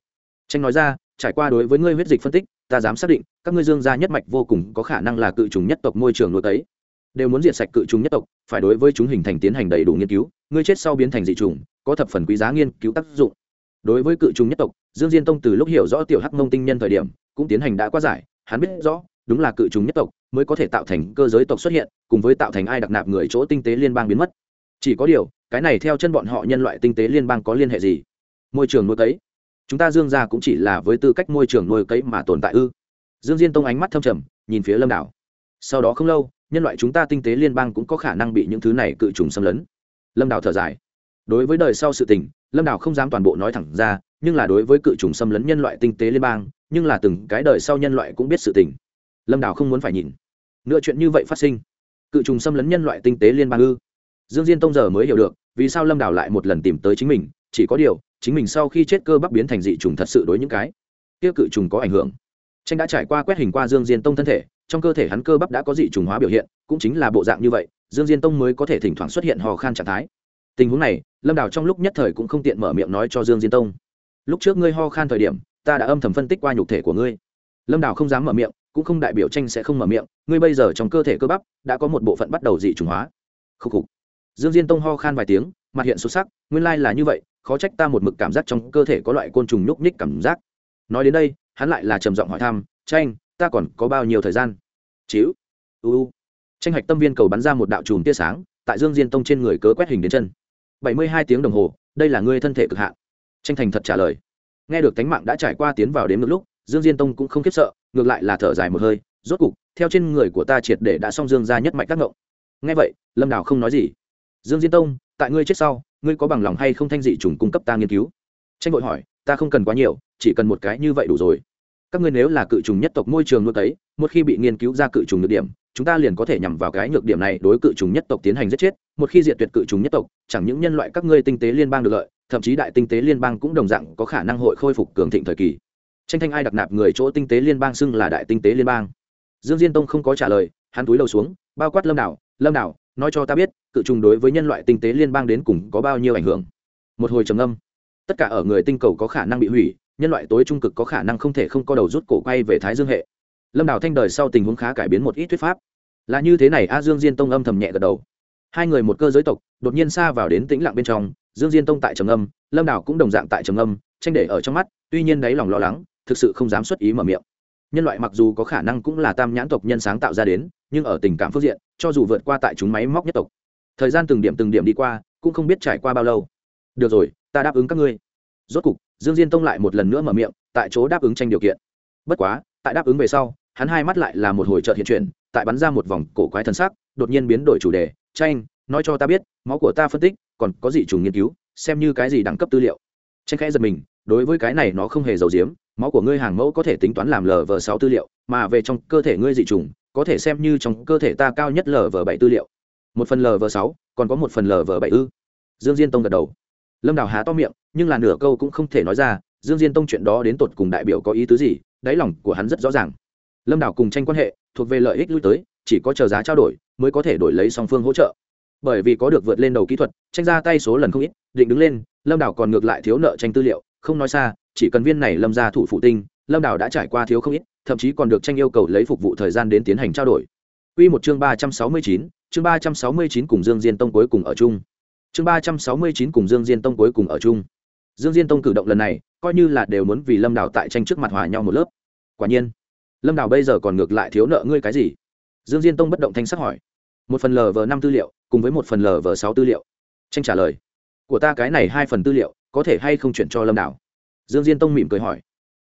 Tranh nói ra, trải qua đối với ngươi huyết dịch phân tích, ta dám xác định, các ngươi dương gia nhất mạch vô cùng có khả năng là cự trùng nhất tộc môi trường nuôi tấy. Đều muốn diệt sạch cự trùng nhất tộc, phải đối với chúng hình thành tiến hành đầy đủ nghiên cứu, ngươi chết sau biến thành dị trùng, có thập phần quý giá nghiên cứu tác dụng. Đối với cự trùng nhất tộc, dương diên tông từ lúc hiểu rõ tiểu hắc mông tinh nhân thời điểm, cũng tiến hành đã qua giải, hắn biết rõ, đúng là cự trùng nhất tộc mới có thể tạo thành cơ giới tộc xuất hiện, cùng với tạo thành ai đặc nạp người chỗ tinh tế liên bang biến mất. Chỉ có điều, cái này theo chân bọn họ nhân loại tinh tế liên bang có liên hệ gì? Môi trường nuôi cấy. Chúng ta dương gia cũng chỉ là với tư cách môi trường nuôi cấy mà tồn tại ư? Dương diên tông ánh mắt thâm trầm, nhìn phía lâm đảo. Sau đó không lâu, nhân loại chúng ta tinh tế liên bang cũng có khả năng bị những thứ này cự trùng xâm lấn. Lâm đảo thở dài. Đối với đời sau sự tình, lâm đảo không dám toàn bộ nói thẳng ra, nhưng là đối với cự trùng xâm lấn nhân loại tinh tế liên bang, nhưng là từng cái đời sau nhân loại cũng biết sự tình. Lâm đảo không muốn phải nhìn. Nữa chuyện như vậy phát sinh. Cự trùng xâm lấn nhân loại tinh tế liên bang ư? Dương diên tông giờ mới hiểu được vì sao lâm đảo lại một lần tìm tới chính mình chỉ có điều, chính mình sau khi chết cơ bắp biến thành dị trùng thật sự đối những cái tiêu cự trùng có ảnh hưởng. Tranh đã trải qua quét hình qua dương diên tông thân thể, trong cơ thể hắn cơ bắp đã có dị trùng hóa biểu hiện, cũng chính là bộ dạng như vậy, dương diên tông mới có thể thỉnh thoảng xuất hiện hò khan trạng thái. Tình huống này, lâm đào trong lúc nhất thời cũng không tiện mở miệng nói cho dương diên tông. Lúc trước ngươi ho khan thời điểm, ta đã âm thầm phân tích qua nhục thể của ngươi. Lâm đào không dám mở miệng, cũng không đại biểu tranh sẽ không mở miệng, ngươi bây giờ trong cơ thể cơ bắp đã có một bộ phận bắt đầu dị trùng hóa. Khúc khục. Dương diên tông ho khan vài tiếng, mặt hiện xuất sắc, nguyên lai là như vậy khó trách ta một mực cảm giác trong cơ thể có loại côn trùng nhúc nhích cảm giác. Nói đến đây, hắn lại là trầm giọng hỏi thăm tranh ta còn có bao nhiêu thời gian? Chíu. Uu tranh hạch tâm viên cầu bắn ra một đạo chùm tia sáng, tại dương diên tông trên người cớ quét hình đến chân. Bảy mươi hai tiếng đồng hồ, đây là ngươi thân thể cực hạn. Tranh thành thật trả lời. Nghe được tánh mạng đã trải qua tiến vào đến một lúc, dương diên tông cũng không khiếp sợ, ngược lại là thở dài một hơi, rốt cục, theo trên người của ta triệt để đã xong dương ra nhất mạnh các ngộng nghe vậy, lâm đào không nói gì. Dương diên tông, tại ngươi chết sau ngươi có bằng lòng hay không thanh dị trùng cung cấp ta nghiên cứu? Tranh vội hỏi, ta không cần quá nhiều, chỉ cần một cái như vậy đủ rồi. Các ngươi nếu là cự trùng nhất tộc môi trường nuôi cấy một khi bị nghiên cứu ra cự trùng nhược điểm, chúng ta liền có thể nhằm vào cái nhược điểm này đối cự trùng nhất tộc tiến hành giết chết. Một khi diệt tuyệt cự trùng nhất tộc, chẳng những nhân loại các ngươi tinh tế liên bang được lợi, thậm chí đại tinh tế liên bang cũng đồng dạng có khả năng hội khôi phục cường thịnh thời kỳ. Tranh thanh ai đặc nạp người chỗ tinh tế liên bang xưng là đại tinh tế liên bang. Dương diên tông không có trả lời, hắn túi đầu xuống, bao quát lâm đảo lâm đảo nói cho ta biết, cự trùng đối với nhân loại tinh tế liên bang đến cùng có bao nhiêu ảnh hưởng. Một hồi trầm âm tất cả ở người tinh cầu có khả năng bị hủy, nhân loại tối trung cực có khả năng không thể không có đầu rút cổ quay về thái dương hệ. Lâm đào thanh đời sau tình huống khá cải biến một ít thuyết pháp. Là như thế này, a dương diên tông âm thầm nhẹ gật đầu. Hai người một cơ giới tộc, đột nhiên xa vào đến tĩnh lặng bên trong, dương diên tông tại trầm âm lâm đào cũng đồng dạng tại trầm âm tranh để ở trong mắt, tuy nhiên đáy lòng lo lắng, thực sự không dám xuất ý mở miệng. Nhân loại mặc dù có khả năng cũng là tam nhãn tộc nhân sáng tạo ra đến nhưng ở tình cảm phương diện, cho dù vượt qua tại chúng máy móc nhất tộc, thời gian từng điểm từng điểm đi qua, cũng không biết trải qua bao lâu. Được rồi, ta đáp ứng các ngươi. Rốt cục, dương diên tông lại một lần nữa mở miệng, tại chỗ đáp ứng tranh điều kiện. Bất quá, tại đáp ứng về sau, hắn hai mắt lại là một hồi trợ hiện chuyển, tại bắn ra một vòng cổ quái thân xác đột nhiên biến đổi chủ đề, tranh, nói cho ta biết, máu của ta phân tích, còn có gì trùng nghiên cứu, xem như cái gì đẳng cấp tư liệu. Tranh khẽ giật mình, đối với cái này nó không hề giàu giếm, máu của ngươi hàng mẫu có thể tính toán làm lờ vờ sáu tư liệu, mà về trong cơ thể ngươi dị trùng có thể xem như trong cơ thể ta cao nhất lv bảy tư liệu. Một phần lv sáu, còn có một phần lv bảy ư? Dương diên tông gật đầu. Lâm đào há to miệng, nhưng là nửa câu cũng không thể nói ra, dương diên tông chuyện đó đến tột cùng đại biểu có ý tứ gì, đáy lòng của hắn rất rõ ràng. Lâm đào cùng tranh quan hệ, thuộc về lợi ích lui tới, chỉ có chờ giá trao đổi, mới có thể đổi lấy song phương hỗ trợ. Bởi vì có được vượt lên đầu kỹ thuật, tranh ra tay số lần không ít, định đứng lên, lâm đào còn ngược lại thiếu nợ tranh tư liệu, không nói xa, chỉ cần viên này lâm ra thủ phụ tinh lâm đào đã trải qua thiếu không ít thậm chí còn được tranh yêu cầu lấy phục vụ thời gian đến tiến hành trao đổi Quy một chương ba trăm sáu mươi chín, chương ba trăm sáu mươi chín cùng Dương Diên Tông cuối cùng ở chung. Chương ba trăm sáu mươi chín cùng Dương Diên Tông cuối cùng ở chung. Dương Diên Tông cử động lần này, coi như là đều muốn vì Lâm Đào tại tranh trước mặt hòa nhau một lớp. Quả nhiên, Lâm Đào bây giờ còn ngược lại thiếu nợ ngươi cái gì? Dương Diên Tông bất động thanh sắc hỏi. Một phần lv năm tư liệu, cùng với một phần lv sáu tư liệu. Tranh trả lời. Của ta cái này hai phần tư liệu, có thể hay không chuyển cho Lâm Đào? Dương Diên Tông mỉm cười hỏi.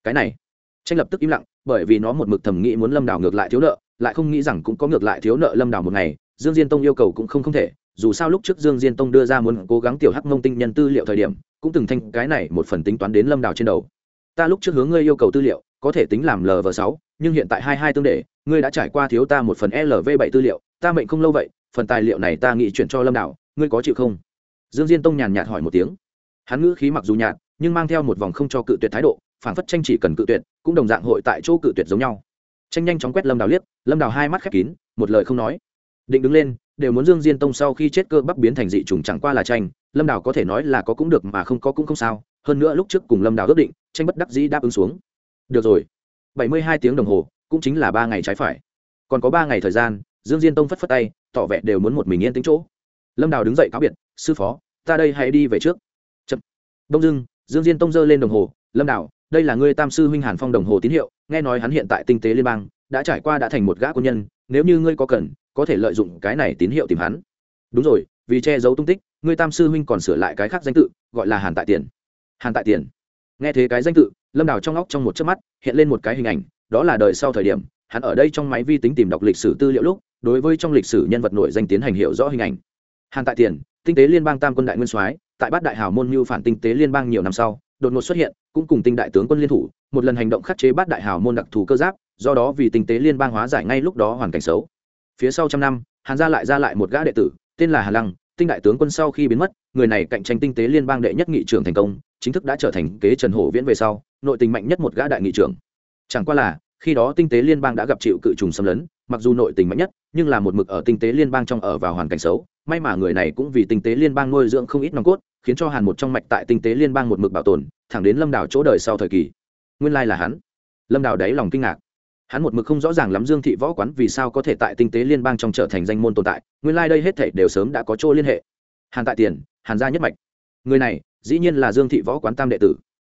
Cái này, tranh lập tức im lặng, bởi vì nó một mực thầm nghĩ muốn Lâm Đào ngược lại thiếu nợ, lại không nghĩ rằng cũng có ngược lại thiếu nợ lâm đảo một ngày dương diên tông yêu cầu cũng không không thể dù sao lúc trước dương diên tông đưa ra muốn cố gắng tiểu hắc mông tinh nhân tư liệu thời điểm cũng từng thanh cái này một phần tính toán đến lâm đảo trên đầu. Ta lúc trước hướng ngươi yêu cầu tư liệu có thể tính làm lv sáu nhưng hiện tại hai hai tương để ngươi đã trải qua thiếu ta một phần lv bảy tư liệu ta mệnh không lâu vậy phần tài liệu này ta nghĩ chuyển cho lâm đảo ngươi có chịu không? Dương diên tông nhàn nhạt hỏi một tiếng. Hắn ngữ khí mặc dù nhạt nhưng mang theo một vòng không cho cự tuyệt thái độ phản phất tranh chỉ cần cự tuyệt, cũng đồng dạng hội tại chỗ cự tuyệt giống nhau. Tranh nhanh chóng quét lâm đào liếc, lâm đào hai mắt khép kín, một lời không nói. Định đứng lên, đều muốn dương diên tông sau khi chết cơ bắp biến thành dị trùng chẳng qua là tranh, lâm đào có thể nói là có cũng được mà không có cũng không sao, hơn nữa lúc trước cùng lâm đào ước định, tranh bất đắc dĩ đáp ứng xuống. Được rồi, bảy mươi hai tiếng đồng hồ, cũng chính là ba ngày trái phải. Còn có ba ngày thời gian, dương diên tông phất phất tay, tỏ vẻ đều muốn một mình yên tính chỗ. Lâm đào đứng dậy cáo biệt, sư phó, ta đây hãy đi về trước. Chậm. Đông dưng dương diên tông giơ lên đồng hồ, lâm đào đây là ngươi tam sư huynh hàn phong đồng hồ tín hiệu, nghe nói hắn hiện tại tinh tế liên bang, đã trải qua đã thành một gã quân nhân, nếu như ngươi có cần, có thể lợi dụng cái này tín hiệu tìm hắn. Đúng rồi, vì che giấu tung tích, ngươi tam sư huynh còn sửa lại cái khác danh tự, gọi là hàn tại tiền. Hàn tại tiền. Nghe thế cái danh tự, lâm đào trong óc trong một chớp mắt, hiện lên một cái hình ảnh, đó là đời sau thời điểm, hắn ở đây trong máy vi tính tìm đọc lịch sử tư liệu lúc, đối với trong lịch sử nhân vật nổi danh tiến hành hiểu rõ hình ảnh. Hàn tại tiền, tinh tế liên bang tam quân đại nguyên soái, tại bát đại hào môn mưu phản tinh tế liên bang nhiều năm sau đột ngột xuất hiện, cũng cùng tinh đại tướng quân liên thủ, một lần hành động khắc chế bát đại hào môn đặc thù cơ giáp, do đó vì tinh tế liên bang hóa giải ngay lúc đó hoàn cảnh xấu. Phía sau trăm năm, hàn gia lại ra lại một gã đệ tử, tên là hà lăng, tinh đại tướng quân sau khi biến mất, người này cạnh tranh tinh tế liên bang đệ nhất nghị trưởng thành công, chính thức đã trở thành kế trần hổ viễn về sau, nội tình mạnh nhất một gã đại nghị trưởng. Chẳng qua là, khi đó tinh tế liên bang đã gặp chịu cự trùng xâm lấn mặc dù nội tình mạnh nhất, nhưng là một mực ở tinh tế liên bang trong ở vào hoàn cảnh xấu. May mà người này cũng vì tinh tế liên bang nuôi dưỡng không ít nòng cốt, khiến cho hàn một trong mạch tại tinh tế liên bang một mực bảo tồn, thẳng đến lâm đảo chỗ đời sau thời kỳ. Nguyên lai là hắn. Lâm đảo đáy lòng kinh ngạc. Hắn một mực không rõ ràng lắm dương thị võ quán vì sao có thể tại tinh tế liên bang trong trở thành danh môn tồn tại, nguyên lai、like、đây hết thể đều sớm đã có chỗ liên hệ. Hàn tại tiền, hàn gia nhất mạch. Người này, dĩ nhiên là dương thị võ quán tam đệ tử.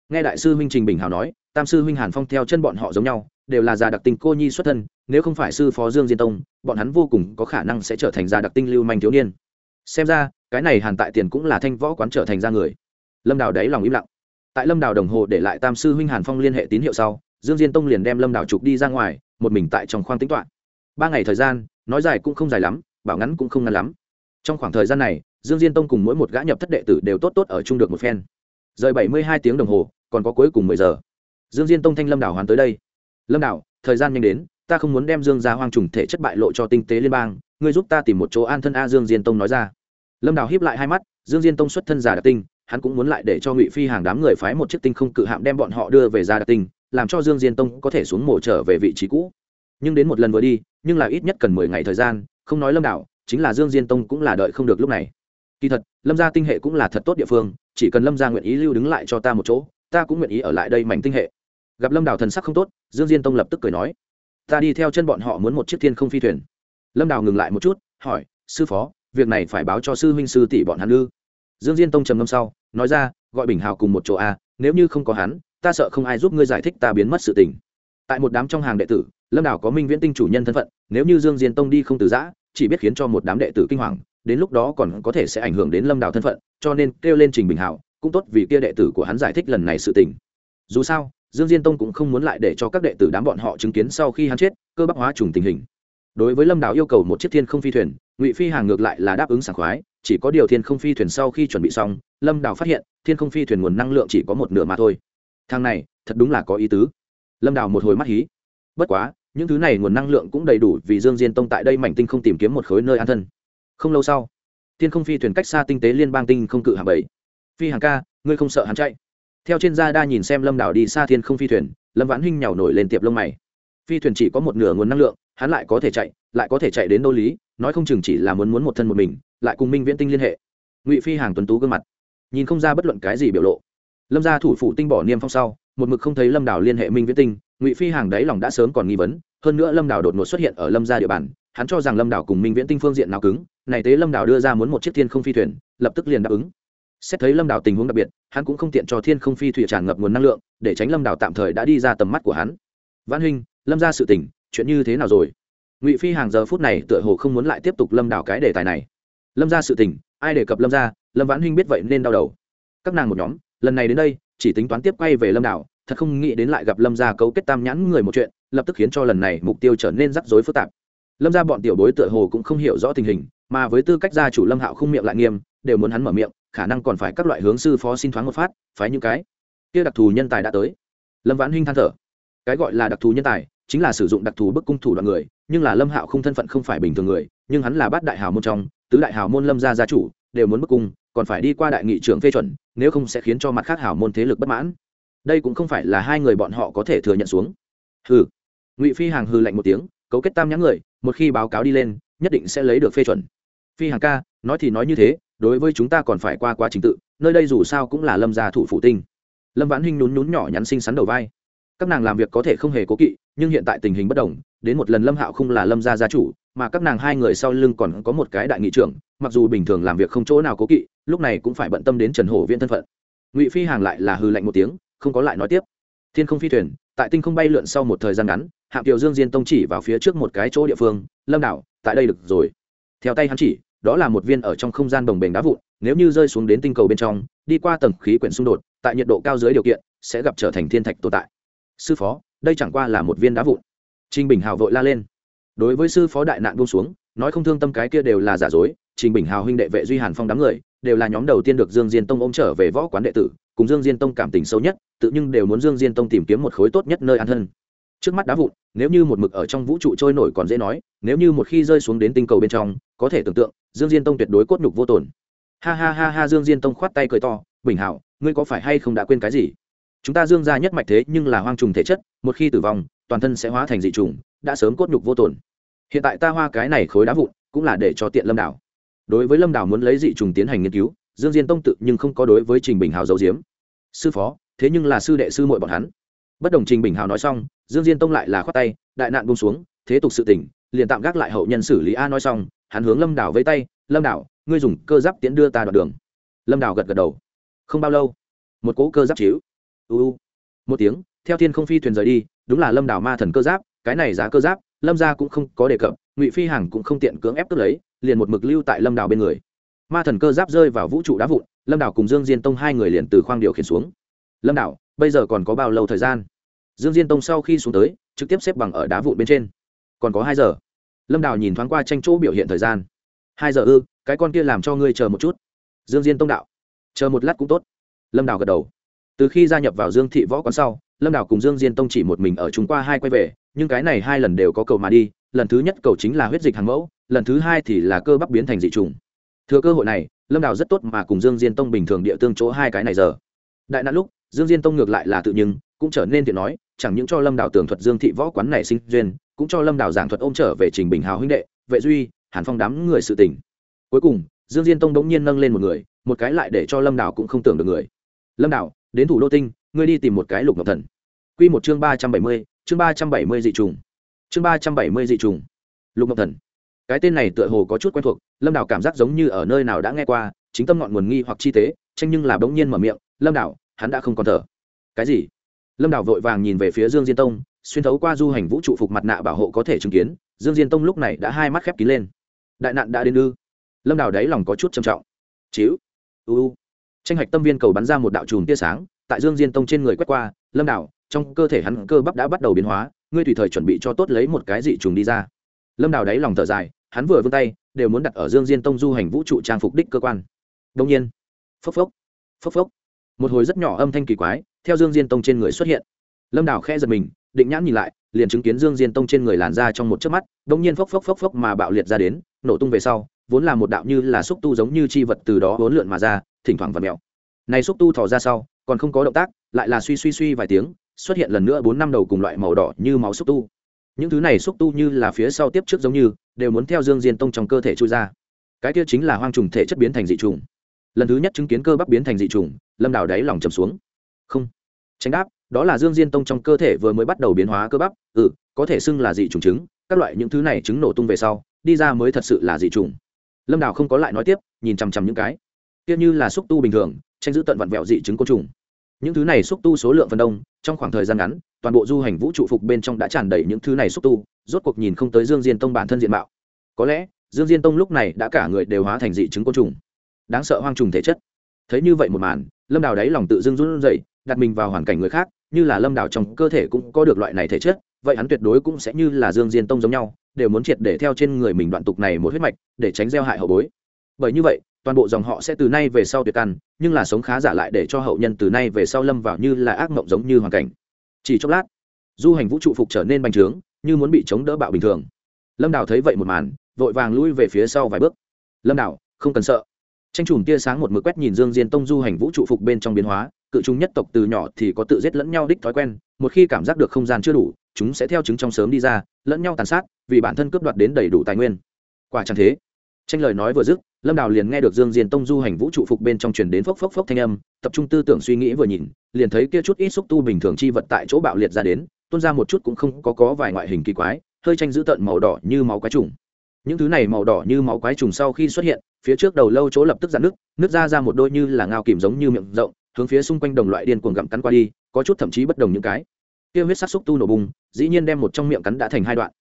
Nghe đại sư minh trình bình hào nói, tam sư huynh hàn phong theo chân bọn họ giống nhau đều là già đặc tinh cô nhi xuất thân, nếu không phải sư phó dương diên tông, bọn hắn vô cùng có khả năng sẽ trở thành già đặc tinh lưu manh thiếu niên. Xem ra, cái này hàn tại tiền cũng là thanh võ quán trở thành ra người. Lâm đào đáy lòng im lặng. Tại lâm đào đồng hồ để lại tam sư huynh hàn phong liên hệ tín hiệu sau, dương diên tông liền đem lâm đào trục đi ra ngoài, một mình tại trong khoang tính toán. Ba ngày thời gian, nói dài cũng không dài lắm, bảo ngắn cũng không ngắn lắm. Trong khoảng thời gian này, dương diên tông cùng mỗi một gã nhập thất đệ tử đều tốt tốt ở chung được một phen. Rời bảy mươi hai tiếng đồng hồ, còn có cuối cùng mười giờ. Dương diên tông thanh lâm đảo hoàn tới đây lâm đảo thời gian nhanh đến, ta không muốn đem dương gia hoang trùng thể chất bại lộ cho tinh tế liên bang, ngươi giúp ta tìm một chỗ an thân a dương diên tông nói ra. Lâm đảo hiếp lại hai mắt, dương diên tông xuất thân giả đặc tinh, hắn cũng muốn lại để cho ngụy phi hàng đám người phái một chiếc tinh không cự hạm đem bọn họ đưa về gia đặc tinh, làm cho dương diên tông có thể xuống mổ trở về vị trí cũ. Nhưng đến một lần vừa đi, nhưng là ít nhất cần mười ngày thời gian, không nói lâm đảo chính là dương diên tông cũng là đợi không được lúc này. Kỳ thật, lâm gia tinh hệ cũng là thật tốt địa phương, chỉ cần lâm gia nguyện ý lưu đứng lại cho ta một chỗ, ta cũng nguyện ý ở lại đây mảnh tinh hệ gặp lâm đào thần sắc không tốt dương diên tông lập tức cười nói ta đi theo chân bọn họ muốn một chiếc thiên không phi thuyền lâm đào ngừng lại một chút hỏi sư phó việc này phải báo cho sư huynh sư tỷ bọn hắn ư dương diên tông trầm ngâm sau nói ra gọi bình hào cùng một chỗ a nếu như không có hắn ta sợ không ai giúp ngươi giải thích ta biến mất sự tình tại một đám trong hàng đệ tử lâm đào có minh viễn tinh chủ nhân thân phận nếu như dương diên tông đi không từ giã chỉ biết khiến cho một đám đệ tử kinh hoàng đến lúc đó còn có thể sẽ ảnh hưởng đến lâm đào thân phận cho nên kêu lên trình bình hảo cũng tốt vì kia đệ tử của hắn giải thích lần này sự tình dù sao dương diên tông cũng không muốn lại để cho các đệ tử đám bọn họ chứng kiến sau khi hắn chết, cơ bắp hóa trùng tình hình. Đối với lâm đào yêu cầu một chiếc thiên không phi thuyền, ngụy phi hàng ngược lại là đáp ứng sảng khoái, chỉ có điều thiên không phi thuyền sau khi chuẩn bị xong, lâm đào phát hiện, thiên không phi thuyền nguồn năng lượng chỉ có một nửa mà thôi. Thang này, thật đúng là có ý tứ. Lâm đào một hồi mắt hí. Bất quá, những thứ này nguồn năng lượng cũng đầy đủ vì dương diên tông tại đây mảnh tinh không tìm kiếm một khối nơi an thân. Không lâu sau, thiên không phi thuyền cách xa tinh tế liên bang tinh không cự hàng bảy. Phi hàng ca, ngươi không sợ hắn chạy? Theo trên da đa nhìn xem lâm đảo đi xa thiên không phi thuyền, lâm vãn huynh nhào nổi lên tiệp lông mày. Phi thuyền chỉ có một nửa nguồn năng lượng, hắn lại có thể chạy, lại có thể chạy đến đô lý, nói không chừng chỉ là muốn muốn một thân một mình, lại cùng minh viễn tinh liên hệ. Ngụy phi hàng tuấn tú gương mặt, nhìn không ra bất luận cái gì biểu lộ. Lâm gia thủ phủ tinh bỏ niêm phong sau, một mực không thấy lâm đảo liên hệ minh viễn tinh, ngụy phi hàng đấy lòng đã sớm còn nghi vấn, hơn nữa lâm đảo đột ngột xuất hiện ở lâm gia địa bàn, hắn cho rằng lâm đảo cùng minh viễn tinh phương diện nào cứng, này tế lâm đảo đưa ra muốn một chiếc thiên không phi thuyền, lập tức liền đáp ứng xét thấy lâm đảo tình huống đặc biệt, hắn cũng không tiện cho thiên không phi thủy tràn ngập nguồn năng lượng, để tránh lâm đảo tạm thời đã đi ra tầm mắt của hắn. Văn huynh lâm ra sự tỉnh chuyện như thế nào rồi? Ngụy phi hàng giờ phút này tựa hồ không muốn lại tiếp tục lâm đảo cái đề tài này. Lâm ra sự tỉnh ai đề cập lâm ra lâm vãn huynh biết vậy nên đau đầu. Các nàng một nhóm, lần này đến đây, chỉ tính toán tiếp quay về lâm đảo thật không nghĩ đến lại gặp lâm gia cấu kết tam nhãn người một chuyện, lập tức khiến cho lần này mục tiêu trở nên rắc rối phức tạp. Lâm gia bọn tiểu bối tựa hồ cũng không hiểu rõ tình hình, mà với tư cách gia chủ lâm hạo không miệng lại nghiêm, đều muốn hắn mở miệng khả năng còn phải các loại hướng sư phó xin thoáng một phát, phái những cái kia đặc thù nhân tài đã tới. Lâm vãn huynh than thở. Cái gọi là đặc thù nhân tài chính là sử dụng đặc thù bức cung thủ đoạn người, nhưng là lâm hạo không thân phận không phải bình thường người, nhưng hắn là bát đại hào môn trong, tứ đại hào môn lâm gia gia chủ, đều muốn bức cung, còn phải đi qua đại nghị trưởng phê chuẩn, nếu không sẽ khiến cho mặt khác hào môn thế lực bất mãn. Đây cũng không phải là hai người bọn họ có thể thừa nhận xuống. Hừ. Ngụy phi hàng hư lạnh một tiếng, cấu kết tam nhãn người, một khi báo cáo đi lên, nhất định sẽ lấy được phê chuẩn. Phi hàng ca, nói thì nói như thế đối với chúng ta còn phải qua quá trình tự, nơi đây dù sao cũng là lâm gia thủ phủ tinh. Lâm vãn hinh nhún nhún nhỏ nhắn xinh xắn đầu vai. Các nàng làm việc có thể không hề cố kỵ, nhưng hiện tại tình hình bất đồng, đến một lần lâm hạo không là lâm gia gia chủ, mà các nàng hai người sau lưng còn có một cái đại nghị trưởng, mặc dù bình thường làm việc không chỗ nào cố kỵ, lúc này cũng phải bận tâm đến trần hổ viên thân phận. Ngụy phi hàng lại là hư lạnh một tiếng, không có lại nói tiếp. Thiên không phi thuyền, tại tinh không bay lượn sau một thời gian ngắn hạng kiều dương diên tông chỉ vào phía trước một cái chỗ địa phương, lâm đảo tại đây được rồi. Theo tay hắn chỉ đó là một viên ở trong không gian đồng bền đá vụn, nếu như rơi xuống đến tinh cầu bên trong, đi qua tầng khí quyển xung đột, tại nhiệt độ cao dưới điều kiện, sẽ gặp trở thành thiên thạch tồn tại. Sư phó, đây chẳng qua là một viên đá vụn. Trinh bình hào vội la lên. Đối với sư phó đại nạn buông xuống, nói không thương tâm cái kia đều là giả dối, trình bình hào huynh đệ vệ duy hàn phong đám người, đều là nhóm đầu tiên được dương diên tông ôm trở về võ quán đệ tử, cùng dương diên tông cảm tình sâu nhất, tự nhưng đều muốn dương diên tông tìm kiếm một khối tốt nhất nơi an thân trước mắt đá vụn, nếu như một mực ở trong vũ trụ trôi nổi còn dễ nói, nếu như một khi rơi xuống đến tinh cầu bên trong, có thể tưởng tượng, dương diên tông tuyệt đối cốt nhục vô tồn. Ha ha ha ha, dương diên tông khoát tay cười to, bình hảo, ngươi có phải hay không đã quên cái gì? Chúng ta dương ra nhất mạch thế nhưng là hoang trùng thể chất, một khi tử vong, toàn thân sẽ hóa thành dị trùng, đã sớm cốt nhục vô tồn. Hiện tại ta hoa cái này khối đá vụn, cũng là để cho tiện lâm đảo. Đối với lâm đảo muốn lấy dị trùng tiến hành nghiên cứu, dương diên tông tự nhưng không có đối với trình bình hào dấu diếm sư phó, thế nhưng là sư đệ sư muội bọn hắn bất đồng trình bình hào nói xong dương diên tông lại là khoát tay đại nạn bông xuống thế tục sự tỉnh liền tạm gác lại hậu nhân xử lý a nói xong hắn hướng lâm đảo vây tay lâm đảo ngươi dùng cơ giáp tiễn đưa ta đoạn đường. Lâm đảo gật gật đầu. Không bao lâu. Một cỗ cơ giáp chiếu uu, một tiếng theo thiên không phi thuyền rời đi đúng là lâm đảo ma thần cơ giáp cái này giá cơ giáp lâm gia cũng không có đề cập ngụy phi hằng cũng không tiện cưỡng ép cướp lấy liền một mực lưu tại lâm đảo bên người. Ma thần cơ giáp rơi vào vũ trụ đá vụn lâm đảo cùng dương diên tông hai người liền từ khoang điều khiển xuống. Lâm đảo bây giờ còn có bao lâu thời gian? Dương diên tông sau khi xuống tới, trực tiếp xếp bằng ở đá vụn bên trên. Còn có hai giờ. Lâm Đào nhìn thoáng qua tranh chỗ biểu hiện thời gian. Hai giờ ư, cái con kia làm cho ngươi chờ một chút. Dương diên tông đạo. Chờ một lát cũng tốt. Lâm Đào gật đầu. Từ khi gia nhập vào dương thị võ quán sau, lâm Đào cùng dương diên tông chỉ một mình ở chúng qua hai quay về, nhưng cái này hai lần đều có cầu mà đi, lần thứ nhất cầu chính là huyết dịch hàng mẫu, lần thứ hai thì là cơ bắp biến thành dị trùng. Thừa cơ hội này, lâm Đào rất tốt mà cùng dương diên tông bình thường địa tương chỗ hai cái này giờ. Đại nạn lúc, dương diên tông ngược lại là tự nhưng cũng trở nên tiện nói, chẳng những cho lâm đào tường thuật dương thị võ quán này sinh duyên, cũng cho lâm đào giảng thuật ôm trở về trình bình hào huynh đệ, vệ duy, hàn phong đám người sự tình. Cuối cùng, dương diên tông đống nhiên nâng lên một người, một cái lại để cho lâm đào cũng không tưởng được người. Lâm đào, đến thủ đô tinh, ngươi đi tìm một cái lục ngọc thần. Quy một chương ba trăm bảy mươi, chương ba trăm bảy mươi dị trùng. Chương ba trăm bảy mươi dị trùng. Lục ngọc thần. Cái tên này tựa hồ có chút quen thuộc, lâm đào cảm giác giống như ở nơi nào đã nghe qua, chính tâm ngọn nguồn nghi hoặc chi tế, tranh nhưng là bỗng nhiên mở miệng, lâm đào, hắn đã không còn thở. Cái gì? Lâm Đào vội vàng nhìn về phía dương diên tông xuyên thấu qua du hành vũ trụ phục mặt nạ bảo hộ có thể chứng kiến dương diên tông lúc này đã hai mắt khép kín lên. Đại nạn đã đến ư? Lâm Đào đáy lòng có chút trầm trọng. Chíu uu tranh hạch tâm viên cầu bắn ra một đạo chùm tia sáng tại dương diên tông trên người quét qua lâm Đào, trong cơ thể hắn cơ bắp đã bắt đầu biến hóa ngươi tùy thời chuẩn bị cho tốt lấy một cái dị trùng đi ra. Lâm Đào đáy lòng thở dài hắn vừa vươn tay đều muốn đặt ở dương diên tông du hành vũ trụ trang phục đích cơ quan. Đông nhiên phốc phốc phốc phốc. Một hồi rất nhỏ âm thanh kỳ quái theo dương diên tông trên người xuất hiện. Lâm Đào khe giật mình, định nhãn nhìn lại, liền chứng kiến dương diên tông trên người làn ra trong một chớp mắt đông nhiên phốc phốc phốc phốc mà bạo liệt ra đến, nổ tung về sau, vốn là một đạo như là xúc tu giống như chi vật từ đó vốn lượn mà ra, thỉnh thoảng vặt mèo. Này xúc tu thò ra sau, còn không có động tác, lại là suy suy suy vài tiếng, xuất hiện lần nữa bốn năm đầu cùng loại màu đỏ như máu xúc tu. Những thứ này xúc tu như là phía sau tiếp trước giống như, đều muốn theo dương diên tông trong cơ thể trôi ra. Cái kia chính là hoang trùng thể chất biến thành dị trùng. Lần thứ nhất chứng kiến cơ bắp biến thành dị trùng, lâm đào đáy lòng trầm xuống không. Tránh đáp, đó là dương diên tông trong cơ thể vừa mới bắt đầu biến hóa cơ bắp. Ừ có thể xưng là dị trùng trứng các loại những thứ này trứng nổ tung về sau, đi ra mới thật sự là dị trùng lâm đào không có lại nói tiếp, nhìn chằm chằm những cái. Kia như là xúc tu bình thường, tranh giữ tận vặn vẹo dị trứng côn trùng. Những thứ này xúc tu số lượng phần đông, trong khoảng thời gian ngắn, toàn bộ du hành vũ trụ phục bên trong đã tràn đầy những thứ này xúc tu, rốt cuộc nhìn không tới dương diên tông bản thân diện mạo. Có lẽ, dương diên tông lúc này đã cả người đều hóa thành dị trứng côn trùng. Đáng sợ hoang trùng thể chất. Thấy như vậy một màn, lâm đào đáy lòng tự dưng run rẩy đặt mình vào hoàn cảnh người khác, như là lâm đào trong cơ thể cũng có được loại này thể chất, vậy hắn tuyệt đối cũng sẽ như là dương diên tông giống nhau, đều muốn triệt để theo trên người mình đoạn tục này một huyết mạch, để tránh gieo hại hậu bối. Bởi như vậy, toàn bộ dòng họ sẽ từ nay về sau tuyệt căn, nhưng là sống khá giả lại để cho hậu nhân từ nay về sau lâm vào như là ác mộng giống như hoàn cảnh. Chỉ chốc lát, du hành vũ trụ phục trở nên bành trướng, như muốn bị chống đỡ bạo bình thường. Lâm đào thấy vậy một màn, vội vàng lui về phía sau vài bước. Lâm đào, không cần sợ. Tranh chùm tia sáng một mực quét nhìn dương diên tông du hành vũ trụ phục bên trong biến hóa cự chúng nhất tộc từ nhỏ thì có tự giết lẫn nhau đích thói quen, một khi cảm giác được không gian chưa đủ, chúng sẽ theo chứng trong sớm đi ra, lẫn nhau tàn sát, vì bản thân cướp đoạt đến đầy đủ tài nguyên. Quả chẳng thế. Tranh lời nói vừa dứt, lâm đào liền nghe được dương diên tông du hành vũ trụ phục bên trong truyền đến phốc phốc phốc thanh âm, tập trung tư tưởng suy nghĩ vừa nhìn, liền thấy kia chút ít xúc tu bình thường chi vật tại chỗ bạo liệt ra đến, tuôn ra một chút cũng không có có vài ngoại hình kỳ quái, hơi tranh giữ tận màu đỏ như máu quái trùng. Những thứ này màu đỏ như máu quái trùng sau khi xuất hiện, phía trước đầu lâu chỗ lập tức giãn nước nước ra ra một đôi như là ngao kìm giống như miệng rộng hướng phía xung quanh đồng loại điên cuồng gặm cắn qua đi, có chút thậm chí bất đồng những cái. Kia huyết sắc xúc tu nổ bùng, dĩ nhiên đem một trong miệng cắn đã thành hai đoạn.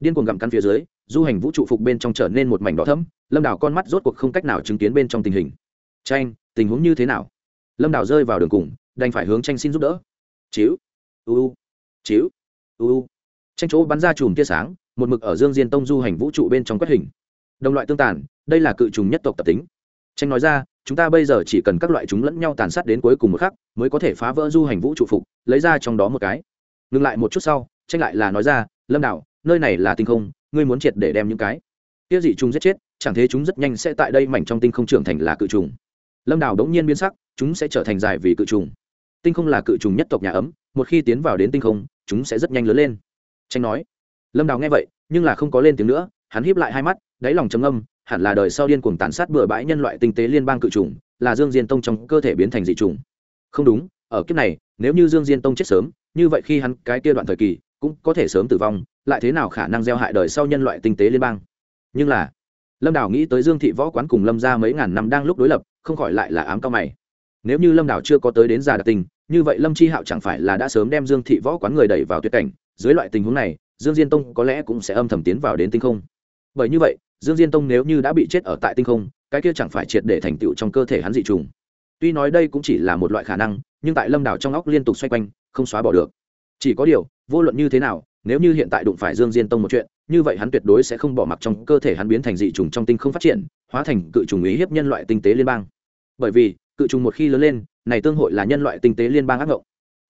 Điên cuồng gặm cắn phía dưới, du hành vũ trụ phục bên trong trở nên một mảnh đỏ thẫm, lâm đảo con mắt rốt cuộc không cách nào chứng kiến bên trong tình hình. Tranh tình huống như thế nào? Lâm đảo rơi vào đường cùng, đành phải hướng tranh xin giúp đỡ. Chiếu u chiếu u tranh chỗ bắn ra chùm tia sáng, một mực ở dương diên tông du hành vũ trụ bên trong quét hình. Đồng loại tương tàn, đây là cự trùng nhất tộc tập tính. Tranh nói ra chúng ta bây giờ chỉ cần các loại chúng lẫn nhau tàn sát đến cuối cùng một khắc, mới có thể phá vỡ du hành vũ trụ phục, lấy ra trong đó một cái. Ngừng lại một chút sau, tranh lại là nói ra, lâm đạo, nơi này là tinh không, ngươi muốn triệt để đem những cái kia dị chúng giết chết, chẳng thế chúng rất nhanh sẽ tại đây mảnh trong tinh không trưởng thành là cự trùng. Lâm đào đống nhiên biến sắc, chúng sẽ trở thành dài vì cự trùng. Tinh không là cự trùng nhất tộc nhà ấm, một khi tiến vào đến tinh không, chúng sẽ rất nhanh lớn lên. Tranh nói. Lâm đào nghe vậy, nhưng là không có lên tiếng nữa, hắn híp lại hai mắt, đáy lòng trầm âm hẳn là đời sau điên cuồng tàn sát bừa bãi nhân loại tinh tế liên bang cự trùng, là dương diên tông trong cơ thể biến thành dị trùng. Không đúng, ở kiếp này, nếu như dương diên tông chết sớm, như vậy khi hắn cái kia đoạn thời kỳ cũng có thể sớm tử vong, lại thế nào khả năng gieo hại đời sau nhân loại tinh tế liên bang? Nhưng là, lâm đảo nghĩ tới dương thị võ quán cùng lâm ra mấy ngàn năm đang lúc đối lập, không khỏi lại là ám cao mày. Nếu như lâm đảo chưa có tới đến già đặc tình, như vậy lâm chi hạo chẳng phải là đã sớm đem dương thị võ quán người đẩy vào tuyệt cảnh? Dưới loại tình huống này, dương diên tông có lẽ cũng sẽ âm thầm tiến vào đến tinh không bởi như vậy, dương diên tông nếu như đã bị chết ở tại tinh không, cái kia chẳng phải triệt để thành tựu trong cơ thể hắn dị trùng. Tuy nói đây cũng chỉ là một loại khả năng, nhưng tại lâm đảo trong óc liên tục xoay quanh, không xóa bỏ được. Chỉ có điều, vô luận như thế nào, nếu như hiện tại đụng phải dương diên tông một chuyện, như vậy hắn tuyệt đối sẽ không bỏ mặc trong cơ thể hắn biến thành dị trùng trong tinh không phát triển, hóa thành cự trùng ý hiếp nhân loại tinh tế liên bang. Bởi vì, cự trùng một khi lớn lên, này tương hội là nhân loại tinh tế liên bang ác ngộng.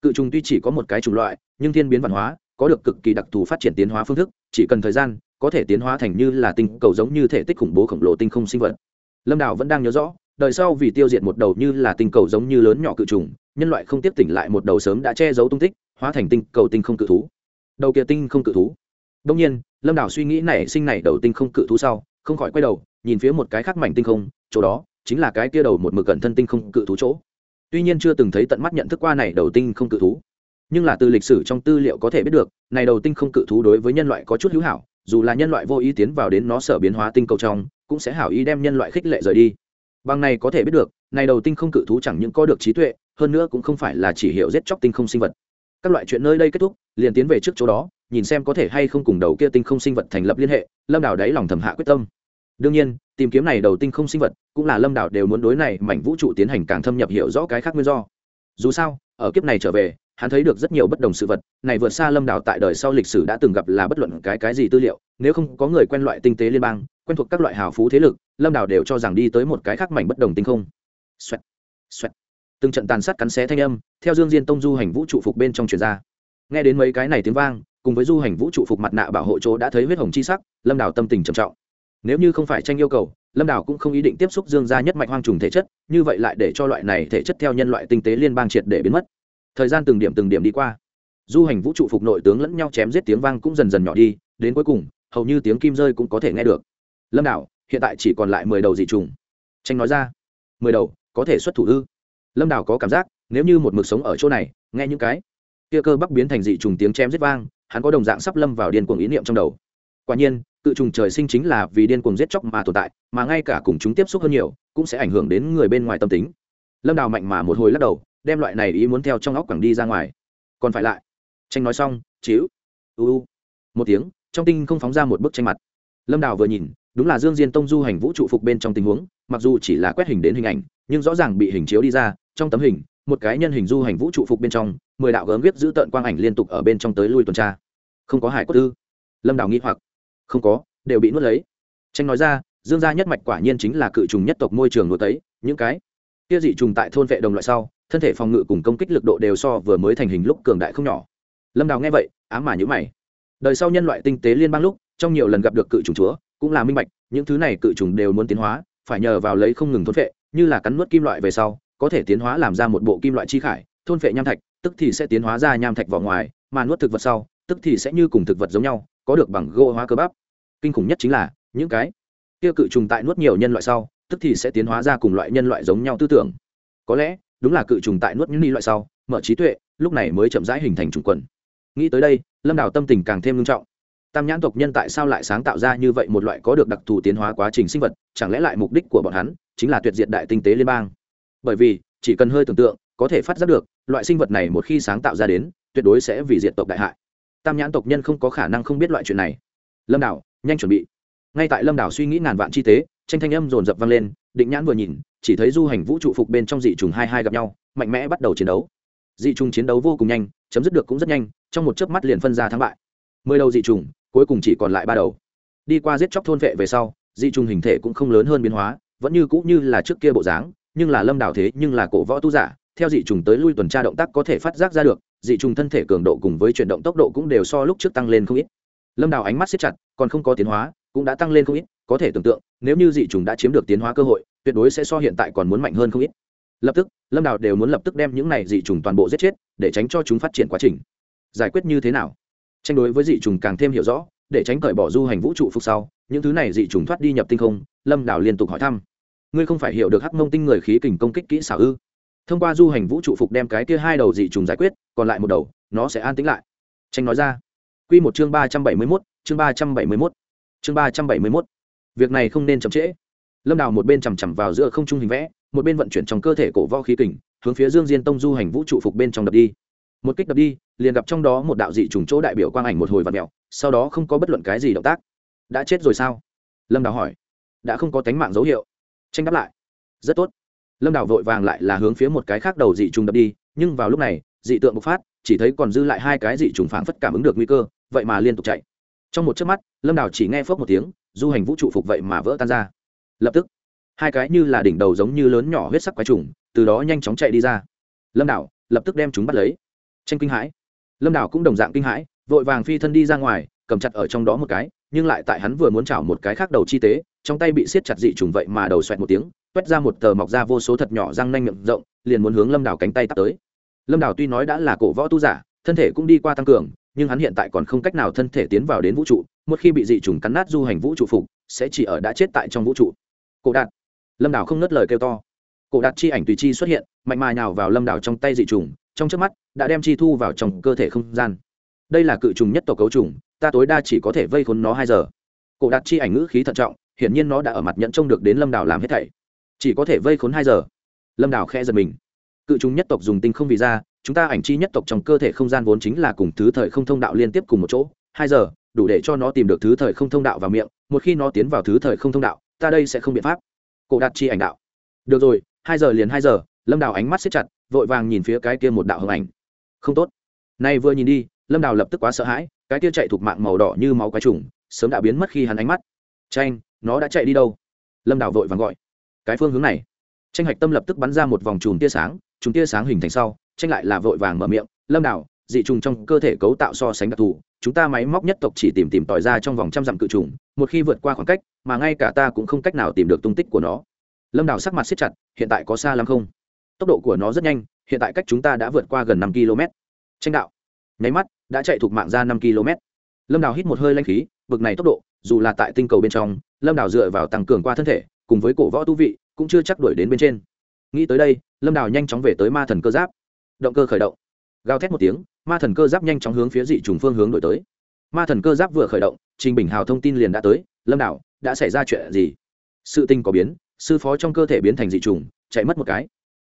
Cự trùng tuy chỉ có một cái chủng loại, nhưng thiên biến văn hóa, có được cực kỳ đặc thù phát triển tiến hóa phương thức, chỉ cần thời gian có thể tiến hóa thành như là tinh cầu giống như thể tích khủng bố khổng lồ tinh không sinh vật. Lâm đào vẫn đang nhớ rõ, đời sau vì tiêu diệt một đầu như là tinh cầu giống như lớn nhỏ cự trùng, nhân loại không tiếp tỉnh lại một đầu sớm đã che giấu tung tích, hóa thành tinh cầu tinh không cự thú. Đầu kia tinh không cự thú. Đông nhiên, lâm đào suy nghĩ nảy sinh này đầu tinh không cự thú sau, không khỏi quay đầu, nhìn phía một cái khác mảnh tinh không, chỗ đó chính là cái kia đầu một mực cận thân tinh không cự thú chỗ. Tuy nhiên chưa từng thấy tận mắt nhận thức qua này đầu tinh không cự thú. Nhưng là từ lịch sử trong tư liệu có thể biết được, này đầu tinh không cự thú đối với nhân loại có chút hữu hảo dù là nhân loại vô ý tiến vào đến nó sở biến hóa tinh cầu trong, cũng sẽ hảo ý đem nhân loại khích lệ rời đi. Bằng này có thể biết được, này đầu tinh không cự thú chẳng những có được trí tuệ, hơn nữa cũng không phải là chỉ hiểu giết chóc tinh không sinh vật. Các loại chuyện nơi đây kết thúc, liền tiến về trước chỗ đó, nhìn xem có thể hay không cùng đầu kia tinh không sinh vật thành lập liên hệ, lâm đảo đáy lòng thầm hạ quyết tâm. Đương nhiên, tìm kiếm này đầu tinh không sinh vật, cũng là lâm đảo đều muốn đối này mảnh vũ trụ tiến hành càng thâm nhập hiểu rõ cái khác nguyên do. Dù sao, ở kiếp này trở về hắn thấy được rất nhiều bất đồng sự vật này vượt xa lâm đảo tại đời sau lịch sử đã từng gặp là bất luận cái cái gì tư liệu nếu không có người quen loại tinh tế liên bang quen thuộc các loại hào phú thế lực lâm đảo đều cho rằng đi tới một cái khác mảnh bất đồng tinh không. Xoẹt, xoẹt. từng trận tàn sát cắn xé thanh âm theo dương diên tông du hành vũ trụ phục bên trong truyền ra. Nghe đến mấy cái này tiếng vang cùng với du hành vũ trụ phục mặt nạ bảo hộ chỗ đã thấy huyết hồng chi sắc lâm đảo tâm tình trầm trọng. Nếu như không phải tranh yêu cầu lâm đảo cũng không ý định tiếp xúc dương gia nhất mạch hoang trùng thể chất như vậy lại để cho loại này thể chất theo nhân loại tinh tế liên bang triệt để biến mất thời gian từng điểm từng điểm đi qua. Du hành vũ trụ phục nội tướng lẫn nhau chém giết tiếng vang cũng dần dần nhỏ đi, đến cuối cùng, hầu như tiếng kim rơi cũng có thể nghe được. Lâm đảo hiện tại chỉ còn lại mười đầu dị trùng. Tranh nói ra. Mười đầu, có thể xuất thủ ư? Lâm đảo có cảm giác, nếu như một mực sống ở chỗ này, nghe những cái kia cơ bắc biến thành dị trùng tiếng chém giết vang, hắn có đồng dạng sắp lâm vào điên cuồng ý niệm trong đầu. Quả nhiên, cự trùng trời sinh chính là vì điên cuồng giết chóc mà tồn tại, mà ngay cả cùng chúng tiếp xúc hơn nhiều, cũng sẽ ảnh hưởng đến người bên ngoài tâm tính. Lâm đào mạnh mà một hồi lắc đầu đem loại này ý muốn theo trong óc quẳng đi ra ngoài. Còn phải lại. Tranh nói xong chiếu u một tiếng, trong tinh không phóng ra một bức tranh mặt. Lâm đào vừa nhìn, đúng là dương diên tông du hành vũ trụ phục bên trong tình huống, mặc dù chỉ là quét hình đến hình ảnh, nhưng rõ ràng bị hình chiếu đi ra, trong tấm hình, một cái nhân hình du hành vũ trụ phục bên trong, mười đạo gớm viết giữ tợn quang ảnh liên tục ở bên trong tới lui tuần tra. Không có hải cốt tư lâm đào nghĩ hoặc. Không có, đều bị nuốt lấy. Tranh nói ra, dương gia nhất mạch quả nhiên chính là cự trùng nhất tộc môi trường nuốt ấy những cái kia dị trùng tại thôn vệ đồng loại sau thân thể phòng ngự cùng công kích lực độ đều so vừa mới thành hình lúc cường đại không nhỏ. Lâm đào nghe vậy ám mà nhữ mày. Đời sau nhân loại tinh tế liên bang lúc, trong nhiều lần gặp được cự trùng chúa, cũng là minh bạch, những thứ này cự trùng đều muốn tiến hóa, phải nhờ vào lấy không ngừng thôn vệ như là cắn nuốt kim loại về sau, có thể tiến hóa làm ra một bộ kim loại chi khải, thôn vệ nham thạch, tức thì sẽ tiến hóa ra nham thạch vào ngoài, mà nuốt thực vật sau, tức thì sẽ như cùng thực vật giống nhau, có được bằng gỗ hóa cơ bắp. Kinh khủng nhất chính là, những cái kia cự trùng tại nuốt nhiều nhân loại sau, tức thì sẽ tiến hóa ra cùng loại nhân loại giống nhau tư tưởng. Có lẽ đúng là cự trùng tại nuốt những ni loại sau, mở trí tuệ, lúc này mới chậm rãi hình thành trùng quần. Nghĩ tới đây, lâm đào tâm tình càng thêm nghiêm trọng. Tam nhãn tộc nhân tại sao lại sáng tạo ra như vậy một loại có được đặc thù tiến hóa quá trình sinh vật, chẳng lẽ lại mục đích của bọn hắn chính là tuyệt diệt đại tinh tế liên bang? Bởi vì, chỉ cần hơi tưởng tượng, có thể phát giác được, loại sinh vật này một khi sáng tạo ra đến, tuyệt đối sẽ vì diệt tộc đại hại. Tam nhãn tộc nhân không có khả năng không biết loại chuyện này. Lâm đảo nhanh chuẩn bị. Ngay tại lâm đảo suy nghĩ ngàn vạn chi tế, tranh thanh âm dồn dập vang lên định nhãn vừa nhìn, chỉ thấy du hành vũ trụ phục bên trong dị trùng hai hai gặp nhau, mạnh mẽ bắt đầu chiến đấu. Dị trùng chiến đấu vô cùng nhanh, chấm dứt được cũng rất nhanh, trong một chớp mắt liền phân ra thắng bại. Mười đầu dị trùng, cuối cùng chỉ còn lại ba đầu. Đi qua giết chóc thôn vệ về sau, dị trùng hình thể cũng không lớn hơn biến hóa, vẫn như cũ như là trước kia bộ dáng, nhưng là lâm đảo thế, nhưng là cổ võ tu giả, theo dị trùng tới lui tuần tra động tác có thể phát giác ra được, dị trùng thân thể cường độ cùng với chuyển động tốc độ cũng đều so lúc trước tăng lên không ít. Lâm đảo ánh mắt siết chặt, còn không có tiến hóa, cũng đã tăng lên không ít có thể tưởng tượng, nếu như dị trùng đã chiếm được tiến hóa cơ hội, tuyệt đối sẽ so hiện tại còn muốn mạnh hơn không ít. Lập tức, lâm đào đều muốn lập tức đem những này dị trùng toàn bộ giết chết, để tránh cho chúng phát triển quá trình. Giải quyết như thế nào? Tranh đối với dị trùng càng thêm hiểu rõ, để tránh cởi bỏ du hành vũ trụ phục sau, những thứ này dị trùng thoát đi nhập tinh không, lâm đào liên tục hỏi thăm. Ngươi không phải hiểu được hắc mông tinh người khí kình công kích kỹ xảo ư? Thông qua du hành vũ trụ phục đem cái kia hai đầu dị trùng giải quyết, còn lại một đầu, nó sẽ an tĩnh lại. Tranh nói ra. Q một chương ba trăm bảy mươi mốt, chương ba trăm bảy mươi mốt, chương ba trăm bảy mươi mốt việc này không nên chậm trễ. Lâm đào một bên chằm chằm vào giữa không trung hình vẽ, một bên vận chuyển trong cơ thể cổ vo khí kình, hướng phía dương diên tông du hành vũ trụ phục bên trong đập đi. Một kích đập đi, liền gặp trong đó một đạo dị trùng chỗ đại biểu quang ảnh một hồi và mẹo sau đó không có bất luận cái gì động tác. Đã chết rồi sao? Lâm đào hỏi. Đã không có tánh mạng dấu hiệu. Tranh đáp lại. Rất tốt. Lâm đào vội vàng lại là hướng phía một cái khác đầu dị trùng đập đi, nhưng vào lúc này, dị tượng bộc phát, chỉ thấy còn dư lại hai cái dị trùng phảng phất cảm ứng được nguy cơ, vậy mà liên tục chạy. Trong một chớp mắt, lâm đào chỉ nghe phớt một tiếng du hành vũ trụ phục vậy mà vỡ tan ra. Lập tức, hai cái như là đỉnh đầu giống như lớn nhỏ huyết sắc quái trùng, từ đó nhanh chóng chạy đi ra. Lâm đảo lập tức đem chúng bắt lấy. Tranh kinh hãi. Lâm đảo cũng đồng dạng kinh hãi, vội vàng phi thân đi ra ngoài, cầm chặt ở trong đó một cái, nhưng lại tại hắn vừa muốn chảo một cái khác đầu chi tế, trong tay bị siết chặt dị trùng vậy mà đầu xoẹt một tiếng, quét ra một tờ mọc ra vô số thật nhỏ răng nanh miệng rộng, liền muốn hướng lâm đảo cánh tay tắt tới. Lâm đảo tuy nói đã là cổ võ tu giả, thân thể cũng đi qua tăng cường nhưng hắn hiện tại còn không cách nào thân thể tiến vào đến vũ trụ, một khi bị dị trùng cắn nát du hành vũ trụ phục, sẽ chỉ ở đã chết tại trong vũ trụ. Cổ đạt. Lâm đảo không nớt lời kêu to. Cổ đạt chi ảnh tùy chi xuất hiện, mạnh mà nhào vào lâm đảo trong tay dị trùng, trong trước mắt, đã đem chi thu vào trong cơ thể không gian. Đây là cự trùng nhất tổ cấu trùng, ta tối đa chỉ có thể vây khốn nó hai giờ. Cổ đạt chi ảnh ngữ khí thận trọng, hiển nhiên nó đã ở mặt nhận trông được đến lâm đảo làm hết thảy. Chỉ có thể vây khốn hai giờ. Lâm đảo khẽ giật mình. Cự trùng nhất tộc dùng tinh không vì ra chúng ta ảnh chi nhất tộc trong cơ thể không gian vốn chính là cùng thứ thời không thông đạo liên tiếp cùng một chỗ, hai giờ, đủ để cho nó tìm được thứ thời không thông đạo vào miệng, một khi nó tiến vào thứ thời không thông đạo, ta đây sẽ không biện pháp. Cổ đạt chi ảnh đạo. Được rồi, hai giờ liền hai giờ. Lâm đào ánh mắt xếp chặt, vội vàng nhìn phía cái kia một đạo hồng ảnh. Không tốt. Nay vừa nhìn đi, lâm đào lập tức quá sợ hãi, cái kia chạy thuộc mạng màu đỏ như máu quái trùng, sớm đã biến mất khi hắn ánh mắt. Tranh nó đã chạy đi đâu? Lâm đào vội vàng gọi. Cái phương hướng này. Tranh hạch tâm lập tức bắn ra một vòng chùm tia sáng, chùm tia sáng hình thành sau tranh lại là vội vàng mở miệng, lâm đào, dị trùng trong cơ thể cấu tạo so sánh đặc thù, chúng ta máy móc nhất tộc chỉ tìm tìm tòi ra trong vòng trăm dặm cự trùng, một khi vượt qua khoảng cách, mà ngay cả ta cũng không cách nào tìm được tung tích của nó. Lâm đào sắc mặt siết chặt, hiện tại có xa lắm không? Tốc độ của nó rất nhanh, hiện tại cách chúng ta đã vượt qua gần năm km. Tranh đạo. Nháy mắt, đã chạy thuộc mạng ra năm km. Lâm đào hít một hơi lanh khí, bực này tốc độ, dù là tại tinh cầu bên trong, lâm đào dựa vào tăng cường qua thân thể, cùng với cổ võ tu vị, cũng chưa chắc đuổi đến bên trên. Nghĩ tới đây, lâm đào nhanh chóng về tới ma thần cơ giáp động cơ khởi động. Gào thét một tiếng, ma thần cơ giáp nhanh chóng hướng phía dị trùng phương hướng đổi tới. Ma thần cơ giáp vừa khởi động, trình bình hào thông tin liền đã tới, lâm đảo, đã xảy ra chuyện gì? Sự tình có biến, sư phó trong cơ thể biến thành dị trùng, chạy mất một cái.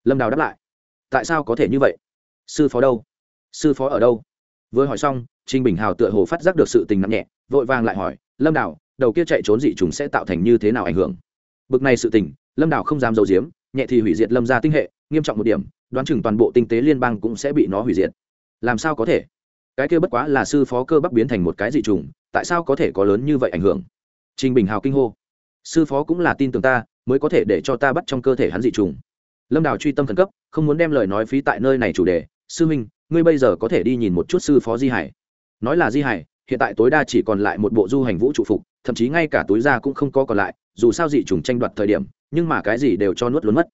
Lâm đào đáp lại, tại sao có thể như vậy? Sư phó đâu? Sư phó ở đâu? Vừa hỏi xong, trình bình hào tựa hồ phát giác được sự tình nặng nhẹ, vội vàng lại hỏi, lâm đào đầu kia chạy trốn dị trùng sẽ tạo thành như thế nào ảnh hưởng? Bực này sự tình, lâm đào không dám d i diếm nhẹ thì hủy diệt lâm ra tinh hệ nghiêm trọng một điểm, đoán chừng toàn bộ tinh tế liên bang cũng sẽ bị nó hủy diệt. Làm sao có thể? Cái kia bất quá là sư phó cơ bắp biến thành một cái dị trùng, tại sao có thể có lớn như vậy ảnh hưởng? Trình bình hào kinh hô. Sư phó cũng là tin tưởng ta, mới có thể để cho ta bắt trong cơ thể hắn dị trùng. Lâm đào truy tâm khẩn cấp, không muốn đem lời nói phí tại nơi này chủ đề. Sư minh, ngươi bây giờ có thể đi nhìn một chút sư phó di hải. Nói là di hải, hiện tại tối đa chỉ còn lại một bộ du hành vũ trụ phục, thậm chí ngay cả túi da cũng không có còn lại, dù sao dị trùng tranh đoạt thời điểm, nhưng mà cái gì đều cho nuốt luôn mất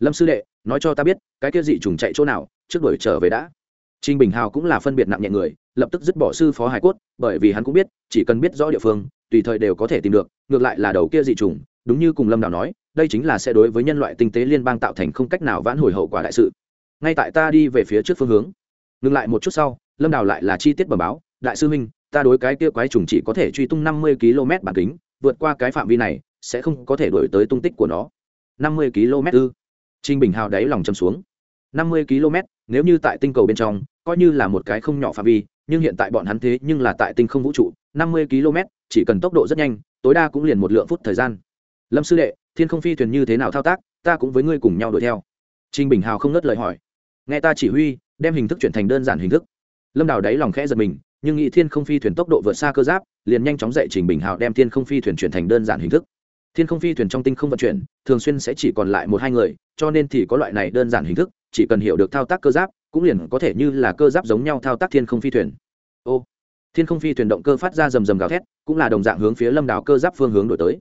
lâm sư đệ nói cho ta biết cái kia dị trùng chạy chỗ nào trước đuổi trở về đã Trình Bình Hào cũng là phân biệt nặng nhẹ người, lập tức dứt bỏ sư phó hải cốt, bởi vì hắn cũng biết, chỉ cần biết rõ địa phương, tùy thời đều có thể tìm được, ngược lại là đầu kia dị trùng, đúng như cùng Lâm Đào nói, đây chính là sẽ đối với nhân loại tinh tế liên bang tạo thành không cách nào vãn hồi hậu quả đại sự. Ngay tại ta đi về phía trước phương hướng, ngừng lại một chút sau, Lâm Đào lại là chi tiết bẩm báo, đại sư huynh, ta đối cái kia quái trùng chỉ có thể truy tung năm mươi km bản kính, vượt qua cái phạm vi này, sẽ không có thể đuổi tới tung tích của nó. Năm mươi km ư? Trình Bình Hào đáy lòng chầm xuống. năm mươi km, nếu như tại tinh cầu bên trong, coi như là một cái không nhỏ phạm vi nhưng hiện tại bọn hắn thế nhưng là tại tinh không vũ trụ. Năm mươi km chỉ cần tốc độ rất nhanh tối đa cũng liền một lượng phút thời gian. Lâm sư đệ thiên không phi thuyền như thế nào thao tác ta cũng với ngươi cùng nhau đuổi theo. Trình bình hào không ngớt lời hỏi. Nghe ta chỉ huy đem hình thức chuyển thành đơn giản hình thức. Lâm đào đáy lòng khẽ giật mình nhưng nghĩ thiên không phi thuyền tốc độ vượt xa cơ giáp liền nhanh chóng dạy trình bình hào đem thiên không phi thuyền chuyển thành đơn giản hình thức thiên không phi thuyền trong tinh không vận chuyển, thường xuyên sẽ chỉ còn lại một hai người, cho nên thì có loại này đơn giản hình thức, chỉ cần hiểu được thao tác cơ giáp, cũng liền có thể như là cơ giáp giống nhau thao tác thiên không phi thuyền. Ô, thiên không phi thuyền động cơ phát ra rầm rầm gào thét, cũng là đồng dạng hướng phía lâm đảo cơ giáp phương hướng đổi tới.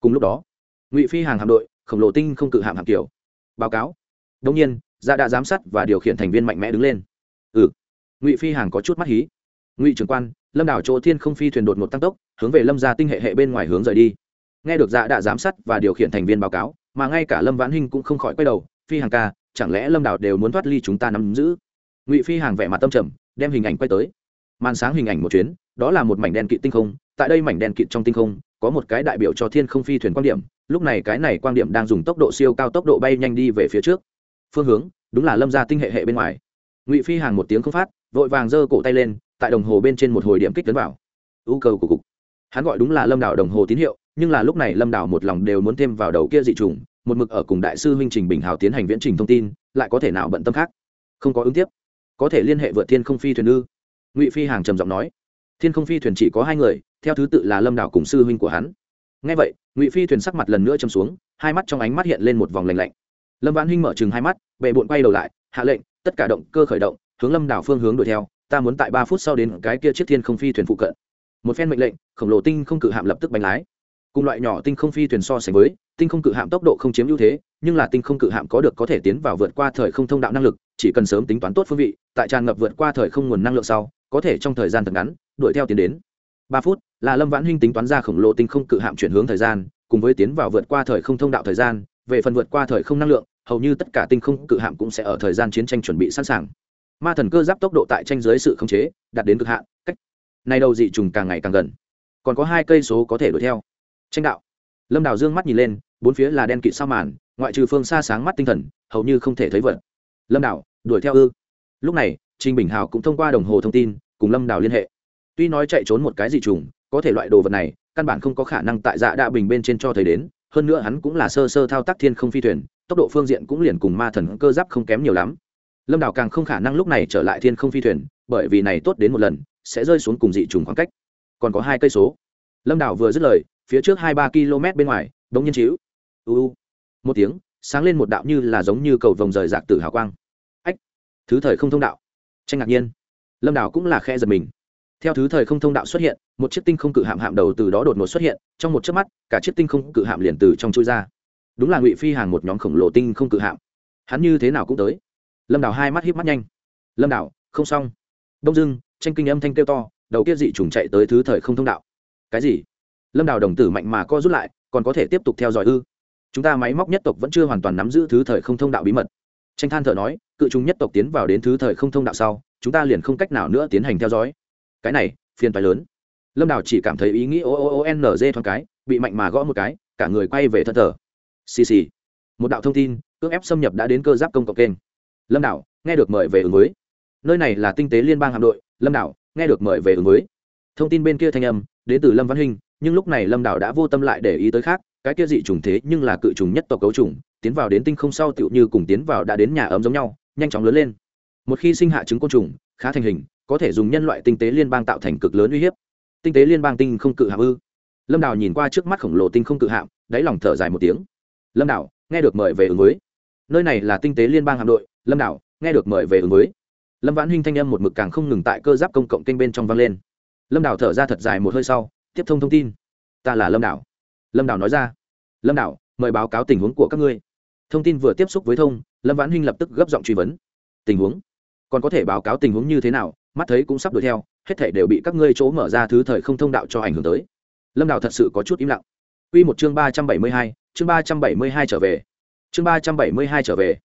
Cùng lúc đó, ngụy phi hàng hạm đội, khổng lồ tinh không cự hạm hạm kiểu. Báo cáo. Đông nhiên dạ gia đã giám sát và điều khiển thành viên mạnh mẽ đứng lên. Ừ. Ngụy phi hàng có chút mắt hí. Ngụy trưởng quan, lâm đảo chỗ thiên không phi thuyền đột một tăng tốc, hướng về lâm gia tinh hệ hệ bên ngoài hướng rời đi nghe được dạ đã giám sát và điều khiển thành viên báo cáo, mà ngay cả lâm vãn hinh cũng không khỏi quay đầu, phi hàng ca, chẳng lẽ lâm đảo đều muốn thoát ly chúng ta nắm giữ? Ngụy phi hàng vẻ mặt tâm trầm, đem hình ảnh quay tới. Màn sáng hình ảnh một chuyến, đó là một mảnh đen kịt tinh không, tại đây mảnh đen kịt trong tinh không, có một cái đại biểu cho thiên không phi thuyền quan điểm, lúc này cái này quan điểm đang dùng tốc độ siêu cao tốc độ bay nhanh đi về phía trước. Phương hướng, đúng là lâm gia tinh hệ hệ bên ngoài. Ngụy phi hàng một tiếng không phát, vội vàng giơ cổ tay lên, tại đồng hồ bên trên một hồi điểm kích tấn vào. Ưu cầu của cục hắn gọi đúng là lâm đảo đồng hồ tín hiệu, nhưng là lúc này lâm đảo một lòng đều muốn thêm vào đầu kia dị trùng, một mực ở cùng đại sư huynh trình bình hào tiến hành viễn trình thông tin, lại có thể nào bận tâm khác? Không có ứng tiếp. Có thể liên hệ vượt thiên không phi thuyền ư? Ngụy phi hàng trầm giọng nói. Thiên không phi thuyền chỉ có hai người, theo thứ tự là lâm đảo cùng sư huynh của hắn. Ngay vậy, ngụy phi thuyền sắc mặt lần nữa châm xuống, hai mắt trong ánh mắt hiện lên một vòng lành lạnh. Lâm vãn huynh mở chừng hai mắt, bệ bụn quay đầu lại, hạ lệnh, tất cả động, cơ khởi động, hướng lâm đảo phương hướng đuổi theo, ta muốn tại ba phút sau đến cái kia chiếc thiên không phi thuyền phụ cận một phen mệnh lệnh, khổng lồ tinh không cự hạm lập tức bánh lái. Cùng loại nhỏ tinh không phi thuyền so sánh với, tinh không cự hạm tốc độ không chiếm ưu thế, nhưng là tinh không cự hạm có được có thể tiến vào vượt qua thời không thông đạo năng lực, chỉ cần sớm tính toán tốt phương vị, tại tràn ngập vượt qua thời không nguồn năng lượng sau, có thể trong thời gian thật ngắn, đuổi theo tiến đến. Ba phút, là lâm vãn huynh tính toán ra khổng lồ tinh không cự hạm chuyển hướng thời gian, cùng với tiến vào vượt qua thời không thông đạo thời gian, về phần vượt qua thời không năng lượng, hầu như tất cả tinh không cự hạm cũng sẽ ở thời gian chiến tranh chuẩn bị sẵn sàng. Ma thần cơ giáp tốc độ tại tranh giới sự khống chế, đạt đến cực hạn, cách nay đầu dị trùng càng ngày càng gần. Còn có hai cây số có thể đuổi theo. Tranh đạo. Lâm đào dương mắt nhìn lên, bốn phía là đen kịt sao màn, ngoại trừ phương xa sáng mắt tinh thần, hầu như không thể thấy vật. Lâm đào, đuổi theo ư? Lúc này trinh bình hào cũng thông qua đồng hồ thông tin, cùng lâm đào liên hệ. Tuy nói chạy trốn một cái dị trùng, có thể loại đồ vật này, căn bản không có khả năng tại dạ đạ bình bên trên cho thấy đến, hơn nữa hắn cũng là sơ sơ thao tác thiên không phi thuyền, tốc độ phương diện cũng liền cùng ma thần cơ giáp không kém nhiều lắm. Lâm đào càng không khả năng lúc này trở lại thiên không phi thuyền, bởi vì này tốt đến một lần sẽ rơi xuống cùng dị trùng khoảng cách. Còn có hai cây số. Lâm Đảo vừa dứt lời phía trước hai ba km bên ngoài đống nhiên Chiếu, uu một tiếng sáng lên một đạo như là giống như cầu vồng rời rạc tử hào quang. Ách! Thứ thời không thông đạo. Tranh ngạc nhiên. Lâm Đảo cũng là khe giật mình. Theo thứ thời không thông đạo xuất hiện một chiếc tinh không cự hạm hạm đầu từ đó đột ngột xuất hiện trong một chớp mắt cả chiếc tinh không cự hạm liền từ trong chui ra. Đúng là ngụy phi hàng một nhóm khổng lồ tinh không cự hạm. Hắn như thế nào cũng tới. Lâm đào hai mắt híp mắt nhanh. Lâm đào không xong. Đông dưng tranh kinh âm thanh kêu to, đầu kia dị trùng chạy tới thứ thời không thông đạo. Cái gì? Lâm đào đồng tử mạnh mà co rút lại, còn có thể tiếp tục theo dõi ư? Chúng ta máy móc nhất tộc vẫn chưa hoàn toàn nắm giữ thứ thời không thông đạo bí mật. Tranh than thở nói, cự chúng nhất tộc tiến vào đến thứ thời không thông đạo sau, chúng ta liền không cách nào nữa tiến hành theo dõi. Cái này, phiền phái lớn. Lâm đào chỉ cảm thấy ý nghĩ o o ô n g thoáng cái, bị mạnh mà gõ một cái, cả người quay về thân thờ. Xì xì. Một đạo thông tin cưỡng ép xâm nhập đã đến cơ giáp công cộng kênh. Lâm Đào, nghe được mời về ứng với. Nơi này là tinh tế liên bang hạm đội lâm đảo, nghe được mời về ứng với. Thông tin bên kia thanh âm, đến từ lâm văn Hinh. nhưng lúc này lâm đảo đã vô tâm lại để ý tới khác, cái kia dị trùng thế nhưng là cự trùng nhất tộc cấu trùng, tiến vào đến tinh không sau tựu như cùng tiến vào đã đến nhà ấm giống nhau, nhanh chóng lớn lên. Một khi sinh hạ trứng côn trùng, khá thành hình, có thể dùng nhân loại tinh tế liên bang tạo thành cực lớn uy hiếp. Tinh tế liên bang tinh không cự hạm ư? Lâm đào nhìn qua trước mắt khổng lồ tinh không cự hạm, đáy lòng thở dài một tiếng. Lâm đảo, nghe được mời về ứng với. Nơi này là tinh tế liên bang hạm đội. Lâm đảo, nghe được mời về ứng với lâm vãn huynh thanh âm một mực càng không ngừng tại cơ giáp công cộng kênh bên trong vang lên. Lâm đảo thở ra thật dài một hơi sau, tiếp thông thông tin. Ta là lâm đảo. Lâm đảo nói ra. Lâm đảo, mời báo cáo tình huống của các ngươi. Thông tin vừa tiếp xúc với thông, lâm vãn huynh lập tức gấp giọng truy vấn. Tình huống? Còn có thể báo cáo tình huống như thế nào? Mắt thấy cũng sắp đuổi theo, hết thể đều bị các ngươi chỗ mở ra thứ thời không thông đạo cho ảnh hưởng tới. Lâm đảo thật sự có chút im lặng. Quy một chương ba trăm bảy mươi hai, chương ba trăm bảy mươi hai trở về. Chương ba trăm bảy mươi hai trở về.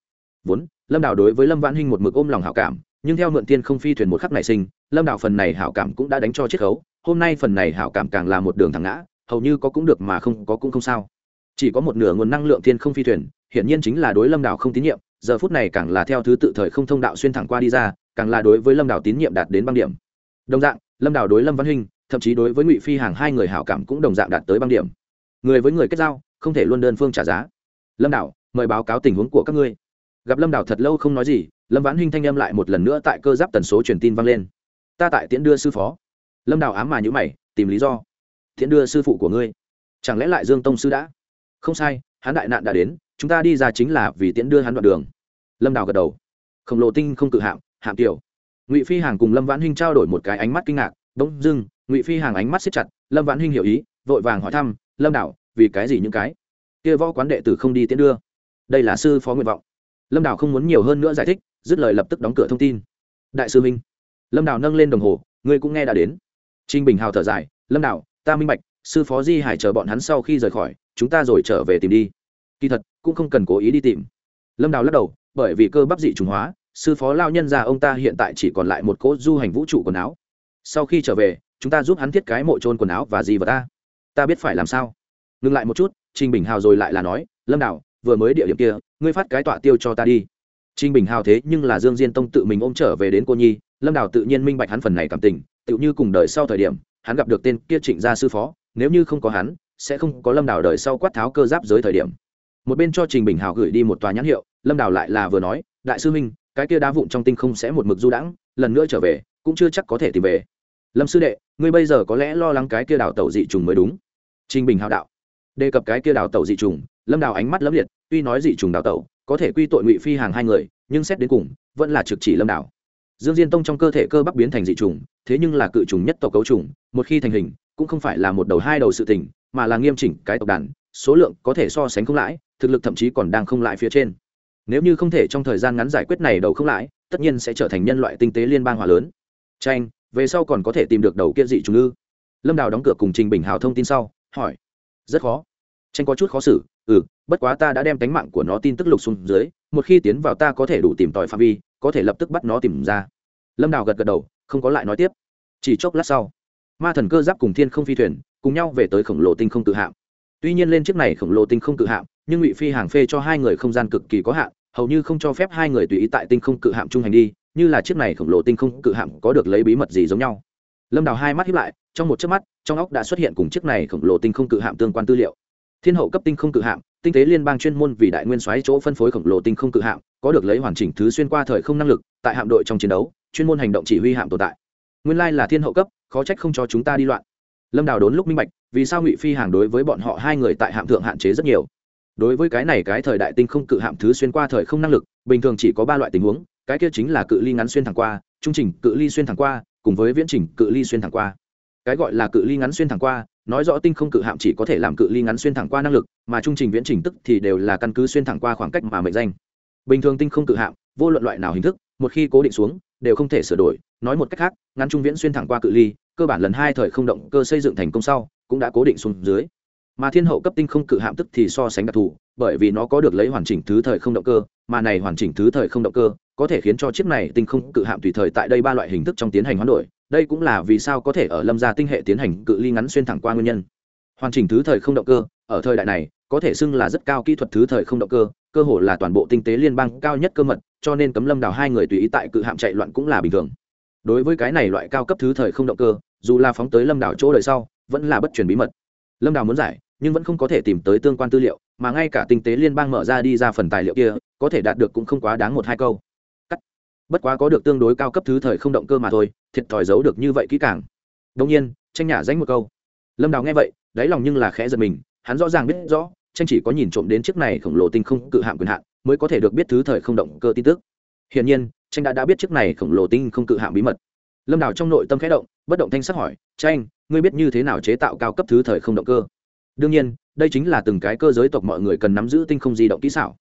Vốn, lâm đào đối với lâm vãn hinh một mực ôm lòng hảo cảm nhưng theo mượn tiên không phi thuyền một khắc này sinh, lâm đào phần này hảo cảm cũng đã đánh cho chiết khấu, hôm nay phần này hảo cảm càng là một đường thẳng ngã, hầu như có cũng được mà không có cũng không sao. Chỉ có một nửa nguồn năng lượng tiên không phi thuyền, hiển nhiên chính là đối lâm đào không tín nhiệm, giờ phút này càng là theo thứ tự thời không thông đạo xuyên thẳng qua đi ra, càng là đối với lâm đào tín nhiệm đạt đến băng điểm. Đồng dạng, lâm đào đối lâm văn huynh, thậm chí đối với ngụy phi hàng hai người hảo cảm cũng đồng dạng đạt tới băng điểm. Người với người kết giao, không thể luôn đơn phương trả giá. Lâm đảo mời báo cáo tình huống của các ngươi. Gặp lâm đảo thật lâu không nói gì lâm vãn huynh thanh âm lại một lần nữa tại cơ giáp tần số truyền tin vang lên. Ta tại tiễn đưa sư phó. Lâm Đào ám mà nhữ mày, tìm lý do. Tiễn đưa sư phụ của ngươi. Chẳng lẽ lại dương tông sư đã? Không sai, hắn đại nạn đã đến, chúng ta đi ra chính là vì tiễn đưa hắn đoạn đường. Lâm Đào gật đầu. Khổng lồ tinh không cự hạm hạm tiểu. Ngụy phi hàng cùng lâm vãn huynh trao đổi một cái ánh mắt kinh ngạc. Bỗng dưng ngụy phi hàng ánh mắt xếp chặt, lâm vãn huynh hiểu ý, vội vàng hỏi thăm, lâm đảo vì cái gì những cái? Kia võ quán đệ tử không đi tiễn đưa. Đây là sư phó nguyện vọng. Lâm đào không muốn nhiều hơn nữa giải thích dứt lời lập tức đóng cửa thông tin. Đại sư minh, lâm đào nâng lên đồng hồ, ngươi cũng nghe đã đến. Trinh bình hào thở dài, lâm đào, ta minh bạch, sư phó di hải chờ bọn hắn sau khi rời khỏi, chúng ta rồi trở về tìm đi. Kỳ thật, cũng không cần cố ý đi tìm. Lâm đào lắc đầu, bởi vì cơ bắp dị trùng hóa, sư phó lao nhân già ông ta hiện tại chỉ còn lại một cỗ du hành vũ trụ quần áo. Sau khi trở về, chúng ta giúp hắn thiết cái mộ trôn quần áo và gì vào ta. Ta biết phải làm sao. Ngừng lại một chút, trình bình hào rồi lại là nói, lâm đào, vừa mới địa điểm kia, ngươi phát cái tọa tiêu cho ta đi. Trình bình hào thế nhưng là dương diên tông tự mình ôm trở về đến cô nhi, lâm đào tự nhiên minh bạch hắn phần này cảm tình, tựu như cùng đời sau thời điểm, hắn gặp được tên kia trịnh gia sư phó, nếu như không có hắn, sẽ không có lâm đào đời sau quát tháo cơ giáp giới thời điểm. Một bên cho trình bình hào gửi đi một tòa nhãn hiệu, lâm đào lại là vừa nói, đại sư minh cái kia đá vụn trong tinh không sẽ một mực du đãng, lần nữa trở về, cũng chưa chắc có thể tìm về. Lâm sư đệ, ngươi bây giờ có lẽ lo lắng cái kia đào tẩu dị trùng mới đúng. Trình bình hào đạo. Đề cập cái kia đào tẩu dị trùng, lâm đào ánh mắt lấp liệt, tuy nói dị trùng đào tẩu có thể quy tội ngụy phi hàng hai người, nhưng xét đến cùng, vẫn là trực chỉ lâm đào dương diên tông trong cơ thể cơ bắp biến thành dị trùng, thế nhưng là cự trùng nhất tộc cấu trùng, một khi thành hình, cũng không phải là một đầu hai đầu sự tình, mà là nghiêm chỉnh cái tộc đàn, số lượng có thể so sánh không lãi, thực lực thậm chí còn đang không lại phía trên. Nếu như không thể trong thời gian ngắn giải quyết này đầu không lãi, tất nhiên sẽ trở thành nhân loại tinh tế liên bang hòa lớn. Tranh về sau còn có thể tìm được đầu kia dị trùng ư? Lâm đào đóng cửa cùng trình bình hào thông tin sau, hỏi. Rất khó. Tranh có chút khó xử ừ bất quá ta đã đem tánh mạng của nó tin tức lục xuống dưới, một khi tiến vào ta có thể đủ tìm tòi phạm vi, có thể lập tức bắt nó tìm ra. Lâm đào gật gật đầu, không có lại nói tiếp. Chỉ chốc lát sau, ma thần cơ giáp cùng thiên không phi thuyền cùng nhau về tới khổng lồ tinh không tự hạm. Tuy nhiên lên chiếc này khổng lồ tinh không tự hạm, nhưng ngụy phi hàng phê cho hai người không gian cực kỳ có hạn, hầu như không cho phép hai người tùy ý tại tinh không cự hạm trung hành đi, như là chiếc này khổng lồ tinh không cự hạm có được lấy bí mật gì giống nhau. Lâm đào hai mắt hiếp lại, trong một chớp mắt, trong óc đã xuất hiện cùng chiếc này khổng lồ tinh không cự hạm tương quan tư liệu. Thiên hậu cấp tinh không cự hạm tinh tế liên bang chuyên môn vì đại nguyên soái chỗ phân phối khổng lồ tinh không cự hạm, có được lấy hoàn chỉnh thứ xuyên qua thời không năng lực, tại hạm đội trong chiến đấu, chuyên môn hành động chỉ huy hạm tồn tại. Nguyên lai là thiên hậu cấp, khó trách không cho chúng ta đi loạn. Lâm đào đốn lúc minh bạch, vì sao ngụy phi hàng đối với bọn họ hai người tại hạm thượng hạn chế rất nhiều. Đối với cái này cái thời đại tinh không cự hạm thứ xuyên qua thời không năng lực, bình thường chỉ có ba loại tình huống, cái kia chính là cự ly ngắn xuyên thẳng qua, trung trình cự ly xuyên thẳng qua, cùng với viễn trình cự ly xuyên thẳng qua. Cái gọi là cự ly ngắn xuyên thẳng qua nói rõ tinh không cự hạm chỉ có thể làm cự ly ngắn xuyên thẳng qua năng lực, mà trung trình viễn trình tức thì đều là căn cứ xuyên thẳng qua khoảng cách mà mệnh danh. Bình thường tinh không cự hạm, vô luận loại nào hình thức, một khi cố định xuống, đều không thể sửa đổi. Nói một cách khác, ngắn trung viễn xuyên thẳng qua cự ly, cơ bản lần hai thời không động cơ xây dựng thành công sau, cũng đã cố định xuống dưới. Mà thiên hậu cấp tinh không cự hạm tức thì so sánh đặc thù, bởi vì nó có được lấy hoàn chỉnh thứ thời không động cơ, mà này hoàn chỉnh thứ thời không động cơ có thể khiến cho chiếc này tinh không cự hạm tùy thời tại đây ba loại hình thức trong tiến hành hoán đổi đây cũng là vì sao có thể ở lâm gia tinh hệ tiến hành cự ly ngắn xuyên thẳng qua nguyên nhân. Hoàn chỉnh thứ thời không động cơ, ở thời đại này, có thể xưng là rất cao kỹ thuật thứ thời không động cơ cơ hồ là toàn bộ tinh tế liên bang cao nhất cơ mật, cho nên cấm lâm đào hai người tùy ý tại cự hạm chạy loạn cũng là bình thường. Đối với cái này loại cao cấp thứ thời không động cơ, dù là phóng tới lâm đảo chỗ đời sau, vẫn là bất truyền bí mật. Lâm đào muốn giải, nhưng vẫn không có thể tìm tới tương quan tư liệu, mà ngay cả tinh tế liên bang mở ra đi ra phần tài liệu kia, có thể đạt được cũng không quá đáng một hai câu. Cắt. Bất quá có được tương đối cao cấp thứ thời không động cơ mà thôi thiệt thòi giấu được như vậy kỹ càng. Đông nhiên, tranh nhả danh một câu. Lâm đào nghe vậy, đáy lòng nhưng là khẽ giật mình, hắn rõ ràng biết rõ, tranh chỉ có nhìn trộm đến chiếc này khổng lồ tinh không cự hạm quyền hạn, mới có thể được biết thứ thời không động cơ tin tức. Hiển nhiên, tranh đã đã biết chiếc này khổng lồ tinh không cự hạm bí mật. Lâm đào trong nội tâm khẽ động, bất động thanh sắc hỏi, tranh, ngươi biết như thế nào chế tạo cao cấp thứ thời không động cơ? Đương nhiên, đây chính là từng cái cơ giới tộc mọi người cần nắm giữ tinh không di động kỹ xảo.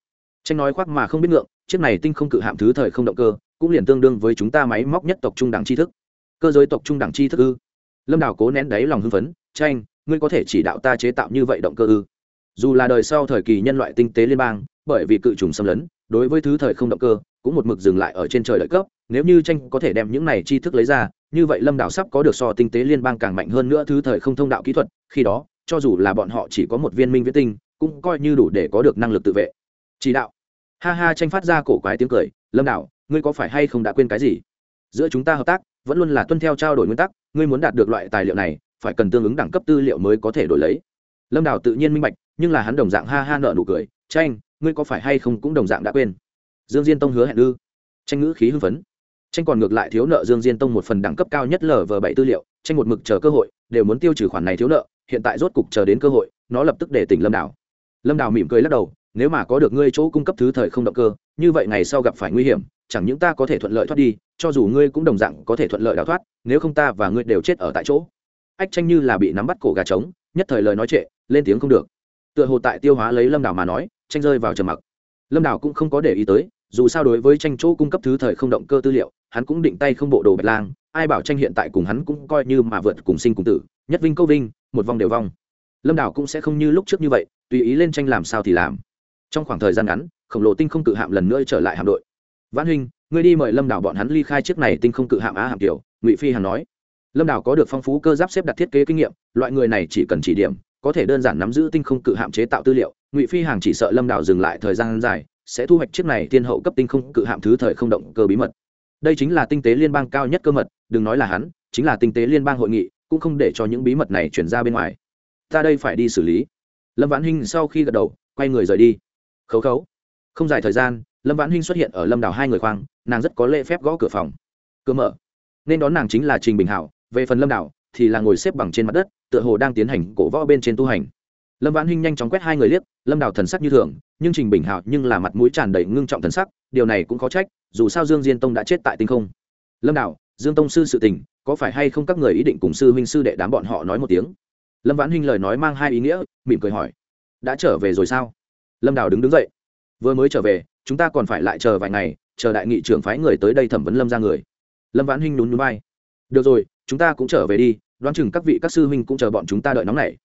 Tranh nói khoác mà không biết ngượng, chiếc này tinh không cự hạm thứ thời không động cơ cũng liền tương đương với chúng ta máy móc nhất tộc trung đẳng tri thức. Cơ giới tộc trung đẳng tri thức ư? Lâm đào cố nén đáy lòng hưng phấn tranh ngươi có thể chỉ đạo ta chế tạo như vậy động cơ ư? Dù là đời sau thời kỳ nhân loại tinh tế liên bang, bởi vì cự trùng xâm lấn, đối với thứ thời không động cơ, cũng một mực dừng lại ở trên trời lợi cấp. Nếu như tranh có thể đem những này tri thức lấy ra, như vậy lâm đảo sắp có được so tinh tế liên bang càng mạnh hơn nữa thứ thời không thông đạo kỹ thuật. Khi đó, cho dù là bọn họ chỉ có một viên minh viễn tinh, cũng coi như đủ để có được năng lực tự vệ. Chỉ đạo. Ha ha tranh phát ra cổ quái tiếng cười, lâm đảo ngươi có phải hay không đã quên cái gì? Giữa chúng ta hợp tác, vẫn luôn là tuân theo trao đổi nguyên tắc, ngươi muốn đạt được loại tài liệu này, phải cần tương ứng đẳng cấp tư liệu mới có thể đổi lấy. Lâm Đào tự nhiên minh bạch, nhưng là hắn đồng dạng ha ha nợ nụ cười tranh ngươi có phải hay không cũng đồng dạng đã quên? Dương diên tông hứa hẹn ư? Tranh ngữ khí hưng phấn. Tranh còn ngược lại thiếu nợ dương diên tông một phần đẳng cấp cao nhất lv bảy tư liệu tranh một mực chờ cơ hội, đều muốn tiêu trừ khoản này thiếu nợ, hiện tại rốt cục chờ đến cơ hội, nó lập tức để tỉnh lâm Đào. lâm Đào mỉm cười lắc đầu, nếu mà có được ngươi chỗ cung cấp thứ thời không động cơ, như vậy ngày sau gặp phải nguy hiểm chẳng những ta có thể thuận lợi thoát đi, cho dù ngươi cũng đồng dạng có thể thuận lợi đào thoát, nếu không ta và ngươi đều chết ở tại chỗ. Ách tranh như là bị nắm bắt cổ gà trống, nhất thời lời nói trệ, lên tiếng không được. Tựa hồ tại tiêu hóa lấy lâm đảo mà nói, tranh rơi vào trầm mặc. Lâm đảo cũng không có để ý tới, dù sao đối với tranh chỗ cung cấp thứ thời không động cơ tư liệu, hắn cũng định tay không bộ đồ bạch lang, ai bảo tranh hiện tại cùng hắn cũng coi như mà vượt cùng sinh cùng tử, nhất vinh câu vinh, một vòng đều vong. Lâm đảo cũng sẽ không như lúc trước như vậy, tùy ý lên tranh làm sao thì làm. Trong khoảng thời gian ngắn, khổng lồ tinh không cự hạm lần nữa trở lại hạm đội văn huynh ngươi đi mời lâm đảo bọn hắn ly khai chiếc này tinh không cự hạm á hạm tiểu, ngụy phi hằng nói. Lâm đảo có được phong phú cơ giáp xếp đặt thiết kế kinh nghiệm, loại người này chỉ cần chỉ điểm, có thể đơn giản nắm giữ tinh không cự hạm chế tạo tư liệu. Ngụy phi Hằng chỉ sợ lâm đảo dừng lại thời gian dài, sẽ thu hoạch chiếc này tiên hậu cấp tinh không cự hạm thứ thời không động cơ bí mật. Đây chính là tinh tế liên bang cao nhất cơ mật, đừng nói là hắn, chính là tinh tế liên bang hội nghị, cũng không để cho những bí mật này chuyển ra bên ngoài. Ta đây phải đi xử lý. Lâm vãn hinh sau khi gật đầu, quay người rời đi. Khấu khấu. Không dài thời gian lâm vãn hinh xuất hiện ở lâm đảo hai người khoang, nàng rất có lễ phép gõ cửa phòng. Cửa mở. Nên đón nàng chính là trình bình hảo, về phần lâm đảo thì là ngồi xếp bằng trên mặt đất, tựa hồ đang tiến hành cổ võ bên trên tu hành. Lâm vãn hinh nhanh chóng quét hai người liếc, lâm đảo thần sắc như thường, nhưng trình bình hảo nhưng là mặt mũi tràn đầy ngưng trọng thần sắc, điều này cũng khó trách, dù sao dương diên tông đã chết tại tinh không. Lâm đảo dương tông sư sự tình, có phải hay không các người ý định cùng sư huynh sư đệ đám bọn họ nói một tiếng? Lâm vãn huynh lời nói mang hai ý nghĩa, mỉm cười hỏi. Đã trở về rồi sao? Lâm đào đứng đứng dậy vừa mới trở về, chúng ta còn phải lại chờ vài ngày, chờ đại nghị trưởng phái người tới đây thẩm vấn lâm ra người. Lâm vãn huynh nhún nhún vai. Được rồi, chúng ta cũng trở về đi, đoán chừng các vị các sư huynh cũng chờ bọn chúng ta đợi nóng này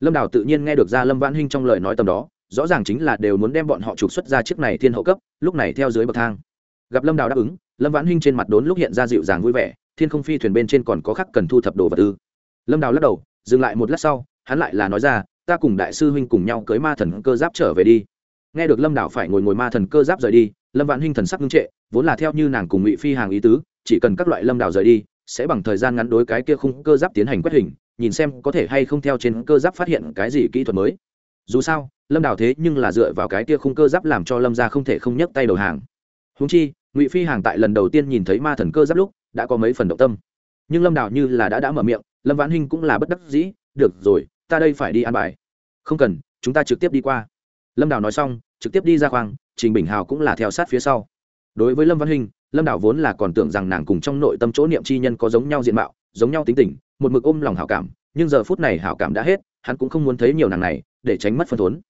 lâm đào tự nhiên nghe được ra lâm vãn huynh trong lời nói tầm đó, rõ ràng chính là đều muốn đem bọn họ trục xuất ra chiếc này thiên hậu cấp, lúc này theo dưới bậc thang. Gặp lâm đào đáp ứng, lâm vãn huynh trên mặt đốn lúc hiện ra dịu dàng vui vẻ, thiên không phi thuyền bên trên còn có khắc cần thu thập đồ vật ư. Lâm đào lắc đầu, dừng lại một lát sau, hắn lại là nói ra, ta cùng đại sư huynh cùng nhau cưới ma thần cơ giáp trở về đi nghe được lâm đảo phải ngồi ngồi ma thần cơ giáp rời đi, lâm vạn huynh thần sắc ngưng trệ, vốn là theo như nàng cùng ngụy phi hàng ý tứ, chỉ cần các loại lâm đảo rời đi, sẽ bằng thời gian ngắn đối cái kia khung cơ giáp tiến hành quét hình, nhìn xem có thể hay không theo trên cơ giáp phát hiện cái gì kỹ thuật mới. Dù sao, lâm đảo thế nhưng là dựa vào cái kia khung cơ giáp làm cho lâm ra không thể không nhấc tay đầu hàng. Húng chi, ngụy phi hàng tại lần đầu tiên nhìn thấy ma thần cơ giáp lúc, đã có mấy phần động tâm. Nhưng lâm đảo như là đã đã mở miệng, lâm vãn hinh cũng là bất đắc dĩ, được rồi, ta đây phải đi ăn bài. Không cần, chúng ta trực tiếp đi qua lâm đào nói xong, trực tiếp đi ra khoang, trình bình hào cũng là theo sát phía sau. Đối với lâm văn hinh lâm đào vốn là còn tưởng rằng nàng cùng trong nội tâm chỗ niệm chi nhân có giống nhau diện mạo, giống nhau tính tình, một mực ôm lòng hảo cảm, nhưng giờ phút này hảo cảm đã hết, hắn cũng không muốn thấy nhiều nàng này, để tránh mất phân thốn.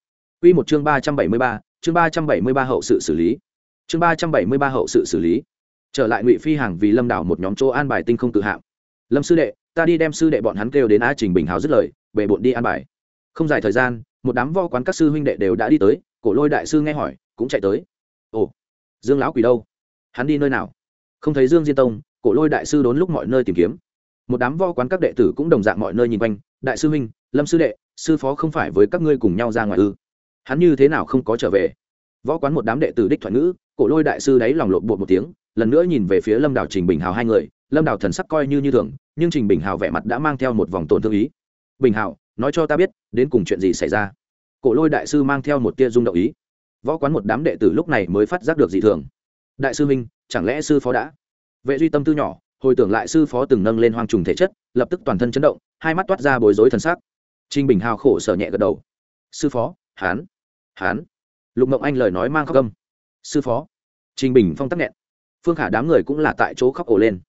Quy một chương ba trăm bảy mươi ba, chương ba trăm bảy mươi ba hậu sự xử lý. Chương ba trăm bảy mươi ba hậu sự xử lý. Trở lại ngụy phi hàng vì lâm đảo một nhóm chỗ an bài tinh không tự hạng lâm sư đệ, ta đi đem sư đệ bọn hắn kêu đến a trình bình hào dứt lời về bọn đi an bài. Không dài thời gian một đám vo quán các sư huynh đệ đều đã đi tới, cổ lôi đại sư nghe hỏi, cũng chạy tới. Ồ, dương lão quỷ đâu? Hắn đi nơi nào? Không thấy dương diên tông, cổ lôi đại sư đốn lúc mọi nơi tìm kiếm. Một đám vo quán các đệ tử cũng đồng dạng mọi nơi nhìn quanh, đại sư huynh, lâm sư đệ, sư phó không phải với các ngươi cùng nhau ra ngoài ư? Hắn như thế nào không có trở về? Võ quán một đám đệ tử đích thoại ngữ, cổ lôi đại sư đáy lòng lộn bột một tiếng, lần nữa nhìn về phía lâm đào trình bình hào hai người. Lâm đào thần sắc coi như như thường, nhưng trình bình hào vẻ mặt đã mang theo một vòng tổn thương ý. Bình hào nói cho ta biết, đến cùng chuyện gì xảy ra. Cổ lôi đại sư mang theo một tia rung động ý. Võ quán một đám đệ tử lúc này mới phát giác được dị thường. Đại sư minh, chẳng lẽ sư phó đã? Vệ duy tâm tư nhỏ, hồi tưởng lại sư phó từng nâng lên hoang trùng thể chất, lập tức toàn thân chấn động, hai mắt toát ra bối rối thần sắc. Trinh bình hào khổ sở nhẹ gật đầu. Sư phó, hán hán. Lục mộng anh lời nói mang khóc gâm sư phó. Trình bình phong tắc nghẹn. Phương khả đám người cũng là tại chỗ khóc ổ lên.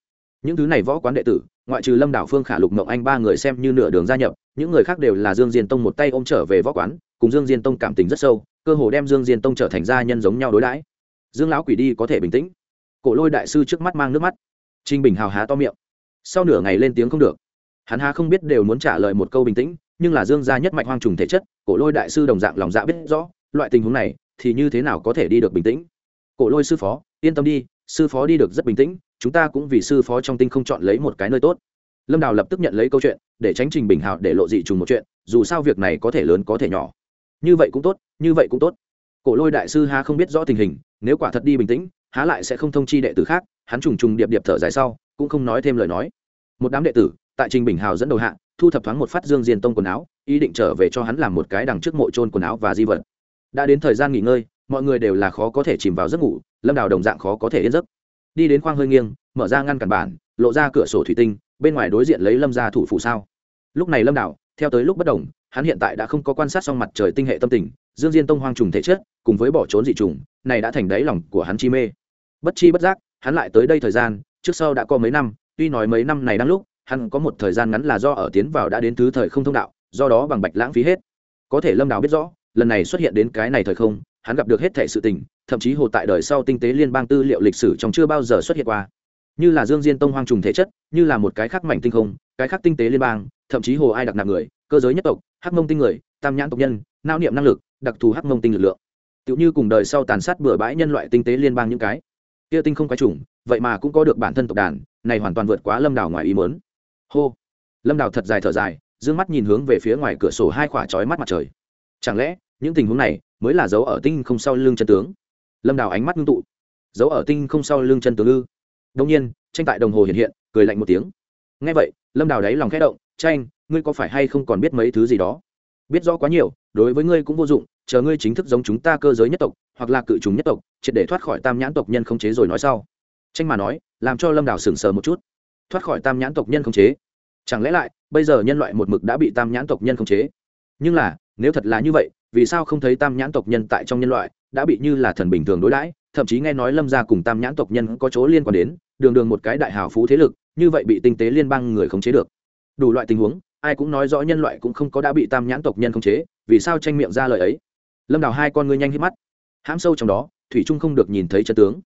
Những thứ này võ quán đệ tử ngoại trừ lâm đảo phương khả lục mộng anh ba người xem như nửa đường gia nhập những người khác đều là dương diên tông một tay ôm trở về võ quán cùng dương diên tông cảm tình rất sâu cơ hồ đem dương diên tông trở thành gia nhân giống nhau đối đãi dương lão quỷ đi có thể bình tĩnh cổ lôi đại sư trước mắt mang nước mắt trinh bình hào há to miệng sau nửa ngày lên tiếng không được hắn há không biết đều muốn trả lời một câu bình tĩnh nhưng là dương gia nhất mạch hoang trùng thể chất cổ lôi đại sư đồng dạng lòng dạ biết rõ loại tình huống này thì như thế nào có thể đi được bình tĩnh cổ lôi sư phó yên tâm đi sư phó đi được rất bình tĩnh chúng ta cũng vì sư phó trong tinh không chọn lấy một cái nơi tốt. Lâm đào lập tức nhận lấy câu chuyện, để tránh trình bình hào để lộ dị trùng một chuyện, dù sao việc này có thể lớn có thể nhỏ. Như vậy cũng tốt, như vậy cũng tốt. Cổ lôi đại sư há không biết rõ tình hình, nếu quả thật đi bình tĩnh, há lại sẽ không thông chi đệ tử khác, hắn trùng trùng điệp điệp thở dài sau, cũng không nói thêm lời nói. Một đám đệ tử, tại trình bình hào dẫn đầu hạ, thu thập thoáng một phát dương diên tông quần áo, ý định trở về cho hắn làm một cái đằng trước mộ trôn quần áo và di vật. Đã đến thời gian nghỉ ngơi, mọi người đều là khó có thể chìm vào giấc ngủ, lâm đào đồng dạng khó có thể yên giấc đi đến khoang hơi nghiêng, mở ra ngăn cản bản, lộ ra cửa sổ thủy tinh, bên ngoài đối diện lấy lâm ra thủ phủ sao. Lúc này lâm đảo theo tới lúc bất đồng, hắn hiện tại đã không có quan sát xong mặt trời tinh hệ tâm tình, dương diên tông hoang trùng thể chất, cùng với bỏ trốn dị trùng, này đã thành đáy lòng của hắn chi mê. Bất chi bất giác, hắn lại tới đây thời gian, trước sau đã có mấy năm, tuy nói mấy năm này đang lúc, hắn có một thời gian ngắn là do ở tiến vào đã đến thứ thời không thông đạo, do đó bằng bạch lãng phí hết. Có thể lâm đào biết rõ, lần này xuất hiện đến cái này thời không, hắn gặp được hết thể sự tình thậm chí hồ tại đời sau tinh tế liên bang tư liệu lịch sử trong chưa bao giờ xuất hiện qua. Như là dương diên tông hoang trùng thể chất, như là một cái khác mảnh tinh không, cái khác tinh tế liên bang, thậm chí hồ ai đặc nạp người, cơ giới nhất tộc, hắc mông tinh người, tam nhãn tộc nhân nao niệm năng lực, đặc thù hắc mông tinh lực lượng. Tựu như cùng đời sau tàn sát bừa bãi nhân loại tinh tế liên bang những cái. Kia tinh không quái trùng vậy mà cũng có được bản thân tộc đàn, này hoàn toàn vượt quá lâm đảo ngoài ý mớn hô. Lâm đảo thật dài thở dài d ư ơ n g mắt nhìn hướng về phía ngoài cửa sổ hai khỏa trói mắt mặt trời. Chẳng lẽ, những tình huống này mới là dấu ở tinh không sau lưng chân tướng? Lâm đào ánh mắt ngưng tụ. Giấu ở tinh không sau lưng chân tướng ư? Đông nhiên, tranh tại đồng hồ hiện hiện, cười lạnh một tiếng. Ngay vậy, lâm đào đáy lòng khẽ động, tranh, ngươi có phải hay không còn biết mấy thứ gì đó? Biết rõ quá nhiều, đối với ngươi cũng vô dụng, chờ ngươi chính thức giống chúng ta cơ giới nhất tộc, hoặc là cự trùng nhất tộc, triệt để thoát khỏi tam nhãn tộc nhân không chế rồi nói sau. Tranh mà nói, làm cho lâm đào sững sờ một chút. Thoát khỏi tam nhãn tộc nhân không chế? Chẳng lẽ lại, bây giờ nhân loại một mực đã bị tam nhãn tộc nhân không chế? Nhưng là, nếu thật là như vậy vì sao không thấy tam nhãn tộc nhân tại trong nhân loại, đã bị như là thần bình thường đối đãi, thậm chí nghe nói lâm gia cùng tam nhãn tộc nhân có chỗ liên quan đến, đường đường một cái đại hào phú thế lực, như vậy bị tinh tế liên bang người khống chế được. Đủ loại tình huống, ai cũng nói rõ nhân loại cũng không có đã bị tam nhãn tộc nhân khống chế, vì sao tranh miệng ra lời ấy? Lâm đào hai con ngươi nhanh hít mắt. Hãm sâu trong đó, thủy trung không được nhìn thấy chân tướng.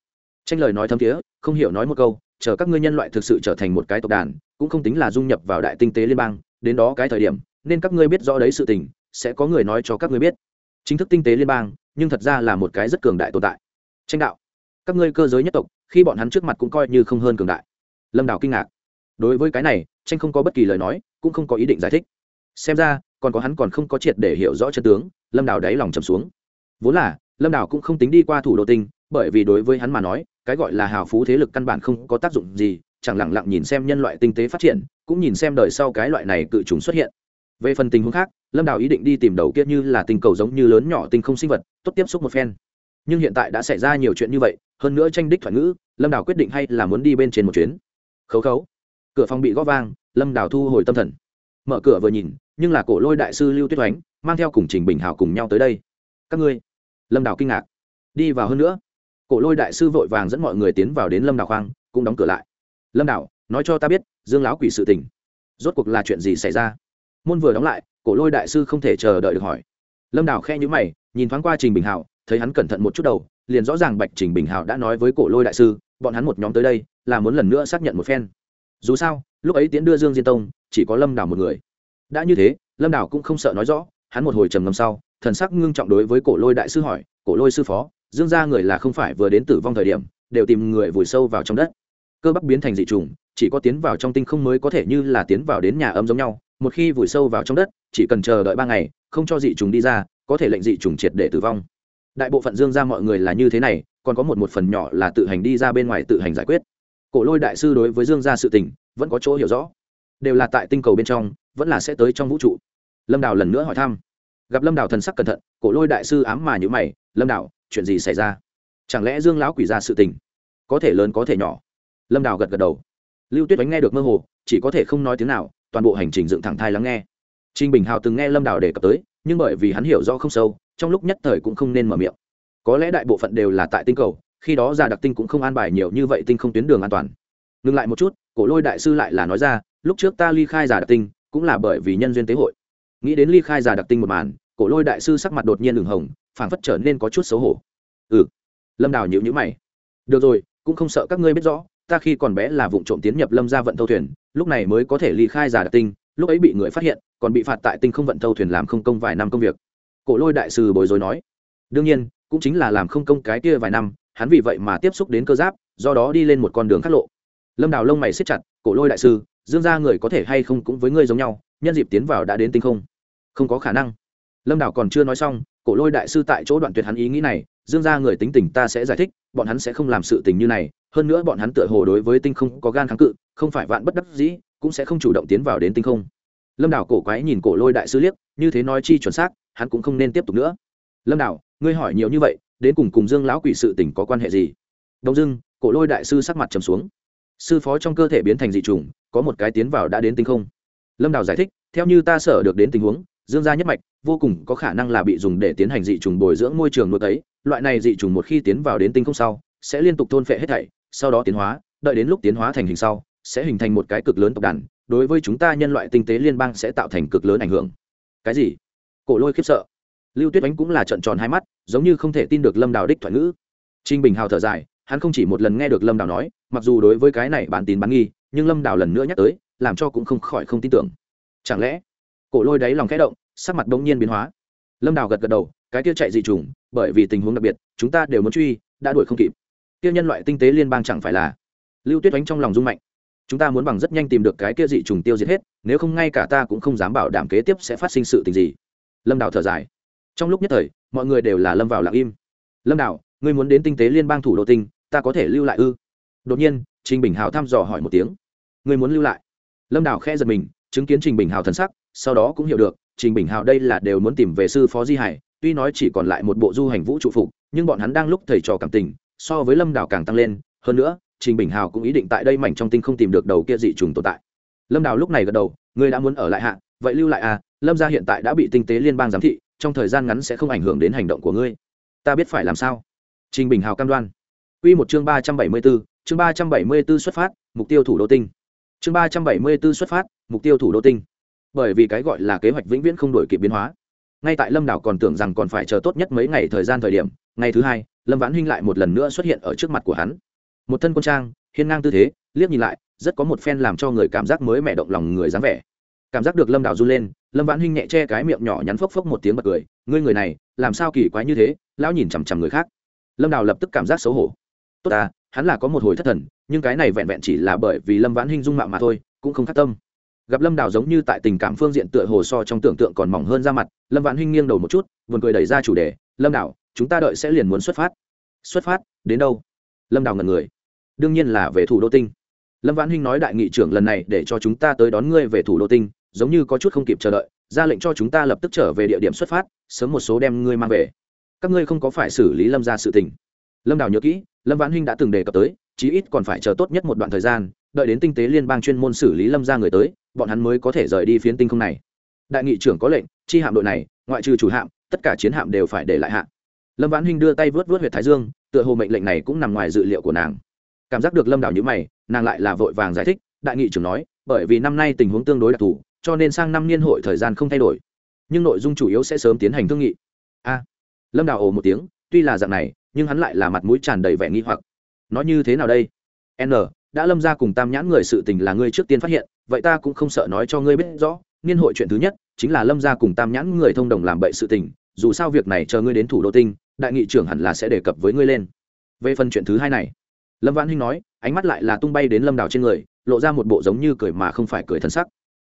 Tranh lời nói thấm thiế, không hiểu nói một câu, chờ các ngươi nhân loại thực sự trở thành một cái tộc đàn, cũng không tính là dung nhập vào đại tinh tế liên bang, đến đó cái thời điểm, nên các ngươi biết rõ đấy sự tình sẽ có người nói cho các ngươi biết. Chính thức tinh tế liên bang, nhưng thật ra là một cái rất cường đại tồn tại. Tranh đạo. Các ngươi cơ giới nhất tộc, khi bọn hắn trước mặt cũng coi như không hơn cường đại. Lâm đào kinh ngạc. Đối với cái này, tranh không có bất kỳ lời nói, cũng không có ý định giải thích. Xem ra, còn có hắn còn không có triệt để hiểu rõ chân tướng, lâm đào đáy lòng trầm xuống. Vốn là, lâm đào cũng không tính đi qua thủ đô tinh, bởi vì đối với hắn mà nói, cái gọi là hào phú thế lực căn bản không có tác dụng gì, chẳng lẳng lặng nhìn xem nhân loại tinh tế phát triển, cũng nhìn xem đời sau cái loại này cự trùng xuất hiện. Về phần tình huống khác lâm đào ý định đi tìm đầu kia như là tinh cầu giống như lớn nhỏ tinh không sinh vật, tốt tiếp xúc một phen. Nhưng hiện tại đã xảy ra nhiều chuyện như vậy, hơn nữa tranh đích thoại ngữ, lâm đào quyết định hay là muốn đi bên trên một chuyến. Khấu khấu. Cửa phòng bị gõ vang, lâm đào thu hồi tâm thần. Mở cửa vừa nhìn, nhưng là cổ lôi đại sư lưu tuyết oánh mang theo cùng trình bình hào cùng nhau tới đây. Các ngươi. Lâm đào kinh ngạc. Đi vào hơn nữa. Cổ lôi đại sư vội vàng dẫn mọi người tiến vào đến lâm đào khoang, cũng đóng cửa lại. Lâm đào, nói cho ta biết, dương láo quỷ sự tình. Rốt cuộc là chuyện gì xảy ra? Môn vừa đóng lại cổ lôi đại sư không thể chờ đợi được hỏi. Lâm đào khe nhữ mày, nhìn thoáng qua trình bình hảo thấy hắn cẩn thận một chút đầu, liền rõ ràng bạch trình bình hảo đã nói với cổ lôi đại sư, bọn hắn một nhóm tới đây, là muốn lần nữa xác nhận một phen. Dù sao, lúc ấy tiến đưa dương diên tông, chỉ có lâm đào một người. Đã như thế, lâm đào cũng không sợ nói rõ, hắn một hồi trầm ngâm sau, thần sắc ngưng trọng đối với cổ lôi đại sư hỏi, cổ lôi sư phó, dương ra người là không phải vừa đến tử vong thời điểm, đều tìm người vùi sâu vào trong đất. Cơ bắp biến thành dị trùng, chỉ có tiến vào trong tinh không mới có thể như là tiến vào đến nhà ấm giống nhau một khi vùi sâu vào trong đất, chỉ cần chờ đợi ba ngày, không cho dị trùng đi ra, có thể lệnh dị trùng triệt để tử vong. Đại bộ phận dương ra mọi người là như thế này, còn có một một phần nhỏ là tự hành đi ra bên ngoài tự hành giải quyết. Cổ lôi đại sư đối với dương gia sự tình, vẫn có chỗ hiểu rõ. Đều là tại tinh cầu bên trong, vẫn là sẽ tới trong vũ trụ. Lâm đào lần nữa hỏi thăm. Gặp lâm đào thần sắc cẩn thận, cổ lôi đại sư ám mà nhữ mày, lâm đào, chuyện gì xảy ra? Chẳng lẽ dương lão quỷ ra sự tình? Có thể lớn có thể nhỏ. Lâm đào gật gật đầu. Lưu tuyết đánh nghe được mơ hồ, chỉ có thể không nói tiếng nào toàn bộ hành trình dựng thẳng thai lắng nghe. Trinh bình hào từng nghe lâm đào đề cập tới, nhưng bởi vì hắn hiểu rõ không sâu, trong lúc nhất thời cũng không nên mở miệng. Có lẽ đại bộ phận đều là tại tinh cầu, khi đó già đặc tinh cũng không an bài nhiều như vậy tinh không tuyến đường an toàn. Ngừng lại một chút, cổ lôi đại sư lại là nói ra, lúc trước ta ly khai già đặc tinh, cũng là bởi vì nhân duyên tế hội. Nghĩ đến ly khai già đặc tinh một màn, cổ lôi đại sư sắc mặt đột nhiên đường hồng, phảng phất trở nên có chút xấu hổ. Ừ. Lâm đào nhịu nhữ mày. Được rồi, cũng không sợ các ngươi biết rõ ta khi còn bé là vụ trộm tiến nhập lâm gia vận thâu thuyền, lúc này mới có thể ly khai giả đặc tinh, lúc ấy bị người phát hiện, còn bị phạt tại tinh không vận thâu thuyền làm không công vài năm công việc. Cổ lôi đại sư bối rối nói, đương nhiên, cũng chính là làm không công cái kia vài năm, hắn vì vậy mà tiếp xúc đến cơ giáp, do đó đi lên một con đường khắc lộ. Lâm đào lông mày xếp chặt, cổ lôi đại sư, dương gia người có thể hay không cũng với ngươi giống nhau, nhân dịp tiến vào đã đến tinh không. Không có khả năng. Lâm đào còn chưa nói xong, cổ lôi đại sư tại chỗ đoạn tuyệt hắn ý nghĩ này, dương gia người tính tình ta sẽ giải thích, bọn hắn sẽ không làm sự tình như này hơn nữa bọn hắn tựa hồ đối với tinh không có gan kháng cự không phải vạn bất đắc dĩ cũng sẽ không chủ động tiến vào đến tinh không. Lâm Đảo cổ quái nhìn cổ lôi đại sư liếc như thế nói chi chuẩn xác hắn cũng không nên tiếp tục nữa. Lâm Đảo, ngươi hỏi nhiều như vậy đến cùng cùng dương lão quỷ sự tình có quan hệ gì? Đông dưng cổ lôi đại sư sắc mặt trầm xuống. Sư phó trong cơ thể biến thành dị trùng có một cái tiến vào đã đến tinh không. Lâm Đảo giải thích theo như ta sở được đến tình huống dương gia nhất mạch vô cùng có khả năng là bị dùng để tiến hành dị trùng bồi dưỡng môi trường nuôi cấy loại này dị trùng một khi tiến vào đến tinh không sau sẽ liên tục thôn phệ hết thảy, sau đó tiến hóa, đợi đến lúc tiến hóa thành hình sau, sẽ hình thành một cái cực lớn tộc đàn, đối với chúng ta nhân loại tinh tế liên bang sẽ tạo thành cực lớn ảnh hưởng. Cái gì? Cổ lôi khiếp sợ. Lưu tuyết ánh cũng là trận tròn hai mắt, giống như không thể tin được lâm đào đích thoại ngữ. Trinh bình hào thở dài, hắn không chỉ một lần nghe được lâm đào nói, mặc dù đối với cái này bán tín bán nghi, nhưng lâm đào lần nữa nhắc tới, làm cho cũng không khỏi không tin tưởng. Chẳng lẽ, cổ lôi đáy lòng khẽ động, sắc mặt bỗng nhiên biến hóa. Lâm đào gật gật đầu, cái kia chạy dị trùng, bởi vì tình huống đặc biệt, chúng ta đều muốn truy, đã đuổi không kịp kia nhân loại tinh tế liên bang chẳng phải là lưu tuyết oánh trong lòng rung mạnh. Chúng ta muốn bằng rất nhanh tìm được cái kia dị trùng tiêu diệt hết, nếu không ngay cả ta cũng không dám bảo đảm kế tiếp sẽ phát sinh sự tình gì. Lâm đào thở dài. Trong lúc nhất thời, mọi người đều là lâm vào lặng im. Lâm đào, ngươi muốn đến tinh tế liên bang thủ đô tinh, ta có thể lưu lại ư? Đột nhiên, trình bình hào thăm dò hỏi một tiếng. Ngươi muốn lưu lại? Lâm đào khẽ giật mình, chứng kiến trình bình hào thần sắc, sau đó cũng hiểu được, trình bình hào đây là đều muốn tìm về sư phó di hải, tuy nói chỉ còn lại một bộ du hành vũ trụ phục, nhưng bọn hắn đang lúc thầy trò cảm tình so với lâm đảo càng tăng lên hơn nữa trình bình hào cũng ý định tại đây mảnh trong tinh không tìm được đầu kia dị trùng tồn tại lâm đảo lúc này gật đầu ngươi đã muốn ở lại hạ vậy lưu lại à lâm gia hiện tại đã bị tinh tế liên bang giám thị trong thời gian ngắn sẽ không ảnh hưởng đến hành động của ngươi ta biết phải làm sao trình bình hào cam đoan Quy một chương ba trăm bảy mươi 374, chương ba trăm bảy mươi 374 xuất phát, mục tiêu thủ đô tinh. Chương ba trăm bảy mươi 374 xuất phát, mục tiêu thủ đô tinh. Bởi vì cái gọi là kế hoạch vĩnh viễn không đổi kịp biến hóa. Ngay tại Lâm Đảo còn tưởng rằng còn phải chờ tốt nhất mấy ngày thời gian thời điểm, ngày thứ hai, Lâm Vãn Huynh lại một lần nữa xuất hiện ở trước mặt của hắn. Một thân quân trang, hiên ngang tư thế, liếc nhìn lại, rất có một phen làm cho người cảm giác mới mẻ động lòng người dáng vẻ. Cảm giác được lâm đào run lên lâm vãn hinh nhẹ che cái miệng nhỏ nhắn phốc phốc một tiếng bật cười ngươi người này làm sao kỳ quái như thế lão nhìn chằm chằm người khác. Lâm đào lập tức cảm giác xấu hổ. Tốt ta hắn là có một hồi thất thần nhưng cái này vẹn vẹn chỉ là bởi vì lâm vãn hinh dung mạo mà thôi cũng không khắc tâm. Gặp lâm đào giống như tại tình cảm phương diện tựa hồ so trong tưởng tượng còn mỏng hơn ra mặt lâm vãn hinh nghiêng đầu một chút buồn cười đẩy ra chủ đề lâm đào chúng ta đợi sẽ liền muốn xuất phát. Xuất phát, đến đâu? Lâm đào ngần người. Đương nhiên là về thủ đô tinh. Lâm vãn hinh nói đại nghị trưởng lần này để cho chúng ta tới đón ngươi về thủ đô tinh, giống như có chút không kịp chờ đợi, ra lệnh cho chúng ta lập tức trở về địa điểm xuất phát, sớm một số đem ngươi mang về. Các ngươi không có phải xử lý lâm ra sự tình. Lâm đào nhớ kỹ, lâm vãn huynh đã từng đề cập tới, chí ít còn phải chờ tốt nhất một đoạn thời gian, đợi đến tinh tế liên bang chuyên môn xử lý lâm ra người tới, bọn hắn mới có thể rời đi phiến tinh không này. Đại nghị trưởng có lệnh, chi hạm đội này, ngoại trừ chủ hạm, tất cả chiến hạm đều phải để lại hạm lâm vãn huynh đưa tay vớt vớt h u y ệ t thái dương, tựa hồ mệnh lệnh này cũng nằm ngoài dự liệu của nàng. Cảm giác được lâm đảo nhữ mày, nàng lại là vội vàng giải thích, đại nghị trưởng nói, bởi vì năm nay tình huống tương đối đặc thù, cho nên sang năm niên hội thời gian không thay đổi. Nhưng nội dung chủ yếu sẽ sớm tiến hành thương nghị. A. Lâm đảo ồ một tiếng, tuy là dạng này, nhưng hắn lại là mặt mũi tràn đầy vẻ nghi hoặc. Nói như thế nào đây? N, đã lâm ra cùng tam nhãn người sự tình là ngươi trước tiên phát hiện, vậy ta cũng không sợ nói cho ngươi biết rõ, niên hội chuyện thứ nhất chính là lâm ra cùng tam nhãn người thông đồng làm bậy sự tình, dù sao việc này chờ ngươi đến thủ đô tinh đại nghị trưởng hẳn là sẽ đề cập với ngươi lên. Về phần chuyện thứ hai này, lâm vãn hinh nói, ánh mắt lại là tung bay đến lâm đào trên người, lộ ra một bộ giống như cười mà không phải cười thân sắc.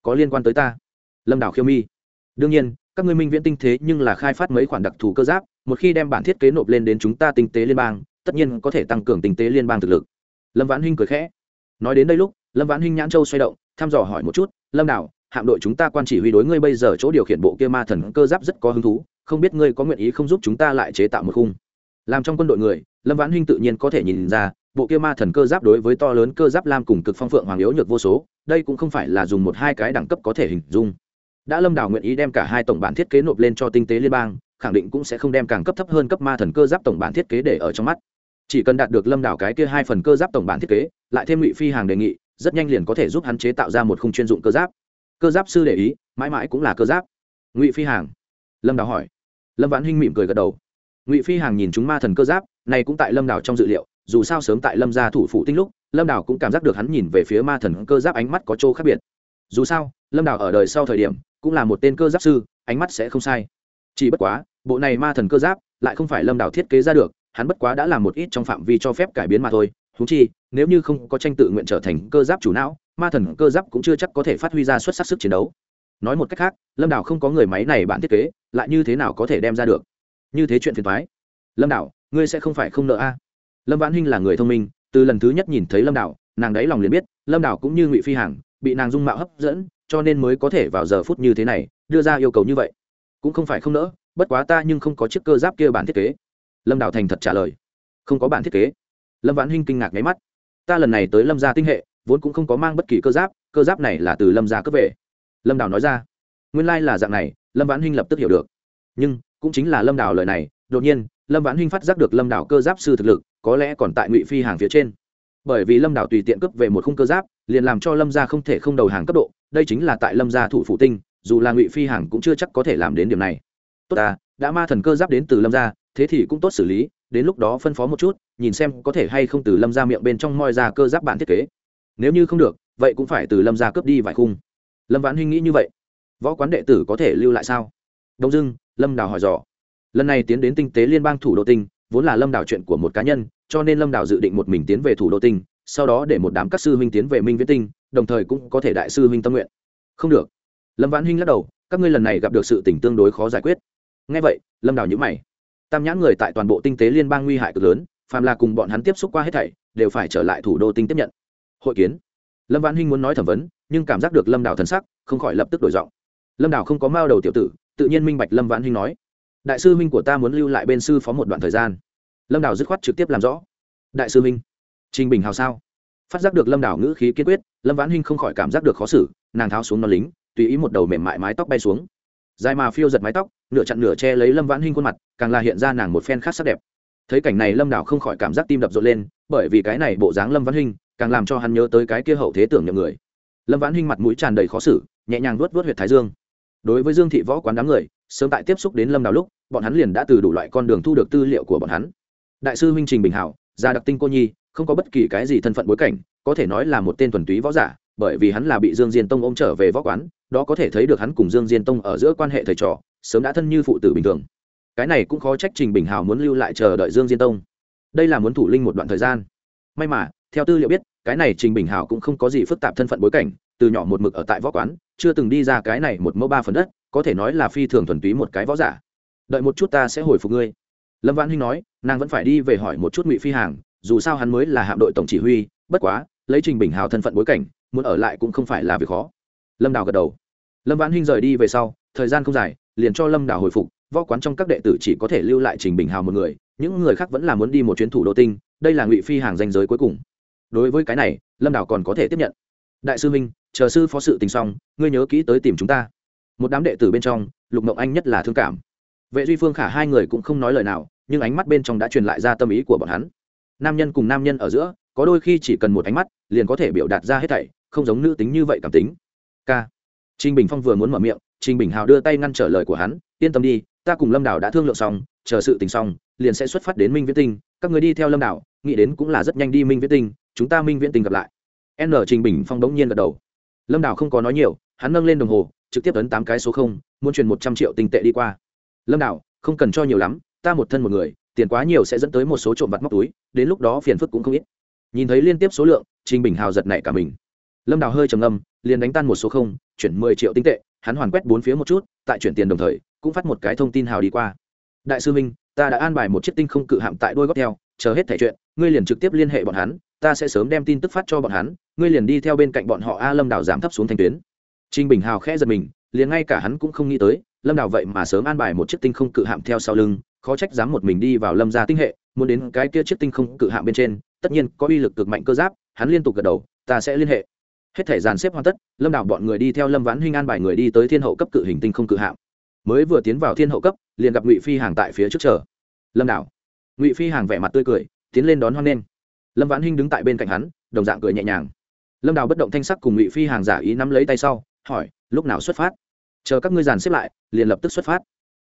Có liên quan tới ta? Lâm đảo khiêu mi. Đương nhiên, các ngươi minh viễn tinh thế nhưng là khai phát mấy khoản đặc thù cơ giáp, một khi đem bản thiết kế nộp lên đến chúng ta tinh tế liên bang, tất nhiên có thể tăng cường tinh tế liên bang thực lực. Lâm vãn hinh cười khẽ. Nói đến đây lúc, lâm vãn hinh nhãn châu xoay động, thăm dò hỏi một chút, lâm đảo hạm đội chúng ta quan chỉ huy đối ngươi bây giờ chỗ điều khiển bộ kia ma thần cơ giáp rất có hứng thú không biết ngươi có nguyện ý không giúp chúng ta lại chế tạo một khung. Làm trong quân đội người, lâm vãn hinh tự nhiên có thể nhìn ra, bộ kia ma thần cơ giáp đối với to lớn cơ giáp lam cùng cực phong phượng hoàng yếu nhược vô số, đây cũng không phải là dùng một hai cái đẳng cấp có thể hình dung. Đã lâm đào nguyện ý đem cả hai tổng bản thiết kế nộp lên cho tinh tế liên bang, khẳng định cũng sẽ không đem càng cấp thấp hơn cấp ma thần cơ giáp tổng bản thiết kế để ở trong mắt. Chỉ cần đạt được lâm đảo cái kia hai phần cơ giáp tổng bản thiết kế, lại thêm ngụy phi hàng đề nghị, rất nhanh liền có thể giúp hắn chế tạo ra một khung chuyên dụng cơ giáp. Cơ giáp sư để ý, mãi mãi cũng là cơ giáp. Ngụy phi hàng lâm đào hỏi. Lâm vãn hinh mỉm cười gật đầu. Ngụy phi hàng nhìn chúng ma thần cơ giáp, này cũng tại lâm đảo trong dự liệu, dù sao sớm tại lâm gia thủ phủ tinh lúc, lâm đảo cũng cảm giác được hắn nhìn về phía ma thần cơ giáp ánh mắt có chỗ khác biệt. Dù sao, lâm đảo ở đời sau thời điểm, cũng là một tên cơ giáp sư, ánh mắt sẽ không sai. Chỉ bất quá, bộ này ma thần cơ giáp lại không phải lâm đảo thiết kế ra được, hắn bất quá đã làm một ít trong phạm vi cho phép cải biến mà thôi. Thú chi, nếu như không có tranh tự nguyện trở thành cơ giáp chủ não, ma thần cơ giáp cũng chưa chắc có thể phát huy ra xuất sắc sức chiến đấu nói một cách khác, lâm đảo không có người máy này bạn thiết kế, lại như thế nào có thể đem ra được? Như thế chuyện phiền thoái lâm đảo, ngươi sẽ không phải không nợ a? Lâm vãn hinh là người thông minh, từ lần thứ nhất nhìn thấy lâm đảo, nàng đáy lòng liền biết, lâm đảo cũng như ngụy phi hằng, bị nàng dung mạo hấp dẫn, cho nên mới có thể vào giờ phút như thế này, đưa ra yêu cầu như vậy. Cũng không phải không nỡ bất quá ta nhưng không có chiếc cơ giáp kia bản thiết kế. Lâm đảo thành thật trả lời. Không có bản thiết kế. Lâm vãn hinh kinh ngạc nháy mắt. Ta lần này tới lâm gia tinh hệ, vốn cũng không có mang bất kỳ cơ giáp cơ giáp này là từ lâm gia cấp về lâm Đào nói ra. Nguyên lai là dạng này, lâm vãn hinh lập tức hiểu được. Nhưng, cũng chính là lâm Đào lời này, đột nhiên, lâm vãn hinh phát giác được lâm Đào cơ giáp sư thực lực, có lẽ còn tại ngụy phi hàng phía trên. Bởi vì lâm đảo tùy tiện cướp về một khung cơ giáp, liền làm cho lâm gia không thể không đầu hàng cấp độ, đây chính là tại lâm gia thủ phủ tinh, dù là ngụy phi hàng cũng chưa chắc có thể làm đến điểm này. Tốt ta, đã ma thần cơ giáp đến từ lâm gia, thế thì cũng tốt xử lý, đến lúc đó phân phó một chút, nhìn xem có thể hay không từ lâm gia miệng bên trong moi ra cơ giáp bản thiết kế. Nếu như không được, vậy cũng phải từ lâm gia cướp đi vài khung lâm vãn huynh nghĩ như vậy. Võ quán đệ tử có thể lưu lại sao? Đông dưng lâm đào hỏi dò. Lần này tiến đến tinh tế liên bang thủ đô tinh, vốn là lâm Đào chuyện của một cá nhân, cho nên lâm Đào dự định một mình tiến về thủ đô tinh, sau đó để một đám các sư huynh tiến về minh viễn tinh, đồng thời cũng có thể đại sư huynh tâm nguyện. Không được. Lâm vãn huynh lắc đầu, các ngươi lần này gặp được sự tỉnh tương đối khó giải quyết. Ngay vậy, lâm Đào nhữ mày. Tam nhãn người tại toàn bộ tinh tế liên bang nguy hại cực lớn, phàm là cùng bọn hắn tiếp xúc qua hết thảy, đều phải trở lại thủ đô tinh tiếp nhận. Hội kiến. Lâm Vãn hinh muốn nói thẩm vấn nhưng cảm giác được lâm đào thần sắc, không khỏi lập tức đổi giọng. Lâm đào không có mao đầu tiểu tử, tự nhiên minh bạch lâm vãn hinh nói. Đại sư minh của ta muốn lưu lại bên sư phó một đoạn thời gian. Lâm đào dứt khoát trực tiếp làm rõ. Đại sư minh trình bình hào sao? Phát giác được lâm đào ngữ khí kiên quyết, lâm vãn hinh không khỏi cảm giác được khó xử, nàng tháo xuống non lính, tùy ý một đầu mềm mại mái tóc bay xuống. Dài mà phiêu giật mái tóc, nửa chặn nửa che lấy lâm vãn hinh khuôn mặt, càng là hiện ra nàng một phen khác sắc đẹp. Thấy cảnh này lâm đào không khỏi cảm giác tim đập rộn lên, bởi vì cái này bộ dáng lâm vãn hinh, càng làm cho hắn nhớ tới cái kia hậu thế tưởng nhầm người lâm vãn hinh mặt mũi tràn đầy khó xử, nhẹ nhàng vuốt vuốt huyệt thái dương. Đối với dương thị võ quán đám người, sớm tại tiếp xúc đến lâm đào lúc, bọn hắn liền đã từ đủ loại con đường thu được tư liệu của bọn hắn. Đại sư huynh trình bình hảo, gia đặc tinh cô nhi, không có bất kỳ cái gì thân phận bối cảnh, có thể nói là một tên thuần túy võ giả, bởi vì hắn là bị dương diên tông ôm trở về võ quán, đó có thể thấy được hắn cùng dương diên tông ở giữa quan hệ thầy trò, sớm đã thân như phụ tử bình thường. Cái này cũng khó trách trình bình hào muốn lưu lại chờ đợi dương diên tông. Đây là muốn thủ linh một đoạn thời gian. May mà, theo tư liệu biết cái này trình bình hảo cũng không có gì phức tạp thân phận bối cảnh, từ nhỏ một mực ở tại võ quán, chưa từng đi ra cái này một mẫu ba phần đất, có thể nói là phi thường thuần túy một cái võ giả. Đợi một chút ta sẽ hồi phục ngươi. Lâm văn huynh nói, nàng vẫn phải đi về hỏi một chút ngụy phi hàng, dù sao hắn mới là hạm đội tổng chỉ huy, bất quá, lấy trình bình hào thân phận bối cảnh, muốn ở lại cũng không phải là việc khó. Lâm đào gật đầu. Lâm văn huynh rời đi về sau, thời gian không dài, liền cho lâm đào hồi phục, võ quán trong các đệ tử chỉ có thể lưu lại trình bình hào một người, những người khác vẫn là muốn đi một chuyến thủ đô tinh, đây là ngụy phi hàng danh giới cuối cùng đối với cái này, lâm đảo còn có thể tiếp nhận. Đại sư minh, chờ sư phó sự tình xong, ngươi nhớ kỹ tới tìm chúng ta. Một đám đệ tử bên trong, lục mộng anh nhất là thương cảm. Vệ duy phương khả hai người cũng không nói lời nào, nhưng ánh mắt bên trong đã truyền lại ra tâm ý của bọn hắn. Nam nhân cùng nam nhân ở giữa, có đôi khi chỉ cần một ánh mắt, liền có thể biểu đạt ra hết thảy, không giống nữ tính như vậy cảm tính. K trinh bình phong vừa muốn mở miệng trinh bình hào đưa tay ngăn trở lời của hắn, yên tâm đi, ta cùng lâm đảo đã thương lượng xong, chờ sự tình xong, liền sẽ xuất phát đến minh viết tinh. Các người đi theo lâm đảo nghĩ đến cũng là rất nhanh đi minh viết tinh chúng ta minh viễn tình gặp lại. N trình bình phong đống nhiên gật đầu. Lâm đảo không có nói nhiều, hắn nâng lên đồng hồ, trực tiếp ấn tám cái số không, muốn truyền một trăm triệu tinh tệ đi qua. Lâm đảo không cần cho nhiều lắm, ta một thân một người, tiền quá nhiều sẽ dẫn tới một số trộm vặt móc túi, đến lúc đó phiền phức cũng không ít. Nhìn thấy liên tiếp số lượng, trình bình hào giật nảy cả mình. Lâm đào hơi trầm ngâm, liền đánh tan một số không, chuyển mười triệu tinh tệ, hắn hoàn quét bốn phía một chút, tại chuyển tiền đồng thời, cũng phát một cái thông tin hào đi qua. Đại sư minh, ta đã an bài một chiếc tinh không cự hạm tại đôi góc theo, chờ hết thẻ chuyện, ngươi liền trực tiếp liên hệ bọn hắn ta sẽ sớm đem tin tức phát cho bọn hắn, ngươi liền đi theo bên cạnh bọn họ a lâm đào giảm thấp xuống thanh tuyến. Trinh bình hào khẽ giật mình, liền ngay cả hắn cũng không nghĩ tới, lâm đào vậy mà sớm an bài một chiếc tinh không cự hạm theo sau lưng, khó trách dám một mình đi vào lâm gia tinh hệ, muốn đến cái kia chiếc tinh không cự hạm bên trên, tất nhiên có uy lực cực mạnh cơ giáp, hắn liên tục gật đầu, ta sẽ liên hệ. Hết thể dàn xếp hoàn tất, lâm đảo bọn người đi theo lâm vãn huynh an bài người đi tới thiên hậu cấp cự hình tinh không cự hạm. Mới vừa tiến vào thiên hậu cấp, liền gặp ngụy phi hàng tại phía trước chờ. Lâm đảo ngụy phi hàng vẻ mặt tươi cười, tiến lên đón hoan nghênh lâm vãn Hinh đứng tại bên cạnh hắn, đồng dạng cười nhẹ nhàng. Lâm đào bất động thanh sắc cùng ngụy phi hàng giả ý nắm lấy tay sau, hỏi, lúc nào xuất phát? Chờ các ngươi dàn xếp lại, liền lập tức xuất phát.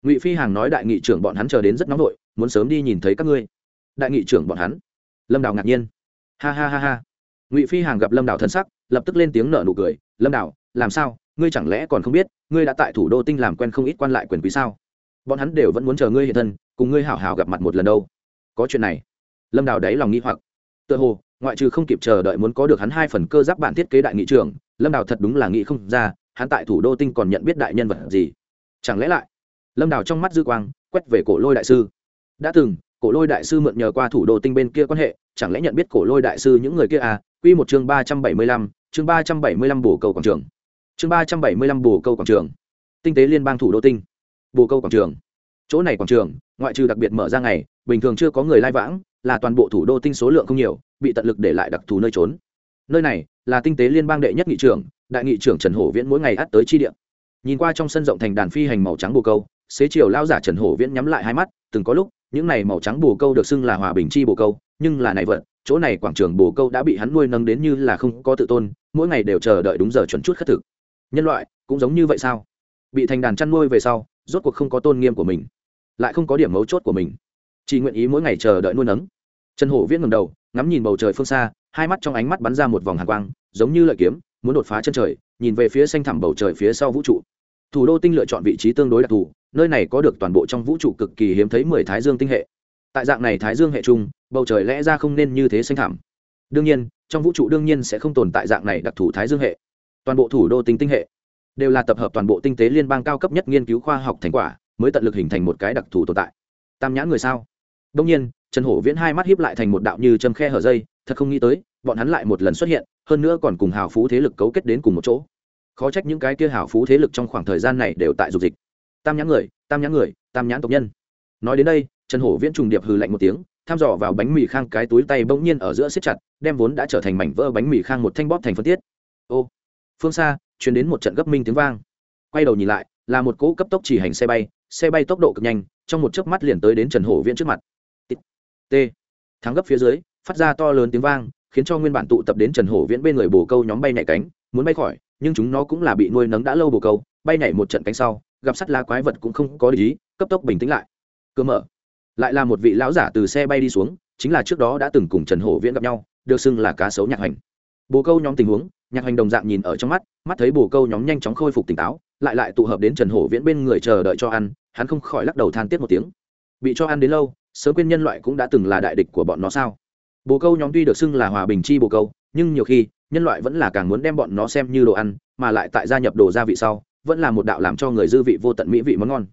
Ngụy phi hàng nói, đại nghị trưởng bọn hắn chờ đến rất nóng vội muốn sớm đi nhìn thấy các ngươi. Đại nghị trưởng bọn hắn? Lâm đào ngạc nhiên. Ha ha ha ha. Ngụy phi hàng gặp lâm đào thân sắc, lập tức lên tiếng nở nụ cười, lâm đào, làm sao? Ngươi chẳng lẽ còn không biết, ngươi đã tại thủ đô tinh làm quen không ít quan lại quyền quý sao? Bọn hắn đều vẫn muốn chờ ngươi hiện thân, cùng ngươi hảo hảo gặp mặt một lần đâu. Có chuyện này. Lâm đào đáy lòng nghi hoặc tựa hồ, ngoại trừ không kịp chờ đợi muốn có được hắn hai phần cơ giáp bản thiết kế đại nghị trưởng, lâm đào thật đúng là nghĩ không ra, hắn tại thủ đô tinh còn nhận biết đại nhân vật gì. Chẳng lẽ lại, lâm đào trong mắt dư quang, quét về cổ lôi đại sư. Đã từng, cổ lôi đại sư mượn nhờ qua thủ đô tinh bên kia quan hệ, chẳng lẽ nhận biết cổ lôi đại sư những người kia à? Quy một chương ba trăm bảy mươi lăm, chương ba trăm bảy mươi lăm bổ câu quảng trường. Chương ba trăm bảy mươi lăm bổ câu quảng trường. Tinh tế liên bang thủ đô tinh. Bổ câu quảng trường. Chỗ này quảng trường, ngoại trừ đặc biệt mở ra ngày, bình thường chưa có người lai vãng là toàn bộ thủ đô tinh số lượng không nhiều, bị tận lực để lại đặc thù nơi trốn. Nơi này là tinh tế liên bang đệ nhất nghị trưởng, đại nghị trưởng trần hổ viễn mỗi ngày ắt tới chi điện nhìn qua trong sân rộng thành đàn phi hành màu trắng bồ câu, xế chiều lao giả trần hổ viễn nhắm lại hai mắt, từng có lúc, những này màu trắng bồ câu được xưng là hòa bình chi bồ câu, nhưng là này vật, chỗ này quảng trường bồ câu đã bị hắn nuôi nâng đến như là không có tự tôn, mỗi ngày đều chờ đợi đúng giờ chuẩn chút khất thực. Nhân loại, cũng giống như vậy sao? Bị thành đàn chăn nuôi về sau, rốt cuộc không có tôn nghiêm của mình, lại không có điểm mấu chốt của mình chỉ nguyện ý mỗi ngày chờ đợi nuôi nấng. Trần hổ viễn ngầm đầu, ngắm nhìn bầu trời phương xa, hai mắt trong ánh mắt bắn ra một vòng hàng quang, giống như lợi kiếm, muốn đột phá chân trời, nhìn về phía xanh thẳm bầu trời phía sau vũ trụ. Thủ đô tinh lựa chọn vị trí tương đối đặc thù, nơi này có được toàn bộ trong vũ trụ cực kỳ hiếm thấy mười thái dương tinh hệ. Tại dạng này thái dương hệ chung, bầu trời lẽ ra không nên như thế xanh thẳm. Đương nhiên, trong vũ trụ đương nhiên sẽ không tồn tại dạng này đặc thù thái dương hệ. Toàn bộ thủ đô tinh tinh hệ đều là tập hợp toàn bộ tinh tế liên bang cao cấp nhất nghiên cứu khoa học thành quả, mới tận lực hình thành một cái đặc thù tồn tại. Tam nhãn người sao? Đông nhiên, trần hổ viễn hai mắt hiếp lại thành một đạo như châm khe hở dây, thật không nghĩ tới, bọn hắn lại một lần xuất hiện, hơn nữa còn cùng hào phú thế lực cấu kết đến cùng một chỗ. Khó trách những cái kia hào phú thế lực trong khoảng thời gian này đều tại dục dịch. Tam nhãn người, tam nhãn người, tam nhãn tộc nhân. Nói đến đây, trần hổ viễn trùng điệp hừ lạnh một tiếng, tham dò vào bánh mì khang cái túi tay bỗng nhiên ở giữa siết chặt, đem vốn đã trở thành mảnh vỡ bánh mì khang một thanh bóp thành phân tiết. Ô, phương xa, truyền đến một trận gấp minh tiếng vang. Quay đầu nhìn lại, là một cỗ cấp tốc chỉ hành xe bay xe bay tốc độ cực nhanh, trong một chớp mắt liền tới đến trần hổ viễn trước mặt t. Thắng gấp phía dưới, phát ra to lớn tiếng vang, khiến cho nguyên bản tụ tập đến trần hổ viễn bên người bồ câu nhóm bay nhảy cánh, muốn bay khỏi, nhưng chúng nó cũng là bị nuôi nấng đã lâu bồ câu, bay nhảy một trận cánh sau, gặp sắt lá quái vật cũng không có lý, cấp tốc bình tĩnh lại. Cơ mở. Lại là một vị lão giả từ xe bay đi xuống, chính là trước đó đã từng cùng trần hổ viễn gặp nhau, được xưng là cá sấu nhạc hành. Bồ câu nhóm tình huống, nhạc hành đồng dạng nhìn ở trong mắt mắt thấy bồ câu nhóm nhanh chóng khôi phục tỉnh táo, lại lại tụ hợp đến trần hổ viễn bên người chờ đợi cho ăn, hắn không khỏi lắc đầu than tiếc một tiếng. Bị cho ăn đến lâu sớm quên nhân loại cũng đã từng là đại địch của bọn nó sao? Bồ câu nhóm tuy được xưng là hòa bình chi bồ câu, nhưng nhiều khi, nhân loại vẫn là càng muốn đem bọn nó xem như đồ ăn, mà lại tại gia nhập đồ gia vị sau, vẫn là một đạo làm cho người dư vị vô tận mỹ vị món ngon.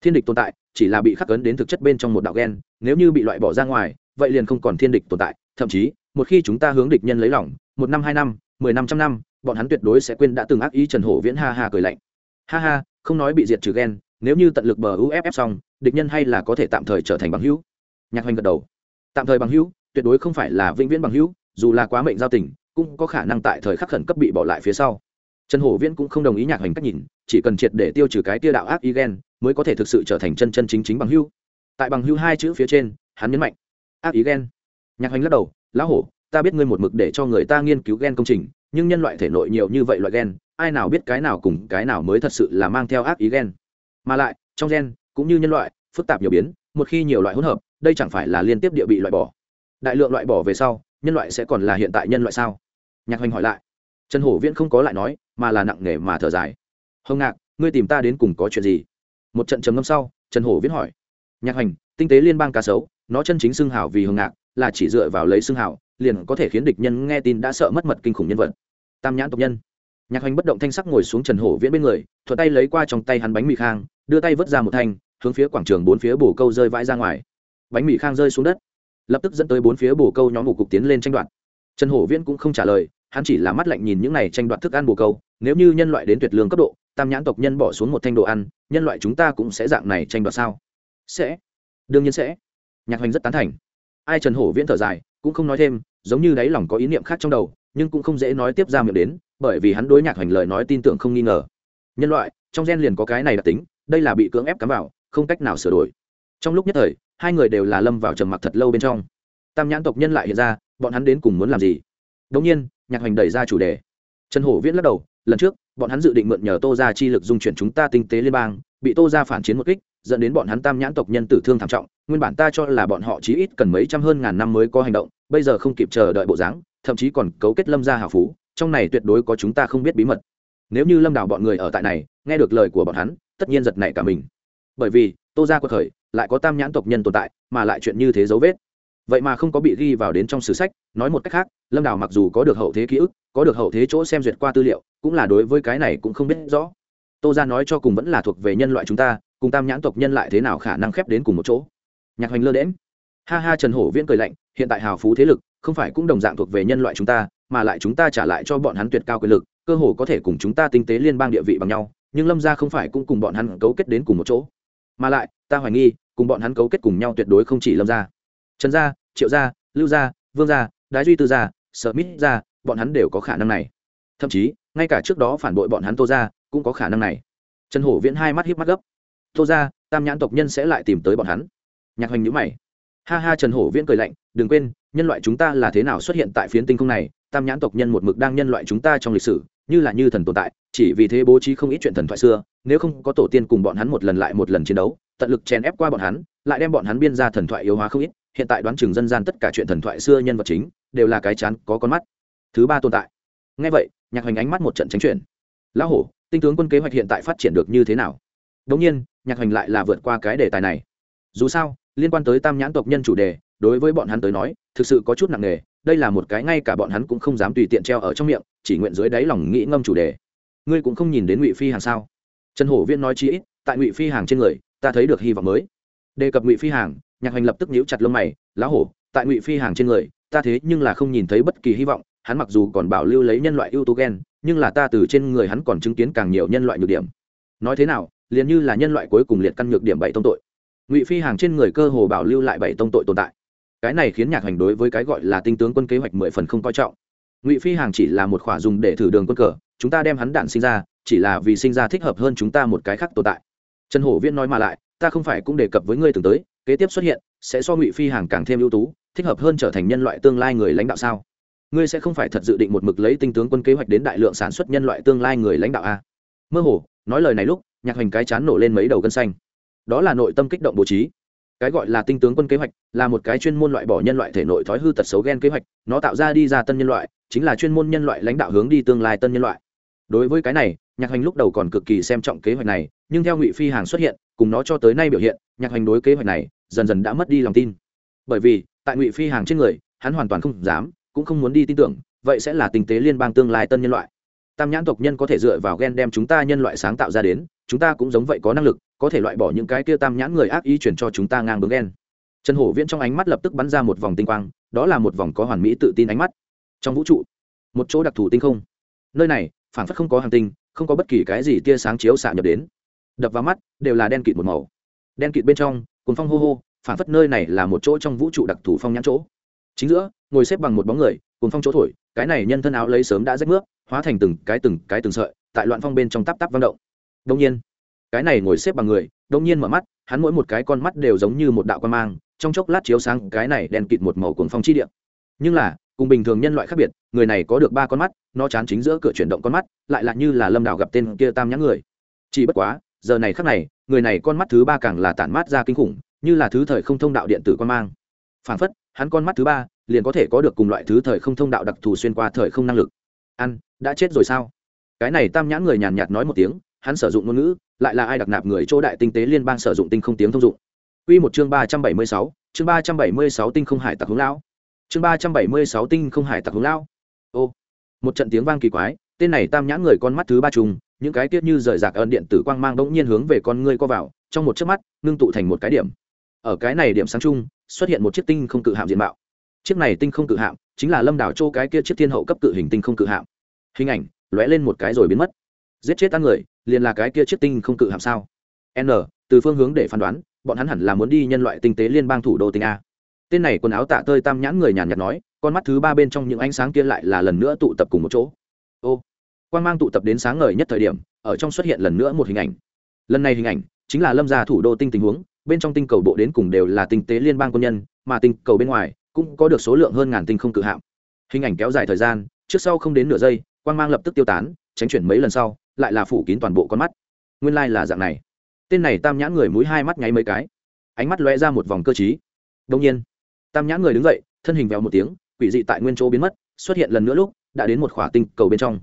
Thiên địch tồn tại, chỉ là bị khắc cấn đến thực chất bên trong một đạo gen, nếu như bị loại bỏ ra ngoài, vậy liền không còn thiên địch tồn tại, thậm chí, một khi chúng ta hướng địch nhân lấy lỏng một năm, hai năm, mười năm, trăm năm, bọn hắn tuyệt đối sẽ quên đã từng ác ý trần hổ viễn ha ha cười lạnh. Ha ha, không nói bị diệt trừ gen, nếu như tận lực bờ uff xong địch nhân hay là có thể tạm thời trở thành bằng hữu? Nhạc hoành gật đầu. Tạm thời bằng hữu, tuyệt đối không phải là vĩnh viễn bằng hữu, dù là quá mệnh giao tình, cũng có khả năng tại thời khắc khẩn cấp bị bỏ lại phía sau. Trần hổ viễn cũng không đồng ý nhạc hoành cách nhìn, chỉ cần triệt để tiêu trừ cái tia đạo ác ý gen, mới có thể thực sự trở thành chân chân chính chính bằng hữu. Tại bằng hữu hai chữ phía trên, hắn nhấn mạnh, ác ý gen. Nhạc hoành lắc đầu, lão hổ, ta biết ngươi một mực để cho người ta nghiên cứu gen công trình, nhưng nhân loại thể nội nhiều như vậy loại gen, ai nào biết cái nào cùng cái nào mới thật sự là mang theo ác ý gen. Mà lại, trong gen cũng như nhân loại, phức tạp nhiều biến, một khi nhiều loại hỗn hợp, đây chẳng phải là liên tiếp địa bị loại bỏ. Đại lượng loại bỏ về sau, nhân loại sẽ còn là hiện tại nhân loại sao? Nhạc hoành hỏi lại. Trần hổ viễn không có lại nói, mà là nặng nề mà thở dài. Hồng ngạc, ngươi tìm ta đến cùng có chuyện gì? Một trận trầm ngâm sau, trần hổ viễn hỏi. Nhạc hoành, tinh tế liên bang cá sấu, nó chân chính xưng hào vì hồng ngạc, là chỉ dựa vào lấy xưng hào, liền có thể khiến địch nhân nghe tin đã sợ mất mật kinh khủng nhân vật. Tam nhãn tộc nhân. Nhạc hoành bất động thanh sắc ngồi xuống trần hổ viễn bên người thuật tay lấy qua trong tay hắn bánh mì khang đưa tay vứt ra một thanh, hướng phía quảng trường bốn phía bổ câu rơi vãi ra ngoài. Bánh mì khang rơi xuống đất. Lập tức dẫn tới bốn phía bổ câu nhóm ngủ cục tiến lên tranh đoạt. Trần hổ viễn cũng không trả lời, hắn chỉ là mắt lạnh nhìn những này tranh đoạt thức ăn bổ câu, nếu như nhân loại đến tuyệt lương cấp độ, tam nhãn tộc nhân bỏ xuống một thanh đồ ăn, nhân loại chúng ta cũng sẽ dạng này tranh đoạt sao? Sẽ. Đương nhiên sẽ. Nhạc hoành rất tán thành. Ai trần hổ viễn thở dài, cũng không nói thêm, giống như đáy lòng có ý niệm khác trong đầu, nhưng cũng không dễ nói tiếp ra miệng đến, bởi vì hắn đối nhạc hoành lời nói tin tưởng không nghi ngờ. Nhân loại, trong gen liền có cái này đặc tính đây là bị cưỡng ép cắm vào, không cách nào sửa đổi. Trong lúc nhất thời, hai người đều là lâm vào trầm mặc thật lâu bên trong. Tam nhãn tộc nhân lại hiện ra, bọn hắn đến cùng muốn làm gì? Đông nhiên, nhạc hoành đẩy ra chủ đề. Trần hổ viễn lắc đầu, lần trước, bọn hắn dự định mượn nhờ tô ra chi lực dung chuyển chúng ta tinh tế liên bang, bị tô ra phản chiến một kích, dẫn đến bọn hắn tam nhãn tộc nhân tử thương thảm trọng, nguyên bản ta cho là bọn họ chí ít cần mấy trăm hơn ngàn năm mới có hành động, bây giờ không kịp chờ đợi bộ dáng, thậm chí còn cấu kết lâm gia hào phú, trong này tuyệt đối có chúng ta không biết bí mật. Nếu như lâm đảo bọn người ở tại này, nghe được lời của bọn hắn tất nhiên giật nảy cả mình. Bởi vì, tô ra cuộc khởi lại có tam nhãn tộc nhân tồn tại, mà lại chuyện như thế dấu vết. Vậy mà không có bị ghi vào đến trong sử sách, nói một cách khác, lâm Đào mặc dù có được hậu thế ký ức, có được hậu thế chỗ xem duyệt qua tư liệu, cũng là đối với cái này cũng không biết rõ. Tô ra nói cho cùng vẫn là thuộc về nhân loại chúng ta, cùng tam nhãn tộc nhân lại thế nào khả năng khép đến cùng một chỗ? Nhạc hoành lơ đễm ha ha, trần hổ viễn cười lạnh, hiện tại hào phú thế lực, không phải cũng đồng dạng thuộc về nhân loại chúng ta, mà lại chúng ta trả lại cho bọn hắn tuyệt cao quyền lực, cơ hồ có thể cùng chúng ta tinh tế liên bang địa vị bằng nhau nhưng lâm gia không phải cũng cùng bọn hắn cấu kết đến cùng một chỗ. Mà lại, ta hoài nghi, cùng bọn hắn cấu kết cùng nhau tuyệt đối không chỉ lâm gia. Trần gia, triệu gia, lưu gia, vương gia, đái duy tư gia, sở mít gia, bọn hắn đều có khả năng này. Thậm chí, ngay cả trước đó phản bội bọn hắn tô gia cũng có khả năng này. Trần hổ viễn hai mắt híp mắt gấp. Tô gia, tam nhãn tộc nhân sẽ lại tìm tới bọn hắn. Nhạc hoành nhữ mày. Ha ha, trần hổ viễn cười lạnh, đừng quên nhân loại chúng ta là thế nào xuất hiện tại phiến tinh không này, tam nhãn tộc nhân một mực đang nhân loại chúng ta trong lịch sử, như là như thần tồn tại, chỉ vì thế bố trí không ít chuyện thần thoại xưa, nếu không có tổ tiên cùng bọn hắn một lần lại một lần chiến đấu, tận lực chèn ép qua bọn hắn, lại đem bọn hắn biên ra thần thoại yếu hóa không ít, hiện tại đoán chừng dân gian tất cả chuyện thần thoại xưa nhân vật chính, đều là cái chán, có con mắt. Thứ ba tồn tại. Ngay vậy, nhạc hoành ánh mắt một trận tránh chuyển. Lão hổ, tinh tướng quân kế hoạch hiện tại phát triển được như thế nào? Đống nhiên, nhạc hoành lại là vượt qua cái đề tài này. Dù sao, liên quan tới tam nhãn tộc nhân chủ đề đối với bọn hắn tới nói, thực sự có chút nặng nề, đây là một cái ngay cả bọn hắn cũng không dám tùy tiện treo ở trong miệng, chỉ nguyện dưới đáy lòng nghĩ ngâm chủ đề. Ngươi cũng không nhìn đến ngụy phi hàng sao? Trần hổ viễn nói chi ít, tại ngụy phi hàng trên người, ta thấy được hy vọng mới. Đề cập ngụy phi hàng, nhạc hoành lập tức nhíu chặt lông mày lá hổ, tại ngụy phi hàng trên người, ta thế nhưng là không nhìn thấy bất kỳ hy vọng, hắn mặc dù còn bảo lưu lấy nhân loại ưu tú gen, nhưng là ta từ trên người hắn còn chứng kiến càng nhiều nhân loại nhược điểm. Nói thế nào, liền như là nhân loại cuối cùng liệt căn nhược điểm bảy tông tội. Ngụy phi hàng trên người cơ hồ bảo lưu lại bảy tông tội tồn tại cái này khiến nhạc hành đối với cái gọi là tinh tướng quân kế hoạch mười phần không coi trọng. Ngụy phi hàng chỉ là một khỏa dùng để thử đường quân cờ, chúng ta đem hắn đạn sinh ra, chỉ là vì sinh ra thích hợp hơn chúng ta một cái khác tồn tại. Trần hổ viễn nói mà lại, ta không phải cũng đề cập với ngươi từng tới, kế tiếp xuất hiện, sẽ so ngụy phi hàng càng thêm ưu tú, thích hợp hơn trở thành nhân loại tương lai người lãnh đạo sao? Ngươi sẽ không phải thật dự định một mực lấy tinh tướng quân kế hoạch đến đại lượng sản xuất nhân loại tương lai người lãnh đạo a mơ hồ, nói lời này lúc, nhạc hành cái chán nổ lên mấy đầu gân xanh. Đó là nội tâm kích động bố trí cái gọi là tinh tướng quân kế hoạch, là một cái chuyên môn loại bỏ nhân loại thể nội thói hư tật xấu gen kế hoạch, nó tạo ra đi ra tân nhân loại, chính là chuyên môn nhân loại lãnh đạo hướng đi tương lai tân nhân loại. Đối với cái này, nhạc hành lúc đầu còn cực kỳ xem trọng kế hoạch này, nhưng theo ngụy phi hàng xuất hiện, cùng nó cho tới nay biểu hiện, nhạc hành đối kế hoạch này, dần dần đã mất đi lòng tin. Bởi vì, tại ngụy phi hàng trên người, hắn hoàn toàn không dám, cũng không muốn đi tin tưởng, vậy sẽ là tình tế liên bang tương lai tân nhân loại. Tam nhãn tộc nhân có thể dựa vào gen đem chúng ta nhân loại sáng tạo ra đến, chúng ta cũng giống vậy có năng lực có thể loại bỏ những cái kia tam nhãn người ác ý chuyển cho chúng ta ngang bướng gen trần hổ viễn trong ánh mắt lập tức bắn ra một vòng tinh quang, đó là một vòng có hoàn mỹ tự tin ánh mắt. Trong vũ trụ, một chỗ đặc thù tinh không. Nơi này phản phất không có hàng tinh, không có bất kỳ cái gì tia sáng chiếu xạ nhập đến. Đập vào mắt, đều là đen kịt một màu. Đen kịt bên trong cùng phong hô hô phản phất nơi này là một chỗ trong vũ trụ đặc thù phong nhãn chỗ. Chính giữa, ngồi xếp bằng một bóng người cùng phong chỗ thổi, cái này nhân thân áo lấy sớm đã rách nước, hóa thành từng cái từng cái từng sợi, tại loạn phong bên trong tắp tắp vang động. Đông nhiên cái này ngồi xếp bằng người, đông nhiên mở mắt, hắn mỗi một cái con mắt đều giống như một đạo quan mang, trong chốc lát chiếu sáng cái này đèn kịt một màu cuồng phong chi điện nhưng là, cùng bình thường nhân loại khác biệt, người này có được ba con mắt, nó chán chính giữa cửa chuyển động con mắt, lại là như là lâm đào gặp tên kia tam nhãn người. Chỉ bất quá, giờ này khác này, người này con mắt thứ ba càng là tản mát ra kinh khủng, như là thứ thời không thông đạo điện tử quan mang. Phản phất, hắn con mắt thứ ba, liền có thể có được cùng loại thứ thời không thông đạo đặc thù xuyên qua thời không năng lực. Ăn, đã chết rồi sao? Cái này tam nhãn người nhàn nhạt nói một tiếng hắn sử dụng ngôn ngữ lại là ai đặc nạp người chỗ đại tinh tế liên bang sử dụng tinh không tiếng thông dụng Quy một chương ba trăm bảy mươi sáu, chương ba trăm bảy mươi sáu tinh không hải tặc hướng lão. Chương ba trăm bảy mươi sáu tinh không hải tặc hướng lão. Ô, một trận tiếng vang kỳ quái, tên này tam nhãn người con mắt thứ ba trùng, những cái tiết như rời rạc ơn điện tử quang mang bỗng nhiên hướng về con ngươi co vào, trong một chớp mắt, ngưng tụ thành một cái điểm. Ở cái này điểm sáng chung, xuất hiện một chiếc tinh không cự hạm diện mạo. Chiếc này tinh không cự hạm, chính là Lâm Đảo Châu cái kia chiếc thiên hậu cấp cự hình tinh không cự hạm. Hình ảnh lóe lên một cái rồi biến mất. Giết chết ăn người, liền là cái kia chiếc tinh không cự hạm sao? N, từ phương hướng để phán đoán, bọn hắn hẳn là muốn đi nhân loại tinh tế liên bang thủ đô tinh a. Tên này quần áo tạ tơi tam nhãn người nhàn nhạt nói con mắt thứ ba bên trong những ánh sáng kia lại là lần nữa tụ tập cùng một chỗ. Ô quan mang tụ tập đến sáng ngời nhất thời điểm ở trong xuất hiện lần nữa một hình ảnh. Lần này hình ảnh chính là lâm gia thủ đô tinh tình huống bên trong tinh cầu bộ đến cùng đều là tinh tế liên bang quân nhân mà tinh cầu bên ngoài cũng có được số lượng hơn ngàn tinh không cự hạm. Hình ảnh kéo dài thời gian trước sau không đến nửa giây quan mang lập tức tiêu tán tránh chuyển mấy lần sau, lại là phủ kín toàn bộ con mắt. Nguyên lai、like、là dạng này. Tên này tam nhãn người mũi hai mắt nháy mấy cái. Ánh mắt lóe ra một vòng cơ t đông nhiên, tam nhãn người đứng dậy, thân hình vèo một tiếng, quỷ dị tại nguyên chỗ biến mất, xuất hiện lần nữa lúc, đã đến một khỏa tinh cầu bên trong.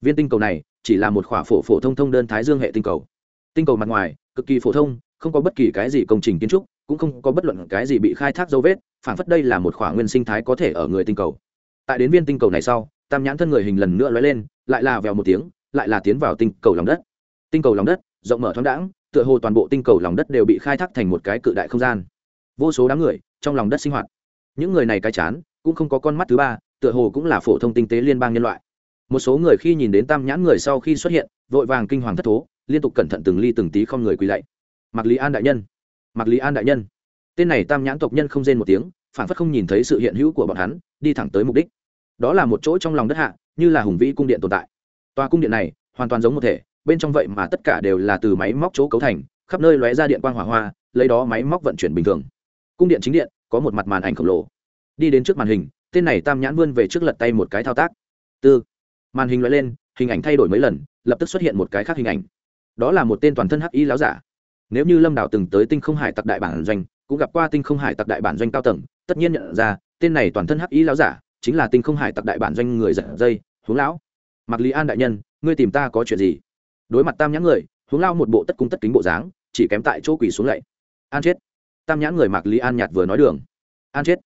Viên tinh cầu này chỉ là một khỏa phổ phổ thông thông đơn thái dương hệ tinh cầu. Tinh cầu mặt ngoài, cực kỳ phổ thông, không có bất kỳ cái gì công trình kiến trúc, cũng không có bất luận cái gì bị khai thác dấu vết, phản phất đây là một khỏa nguyên sinh thái có thể ở người tinh cầu. Tại đến viên tinh cầu này sau tam nhãn thân người hình lần nữa lóe lên, lại là vèo một tiếng, lại là tiến vào tinh cầu lòng đất. Tinh cầu lòng đất, rộng mở thoáng đãng, tựa hồ toàn bộ tinh cầu lòng đất đều bị khai thác thành một cái cự đại không gian. Vô số đám người, trong lòng đất sinh hoạt. Những người này cái chán, cũng không có con mắt thứ ba, tựa hồ cũng là phổ thông tinh tế liên bang nhân loại. Một số người khi nhìn đến tam nhãn người sau khi xuất hiện, vội vàng kinh hoàng thất thố, liên tục cẩn thận từng ly từng tí không người quỳ lạy. Mặc lý an đại nhân. Mặc lý an đại nhân. Tên này tam nhãn tộc nhân không rên một tiếng phản phất không nhìn thấy sự hiện hữu của bọn hắn, đi thẳng tới mục đích đó là một chỗ trong lòng đất hạ, như là hùng vĩ cung điện tồn tại. Tòa cung điện này hoàn toàn giống một thể, bên trong vậy mà tất cả đều là từ máy móc chỗ cấu thành, khắp nơi lóe ra điện quang hỏa hoa, lấy đó máy móc vận chuyển bình thường. Cung điện chính điện, có một mặt màn ảnh khổng lồ. Đi đến trước màn hình, tên này tam nhãn vươn về trước lật tay một cái thao tác. Tư. Màn hình lóe lên, hình ảnh thay đổi mấy lần, lập tức xuất hiện một cái khác hình ảnh. Đó là một tên toàn thân hắc y láo giả. Nếu như lâm đảo từng tới tinh không hải tặc đại bản doanh, cũng gặp qua tinh không hải tặc đại bản doanh cao tầng, tất nhiên nhận ra, tên này toàn thân hắc y láo giả chính là tinh không hải tặc đại bản doanh người giật dây hướng lão. Mặc lý an đại nhân, ngươi tìm ta có chuyện gì? Đối mặt tam nhãn người hướng lao một bộ tất cung tất kính bộ dáng, chỉ kém tại chỗ quỳ xuống lạy. An chết. Tam nhãn người mặc lý an nhạt vừa nói đường. An chết.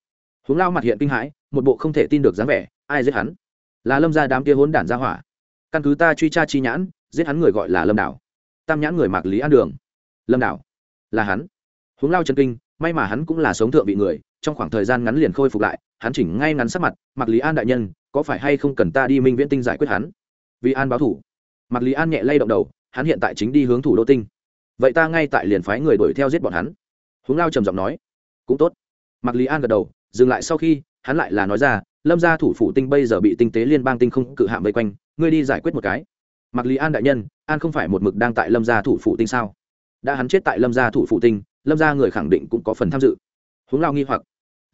Hướng lao mặt hiện kinh hãi, một bộ không thể tin được dáng vẻ, ai giết hắn? Là lâm gia đám kia hốn đản ra hỏa. Căn cứ ta truy tra chi nhãn, giết hắn người gọi là lâm đảo. Tam nhãn người mặc lý an đường. Lâm đảo. Là hắn. Hướng lao chân kinh, may mà hắn cũng là sống thượng vị người trong khoảng thời gian ngắn liền khôi phục lại, hắn chỉnh ngay ngắn sắc mặt mặc lý an đại nhân, có phải hay không cần ta đi minh viễn tinh giải quyết hắn? Vì an báo thủ. Mặc lý an nhẹ lay động đầu, hắn hiện tại chính đi hướng thủ đô tinh. Vậy ta ngay tại liền phái người đuổi theo giết bọn hắn. Huống lao trầm giọng nói. Cũng tốt. Mặc lý an gật đầu, dừng lại sau khi, hắn lại là nói ra, lâm gia thủ phủ tinh bây giờ bị tinh tế liên bang tinh không cự hạm vây quanh, ngươi đi giải quyết một cái. Mặc lý an đại nhân, an không phải một mực đang tại lâm gia thủ phủ tinh sao? Đã hắn chết tại lâm gia thủ phủ tinh, lâm gia người khẳng định cũng có phần tham dự. Huống lao nghi hoặc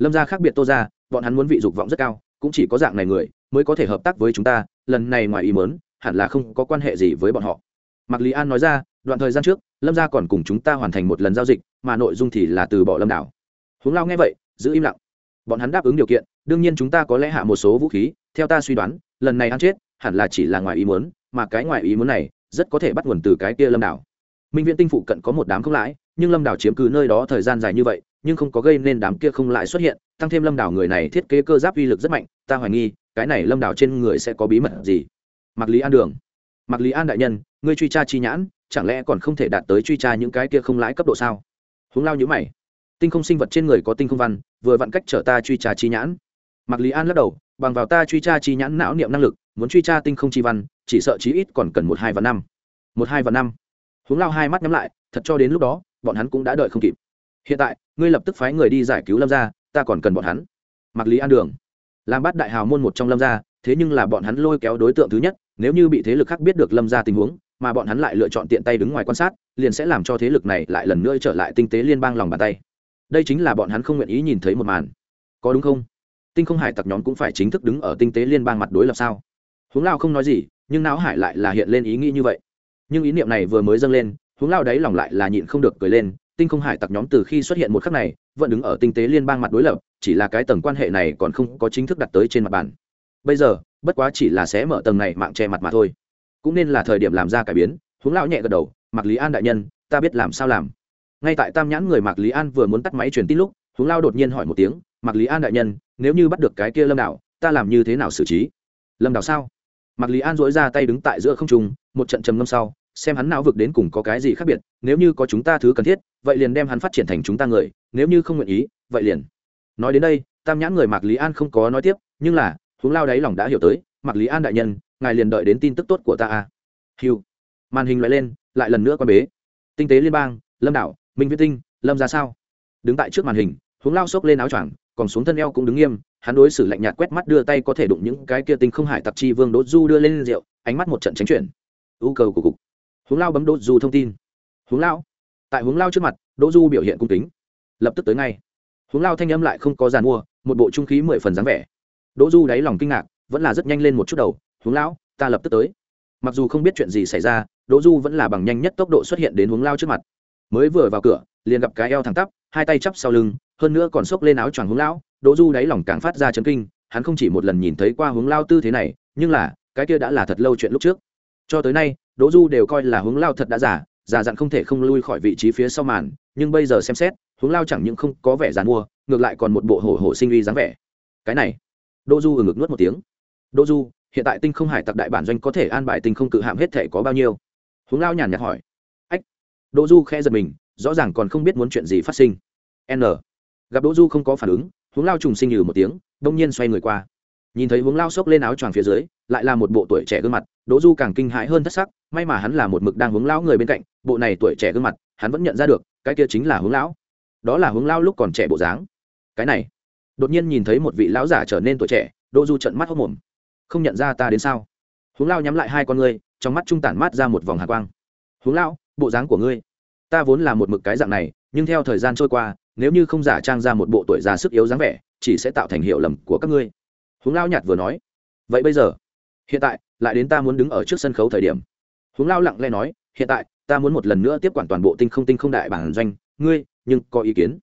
lâm gia khác biệt tô ra bọn hắn muốn vị dục vọng rất cao, cũng chỉ có dạng này người mới có thể hợp tác với chúng ta, lần này ngoài ý mớn hẳn là không có quan hệ gì với bọn họ. Mạc lý an nói ra, đoạn thời gian trước, lâm gia còn cùng chúng ta hoàn thành một lần giao dịch, mà nội dung thì là từ bỏ lâm đảo. Huống lao nghe vậy, giữ im lặng. Bọn hắn đáp ứng điều kiện, đương nhiên chúng ta có lẽ hạ một số vũ khí, theo ta suy đoán, lần này ăn chết, hẳn là chỉ là ngoài ý muốn, mà cái ngoài ý muốn này, rất có thể bắt nguồn từ cái kia lâm đảo. Minh Viễn tinh phụ cận có một đám không lãi nhưng lâm đảo chiếm cứ nơi đó thời gian dài như vậy, nhưng không có gây nên đám kia không lại xuất hiện, tăng thêm lâm đảo người này thiết kế cơ giáp uy lực rất mạnh, ta hoài nghi, cái này lâm đảo trên người sẽ có bí mật gì? Mặc lý an đường. Mặc lý an đại nhân, ngươi truy tra chi nhãn, chẳng lẽ còn không thể đạt tới truy tra những cái kia không lãi cấp độ sao? Húng lao nhữ mày. Tinh không sinh vật trên người có tinh không văn, vừa vặn cách trở ta truy tra chi nhãn. Mặc lý an lắc đầu, bằng vào ta truy tra chi nhãn não niệm năng lực, muốn truy tra tinh không chi văn, chỉ sợ chí ít còn cần một hai và năm. Một hai và năm. Húng lao hai mắt nhắm lại, thật cho đến lúc đó bọn hắn cũng đã đợi không kịp. Hiện tại, ngươi lập tức phái người đi giải cứu lâm gia, ta còn cần bọn hắn. Mặc lý an đường. Làm bắt đại hào môn một trong lâm gia, thế nhưng là bọn hắn lôi kéo đối tượng thứ nhất, nếu như bị thế lực khác biết được lâm gia tình huống, mà bọn hắn lại lựa chọn tiện tay đứng ngoài quan sát, liền sẽ làm cho thế lực này lại lần nữa trở lại tinh tế liên bang lòng bàn tay. Đây chính là bọn hắn không nguyện ý nhìn thấy một màn. Có đúng không? Tinh không hải tặc nhóm cũng phải chính thức đứng ở tinh tế liên bang mặt đối lập sao? Huống lao không nói gì, nhưng não hải lại là hiện lên ý nghĩ như vậy. Nhưng ý niệm này vừa mới dâng lên huống lao đấy lòng lại là nhịn không được cười lên, tinh không hải tặc nhóm từ khi xuất hiện một khắc này, vẫn đứng ở tinh tế liên bang mặt đối lập, chỉ là cái tầng quan hệ này còn không có chính thức đặt tới trên mặt bàn. Bây giờ, bất quá chỉ là sẽ mở tầng này mạng che mặt mà thôi. Cũng nên là thời điểm làm ra cải biến, huống lão nhẹ gật đầu, mạc lý an đại nhân, ta biết làm sao làm. Ngay tại tam nhãn người mạc lý an vừa muốn tắt máy truyền tin lúc, huống lao đột nhiên hỏi một tiếng, mạc lý an đại nhân, nếu như bắt được cái kia lâm đạo, ta làm như thế nào xử trí? Lâm đạo sao? Mạc lý an dỗi ra tay đứng tại giữa không trung, một trận trầm ngâm sau xem hắn não vực đến cùng có cái gì khác biệt, nếu như có chúng ta thứ cần thiết, vậy liền đem hắn phát triển thành chúng ta người, nếu như không nguyện ý, vậy liền. Nói đến đây, tam nhãn người mạc lý an không có nói tiếp, nhưng là, huống lao đáy lòng đã hiểu tới, mạc lý an đại nhân, ngài liền đợi đến tin tức tốt của ta à. a hiu màn hình lại lên, lại lần nữa quan bế. Tinh tế liên bang, lâm đảo minh viết tinh, lâm ra sao. Đứng tại trước màn hình, huống lao xốc lên áo choàng, còn xuống thân eo cũng đứng nghiêm, hắn đối xử lạnh nhạt quét mắt đưa tay có thể đụng những cái kia tinh không hải tạp chi vương đỗ du đưa lên rượu, ánh mắt một trận tránh chuyển. U cầu của cục huống lao bấm đỗ du thông tin. Huống lao? Tại huống lao trước mặt, đỗ du biểu hiện cung kính. Lập tức tới ngay. Huống lao thanh âm lại không có giàn mua, một bộ trung khí mười phần dáng vẻ. Đỗ du đáy lòng kinh ngạc, vẫn là rất nhanh lên một chút đầu. Huống lão ta lập tức tới. Mặc dù không biết chuyện gì xảy ra, đỗ du vẫn là bằng nhanh nhất tốc độ xuất hiện đến huống lao trước mặt. Mới vừa vào cửa, liền gặp cái eo thẳng tắp, hai tay chắp sau lưng, hơn nữa còn xốc lên áo choàng huống lão đỗ du đáy lòng càng phát ra chấn kinh, hắn không chỉ một lần nhìn thấy qua huống lao tư thế này, nhưng là, cái kia đã là thật lâu chuyện lúc trước. Cho tới nay đỗ du đều coi là hướng lao thật đã giả già dặn không thể không lui khỏi vị trí phía sau màn, nhưng bây giờ xem xét hướng lao chẳng những không có vẻ dàn mua ngược lại còn một bộ hổ hổ sinh uy dáng vẻ. Cái này, đỗ du ở ngực nuốt một tiếng. Đỗ du, hiện tại tinh không hải tặc đại bản doanh có thể an bài tinh không cự hạm hết thể có bao nhiêu? Hướng lao nhàn nhạt hỏi. Ách, đỗ du khẽ giật mình, rõ ràng còn không biết muốn chuyện gì phát sinh. N. Gặp đỗ du không có phản ứng Hướng lao trùng sinh nhừ một tiếng, đông nhiên xoay người qua nhìn thấy hướng lao xốc lên áo choàng phía dưới, lại là một bộ tuổi trẻ gương mặt, đỗ du càng kinh hãi hơn thất sắc, may mà hắn là một mực đang hướng lão người bên cạnh, bộ này tuổi trẻ gương mặt, hắn vẫn nhận ra được, cái kia chính là hướng lão đó là hướng lao lúc còn trẻ bộ dáng. Cái này, đột nhiên nhìn thấy một vị lão giả trở nên tuổi trẻ, đỗ du trận mắt hốc mồm. Không nhận ra ta đến sao? Hướng lao nhắm lại hai con ngươi, trong mắt trung tản mát ra một vòng hạ quang. Hướng lao, bộ dáng của ngươi, ta vốn là một mực cái dạng này, nhưng theo thời gian trôi qua, nếu như không giả trang ra một bộ tuổi già sức yếu dáng vẻ, chỉ sẽ tạo thành hiệu lầm của các ngươi huống lao nhạt vừa nói, vậy bây giờ, hiện tại lại đến ta muốn đứng ở trước sân khấu thời điểm. Huống lao lặng lẽ nói, hiện tại ta muốn một lần nữa tiếp quản toàn bộ tinh không tinh không đại bản doanh, ngươi nhưng có ý kiến?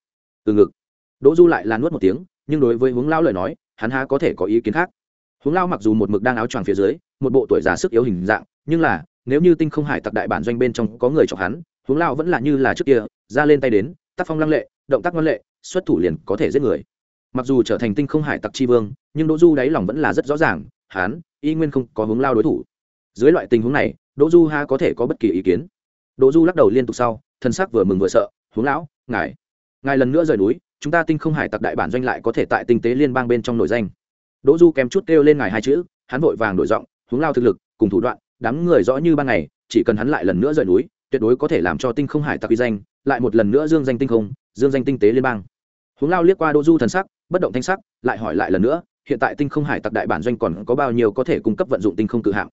Từ ngực, đỗ du lại là nuốt một tiếng, nhưng đối với huống lao lời nói, hắn há có thể có ý kiến khác. Huống lao mặc dù một mực đang áo choàng phía dưới, một bộ tuổi già sức yếu hình dạng, nhưng là, nếu như tinh không hải tặc đại bản doanh bên trong có người chọc hắn huống lao vẫn là như là trước kia, ra lên tay đến, tác phong lăng lệ, động tác ngoan lệ, xuất thủ liền có thể giết người mặc dù trở thành tinh không hải tặc chi vương, nhưng đỗ du đáy lòng vẫn là rất rõ ràng, hắn, y nguyên không có hướng lao đối thủ. Dưới loại tình huống này, đỗ du ha có thể có bất kỳ ý kiến. Đỗ du lắc đầu liên tục sau thân xác vừa mừng vừa sợ hướng lão, ngài ngài lần nữa rời núi, chúng ta tinh không hải tặc đại bản doanh lại có thể tại tinh tế liên bang bên trong nội danh. Đỗ du kém chút kêu lên ngài hai chữ, hắn vội vàng đổi giọng hướng lao thực lực, cùng thủ đoạn, đám người rõ như ban ngày, chỉ cần hắn lại lần nữa rời núi, tuyệt đối có thể làm cho tinh không hải tặc uy danh, lại một lần nữa dương danh tinh không, dương danh tinh tế liên bang hướng lao liếc qua đỗ du thần sắc, bất động thanh sắc, lại hỏi lại lần nữa, hiện tại tinh không hải tặc đại bản doanh còn có bao nhiêu có thể cung cấp vận dụng tinh không cự hạm?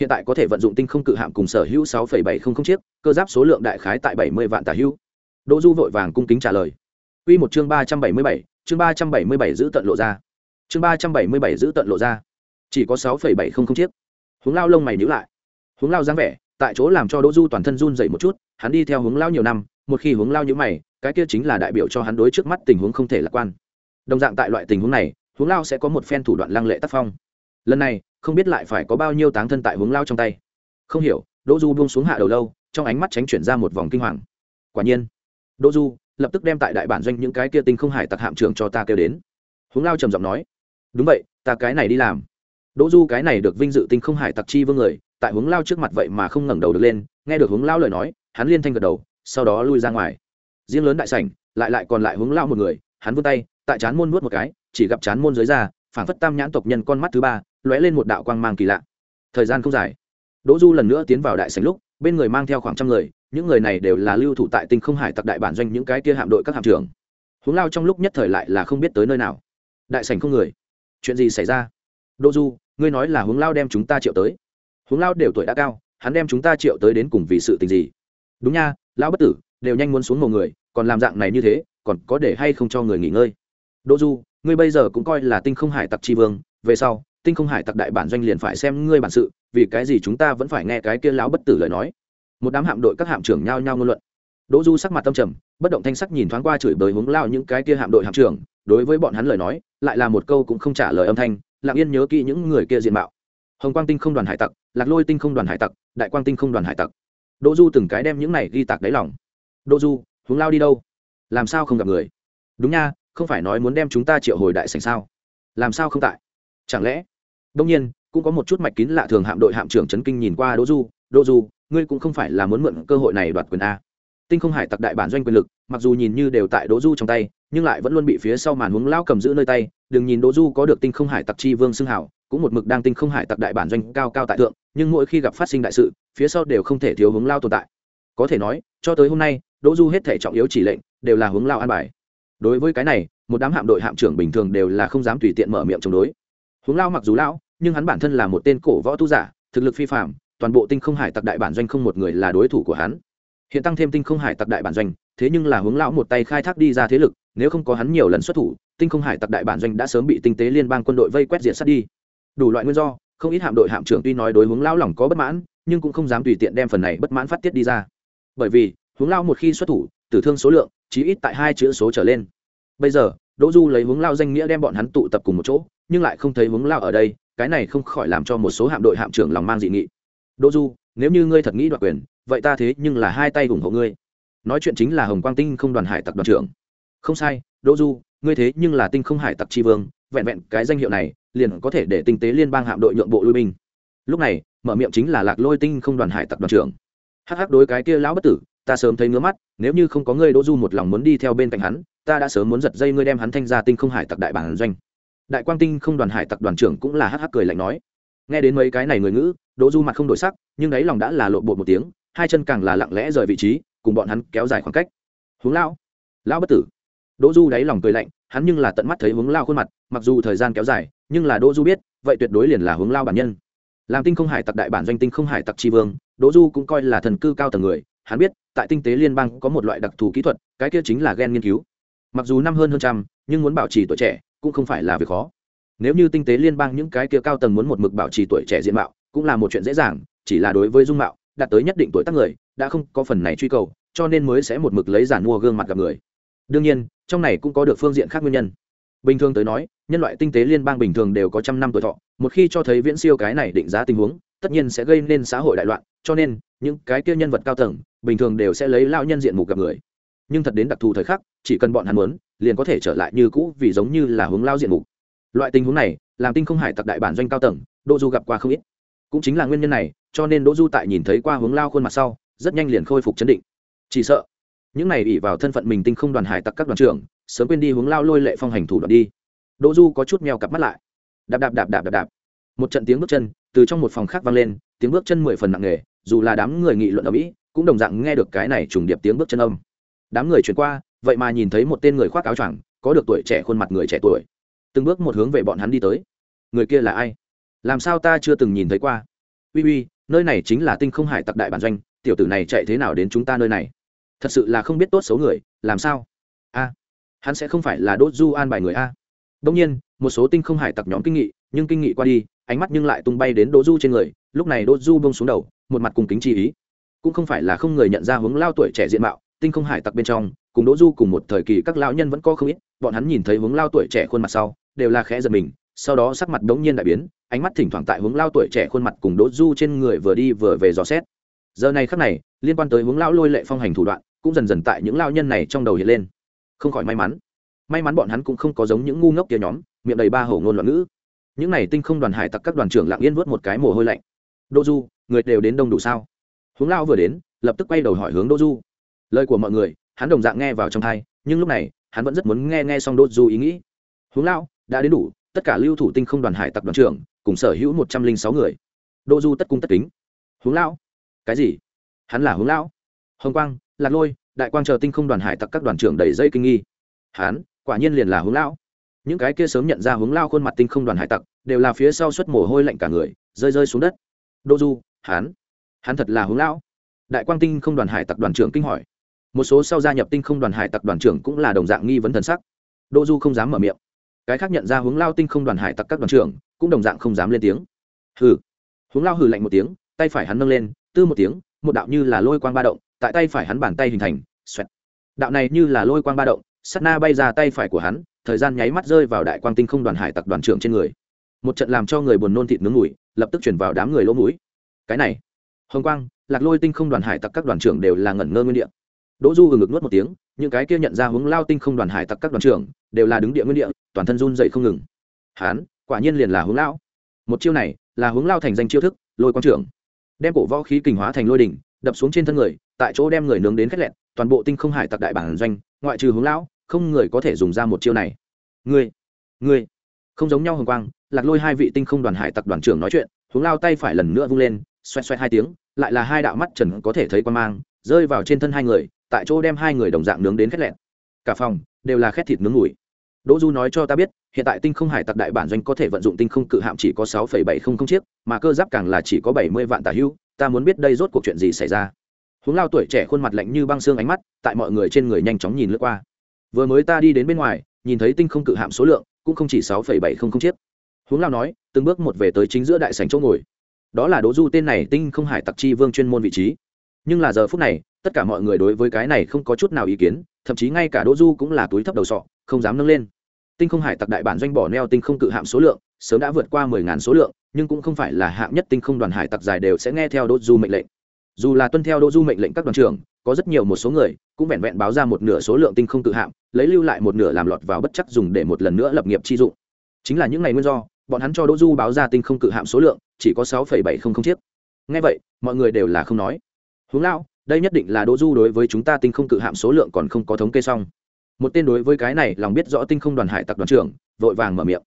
Hiện tại có thể vận dụng tinh không cự hạm cùng sở hữu sáu bảy không không chiếc, cơ giáp số lượng đại khái tại bảy mươi vạn tả hữu. Đỗ du vội vàng cung kính trả lời. Quy một chương ba trăm bảy mươi bảy, chương ba trăm bảy mươi bảy giữ tận lộ ra. Chương ba trăm bảy mươi bảy giữ tận lộ ra. Chỉ có sáu bảy không không chiếc. Hướng lao lông mày nhíu lại. Hướng lao dáng vẻ, tại chỗ làm cho đỗ du toàn thân run rẩy một chút, hắn đi theo hướng lao nhiều năm một khi hướng lao nhíu mày, cái kia chính là đại biểu cho hắn đối trước mắt tình huống không thể lạc quan. Đồng dạng tại loại tình huống này hướng lao sẽ có một phen thủ đoạn lăng lệ tác phong. Lần này, không biết lại phải có bao nhiêu táng thân tại hướng lao trong tay. Không hiểu, đỗ du buông xuống hạ đầu lâu, trong ánh mắt tránh chuyển ra một vòng kinh hoàng. Quả nhiên, đỗ du lập tức đem tại đại bản doanh những cái kia tinh không hải tặc hạm trưởng cho ta kêu đến. Hướng lao trầm giọng nói, đúng vậy, ta cái này đi làm. Đỗ du cái này được vinh dự tinh không hải tặc chi vương người, tại hướng lao trước mặt vậy mà không ngẩng đầu được lên, nghe được hướng lao lời nói, hắn liên thanh gật đầu sau đó lui ra ngoài. Riêng lớn đại sảnh, lại lại còn lại hướng lao một người, hắn vươn tay, tại chán môn nuốt một cái, chỉ gặp chán môn dưới ra phảng phất tam nhãn tộc nhân con mắt thứ ba, lóe lên một đạo quang mang kỳ lạ. Thời gian không dài. Đỗ du lần nữa tiến vào đại sảnh lúc, bên người mang theo khoảng trăm người, những người này đều là lưu thủ tại tinh không hải tặc đại bản doanh những cái kia hạm đội các hạm trưởng. Hướng lao trong lúc nhất thời lại là không biết tới nơi nào. Đại sảnh không người. Chuyện gì xảy ra? Đỗ du, ngươi nói là hướng lao đem chúng ta triệu tới. Hướng lao đều tuổi đã cao, hắn đem chúng ta triệu tới đến cùng vì sự tình gì? Đúng nha lão bất tử, đều nhanh muốn xuống một người, còn làm dạng này như thế, còn có để hay không cho người nghỉ ngơi? Đỗ du, ngươi bây giờ cũng coi là tinh không hải tặc tri vương, về sau, tinh không hải tặc đại bản doanh liền phải xem ngươi bản sự, vì cái gì chúng ta vẫn phải nghe cái kia lão bất tử lời nói? Một đám hạm đội các hạm trưởng nhao nhao ngôn luận. Đỗ du sắc mặt tâm trầm, bất động thanh sắc nhìn thoáng qua chửi bới hướng lao những cái kia hạm đội hạm trưởng, đối với bọn hắn lời nói, lại là một câu cũng không trả lời âm thanh, lặng yên nhớ kỹ những người kia diện mạo. Hồng quang tinh không đoàn hải tặc, lạc lôi tinh không đoàn hải tặc, đại quang tinh không đoàn hải tặc đỗ du từng cái đem những này ghi tạc đáy lòng. Đỗ du hướng lao đi đâu? Làm sao không gặp người? Đúng nha, không phải nói muốn đem chúng ta triệu hồi đại sảnh sao? Làm sao không tại? Chẳng lẽ? Đông nhiên, cũng có một chút mạch kín lạ thường hạm đội hạm trưởng trấn kinh nhìn qua đỗ du đỗ du, ngươi cũng không phải là muốn mượn cơ hội này đoạt quyền a. Tinh không hải tặc đại bản doanh quyền lực, mặc dù nhìn như đều tại đỗ du trong tay, nhưng lại vẫn luôn bị phía sau màn hướng lao cầm giữ nơi tay. Đừng nhìn đỗ du có được tinh không hải tặc chi vương xưng hảo, cũng một mực đang tinh không hải tặc đại bản doanh cao cao tại thượng nhưng mỗi khi gặp phát sinh đại sự, phía sau đều không thể thiếu hướng lao tồn tại. Có thể nói, cho tới hôm nay, đỗ du hết thể trọng yếu chỉ lệnh đều là hướng lao an bài. Đối với cái này, một đám hạm đội hạm trưởng bình thường đều là không dám tùy tiện mở miệng chống đối. Hướng lao mặc dù lão, nhưng hắn bản thân là một tên cổ võ tu giả, thực lực phi phạm toàn bộ tinh không hải tặc đại bản doanh không một người là đối thủ của hắn. Hiện tăng thêm tinh không hải tặc đại bản doanh, thế nhưng là hướng lão một tay khai thác đi ra thế lực, nếu không có hắn nhiều lần xuất thủ, tinh không hải tặc đại bản doanh đã sớm bị tinh tế liên bang quân đội vây quét diệt sát đi. Đủ loại nguyên do không ít hạm đội hạm trưởng tuy nói đối hướng lão lòng có bất mãn, nhưng cũng không dám tùy tiện đem phần này bất mãn phát tiết đi ra. Bởi vì, hướng lao một khi xuất thủ, tử thương số lượng chỉ ít tại hai chữ số trở lên. Bây giờ, đỗ du lấy hướng lao danh nghĩa đem bọn hắn tụ tập cùng một chỗ, nhưng lại không thấy hướng lao ở đây, cái này không khỏi làm cho một số hạm đội hạm trưởng lòng mang dị nghị. Đỗ du, nếu như ngươi thật nghĩ đoạt quyền, vậy ta thế nhưng là hai tay ủng hộ ngươi. Nói chuyện chính là hồng quang tinh không đoàn hải tặc đoàn trưởng. Không sai, đỗ du, ngươi thế nhưng là tinh không hải tặc tri vương, vẹn vẹn cái danh hiệu này liền có thể để tinh tế liên bang hạm đội nhượng bộ lui binh. Lúc này, mở miệng chính là lạc lôi tinh không đoàn hải tặc đoàn trưởng. Hắc hắc đối cái kia lão bất tử, ta sớm thấy ngứa mắt, nếu như không có ngươi đỗ du một lòng muốn đi theo bên cạnh hắn, ta đã sớm muốn giật dây ngươi đem hắn thanh ra tinh không hải tặc đại bản doanh. Đại quang tinh không đoàn hải tặc đoàn trưởng cũng là hắc hắc cười lạnh nói. Nghe đến mấy cái này người ngữ, đỗ du mặt không đổi sắc, nhưng đáy lòng đã là lộ bột một tiếng, hai chân càng là lặng lẽ rời vị trí, cùng bọn hắn kéo dài khoảng cách. Hướng lão lão bất tử. Đỗ du đáy lòng cười lạnh, hắn nhưng là tận mắt thấy hướng lao khuôn mặt, mặc dù thời gian kéo dài nhưng là đỗ du biết, vậy tuyệt đối liền là hướng lao bản nhân. Làm tinh không hải tặc đại bản doanh tinh không hải tặc tri vương, đỗ du cũng coi là thần cư cao tầng người, hắn biết, tại tinh tế liên bang có một loại đặc thù kỹ thuật, cái kia chính là gen nghiên cứu. Mặc dù năm hơn hơn trăm, nhưng muốn bảo trì tuổi trẻ cũng không phải là việc khó. Nếu như tinh tế liên bang những cái kia cao tầng muốn một mực bảo trì tuổi trẻ diện mạo, cũng là một chuyện dễ dàng, chỉ là đối với dung mạo, đạt tới nhất định tuổi tác người, đã không có phần này truy cầu, cho nên mới sẽ một mực lấy giản mua gương mặt gặp người. Đương nhiên, trong này cũng có được phương diện khác nguyên nhân bình thường tới nói, nhân loại tinh tế liên bang bình thường đều có trăm năm tuổi thọ, một khi cho thấy viễn siêu cái này định giá tình huống, tất nhiên sẽ gây nên xã hội đại loạn, cho nên, những cái kia nhân vật cao tầng, bình thường đều sẽ lấy lao nhân diện mục gặp người. Nhưng thật đến đặc thù thời khắc, chỉ cần bọn hắn muốn, liền có thể trở lại như cũ vì giống như là hướng lao diện mục. Loại tình huống này, làm tinh không hải tặc đại bản doanh cao tầng, đỗ du gặp qua không ít. Cũng chính là nguyên nhân này, cho nên đỗ du tại nhìn thấy qua hướng lao khuôn mặt sau, rất nhanh liền khôi phục chấn định. Chỉ sợ những này ỉ vào thân phận mình tinh không đoàn hải tặc các đoàn trưởng, sớm quên đi hướng lao lôi lệ phong hành thủ đoạn đi. Đỗ du có chút mèo cặp mắt lại. Đạp đạp đạp đạp đạp đạp. Một trận tiếng bước chân, từ trong một phòng khác vang lên, tiếng bước chân mười phần nặng nề, dù là đám người nghị luận ở mỹ, cũng đồng dạng nghe được cái này trùng điệp tiếng bước chân âm. Đám người chuyển qua, vậy mà nhìn thấy một tên người khoác áo choàng, có được tuổi trẻ khuôn mặt người trẻ tuổi. Từng bước một hướng về bọn hắn đi tới. Người kia là ai? Làm sao ta chưa từng nhìn thấy qua? Uy uy, nơi này chính là tinh không hải tặc đại bản doanh, tiểu tử này chạy thế nào đến chúng ta nơi này? Thật sự là không biết tốt xấu người, làm sao? A, hắn sẽ không phải là đốt du an bài người a. Đông nhiên, một số tinh không hải tặc nhóm kinh nghị, nhưng kinh nghị qua đi, ánh mắt nhưng lại tung bay đến đỗ du trên người, lúc này đỗ du bông xuống đầu, một mặt cùng kính chi ý. Cũng không phải là không người nhận ra hướng lao tuổi trẻ diện mạo, tinh không hải tặc bên trong, cùng đỗ du cùng một thời kỳ các lão nhân vẫn có không ít, bọn hắn nhìn thấy hướng lao tuổi trẻ khuôn mặt sau, đều là khẽ giật mình, sau đó sắc mặt đống nhiên đại biến, ánh mắt thỉnh thoảng tại hướng lao tuổi trẻ khuôn mặt cùng đỗ du trên người vừa đi vừa về dò xét. Giờ này khắc này, liên quan tới hướng lão lôi lệ phong hành thủ đoạn cũng dần dần tại những lao nhân này trong đầu hiện lên. Không khỏi may mắn. May mắn bọn hắn cũng không có giống những ngu ngốc kia nhóm, miệng đầy ba hổ ngôn loạn ngữ. Những này tinh không đoàn hải tặc các đoàn trưởng lặng yên vớt một cái mồ hôi lạnh. Đô du, người đều đến đông đủ sao? Hướng lao vừa đến, lập tức quay đầu hỏi hướng đô du. Lời của mọi người, hắn đồng dạng nghe vào trong thai nhưng lúc này, hắn vẫn rất muốn nghe nghe xong đô du ý nghĩ. Hướng lao, đã đến đủ, tất cả lưu thủ tinh không đoàn hải tặc đoàn trưởng, cùng sở hữu một trăm linh sáu người. Đô du tất cung tất kính. Hướng lao? Cái gì? Hắn là hướng lao? Hồng quang lạc lôi, đại quang chờ tinh không đoàn hải tặc các đoàn trưởng đầy dây kinh nghi. Hắn quả nhiên liền là hướng lao những cái kia sớm nhận ra hướng lao khuôn mặt tinh không đoàn hải tặc, đều là phía sau suất mồ hôi lạnh cả người, rơi rơi xuống đất. Đô du hắn hắn thật là hướng lão. Đại quang tinh không đoàn hải tặc đoàn trưởng kinh hỏi. Một số sau gia nhập tinh không đoàn hải tặc đoàn trưởng cũng là đồng dạng nghi vấn thần sắc. Đô du không dám mở miệng. Cái khác nhận ra hướng lao tinh không đoàn hải tặc các đoàn trưởng, cũng đồng dạng không dám lên tiếng. Hừ. Hướng lao hừ lạnh một tiếng, tay phải hắn nâng lên, tư một tiếng, một đạo như là lôi quang ba động tại tay phải hắn bàn tay hình thành, xoẹt. Đạo này như là lôi quang ba động sắt na bay ra tay phải của hắn, thời gian nháy mắt rơi vào đại quang tinh không đoàn hải tặc đoàn trưởng trên người. Một trận làm cho người buồn nôn thịt nướng mùi, lập tức chuyển vào đám người lỗ mũi. Cái này, hồng quang, lạc lôi tinh không đoàn hải tặc các đoàn trưởng đều là ngẩn ngơ nguyên địa. Đỗ du hừng ngực nuốt một tiếng, những cái kia nhận ra hướng lao tinh không đoàn hải tặc các đoàn trưởng, đều là đứng địa nguyên địa, toàn thân run dậy không ngừng. Hán, quả nhiên liền là hướng lao. Một chiêu này, là hướng lao thành danh chiêu thức, lôi quang trưởng. Đem cổ võ khí kình hóa thành lôi đỉnh đập xuống trên thân người, tại chỗ đem người nướng đến khét lẹn toàn bộ tinh không hải tặc đại bản doanh, ngoại trừ hướng lão, không người có thể dùng ra một chiêu này. Ngươi ngươi, không giống nhau hồng quang, lạc lôi hai vị tinh không đoàn hải tặc đoàn trưởng nói chuyện, hướng lao tay phải lần nữa vung lên, xoẹt xoẹt hai tiếng, lại là hai đạo mắt trần có thể thấy quan mang, rơi vào trên thân hai người, tại chỗ đem hai người đồng dạng nướng đến khét lẹn cả phòng đều là khét thịt nướng ngủi đỗ du nói cho ta biết, hiện tại tinh không hải tặc đại bản doanh có thể vận dụng tinh không cự hạm chỉ có sáu bảy không không chiếc, mà cơ giáp càng là chỉ có bảy mươi vạn tà hưu ta muốn biết đây rốt cuộc chuyện gì xảy ra. Hướng lao tuổi trẻ khuôn mặt lạnh như băng xương ánh mắt, tại mọi người trên người nhanh chóng nhìn lướt qua. Vừa mới ta đi đến bên ngoài, nhìn thấy tinh không cự hạm số lượng, cũng không chỉ sáu bảy không không chiếc. Hướng lao nói, từng bước một về tới chính giữa đại sành chỗ ngồi. Đó là đỗ du tên này tinh không hải tặc chi vương chuyên môn vị trí. Nhưng là giờ phút này, tất cả mọi người đối với cái này không có chút nào ý kiến, thậm chí ngay cả đỗ du cũng là túi thấp đầu sọ, không dám nâng lên. Tinh không hải tặc đại bản doanh bỏ neo tinh không cự hạm số lượng sớm đã vượt qua mười ngàn số lượng, nhưng cũng không phải là hạng nhất tinh không đoàn hải tặc dài đều sẽ nghe theo đỗ du mệnh lệnh. Dù là tuân theo đỗ du mệnh lệnh các đoàn trưởng, có rất nhiều một số người cũng vẹn vẹn báo ra một nửa số lượng tinh không tự hạm, lấy lưu lại một nửa làm lọt vào bất chắc dùng để một lần nữa lập nghiệp chi dụng. Chính là những ngày nguyên do, bọn hắn cho đỗ du báo ra tinh không cự hạm số lượng, chỉ có sáu bảy không không chiếc. Ngay vậy, mọi người đều là không nói. Hướng lão, đây nhất định là đỗ du đối với chúng ta tinh không cự hạm số lượng còn không có thống kê xong. Một tên đối với cái này lòng biết rõ tinh không đoàn hải tặc đoàn trưởng, vội vàng mở miệng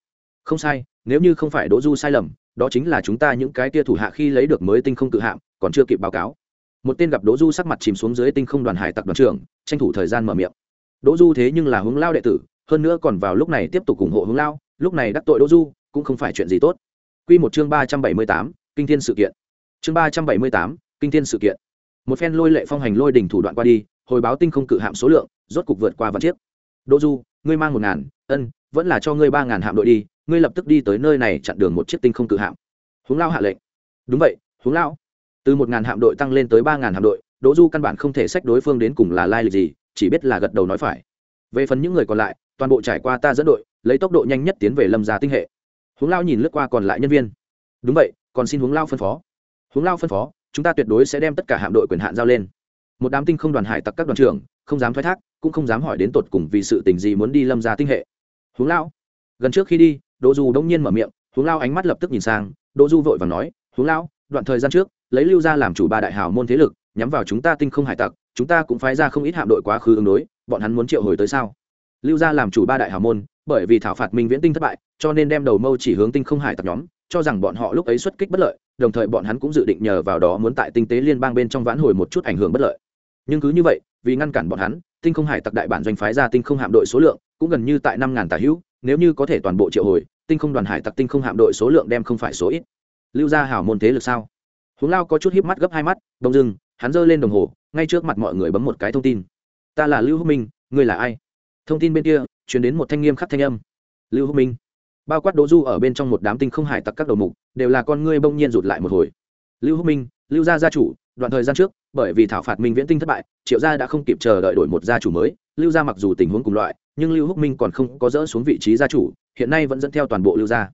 không sai, nếu như không phải đỗ du sai lầm, đó chính là chúng ta những cái tia thủ hạ khi lấy được mới tinh không cự hạm, còn chưa kịp báo cáo. Một tên gặp đỗ du sắc mặt chìm xuống dưới tinh không đoàn hải tặc đoàn trưởng, tranh thủ thời gian mở miệng. Đỗ du thế nhưng là hướng lao đệ tử, hơn nữa còn vào lúc này tiếp tục ủng hộ hướng lao, lúc này đắc tội đỗ du, cũng không phải chuyện gì tốt. Quy một chương ba trăm bảy mươi tám, kinh thiên sự kiện. Chương ba trăm bảy mươi tám, kinh thiên sự kiện. Một phen lôi lệ phong hành lôi đỉnh thủ đoạn qua đi, hồi báo tinh không cự hạm số lượng, rốt cục vượt qua vạn chiếc. Đỗ du, ngươi mang một ngàn, ân, vẫn là cho ngươi ba ngàn hạm đội đi ngươi lập tức đi tới nơi này chặn đường một chiếc tinh không cự hạm. Huống lao hạ lệnh. Đúng vậy, huống lao. Từ một ngàn hạm đội tăng lên tới ba ngàn hạm đội, đỗ du căn bản không thể sách đối phương đến cùng là lai lịch gì, chỉ biết là gật đầu nói phải. Về phần những người còn lại, toàn bộ trải qua ta dẫn đội, lấy tốc độ nhanh nhất tiến về lâm gia tinh hệ. Huống lao nhìn lướt qua còn lại nhân viên. Đúng vậy, còn xin huống lao phân phó. Huống lao phân phó, chúng ta tuyệt đối sẽ đem tất cả hạm đội quyền hạn giao lên. Một đám tinh không đoàn hải tặc các đoàn trưởng, không dám thoái thác, cũng không dám hỏi đến tột cùng vì sự tình gì muốn đi lâm gia tinh hệ. Huống lao, gần trước khi đi đỗ du đông nhiên mở miệng, huống lao ánh mắt lập tức nhìn sang, đỗ du vội và nói, huống lao, đoạn thời gian trước, lấy lưu gia làm chủ ba đại hào môn thế lực, nhắm vào chúng ta tinh không hải tặc, chúng ta cũng phái ra không ít hạm đội quá khứ ứng đối, bọn hắn muốn triệu hồi tới sao? Lưu gia làm chủ ba đại hào môn, bởi vì thảo phạt minh viễn tinh thất bại, cho nên đem đầu mâu chỉ hướng tinh không hải tặc nhóm, cho rằng bọn họ lúc ấy xuất kích bất lợi, đồng thời bọn hắn cũng dự định nhờ vào đó muốn tại tinh tế liên bang bên trong vãn hồi một chút ảnh hưởng bất lợi. Nhưng cứ như vậy, vì ngăn cản bọn hắn, tinh không hải tặc đại bản doanh phái ra tinh không hạm đội số lượng cũng gần như tại năm ngàn tà hữu nếu như có thể toàn bộ triệu hồi, tinh không đoàn hải tặc tinh không hạm đội số lượng đem không phải số ít. Lưu gia hảo môn thế lực sao? Huống lao có chút híp mắt gấp hai mắt đông dưng, hắn giơ lên đồng hồ, ngay trước mặt mọi người bấm một cái thông tin. Ta là lưu hữu minh, ngươi là ai? Thông tin bên kia chuyển đến một thanh nghiêm khắc thanh âm. Lưu hữu minh. Bao quát đỗ du ở bên trong một đám tinh không hải tặc các đầu mục, đều là con ngươi bỗng nhiên rụt lại một hồi. Lưu hữu minh, lưu gia gia chủ, đoạn thời gian trước, bởi vì thảo phạt minh viễn tinh thất bại, triệu gia đã không kịp chờ đợi đổi một gia chủ mới, lưu gia mặc dù tình huống cùng loại nhưng lưu húc minh còn không có dỡ xuống vị trí gia chủ, hiện nay vẫn dẫn theo toàn bộ lưu gia.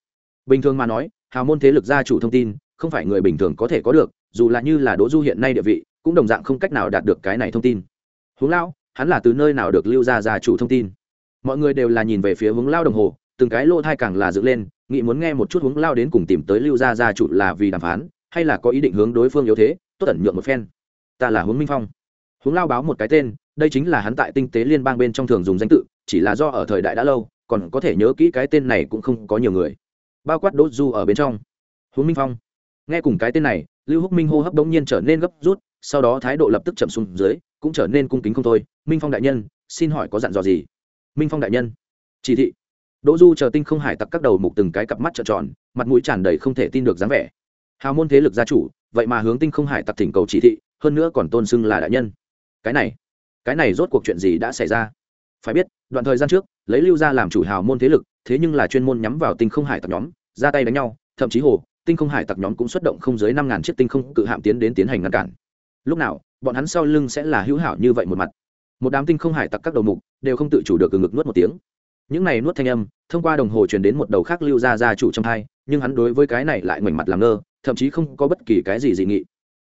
Bình thường mà nói, hào môn thế lực gia chủ thông tin, không phải người bình thường có thể có được, dù là như là đỗ du hiện nay địa vị, cũng đồng dạng không cách nào đạt được cái này thông tin. Hướng lão hắn là từ nơi nào được lưu gia gia chủ thông tin? Mọi người đều là nhìn về phía hướng lao đồng hồ, từng cái lô thai càng là dựng lên, nghĩ muốn nghe một chút hướng lao đến cùng tìm tới lưu gia gia chủ là vì đàm phán, hay là có ý định hướng đối phương yếu thế, tốt ẩn nhượng một phen. Ta là hướng minh phong. Hướng lao báo một cái tên đây chính là hắn tại tinh tế liên bang bên trong thường dùng danh tự, chỉ là do ở thời đại đã lâu, còn có thể nhớ kỹ cái tên này cũng không có nhiều người. Bao quát đốt du ở bên trong. Huống minh phong. Nghe cùng cái tên này, lưu húc minh hô hấp đống nhiên trở nên gấp rút, sau đó thái độ lập tức chậm xuống dưới, cũng trở nên cung kính không thôi. Minh phong đại nhân, xin hỏi có dặn dò gì? Minh phong đại nhân. Chỉ thị. Đỗ du chờ tinh không hải tặc các đầu mục từng cái cặp mắt trợn tròn, mặt mũi tràn đầy không thể tin được dáng vẻ. Hào môn thế lực gia chủ, vậy mà hướng tinh không hải tặc thỉnh cầu chỉ thị, hơn nữa còn tôn xưng là đại nhân. Cái này cái này rốt cuộc chuyện gì đã xảy ra? Phải biết, đoạn thời gian trước, lấy lưu gia làm chủ hào môn thế lực, thế nhưng là chuyên môn nhắm vào tinh không hải tặc nhóm, ra tay đánh nhau, thậm chí hồ, tinh không hải tặc nhóm cũng xuất động không dưới năm ngàn chiếc tinh không cự hạm tiến đến tiến hành ngăn cản. Lúc nào, bọn hắn sau lưng sẽ là hữu hảo như vậy một mặt. Một đám tinh không hải tặc các đầu mục đều không tự chủ được từ ngực nuốt một tiếng. Những này nuốt thanh âm, thông qua đồng hồ truyền đến một đầu khác lưu ra gia chủ trong hai nhưng hắn đối với cái này lại ngoảnh mặt làm ngơ, thậm chí không có bất kỳ cái gì dị nghị.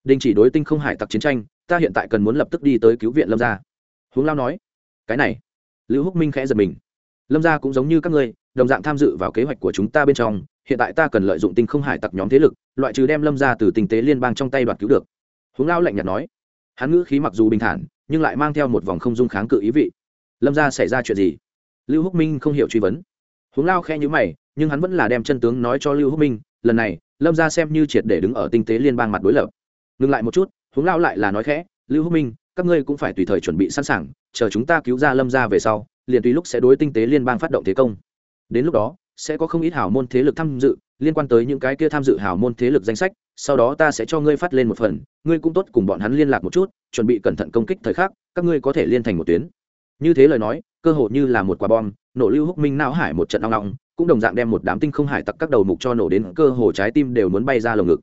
Đình chỉ đối tinh không hải tặc chiến tranh ta hiện tại cần muốn lập tức đi tới cứu viện lâm gia. Huống lao nói, cái này. Lưu húc minh khẽ giật mình. Lâm gia cũng giống như các ngươi, đồng dạng tham dự vào kế hoạch của chúng ta bên trong, hiện tại ta cần lợi dụng tinh không hải tặc nhóm thế lực, loại trừ đem lâm gia từ tình tế liên bang trong tay đoạt cứu được. Huống lao lạnh nhạt nói, hắn ngữ khí mặc dù bình thản, nhưng lại mang theo một vòng không dung kháng cự ý vị. Lâm gia xảy ra chuyện gì? Lưu húc minh không hiểu truy vấn. Huống lao khe nhữ mày, nhưng hắn vẫn là đem chân tướng nói cho lưu húc minh, lần này, lâm gia xem như triệt để đứng ở tinh tế liên bang mặt đối lập. Ngừng lại một chút huống lao lại là nói khẽ, lưu húc minh, các ngươi cũng phải tùy thời chuẩn bị sẵn sàng, chờ chúng ta cứu ra lâm gia về sau, liền tùy lúc sẽ đối tinh tế liên bang phát động thế công. Đến lúc đó, sẽ có không ít hào môn thế lực tham dự, liên quan tới những cái kia tham dự hào môn thế lực danh sách, sau đó ta sẽ cho ngươi phát lên một phần, ngươi cũng tốt cùng bọn hắn liên lạc một chút, chuẩn bị cẩn thận công kích thời khắc, các ngươi có thể liên thành một tuyến. Như thế lời nói, cơ hội như là một quả bom, nổ lưu húc minh não hải một trận long long cũng đồng dạng đem một đám tinh không hải tặc các đầu mục cho nổ đến, cơ hồ trái tim đều muốn bay ra lồng ngực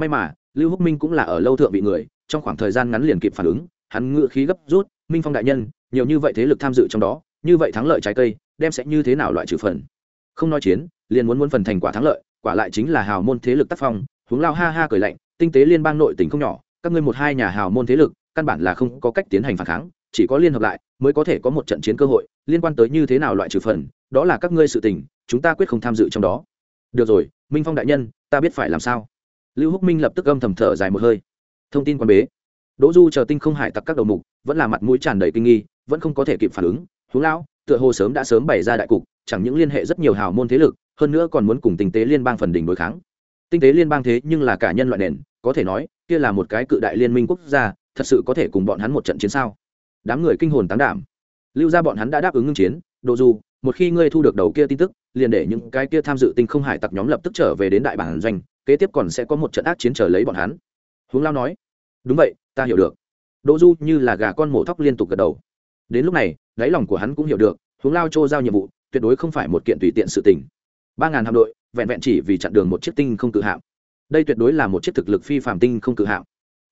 may mà, lưu húc minh cũng là ở lâu thượng vị người, trong khoảng thời gian ngắn liền kịp phản ứng, hắn ngựa khí gấp rút, minh phong đại nhân, nhiều như vậy thế lực tham dự trong đó, như vậy thắng lợi trái cây, đem sẽ như thế nào loại trừ phần? Không nói chiến, liền muốn muốn phần thành quả thắng lợi, quả lại chính là hào môn thế lực tác phong, huống lao ha ha cười lạnh, tinh tế liên bang nội tỉnh không nhỏ, các ngươi một hai nhà hào môn thế lực, căn bản là không có cách tiến hành phản kháng, chỉ có liên hợp lại mới có thể có một trận chiến cơ hội, liên quan tới như thế nào loại trừ phần, đó là các ngươi sự tình, chúng ta quyết không tham dự trong đó. Được rồi, minh phong đại nhân, ta biết phải làm sao lưu húc minh lập tức âm thầm thở dài một hơi. Thông tin quan bế. Đỗ du chờ tinh không hải tặc các đầu mục, vẫn là mặt mũi tràn đầy kinh nghi, vẫn không có thể kịp phản ứng. Huống lão, tựa hồ sớm đã sớm bày ra đại cục, chẳng những liên hệ rất nhiều hào môn thế lực, hơn nữa còn muốn cùng tinh tế liên bang phần đỉnh đối kháng. Tinh tế liên bang thế nhưng là cả nhân loại nền, có thể nói, kia là một cái cự đại liên minh quốc gia, thật sự có thể cùng bọn hắn một trận chiến sao? Đám người kinh hồn tán đảm. Lưu ra bọn hắn đã đáp ứng ngưng chiến, Đỗ dù một khi ngươi thu được đầu kia tin tức, liền để những cái kia tham dự tinh không hải tặc nhóm lập tức trở về đến đại bản doanh kế tiếp còn sẽ có một trận ác chiến trở lấy bọn hắn. Hướng lao nói, đúng vậy, ta hiểu được. Đỗ du như là gà con mổ thóc liên tục gật đầu. Đến lúc này, đáy lòng của hắn cũng hiểu được hướng lao trô giao nhiệm vụ, tuyệt đối không phải một kiện tùy tiện sự tình. Ba ngàn hạm đội, vẹn vẹn chỉ vì chặn đường một chiếc tinh không cự hạm. Đây tuyệt đối là một chiếc thực lực phi phạm tinh không cự hạm.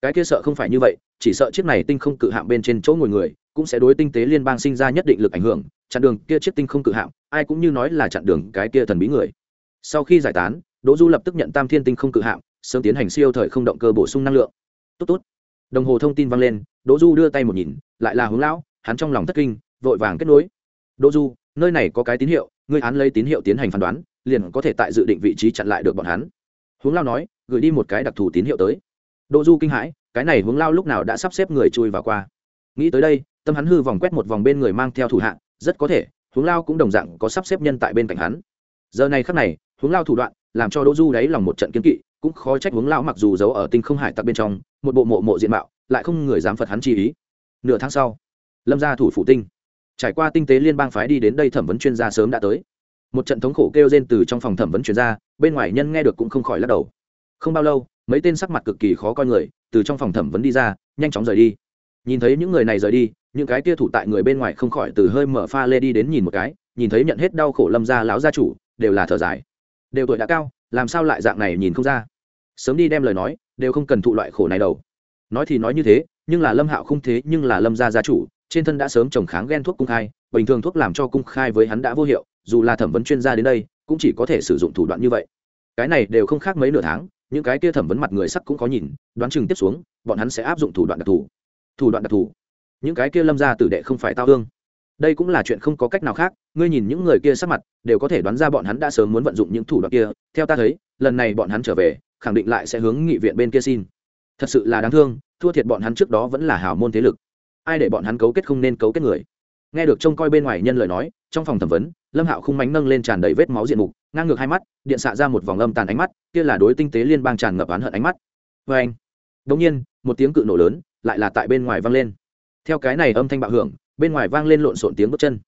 Cái kia sợ không phải như vậy, chỉ sợ chiếc này tinh không cự hạm bên trên chỗ ngồi người, cũng sẽ đối tinh tế liên bang sinh ra nhất định lực ảnh hưởng, chặn đường kia chiếc tinh không cự hạm, ai cũng như nói là chặn đường cái kia thần bí người. Sau khi giải tán đỗ du lập tức nhận tam thiên tinh không cự hạm, sớm tiến hành siêu thời không động cơ bổ sung năng lượng. Tốt tốt. Đồng hồ thông tin vang lên, đỗ du đưa tay một nhìn, lại là hướng lão, hắn trong lòng thất kinh, vội vàng kết nối. Đỗ du, nơi này có cái tín hiệu, ngươi án lấy tín hiệu tiến hành phán đoán, liền có thể tại dự định vị trí chặn lại được bọn hắn. Hướng lao nói, gửi đi một cái đặc thù tín hiệu tới. Đỗ du kinh hãi, cái này hướng lao lúc nào đã sắp xếp người chui vào qua. Nghĩ tới đây, tâm hắn hư vòng quét một vòng bên người mang theo thủ hạ, rất có thể, Hướng lao cũng đồng dạng có sắp xếp nhân tại bên cạnh hắn. Giờ này khắc này, Hướng lao thủ đoạn làm cho đỗ du đáy lòng một trận kiên kỵ, cũng khó trách hướng lão mặc dù giấu ở tinh không hải tặc bên trong, một bộ mộ mộ diện mạo, lại không người dám phật hắn chi ý. Nửa tháng sau, lâm gia thủ phủ tinh. Trải qua tinh tế liên bang phái đi đến đây thẩm vấn chuyên gia sớm đã tới. Một trận thống khổ kêu rên từ trong phòng thẩm vấn chuyên gia, bên ngoài nhân nghe được cũng không khỏi lắc đầu. Không bao lâu, mấy tên sắc mặt cực kỳ khó coi người, từ trong phòng thẩm vấn đi ra, nhanh chóng rời đi. Nhìn thấy những người này rời đi, những cái kia thủ tại người bên ngoài không khỏi từ hơi mở pha lê đi đến nhìn một cái, nhìn thấy nhận hết đau khổ lâm gia lão gia chủ, đều là thở dài đều tuổi đã cao, làm sao lại dạng này nhìn không ra? Sớm đi đem lời nói, đều không cần thụ loại khổ này đâu. Nói thì nói như thế, nhưng là lâm hạo không thế nhưng là lâm gia gia chủ, trên thân đã sớm trồng kháng ghen thuốc cung khai, bình thường thuốc làm cho cung khai với hắn đã vô hiệu, dù là thẩm vấn chuyên gia đến đây, cũng chỉ có thể sử dụng thủ đoạn như vậy. Cái này đều không khác mấy nửa tháng, những cái kia thẩm vấn mặt người sắc cũng có nhìn, đoán chừng tiếp xuống, bọn hắn sẽ áp dụng thủ đoạn đặc thù. Thủ đoạn đặc thù. Những cái kia lâm ra tử đệ không phải tao hương đây cũng là chuyện không có cách nào khác, ngươi nhìn những người kia sắc mặt, đều có thể đoán ra bọn hắn đã sớm muốn vận dụng những thủ đoạn kia. Theo ta thấy, lần này bọn hắn trở về, khẳng định lại sẽ hướng nghị viện bên kia xin. Thật sự là đáng thương, thua thiệt bọn hắn trước đó vẫn là hào môn thế lực. Ai để bọn hắn cấu kết không nên cấu kết người? Nghe được trông coi bên ngoài nhân lời nói, trong phòng thẩm vấn, lâm hạo không mánh nâng lên tràn đầy vết máu diện mục, ngang ngược hai mắt, điện xạ ra một vòng âm tàn ánh mắt, kia là đối tinh tế liên bang tràn ngập oán hận ánh mắt. Vê anh đông nhiên, một tiếng cự nổ lớn, lại là tại bên ngoài vang lên. Theo cái này âm thanh bạo hưởng bên ngoài vang lên lộn xộn tiếng bước chân.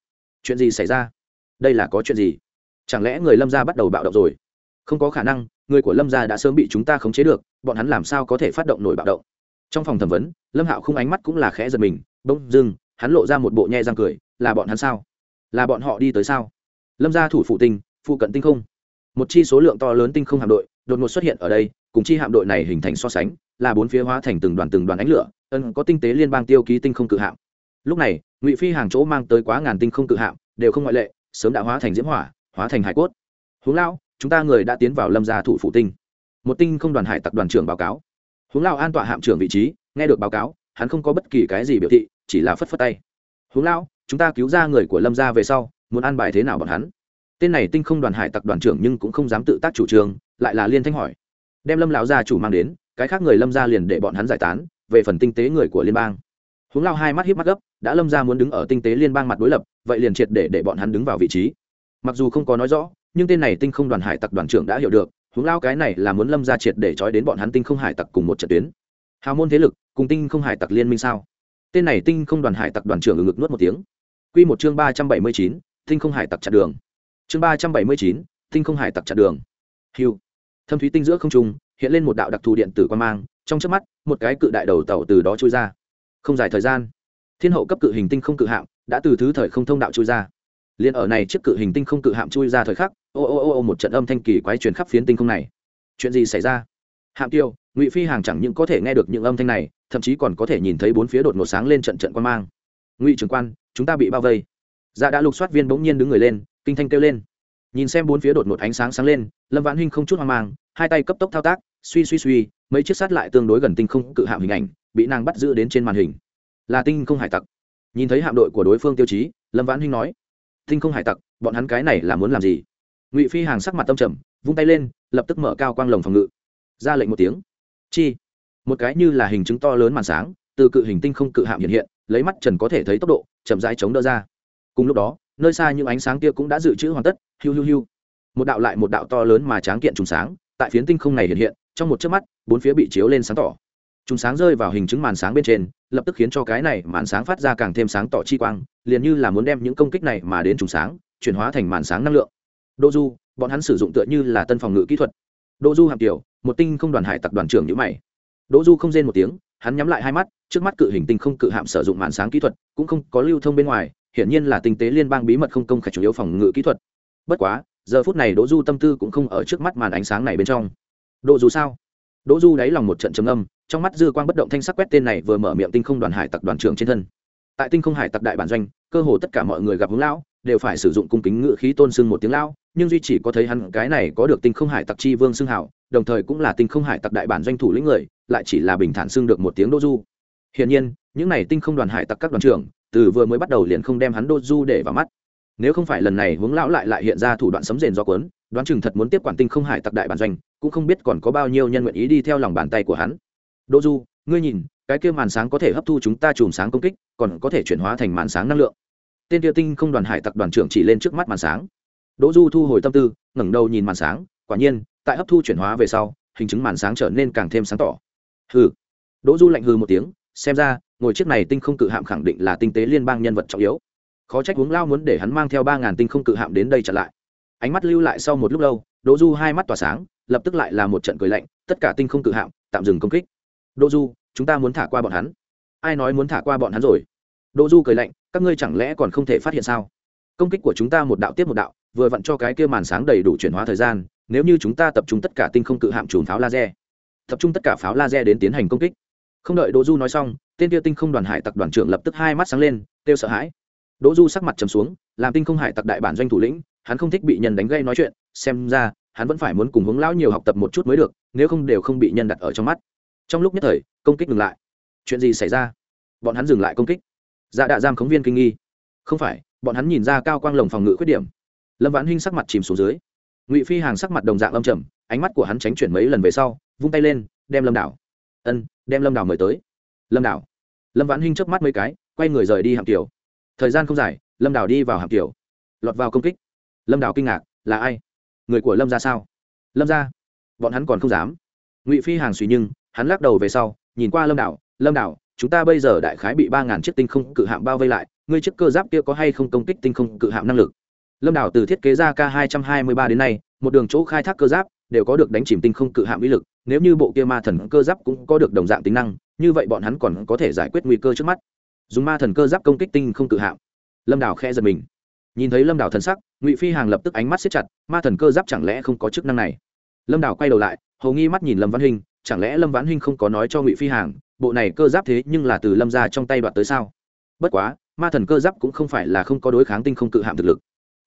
Chuyện gì xảy ra? Đây là có chuyện gì? Chẳng lẽ người lâm gia bắt đầu bạo động rồi? Không có khả năng, người của lâm gia đã sớm bị chúng ta khống chế được, bọn hắn làm sao có thể phát động nổi bạo động? Trong phòng thẩm vấn, lâm hạo không ánh mắt cũng là khẽ giật mình, bỗng dưng, hắn lộ ra một bộ nhe răng cười, là bọn hắn sao? Là bọn họ đi tới sao? Lâm gia thủ phụ tinh, phụ cận tinh không. Một chi số lượng to lớn tinh không hạm đội, đột ngột xuất hiện ở đây, cùng chi hạm đội này hình thành so sánh, là bốn phía hóa thành từng đoàn từng đoàn ánh lửa, ân, có tinh tế liên bang tiêu ký tinh không cự hạm lúc này, ngụy phi hàng chỗ mang tới quá ngàn tinh không cự hạm, đều không ngoại lệ, sớm đã hóa thành diễm hỏa, hóa thành hải cốt. Huống lao chúng ta người đã tiến vào lâm gia thủ phụ tinh. Một tinh không đoàn hải tặc đoàn trưởng báo cáo. Huống lao an tọa hạm trưởng vị trí, nghe được báo cáo, hắn không có bất kỳ cái gì biểu thị, chỉ là phất phất tay. Huống lao chúng ta cứu ra người của lâm gia về sau, muốn an bài thế nào bọn hắn? Tên này tinh không đoàn hải tặc đoàn trưởng nhưng cũng không dám tự tác chủ trương, lại là liên thanh hỏi. Đem lâm lão gia chủ mang đến, cái khác người lâm gia liền để bọn hắn giải tán, về phần tinh tế người của liên bang huống lao hai mắt híp mắt gấp, đã lâm ra muốn đứng ở tinh tế liên bang mặt đối lập, vậy liền triệt để để bọn hắn đứng vào vị trí. Mặc dù không có nói rõ, nhưng tên này tinh không đoàn hải tặc đoàn trưởng đã hiểu được, huống lao cái này là muốn lâm ra triệt để trói đến bọn hắn tinh không hải tặc cùng một trận tuyến. Hào môn thế lực, cùng tinh không hải tặc liên minh sao? Tên này tinh không đoàn hải tặc đoàn trưởng ngực nuốt một tiếng. Quy một chương ba trăm bảy mươi chín, tinh không hải tặc chặn đường. Chương ba trăm bảy mươi chín, tinh không hải tặc chặn đường. Hiu thâm thúy tinh giữa không trung, hiện lên một đạo đặc thù điện tử quan mang, trong chớp mắt, một cái cự đại đầu tàu từ đó trôi ra không dài thời gian, thiên hậu cấp cự hình tinh không cự hạm đã từ thứ thời không thông đạo chui ra. Liền ở này chiếc cự hình tinh không cự hạm chui ra thời khắc, ô ô ô ô một trận âm thanh kỳ quái truyền khắp phiến tinh không này. Chuyện gì xảy ra? Hạm tiêu, ngụy phi hàng chẳng những có thể nghe được những âm thanh này, thậm chí còn có thể nhìn thấy bốn phía đột ngột sáng lên trận trận quan mang. Ngụy trưởng quan, chúng ta bị bao vây. Dạ đã lục soát viên bỗng nhiên đứng người lên, kinh thanh kêu lên. Nhìn xem bốn phía đột ngột ánh sáng sáng lên, lâm vãn huynh không chút hoang mang, hai tay cấp tốc thao tác, suy suy suy mấy chiếc sát lại tương đối gần tinh không cự hạm hình ảnh, bị nàng bắt giữ đến trên màn hình. Là tinh không hải tặc. Nhìn thấy hạm đội của đối phương tiêu chí, lâm vãn huynh nói, tinh không hải tặc, bọn hắn cái này là muốn làm gì? Ngụy phi hàng sắc mặt tâm trầm, vung tay lên, lập tức mở cao quang lồng phòng ngự. Ra lệnh một tiếng. Chi? Một cái như là hình chứng to lớn màn sáng, từ cự hình tinh không cự hạm hiện hiện, lấy mắt trần có thể thấy tốc độ, chậm rãi chống đỡ ra. Cùng lúc đó, nơi xa những ánh sáng kia cũng đã dự trữ hoàn tất, hiu hiu hiu. Một đạo lại một đạo to lớn mà tráng kiện trùng sáng, tại phiến tinh không này hiện hiện trong một chớp mắt, bốn phía bị chiếu lên sáng tỏ. Trùng sáng rơi vào hình chứng màn sáng bên trên, lập tức khiến cho cái này màn sáng phát ra càng thêm sáng tỏ chi quang, liền như là muốn đem những công kích này mà đến trùng sáng, chuyển hóa thành màn sáng năng lượng. Đô du bọn hắn sử dụng tựa như là tân phòng ngự kỹ thuật. Đô du hàm tiểu, một tinh không đoàn hải tặc đoàn trưởng nhữ mày. Đỗ du không rên một tiếng, hắn nhắm lại hai mắt, trước mắt cự hình tinh không cự hạm sử dụng màn sáng kỹ thuật, cũng không có lưu thông bên ngoài, hiển nhiên là tinh tế liên bang bí mật không công khai chủ yếu phòng ngự kỹ thuật. Bất quá, giờ phút này đỗ du tâm tư cũng không ở trước mắt màn ánh sáng này bên trong. Đỗ Du sao? Đỗ du đáy lòng một trận trầm âm trong mắt dư quang bất động thanh sắc quét tên này vừa mở miệng tinh không đoàn hải tặc đoàn trưởng trên thân. Tại tinh không hải tặc đại bản doanh, cơ hồ tất cả mọi người gặp hướng lão, đều phải sử dụng cung kính ngự khí tôn sưng một tiếng lão, nhưng duy chỉ có thấy hắn cái này có được tinh không hải tặc chi vương xưng hảo, đồng thời cũng là tinh không hải tặc đại bản doanh thủ lĩnh người, lại chỉ là bình thản xưng được một tiếng đô du. Hiển nhiên, những này tinh không đoàn hải tặc các đoàn trưởng, từ vừa mới bắt đầu liền không đem hắn đô du để vào mắt. Nếu không phải lần này hướng lão lại lại hiện ra thủ đoạn sấm rền do quấn đoán chừng thật muốn tiếp quản tinh không hải tặc đại bản doanh, cũng không biết còn có bao nhiêu nhân nguyện ý đi theo lòng bàn tay của hắn. Đỗ du, ngươi nhìn, cái kia màn sáng có thể hấp thu chúng ta chùm sáng công kích, còn có thể chuyển hóa thành màn sáng năng lượng. Tên kia tinh không đoàn hải tặc đoàn trưởng chỉ lên trước mắt màn sáng. Đỗ du thu hồi tâm tư, ngẩng đầu nhìn màn sáng, quả nhiên, tại hấp thu chuyển hóa về sau, hình chứng màn sáng trở nên càng thêm sáng tỏ. Hừ. Đỗ du lạnh hừ một tiếng, xem ra, ngồi chiếc này tinh không cự hạm khẳng định là tinh tế liên bang nhân vật trọng yếu. Khó trách uống lao muốn để hắn mang theo ba ngàn tinh không cự hạm đến đây trở lại ánh mắt lưu lại sau một lúc lâu, đỗ du hai mắt tỏa sáng, lập tức lại là một trận cười lạnh, tất cả tinh không cự hạm, tạm dừng công kích. Đỗ du, chúng ta muốn thả qua bọn hắn. Ai nói muốn thả qua bọn hắn rồi? Đỗ du cười lạnh, các ngươi chẳng lẽ còn không thể phát hiện sao? Công kích của chúng ta một đạo tiếp một đạo, vừa vặn cho cái kia màn sáng đầy đủ chuyển hóa thời gian, nếu như chúng ta tập trung tất cả tinh không cự hạm chùm pháo laser, tập trung tất cả pháo laser đến tiến hành công kích. Không đợi đỗ du nói xong, tên kia tinh không đoàn hải tặc đoàn trưởng lập tức hai mắt sáng lên, kêu sợ hãi. Đỗ du sắc mặt trầm xuống, làm tinh không hải tặc đại bản doanh thủ lĩnh hắn không thích bị nhân đánh gây nói chuyện, xem ra, hắn vẫn phải muốn cùng hướng lão nhiều học tập một chút mới được, nếu không đều không bị nhân đặt ở trong mắt. Trong lúc nhất thời, công kích ngừng lại. Chuyện gì xảy ra? Bọn hắn dừng lại công kích. Dạ đạ giam khống viên kinh nghi. Không phải, bọn hắn nhìn ra cao quang lồng phòng ngự khuyết điểm. Lâm vãn hinh sắc mặt chìm xuống dưới. Ngụy phi hàng sắc mặt đồng dạng lâm trầm, ánh mắt của hắn tránh chuyển mấy lần về sau, vung tay lên, đem lâm đảo. Ân, đem lâm đảo mời tới. Lâm đảo. Lâm vãn hinh chớp mắt mấy cái, quay người rời đi hạm kiểu thời gian không dài, lâm đảo đi vào hạm kiểu lọt vào công kích lâm đảo kinh ngạc, là ai? Người của lâm ra sao? Lâm ra bọn hắn còn không dám. Ngụy phi hàng suy nhưng, hắn lắc đầu về sau, nhìn qua lâm đảo lâm đảo chúng ta bây giờ đại khái bị ba ngàn chiếc tinh không cự hạm bao vây lại, ngươi chiếc cơ giáp kia có hay không công kích tinh không cự hạm năng lực? Lâm đảo từ thiết kế ra k hai trăm hai mươi ba đến nay, một đường chỗ khai thác cơ giáp, đều có được đánh chìm tinh không cự hạm uy lực, nếu như bộ kia ma thần cơ giáp cũng có được đồng dạng tính năng, như vậy bọn hắn còn có thể giải quyết nguy cơ trước mắt. Dùng ma thần cơ giáp công kích tinh không cự hạm. Lâm đảo khe giật mình. Nhìn thấy lâm đảo thần sắc ngụy phi hàng lập tức ánh mắt xếp chặt ma thần cơ giáp chẳng lẽ không có chức năng này lâm Đào quay đầu lại hầu nghi mắt nhìn lâm văn Hinh, chẳng lẽ lâm văn Hinh không có nói cho ngụy phi hàng bộ này cơ giáp thế nhưng là từ lâm ra trong tay đoạt tới sao bất quá ma thần cơ giáp cũng không phải là không có đối kháng tinh không cự hạm thực lực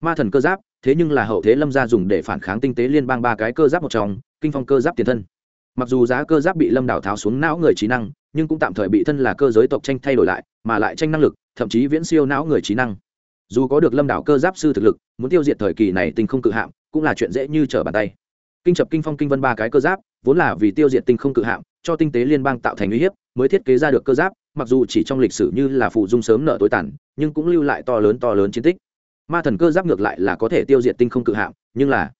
ma thần cơ giáp thế nhưng là hậu thế lâm gia dùng để phản kháng tinh tế liên bang ba cái cơ giáp một trong kinh phong cơ giáp tiền thân mặc dù giá cơ giáp bị lâm Đào tháo xuống não người trí năng nhưng cũng tạm thời bị thân là cơ giới tộc tranh thay đổi lại mà lại tranh năng lực thậm chí viễn siêu não người trí năng dù có được lâm đảo cơ giáp sư thực lực, muốn tiêu diệt thời kỳ này tinh không cự hạm, cũng là chuyện dễ như trở bàn tay. Kinh chập, kinh phong, kinh vân ba cái cơ giáp, vốn là vì tiêu diệt tinh không cự hạm, cho tinh tế liên bang tạo thành uy hiếp, mới thiết kế ra được cơ giáp, mặc dù chỉ trong lịch sử như là phụ dung sớm nợ tối tàn, nhưng cũng lưu lại to lớn to lớn chiến tích. Ma thần cơ giáp ngược lại là có thể tiêu diệt tinh không cự hạm, nhưng là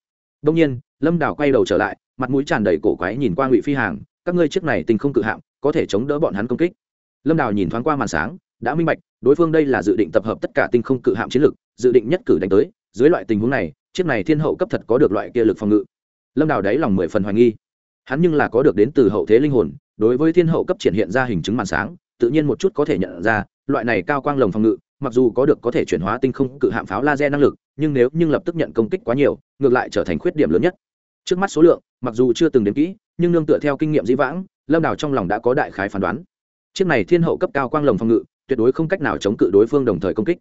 đông nhiên, lâm đảo quay đầu trở lại, mặt mũi tràn đầy cổ quái nhìn qua ngụy phi hàng, các ngươi chiếc này tinh không cự hạm, có thể chống đỡ bọn hắn công kích. Lâm đảo nhìn thoáng qua màn sáng đã minh bạch, đối phương đây là dự định tập hợp tất cả tinh không cự hạm chiến lực, dự định nhất cử đánh tới. Dưới loại tình huống này, chiếc này thiên hậu cấp thật có được loại kia lực phòng ngự. Lâm đào đáy lòng mười phần hoài nghi. Hắn nhưng là có được đến từ hậu thế linh hồn, đối với thiên hậu cấp triển hiện ra hình chứng màn sáng, tự nhiên một chút có thể nhận ra, loại này cao quang lồng phòng ngự, mặc dù có được có thể chuyển hóa tinh không cự hạm pháo laser năng lực, nhưng nếu nhưng lập tức nhận công kích quá nhiều, ngược lại trở thành khuyết điểm lớn nhất. Trước mắt số lượng, mặc dù chưa từng đến kỹ, nhưng nương tựa theo kinh nghiệm dĩ vãng, lâm đào trong lòng đã có đại khái phán đoán. Chiếc này thiên hậu cấp cao quang lồng phòng ngự tuyệt đối không cách nào chống cự đối phương đồng thời công kích.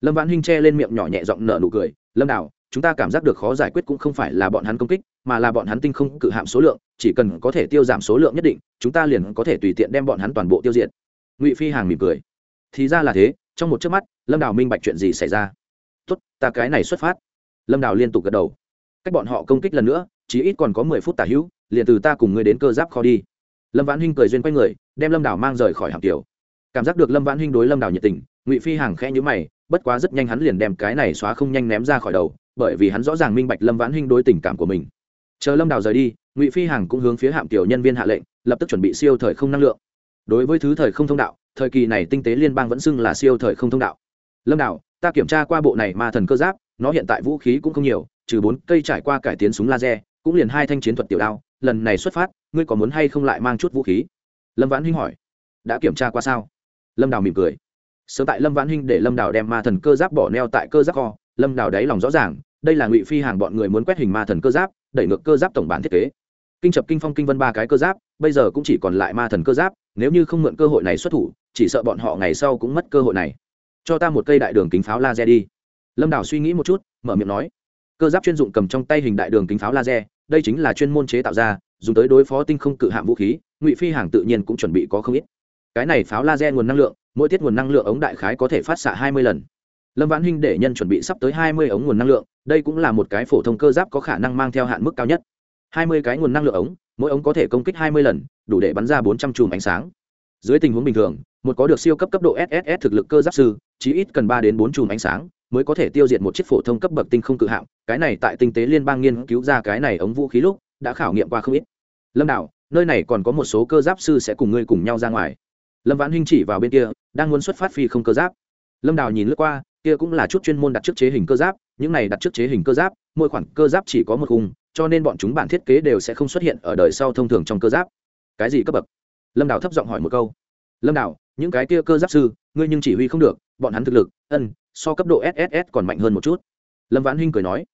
Lâm vãn hinh che lên miệng nhỏ nhẹ giọng nở nụ cười, lâm đào, chúng ta cảm giác được khó giải quyết cũng không phải là bọn hắn công kích, mà là bọn hắn tinh không cự hạm số lượng, chỉ cần có thể tiêu giảm số lượng nhất định, chúng ta liền có thể tùy tiện đem bọn hắn toàn bộ tiêu diệt. Ngụy phi hàng mỉm cười. Thì ra là thế, trong một chớp mắt, lâm đào minh bạch chuyện gì xảy ra? Tốt, ta cái này xuất phát. Lâm đào liên tục gật đầu. Cách bọn họ công kích lần nữa, chỉ ít còn có mười phút tả hữu, liền từ ta cùng ngươi đến cơ giáp kho đi. Lâm vãn hinh cười duyên quay người, đem lâm đào mang rời khỏi hầm tiểu cảm giác được lâm vãn huynh đối lâm đào nhiệt tình, ngụy phi hàng khẽ nhữ mày, bất quá rất nhanh hắn liền đem cái này xóa không nhanh ném ra khỏi đầu, bởi vì hắn rõ ràng minh bạch lâm vãn huynh đối tình cảm của mình. Chờ lâm đào rời đi, ngụy phi hàng cũng hướng phía hạm tiểu nhân viên hạ lệnh, lập tức chuẩn bị siêu thời không năng lượng. Đối với thứ thời không thông đạo, thời kỳ này tinh tế liên bang vẫn xưng là siêu thời không thông đạo. Lâm đào, ta kiểm tra qua bộ này ma thần cơ giáp, nó hiện tại vũ khí cũng không nhiều, trừ bốn cây trải qua cải tiến súng laser, cũng liền hai thanh chiến thuật tiểu đao, lần này xuất phát, ngươi có muốn hay không lại mang chút vũ khí? Lâm vãn huynh hỏi, đã kiểm tra qua sao? Lâm đào mỉm cười. Sớm tại lâm vãn hinh để lâm đào đem ma thần cơ giáp bỏ neo tại cơ giáp kho, lâm đào đáy lòng rõ ràng, đây là ngụy phi hàng bọn người muốn quét hình ma thần cơ giáp, đẩy ngược cơ giáp tổng bản thiết kế. Kinh chập kinh phong, kinh vân ba cái cơ giáp, bây giờ cũng chỉ còn lại ma thần cơ giáp, nếu như không mượn cơ hội này xuất thủ, chỉ sợ bọn họ ngày sau cũng mất cơ hội này. Cho ta một cây đại đường kính pháo laser đi. Lâm đào suy nghĩ một chút, mở miệng nói. Cơ giáp chuyên dụng cầm trong tay hình đại đường kính pháo laser, đây chính là chuyên môn chế tạo ra, dùng tới đối phó tinh không cự hạm vũ khí, ngụy phi hàng tự nhiên cũng chuẩn bị có không ít cái này pháo laser nguồn năng lượng, mỗi tiết nguồn năng lượng ống đại khái có thể phát xạ hai mươi lần. Lâm vãn hinh để nhân chuẩn bị sắp tới hai mươi ống nguồn năng lượng, đây cũng là một cái phổ thông cơ giáp có khả năng mang theo hạn mức cao nhất. hai mươi cái nguồn năng lượng ống, mỗi ống có thể công kích hai mươi lần, đủ để bắn ra bốn trăm chùm ánh sáng. Dưới tình huống bình thường, một có được siêu cấp cấp độ sss thực lực cơ giáp sư, chí ít cần ba đến bốn chùm ánh sáng, mới có thể tiêu diệt một chiếc phổ thông cấp bậc tinh không cự hạng cái này tại tinh tế liên bang nghiên cứu ra cái này ống vũ khí lúc, đã khảo nghiệm qua không ít. Lâm đạo, nơi này còn có một số cơ giáp sư sẽ cùng ngươi cùng nhau ra ngoài lâm vãn huynh chỉ vào bên kia, đang muốn xuất phát phi không cơ giáp. Lâm đào nhìn lướt qua, kia cũng là chút chuyên môn đặt trước chế hình cơ giáp, những này đặt trước chế hình cơ giáp, mỗi khoản cơ giáp chỉ có một khung, cho nên bọn chúng bản thiết kế đều sẽ không xuất hiện ở đời sau thông thường trong cơ giáp. Cái gì cấp bậc? Lâm đào thấp giọng hỏi một câu. Lâm đào, những cái kia cơ giáp sư, ngươi nhưng chỉ huy không được, bọn hắn thực lực, ân, so cấp độ sss còn mạnh hơn một chút. Lâm vãn huynh cười nói.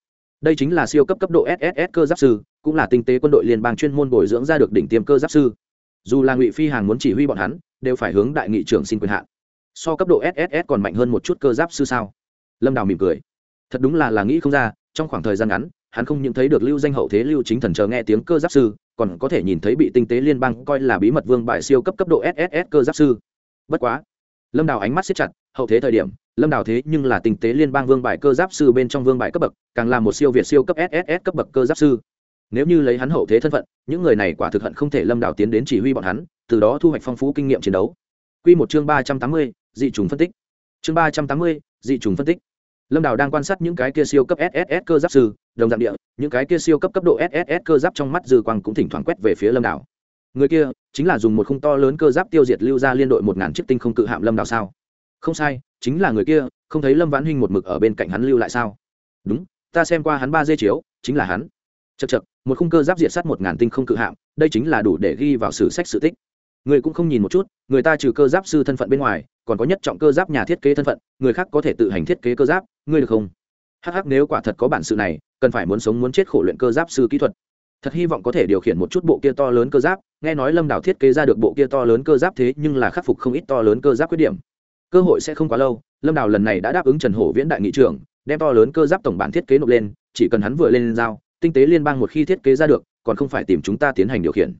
Đây chính là siêu cấp cấp độ sss cơ giáp sư, cũng là tinh tế quân đội liên bang chuyên môn bồi dưỡng ra được đỉnh tiêm cơ giáp sư. Dù là ngụy phi hàng muốn chỉ huy bọn hắn đều phải hướng đại nghị trưởng xin quyền hạn. So cấp độ sss còn mạnh hơn một chút cơ giáp sư sao? Lâm đào mỉm cười. Thật đúng là là nghĩ không ra, trong khoảng thời gian ngắn, hắn không những thấy được lưu danh hậu thế lưu chính thần chờ nghe tiếng cơ giáp sư, còn có thể nhìn thấy bị tinh tế liên bang coi là bí mật vương bại siêu cấp cấp độ sss cơ giáp sư. Bất quá, lâm đào ánh mắt siết chặt, hậu thế thời điểm, lâm đào thế nhưng là tinh tế liên bang vương bại cơ giáp sư bên trong vương bại cấp bậc, càng là một siêu việt siêu cấp sss cấp bậc cơ giáp sư. Nếu như lấy hắn hậu thế thân phận, những người này quả thực hận không thể lâm đào tiến đến chỉ huy bọn hắn từ đó thu hoạch phong phú kinh nghiệm chiến đấu. Q một chương ba trăm tám mươi, dị trùng phân tích. Chương ba trăm tám mươi, dị trùng phân tích. Lâm đào đang quan sát những cái kia siêu cấp sss cơ giáp sư, đồng dạng địa, những cái kia siêu cấp cấp độ sss cơ giáp trong mắt dư quang cũng thỉnh thoảng quét về phía lâm đào. Người kia chính là dùng một khung to lớn cơ giáp tiêu diệt lưu ra liên đội một ngàn chiếc tinh không cự hạm lâm đào sao? Không sai, chính là người kia, không thấy lâm vãn huynh một mực ở bên cạnh hắn lưu lại sao? Đúng, ta xem qua hắn ba dê chiếu, chính là hắn. Chật chật một khung cơ giáp diệt sát một ngàn tinh không cự hạm, đây chính là đủ để ghi vào sử sách sự tích người cũng không nhìn một chút, người ta trừ cơ giáp sư thân phận bên ngoài, còn có nhất trọng cơ giáp nhà thiết kế thân phận, người khác có thể tự hành thiết kế cơ giáp, ngươi được không? Hh nếu quả thật có bản sự này, cần phải muốn sống muốn chết khổ luyện cơ giáp sư kỹ thuật. Thật hy vọng có thể điều khiển một chút bộ kia to lớn cơ giáp, nghe nói lâm đảo thiết kế ra được bộ kia to lớn cơ giáp thế nhưng là khắc phục không ít to lớn cơ giáp khuyết điểm. Cơ hội sẽ không quá lâu, lâm đảo lần này đã đáp ứng trần hổ viễn đại nghị trưởng, đem to lớn cơ giáp tổng bản thiết kế nộp lên, chỉ cần hắn vừa lên giao, tinh tế liên bang một khi thiết kế ra được, còn không phải tìm chúng ta tiến hành điều khiển.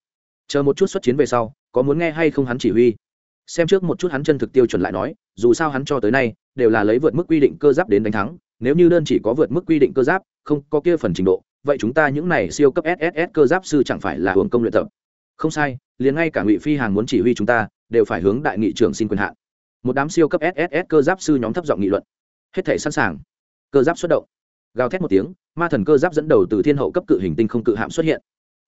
Chờ một chút xuất chiến về sau có muốn nghe hay không hắn chỉ huy. Xem trước một chút hắn chân thực tiêu chuẩn lại nói, dù sao hắn cho tới nay đều là lấy vượt mức quy định cơ giáp đến đánh thắng, nếu như đơn chỉ có vượt mức quy định cơ giáp, không có kia phần trình độ, vậy chúng ta những này siêu cấp sss cơ giáp sư chẳng phải là hưởng công luyện tập. Không sai, liền ngay cả ngụy phi hàng muốn chỉ huy chúng ta, đều phải hướng đại nghị trưởng xin quyền hạn. Một đám siêu cấp sss cơ giáp sư nhóm thấp giọng nghị luận. Hết thể sẵn sàng. Cơ giáp xuất động. Gào thét một tiếng, ma thần cơ giáp dẫn đầu từ thiên hậu cấp cự hình tinh không cự hạm xuất hiện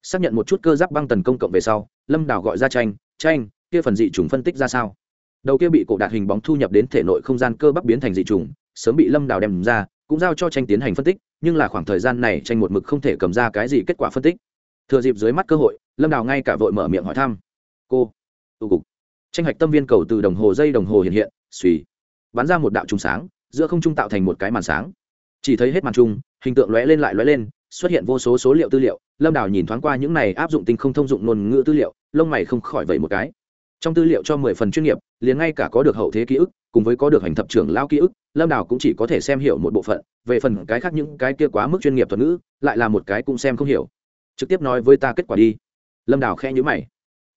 xác nhận một chút cơ giáp băng tần công cộng về sau, lâm đào gọi ra tranh tranh, kia phần dị trùng phân tích ra sao? Đầu kia bị cổ đạt hình bóng thu nhập đến thể nội không gian cơ bắp biến thành dị trùng, sớm bị lâm đào đem ra, cũng giao cho tranh tiến hành phân tích, nhưng là khoảng thời gian này tranh một mực không thể cầm ra cái gì kết quả phân tích. Thừa dịp dưới mắt cơ hội, lâm đào ngay cả vội mở miệng hỏi thăm. Cô, tụ cục. Tranh hạch tâm viên cầu từ đồng hồ dây đồng hồ hiện hiện, suy, bắn ra một đạo trùng sáng, giữa không trung tạo thành một cái màn sáng. Chỉ thấy hết màn trung hình tượng lóe lên lại lóe lên xuất hiện vô số số liệu tư liệu, lâm đào nhìn thoáng qua những này áp dụng tinh không thông dụng ngôn ngữ tư liệu, lông mày không khỏi vậy một cái. Trong tư liệu cho mười phần chuyên nghiệp, liền ngay cả có được hậu thế ký ức, cùng với có được hành thập trưởng lao ký ức, lâm đào cũng chỉ có thể xem hiểu một bộ phận, về phần cái khác những cái kia quá mức chuyên nghiệp thuật ngữ, lại là một cái cũng xem không hiểu. Trực tiếp nói với ta kết quả đi. Lâm đào khe nhữ mày.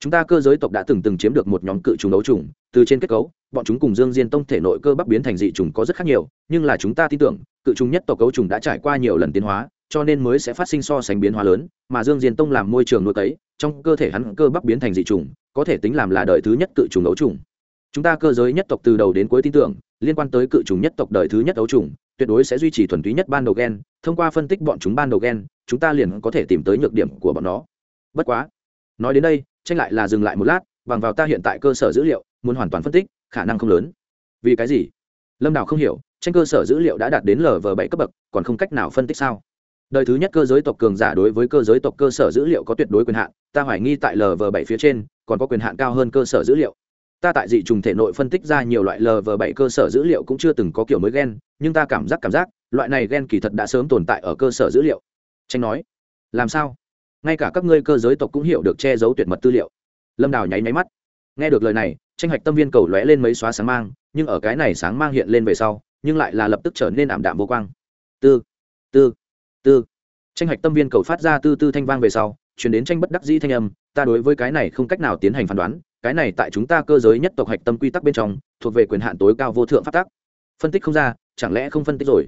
Chúng ta cơ giới tộc đã từng từng chiếm được một nhóm cự trùng đấu trùng, từ trên kết cấu, bọn chúng cùng dương diên tông thể nội cơ bắp biến thành dị trùng có rất khác nhiều, nhưng là chúng ta tin tưởng, cự trùng nhất tộc cấu trùng đã trải qua nhiều lần tiến hóa cho nên mới sẽ phát sinh so sánh biến hóa lớn, mà dương diên tông làm môi trường nuôi cấy, trong cơ thể hắn cơ bắp biến thành dị trùng có thể tính làm là đời thứ nhất cự trùng đấu trùng chúng ta cơ giới nhất tộc từ đầu đến cuối tin tưởng, liên quan tới cự trùng nhất tộc đời thứ nhất đấu trùng tuyệt đối sẽ duy trì thuần túy nhất ban đầu gen, thông qua phân tích bọn chúng ban đầu gen, chúng ta liền có thể tìm tới nhược điểm của bọn nó. Bất quá, nói đến đây, tranh lại là dừng lại một lát, bằng vào ta hiện tại cơ sở dữ liệu, muốn hoàn toàn phân tích, khả năng không lớn. Vì cái gì? Lâm đào không hiểu, tranh cơ sở dữ liệu đã đạt đến lv bảy cấp bậc, còn không cách nào phân tích sao? Đời thứ nhất cơ giới tộc cường giả đối với cơ giới tộc cơ sở dữ liệu có tuyệt đối quyền hạn, ta hoài nghi tại lv bảy phía trên, còn có quyền hạn cao hơn cơ sở dữ liệu. Ta tại dị trùng thể nội phân tích ra nhiều loại lv bảy cơ sở dữ liệu cũng chưa từng có kiểu mới gen, nhưng ta cảm giác cảm giác, loại này gen kỳ thật đã sớm tồn tại ở cơ sở dữ liệu. Tranh nói, làm sao? Ngay cả các ngươi cơ giới tộc cũng hiểu được che giấu tuyệt mật tư liệu. Lâm đào nháy máy mắt. Nghe được lời này, tranh hạch tâm viên cầu lóe lên mấy xóa sáng mang, nhưng ở cái này sáng mang hiện lên về sau, nhưng lại là lập tức trở nên ảm đạm vô quang. Tư tư tư. Tranh hạch tâm viên cầu phát ra tư tư thanh vang về sau, chuyển đến tranh bất đắc dĩ thanh âm, ta đối với cái này không cách nào tiến hành phán đoán, cái này tại chúng ta cơ giới nhất tộc hạch tâm quy tắc bên trong, thuộc về quyền hạn tối cao vô thượng phát tắc. phân tích không ra, chẳng lẽ không phân tích rồi?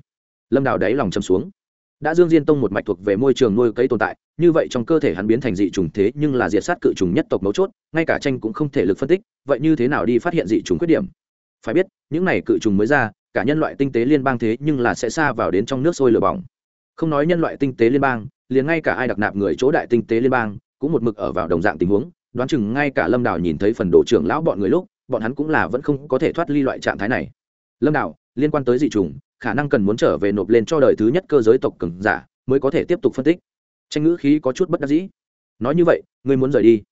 Lâm đào đáy lòng chầm xuống. Đã dương diên tông một mạch thuộc về môi trường nuôi cấy tồn tại, như vậy trong cơ thể hắn biến thành dị trùng thế nhưng là diệt sát cự trùng nhất tộc mấu chốt, ngay cả tranh cũng không thể lực phân tích, vậy như thế nào đi phát hiện dị trùng khuyết điểm? Phải biết, những này cự trùng mới ra, cả nhân loại tinh tế liên bang thế nhưng là sẽ xa vào đến trong nước sôi lửa bỏng không nói nhân loại tinh tế liên bang, liền ngay cả ai đặc nạp người chỗ đại tinh tế liên bang cũng một mực ở vào đồng dạng tình huống, đoán chừng ngay cả lâm đào nhìn thấy phần đồ trưởng lão bọn người lúc, bọn hắn cũng là vẫn không có thể thoát ly loại trạng thái này. Lâm đào liên quan tới dị trùng khả năng cần muốn trở về nộp lên cho đời thứ nhất cơ giới tộc cường giả mới có thể tiếp tục phân tích. Tranh ngữ khí có chút bất đắc dĩ. Nói như vậy, ngươi muốn rời đi?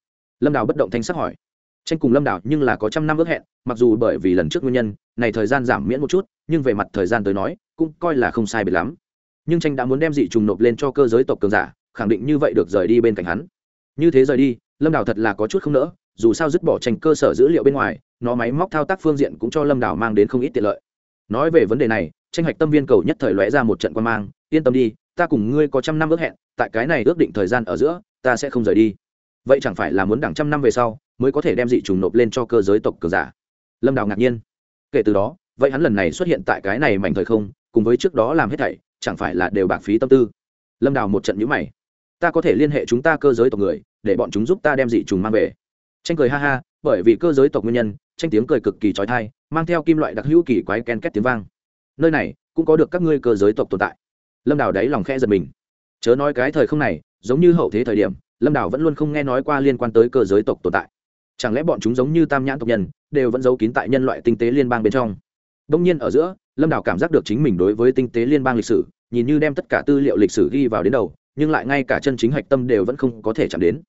Lâm đào bất động thanh sắc hỏi. Tranh cùng lâm đào nhưng là có trăm năm ước hẹn, mặc dù bởi vì lần trước nguyên nhân, này thời gian giảm miễn một chút, nhưng về mặt thời gian tới nói, cũng coi là không sai biệt lắm nhưng tranh đã muốn đem dị trùng nộp lên cho cơ giới tộc cường giả, khẳng định như vậy được rời đi bên cạnh hắn. Như thế rời đi, lâm đào thật là có chút không nỡ, dù sao dứt bỏ tranh cơ sở dữ liệu bên ngoài, nó máy móc thao tác phương diện cũng cho lâm đào mang đến không ít tiện lợi. Nói về vấn đề này, tranh hạch tâm viên cầu nhất thời lóe ra một trận quan mang, yên tâm đi, ta cùng ngươi có trăm năm ước hẹn, tại cái này ước định thời gian ở giữa, ta sẽ không rời đi. Vậy chẳng phải là muốn đẳng trăm năm về sau, mới có thể đem dị trùng nộp lên cho cơ giới tộc cường giả? Lâm đào ngạc nhiên. Kể từ đó, vậy hắn lần này xuất hiện tại cái này mảnh thời không, cùng với trước đó làm hết thảy chẳng phải là đều bạc phí tâm tư. Lâm đào một trận nhữ mày. Ta có thể liên hệ chúng ta cơ giới tộc người, để bọn chúng giúp ta đem dị trùng mang về. Tranh cười ha ha, bởi vì cơ giới tộc nguyên nhân, tranh tiếng cười cực kỳ trói thai, mang theo kim loại đặc hữu kỳ quái ken két tiếng vang. Nơi này, cũng có được các ngươi cơ giới tộc tồn tại. Lâm đào đáy lòng khẽ giật mình. Chớ nói cái thời không này, giống như hậu thế thời điểm, lâm đào vẫn luôn không nghe nói qua liên quan tới cơ giới tộc tồn tại. Chẳng lẽ bọn chúng giống như tam nhãn tộc nhân, đều vẫn giấu kín tại nhân loại tinh tế liên bang bên trong? Đông nhiên ở giữa, lâm đào cảm giác được chính mình đối với tinh tế liên bang lịch sử, nhìn như đem tất cả tư liệu lịch sử ghi vào đến đầu, nhưng lại ngay cả chân chính hạch tâm đều vẫn không có thể chạm đến.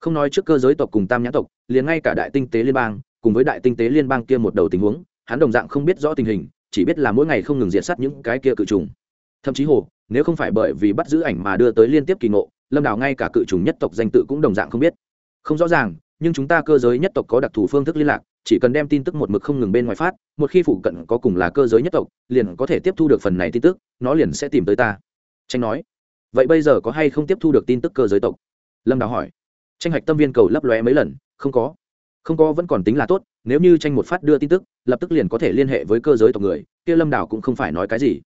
Không nói trước cơ giới tộc cùng tam nhãn tộc, liền ngay cả đại tinh tế liên bang, cùng với đại tinh tế liên bang kia một đầu tình huống, hắn đồng dạng không biết rõ tình hình, chỉ biết là mỗi ngày không ngừng diệt sát những cái kia cự trùng. Thậm chí hồ, nếu không phải bởi vì bắt giữ ảnh mà đưa tới liên tiếp kỳ ngộ, lâm đào ngay cả cự trùng nhất tộc danh tự cũng đồng dạng không biết. Không rõ ràng nhưng chúng ta cơ giới nhất tộc có đặc thù phương thức liên lạc, chỉ cần đem tin tức một mực không ngừng bên ngoài phát, một khi phụ cận có cùng là cơ giới nhất tộc, liền có thể tiếp thu được phần này tin tức, nó liền sẽ tìm tới ta. Tranh nói. Vậy bây giờ có hay không tiếp thu được tin tức cơ giới tộc? Lâm đào hỏi. Tranh hạch tâm viên cầu lấp lóe mấy lần, không có. Không có vẫn còn tính là tốt, nếu như tranh một phát đưa tin tức, lập tức liền có thể liên hệ với cơ giới tộc người, kia lâm đảo cũng không phải nói cái gì.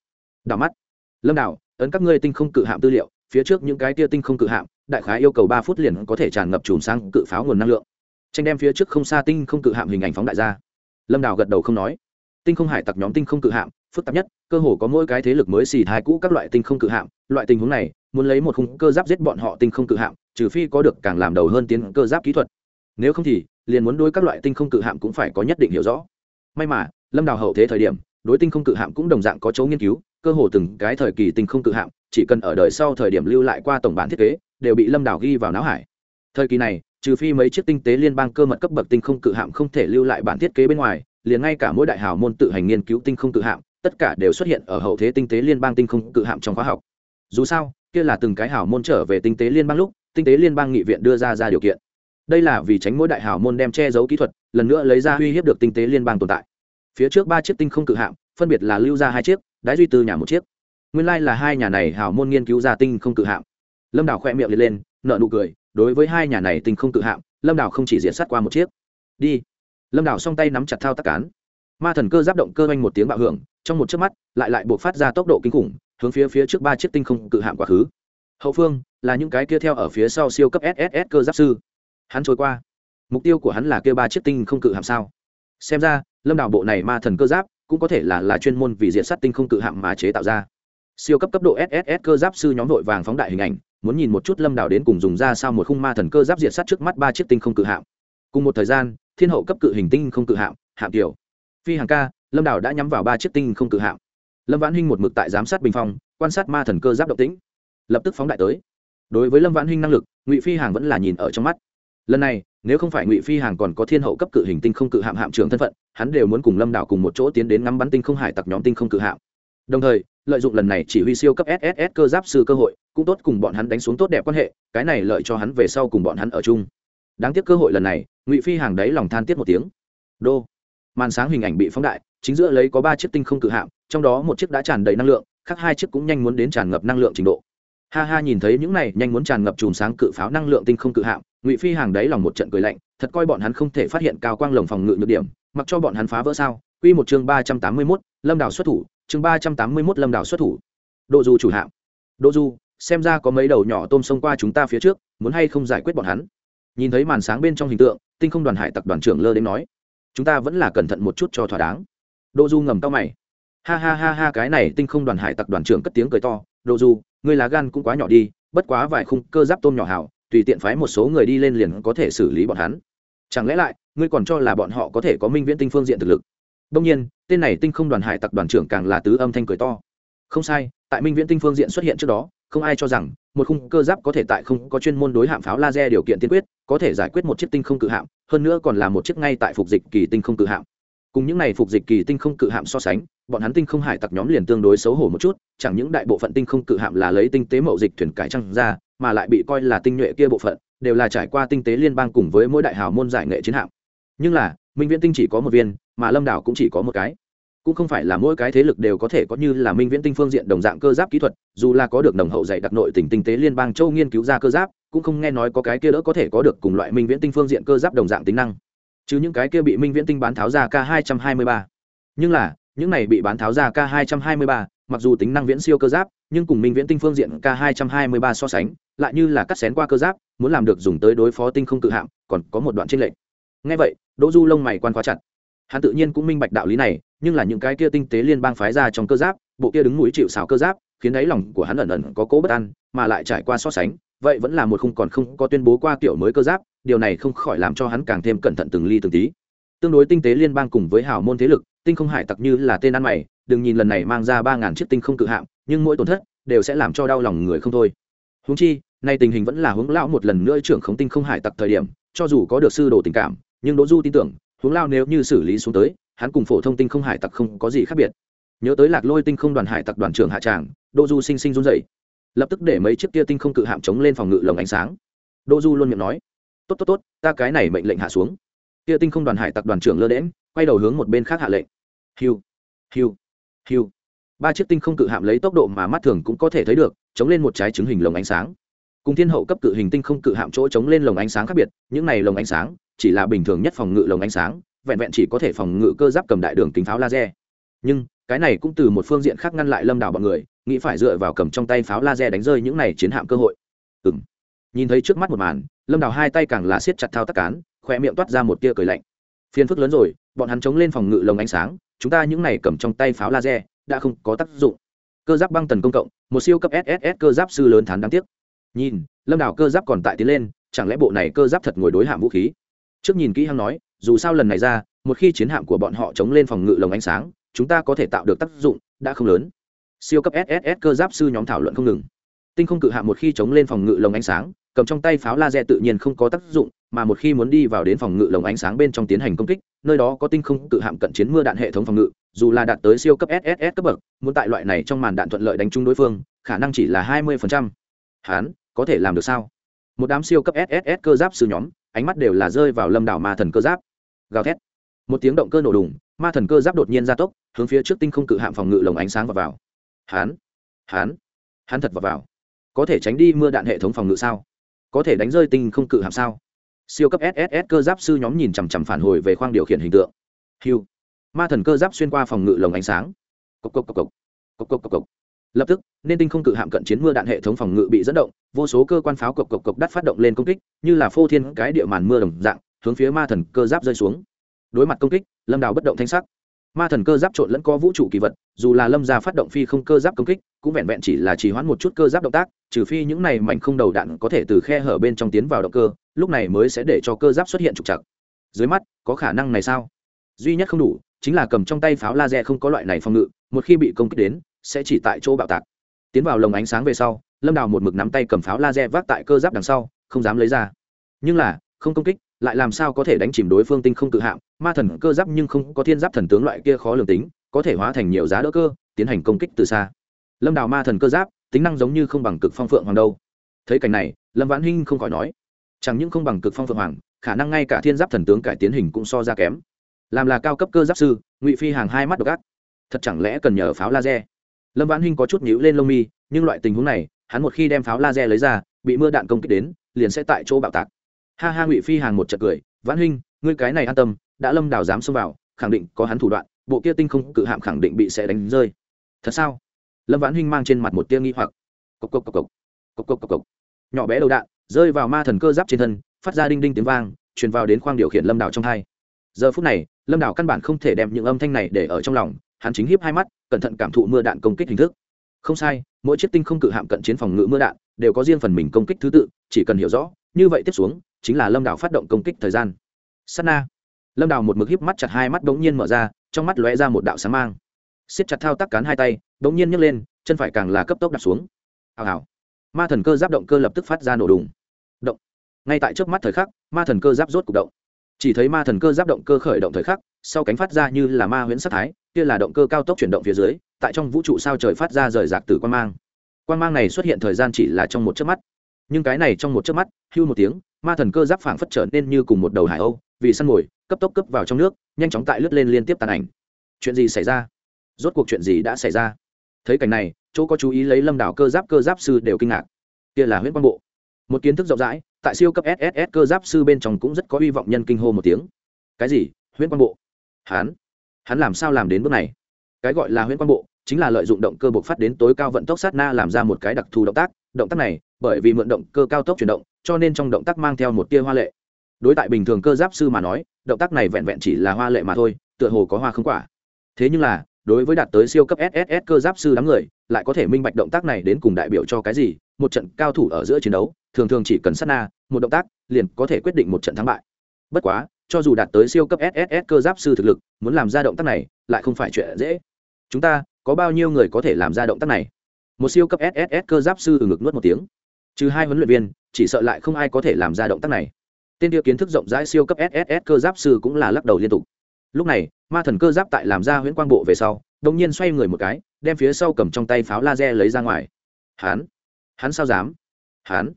Đảo mắt. Lâm đảo ấn các ngươi tinh không cự hạm tư liệu, phía trước những cái tia tinh không cự hạm đại khái yêu cầu ba phút liền có thể tràn ngập chùm sang cự pháo nguồn năng lượng. Tranh đem phía trước không xa tinh không cự hạm hình ảnh phóng đại ra. Lâm Đào gật đầu không nói. Tinh không hải tặc nhóm tinh không cự hạm, phức tạp nhất, cơ hồ có mỗi cái thế lực mới xì thai cũ các loại tinh không cự hạm. Loại tình huống này, muốn lấy một khung cơ giáp giết bọn họ tinh không cự hạm, trừ phi có được càng làm đầu hơn tiến cơ giáp kỹ thuật. Nếu không thì, liền muốn đối các loại tinh không cự hạm cũng phải có nhất định hiểu rõ. May mà, lâm đào hậu thế thời điểm, đối tinh không cự hạm cũng đồng dạng có chỗ nghiên cứu, cơ hồ từng cái thời kỳ tinh không cự hạm, chỉ cần ở đời sau thời điểm lưu lại qua tổng bản thiết kế đều bị lâm đảo ghi vào não hải. Thời kỳ này, trừ phi mấy chiếc tinh tế liên bang cơ mật cấp bậc tinh không cự hạm không thể lưu lại bản thiết kế bên ngoài, liền ngay cả mỗi đại hào môn tự hành nghiên cứu tinh không cự hạm, tất cả đều xuất hiện ở hậu thế tinh tế liên bang tinh không cự hạm trong khóa học. Dù sao, kia là từng cái hào môn trở về tinh tế liên bang lúc, tinh tế liên bang nghị viện đưa ra ra điều kiện. Đây là vì tránh mỗi đại hào môn đem che giấu kỹ thuật, lần nữa lấy ra uy hiếp được tinh tế liên bang tồn tại. Phía trước ba chiếc tinh không cự hạm, phân biệt là lưu ra hai chiếc, đái duy tư nhà một chiếc. Nguyên lai、like、là hai nhà này hào môn nghiên cứu ra tinh không cự hạm lâm đảo khoe miệng liệt lên nợ nụ cười, đối với hai nhà này tinh không tự hạm, lâm đảo không chỉ diện sát qua một chiếc. Đi. Lâm đảo song tay nắm chặt thao tác cán. Ma thần cơ giáp động cơ oanh một tiếng bạo hưởng, trong một chớp mắt, lại lại buộc phát ra tốc độ kinh khủng, hướng phía phía trước ba chiếc tinh không cự hạm quá khứ. Hậu phương, là những cái kia theo ở phía sau siêu cấp sss cơ giáp sư. Hắn trôi qua. Mục tiêu của hắn là kêu ba chiếc tinh không cự hạm sao? Xem ra, lâm đảo bộ này ma thần cơ giáp, cũng có thể là là chuyên môn vì diện sát tinh không cự hạm mà chế tạo ra. Siêu cấp cấp độ sss cơ giáp sư nhóm vội vàng phóng đại hình ảnh muốn nhìn một chút lâm đảo đến cùng dùng ra sao một khung ma thần cơ giáp diệt sát trước mắt ba chiếc tinh không cự hạm. Cùng một thời gian, thiên hậu cấp cự hình tinh không cự hạm hạm tiểu phi hàng ca, lâm đảo đã nhắm vào ba chiếc tinh không cự hạm. Lâm vãn hinh một mực tại giám sát bình phong, quan sát ma thần cơ giáp động tĩnh. Lập tức phóng đại tới. Đối với lâm vãn hinh năng lực, ngụy phi hàng vẫn là nhìn ở trong mắt. Lần này, nếu không phải ngụy phi hàng còn có thiên hậu cấp cự hình tinh không cự hạm hạm trưởng thân phận, hắn đều muốn cùng lâm đảo cùng một chỗ tiến đến ngắm bắn tinh không hải tặc nhóm tinh không cự hạm. Đồng thời lợi dụng lần này chỉ huy siêu cấp sss cơ giáp sư cơ hội cũng tốt cùng bọn hắn đánh xuống tốt đẹp quan hệ cái này lợi cho hắn về sau cùng bọn hắn ở chung. Đáng tiếc cơ hội lần này ngụy phi hàng đấy lòng than tiếc một tiếng. Đô. Màn sáng hình ảnh bị phóng đại chính giữa lấy có ba chiếc tinh không cự hạm trong đó một chiếc đã tràn đầy năng lượng khác hai chiếc cũng nhanh muốn đến tràn ngập năng lượng trình độ. Ha ha nhìn thấy những này nhanh muốn tràn ngập chùm sáng cự pháo năng lượng tinh không cự hạm ngụy phi hàng đáy lòng một trận cười lạnh thật coi bọn hắn không thể phát hiện cao quang lồng phòng ngự nhược điểm mặc cho bọn hắn phá vỡ sao? Quy một chương ba trăm tám mươi 381, Lâm Đào xuất thủ, chương ba trăm tám mươi 381 Lâm đảo xuất thủ. đỗ du chủ hạm. đỗ du, xem ra có mấy đầu nhỏ tôm xông qua chúng ta phía trước, muốn hay không giải quyết bọn hắn? Nhìn thấy màn sáng bên trong hình tượng, tinh không đoàn hải tặc đoàn trưởng lơ đến nói, chúng ta vẫn là cẩn thận một chút cho thỏa đáng. Đỗ du ngầm cao mày. Ha ha ha ha, cái này tinh không đoàn hải tặc đoàn trưởng cất tiếng cười to, đỗ du, ngươi lá gan cũng quá nhỏ đi, bất quá vài khung cơ giáp tôm nhỏ hảo, tùy tiện phái một số người đi lên liền có thể xử lý bọn hắn. Chẳng lẽ lại, ngươi còn cho là bọn họ có thể có minh viễn tinh phương diện thực lực? Đông nhiên tên này tinh không đoàn hải tặc đoàn trưởng càng là tứ âm thanh cười to. Không sai, tại minh viễn tinh phương diện xuất hiện trước đó, không ai cho rằng một khung cơ giáp có thể tại không có chuyên môn đối hạm pháo laser điều kiện tiên quyết, có thể giải quyết một chiếc tinh không cự hạm, hơn nữa còn là một chiếc ngay tại phục dịch kỳ tinh không cự hạm. Cùng những này phục dịch kỳ tinh không cự hạm so sánh, bọn hắn tinh không hải tặc nhóm liền tương đối xấu hổ một chút, chẳng những đại bộ phận tinh không cự hạm là lấy tinh tế mậu dịch thuyền cải trăng ra, mà lại bị coi là tinh nhuệ kia bộ phận, đều là trải qua tinh tế liên bang cùng với mỗi đại hào môn giải nghệ chiến hạm. Nhưng là, minh viễn tinh chỉ có một viên mà lâm đảo cũng chỉ có một cái. Cũng không phải là mỗi cái thế lực đều có thể có như là minh viễn tinh phương diện đồng dạng cơ giáp kỹ thuật, dù là có được nồng hậu dạy đặc nội tỉnh tinh tế liên bang châu nghiên cứu ra cơ giáp, cũng không nghe nói có cái kia đỡ có thể có được cùng loại minh viễn tinh phương diện cơ giáp đồng dạng tính năng. Chứ những cái kia bị minh viễn tinh bán tháo ra k 223 nhưng là, những này bị bán tháo ra k 223 mặc dù tính năng viễn siêu cơ giáp, nhưng cùng minh viễn tinh phương diện k 223 so sánh, lại như là cắt xén qua cơ giáp, muốn làm được dùng tới đối phó tinh không tự hạm, còn có một đoạn tranh lệch. Ngay vậy, đỗ du lông mày quan quá chặt hắn tự nhiên cũng minh bạch đạo lý này, nhưng là những cái kia tinh tế liên bang phái ra trong cơ giáp, bộ kia đứng mũi chịu xào cơ giáp, khiến đáy lòng của hắn ẩn ẩn có cố bất an, mà lại trải qua so sánh, vậy vẫn là một khung còn không có tuyên bố qua kiểu mới cơ giáp, điều này không khỏi làm cho hắn càng thêm cẩn thận từng ly từng tí. Tương đối tinh tế liên bang cùng với hào môn thế lực, tinh không hải tặc như là tên ăn mày, đừng nhìn lần này mang ra ba ngàn chiếc tinh không cự hạm, nhưng mỗi tổn thất đều sẽ làm cho đau lòng người không thôi. Húng chi, nay tình hình vẫn là hướng lão một lần nữa trưởng khống tinh không hải tặc thời điểm, cho dù có được sư đồ tình cảm, nhưng đỗ du tin tưởng huống lao nếu như xử lý xuống tới, hắn cùng phổ thông tinh không hải tặc không có gì khác biệt. Nhớ tới lạc lôi tinh không đoàn hải tặc đoàn trưởng hạ tràng, đỗ du sinh sinh run dậy lập tức để mấy chiếc kia tinh không cự hạm chống lên phòng ngự lồng ánh sáng. Đỗ du luôn miệng nói, tốt tốt tốt, ta cái này mệnh lệnh hạ xuống. Kia tinh không đoàn hải tặc đoàn trưởng lơ đễm quay đầu hướng một bên khác hạ lệnh. Hiu hiu hiu ba chiếc tinh không cự hạm lấy tốc độ mà mắt thường cũng có thể thấy được, chống lên một trái trứng hình lồng ánh sáng. Cùng thiên hậu cấp cự hình tinh không cự hạm chỗ chống lên lồng ánh sáng khác biệt, những này lồng ánh sáng chỉ là bình thường nhất phòng ngự lồng ánh sáng, vẹn vẹn chỉ có thể phòng ngự cơ giáp cầm đại đường kính pháo laser. Nhưng, cái này cũng từ một phương diện khác ngăn lại lâm đảo bọn người, nghĩ phải dựa vào cầm trong tay pháo laser đánh rơi những này chiến hạm cơ hội. Ừ m nhìn thấy trước mắt một màn, lâm đảo hai tay càng là siết chặt thao tác cán khỏe miệng toát ra một tia cười lạnh. Phiền phức lớn rồi, bọn hắn chống lên phòng ngự lồng ánh sáng, chúng ta những này cầm trong tay pháo laser, đã không có tác dụng. Cơ giáp băng tần công cộng, một siêu cấp sss cơ giáp sư lớn thán đáng tiếc. Nhìn, lâm đảo cơ giáp còn tại tiến lên, chẳng lẽ bộ này cơ giáp thật ngồi đối hạm vũ khí? Trước nhìn kỹ hăng nói, dù sao lần này ra, một khi chiến hạm của bọn họ chống lên phòng ngự lồng ánh sáng, chúng ta có thể tạo được tác dụng đã không lớn. Siêu cấp sss cơ giáp sư nhóm thảo luận không ngừng. Tinh không cự hạm một khi chống lên phòng ngự lồng ánh sáng, cầm trong tay pháo laser tự nhiên không có tác dụng, mà một khi muốn đi vào đến phòng ngự lồng ánh sáng bên trong tiến hành công kích, nơi đó có tinh không cự hạm cận chiến mưa đạn hệ thống phòng ngự, dù là đạt tới siêu cấp sss cấp bậc, muốn tại loại này trong màn đạn thuận lợi đánh trúng đối phương, khả năng chỉ là hai mươi hán, có thể làm được sao? Một đám siêu cấp sss cơ giáp sư nhóm ánh mắt đều là rơi vào lâm đảo ma thần cơ giáp. Gào thét. Một tiếng động cơ nổ đùng, ma thần cơ giáp đột nhiên ra tốc, hướng phía trước tinh không cự hạm phòng ngự lồng ánh sáng và vào. Hán hán hán thật vào vào. Có thể tránh đi mưa đạn hệ thống phòng ngự sao? Có thể đánh rơi tinh không cự hạm sao? Siêu cấp sss cơ giáp sư nhóm nhìn chằm chằm phản hồi về khoang điều khiển hình tượng. Hiu ma thần cơ giáp xuyên qua phòng ngự lồng ánh sáng. Cộc cộc cộc cộc. Cộc cộc cộc cộc lập tức, nên tinh không cự hạm cận chiến mưa đạn hệ thống phòng ngự bị dẫn động, vô số cơ quan pháo cộc cộc cộc đắt phát động lên công kích, như là phô thiên cái địa màn mưa đồng dạng, hướng phía ma thần cơ giáp rơi xuống. Đối mặt công kích, lâm đào bất động thanh sắc. Ma thần cơ giáp trộn lẫn có vũ trụ kỳ vật, dù là lâm gia phát động phi không cơ giáp công kích, cũng vẹn vẹn chỉ là chỉ hoãn một chút cơ giáp động tác, trừ phi những này mảnh không đầu đạn có thể từ khe hở bên trong tiến vào động cơ, lúc này mới sẽ để cho cơ giáp xuất hiện trục chặt dưới mắt, có khả năng này sao? Duy nhất không đủ, chính là cầm trong tay pháo laser không có loại này phòng ngự, một khi bị công kích đến sẽ chỉ tại chỗ bạo tạc. Tiến vào lồng ánh sáng về sau, lâm đào một mực nắm tay cầm pháo laser vác tại cơ giáp đằng sau, không dám lấy ra. Nhưng là, không công kích, lại làm sao có thể đánh chìm đối phương tinh không tự hạm, ma thần cơ giáp nhưng không có thiên giáp thần tướng loại kia khó lường tính, có thể hóa thành nhiều giá đỡ cơ, tiến hành công kích từ xa. Lâm đào ma thần cơ giáp, tính năng giống như không bằng cực phong phượng hoàng đâu. Thấy cảnh này, lâm vãn hinh không khỏi nói, chẳng những không bằng cực phong phượng hoàng, khả năng ngay cả thiên giáp thần tướng cải tiến hình cũng so ra kém. Làm là cao cấp cơ giáp sư, ngụy phi hàng hai mắt độc ác. Thật chẳng lẽ cần nhờ pháo laser? Lâm vãn hinh có chút nhíu lên lông mi nhưng loại tình huống này hắn một khi đem pháo laser lấy ra bị mưa đạn công kích đến liền sẽ tại chỗ bạo tạc. Ha ha ngụy phi hàng một trận cười vãn Hinh, ngươi cái này an tâm đã lâm đào dám xông vào khẳng định có hắn thủ đoạn bộ kia tinh không cự hạm khẳng định bị sẽ đánh rơi. Thật sao? Lâm vãn Hinh mang trên mặt một tia nghi hoặc. Cộc cộc cộc cộc cộc cộc cộc cộc. Nhỏ bé đầu đạn rơi vào ma thần cơ giáp trên thân phát ra đinh đinh tiếng vang truyền vào đến khoang điều khiển lâm đảo trong hai. Giờ phút này lâm đảo căn bản không thể đem những âm thanh này để ở trong lòng hắn chính hiếp hai mắt cẩn thận cảm thụ mưa đạn công kích hình thức. Không sai, mỗi chiếc tinh không cự hạm cận chiến phòng ngự mưa đạn đều có riêng phần mình công kích thứ tự, chỉ cần hiểu rõ, như vậy tiếp xuống, chính là lâm đảo phát động công kích thời gian. Sát na. Lâm đảo một mực híp mắt chặt hai mắt bỗng nhiên mở ra, trong mắt lóe ra một đạo sáng mang. Siết chặt thao tác cán hai tay bỗng nhiên nhấc lên, chân phải càng là cấp tốc đặt xuống. Hào hào. Ma thần cơ giáp động cơ lập tức phát ra nổ đùng. Động. Ngay tại trước mắt thời khắc, ma thần cơ giáp rốt cục động chỉ thấy ma thần cơ giáp động cơ khởi động thời khắc, sau cánh phát ra như là ma huyễn sắc thái, kia là động cơ cao tốc chuyển động phía dưới, tại trong vũ trụ sao trời phát ra rời rạc từ quan mang. Quan mang này xuất hiện thời gian chỉ là trong một chớp mắt. Nhưng cái này trong một chớp mắt, hưu một tiếng, ma thần cơ giáp phảng phất trở nên như cùng một đầu hải âu, vì săn mồi, cấp tốc cấp vào trong nước, nhanh chóng tại lướt lên liên tiếp tàn ảnh. Chuyện gì xảy ra? Rốt cuộc chuyện gì đã xảy ra? Thấy cảnh này, chỗ có chú ý lấy lâm đảo cơ giáp cơ giáp sư đều kinh ngạc. Kia là huyễn quang bộ một kiến thức rộng rãi, tại siêu cấp sss cơ giáp sư bên trong cũng rất có hy vọng nhân kinh hô một tiếng. Cái gì? Huyễn quang bộ? Hắn hắn làm sao làm đến bước này? Cái gọi là huyễn quang bộ chính là lợi dụng động cơ buộc phát đến tối cao vận tốc sát na làm ra một cái đặc thù động tác. Động tác này, bởi vì mượn động cơ cao tốc chuyển động, cho nên trong động tác mang theo một tia hoa lệ. Đối tại bình thường cơ giáp sư mà nói, động tác này vẹn vẹn chỉ là hoa lệ mà thôi, tựa hồ có hoa không quả. Thế nhưng là, đối với đạt tới siêu cấp sss cơ giáp sư đám người, lại có thể minh bạch động tác này đến cùng đại biểu cho cái gì, một trận cao thủ ở giữa chiến đấu thường thường chỉ cần sát na, một động tác, liền có thể quyết định một trận thắng bại. Bất quá, cho dù đạt tới siêu cấp sss cơ giáp sư thực lực, muốn làm ra động tác này, lại không phải chuyện dễ. Chúng ta, có bao nhiêu người có thể làm ra động tác này? Một siêu cấp sss cơ giáp sư từ ngực nuốt một tiếng. Trừ hai huấn luyện viên, chỉ sợ lại không ai có thể làm ra động tác này. Tên tiêu kiến thức rộng rãi siêu cấp sss cơ giáp sư cũng là lắc đầu liên tục. Lúc này, ma thần cơ giáp tại làm ra huyễn quang bộ về sau đông nhiên xoay người một cái, đem phía sau cầm trong tay pháo laser lấy ra ngoài. Hắn? Hắn sao dám? Hắn?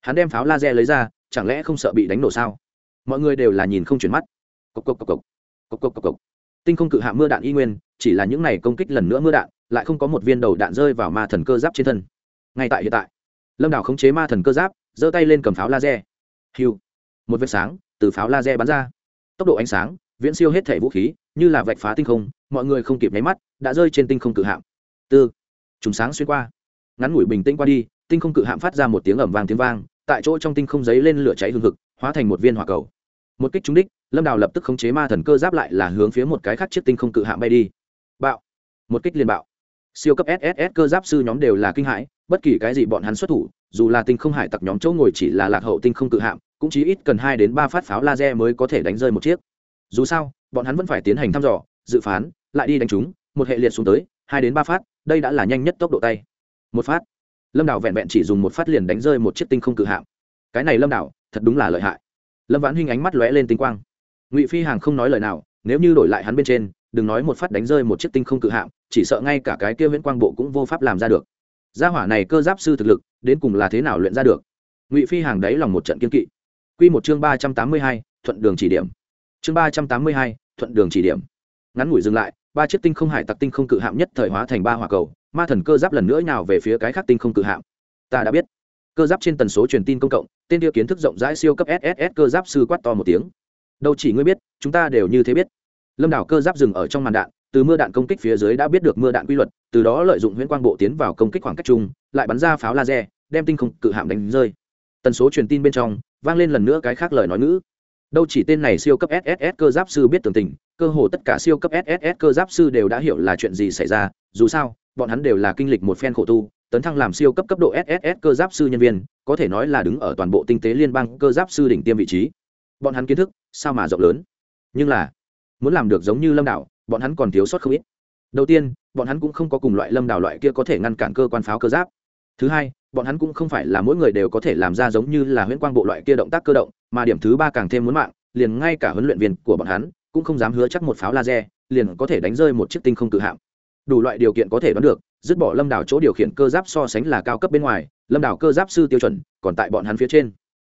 Hắn đem pháo laser lấy ra, chẳng lẽ không sợ bị đánh nổ sao? Mọi người đều là nhìn không chuyển mắt. Cộc cộc cộc cộc. Cộc cộc cộc cộc. Tinh không cự hạ mưa đạn y nguyên, chỉ là những này công kích lần nữa mưa đạn, lại không có một viên đầu đạn rơi vào ma thần cơ giáp trên thân. Ngay tại hiện tại, lâm đảo khống chế ma thần cơ giáp, giơ tay lên cầm pháo laser. Hiu. Một vết sáng từ pháo laser bắn ra. Tốc độ ánh sáng, viễn siêu hết thể vũ khí, như là vạch phá tinh không, mọi người không kịp nháy mắt, đã rơi trên tinh không cự hạm. Tư. Chúng sáng xuyên qua. Ngắn ngủi bình tĩnh qua đi tinh không cự hạm phát ra một tiếng ẩm vang tiếng vang, tại chỗ trong tinh không giấy lên lửa cháy hương hực, hóa thành một viên hỏa cầu. Một kích trúng đích, lâm đào lập tức khống chế ma thần cơ giáp lại là hướng phía một cái khác chiếc tinh không cự hạm bay đi. Bạo. Một kích liên bạo. Siêu cấp sss cơ giáp sư nhóm đều là kinh hãi, bất kỳ cái gì bọn hắn xuất thủ, dù là tinh không hải tặc nhóm chỗ ngồi chỉ là lạc hậu tinh không cự hạm, cũng chỉ ít cần hai đến ba phát pháo laser mới có thể đánh rơi một chiếc. Dù sao, bọn hắn vẫn phải tiến hành thăm dò, dự phán, lại đi đánh chúng, một hệ liệt xuống tới, hai đến ba phát, đây đã là nhanh nhất tốc độ tay. Một phát lâm đảo vẹn vẹn chỉ dùng một phát liền đánh rơi một chiếc tinh không cự hạm. Cái này lâm đảo, thật đúng là lợi hại. Lâm vãn huynh ánh mắt lóe lên tinh quang. Ngụy phi hàng không nói lời nào, nếu như đổi lại hắn bên trên, đừng nói một phát đánh rơi một chiếc tinh không cự hạm, chỉ sợ ngay cả cái kia viễn quang bộ cũng vô pháp làm ra được. Gia hỏa này cơ giáp sư thực lực, đến cùng là thế nào luyện ra được? Ngụy phi hàng đáy lòng một trận kiên kỵ. Q một chương ba trăm tám mươi hai, thuận đường chỉ điểm. Chương ba trăm tám mươi hai, thuận đường chỉ điểm. Ngắn ngủi dừng lại, ba chiếc tinh không hải tặc tinh không cự hạm nhất thời hóa thành ba hỏa cầu ma thần cơ giáp lần nữa nào về phía cái khác tinh không cự hạm. Ta đã biết. Cơ giáp trên tần số truyền tin công cộng, tên tiêu kiến thức rộng rãi siêu cấp sss cơ giáp sư quát to một tiếng. Đâu chỉ ngươi biết, chúng ta đều như thế biết. Lâm đảo cơ giáp dừng ở trong màn đạn, từ mưa đạn công kích phía dưới đã biết được mưa đạn quy luật, từ đó lợi dụng huyễn quang bộ tiến vào công kích khoảng cách chung, lại bắn ra pháo laser, đem tinh không cự hạm đánh rơi. Tần số truyền tin bên trong, vang lên lần nữa cái khác lời nói ngữ. Đâu chỉ tên này siêu cấp sss cơ giáp sư biết tường tình, cơ hồ tất cả siêu cấp sss cơ giáp sư đều đã hiểu là chuyện gì xảy ra, dù sao bọn hắn đều là kinh lịch một phen khổ tu, tấn thăng làm siêu cấp cấp độ sss cơ giáp sư nhân viên, có thể nói là đứng ở toàn bộ tinh tế liên bang cơ giáp sư đỉnh tiêm vị trí. Bọn hắn kiến thức, sao mà rộng lớn? Nhưng là, muốn làm được giống như lâm đảo bọn hắn còn thiếu sót không ít. Đầu tiên, bọn hắn cũng không có cùng loại lâm đảo loại kia có thể ngăn cản cơ quan pháo cơ giáp. Thứ hai, bọn hắn cũng không phải là mỗi người đều có thể làm ra giống như là huyễn quang bộ loại kia động tác cơ động, mà điểm thứ ba càng thêm muốn mạng, liền ngay cả huấn luyện viên của bọn hắn cũng không dám hứa chắc một pháo laser, liền có thể đánh rơi một chiếc tinh không tự hạm đủ loại điều kiện có thể đoán được, dứt bỏ lâm đảo chỗ điều khiển cơ giáp so sánh là cao cấp bên ngoài, lâm đảo cơ giáp sư tiêu chuẩn còn tại bọn hắn phía trên.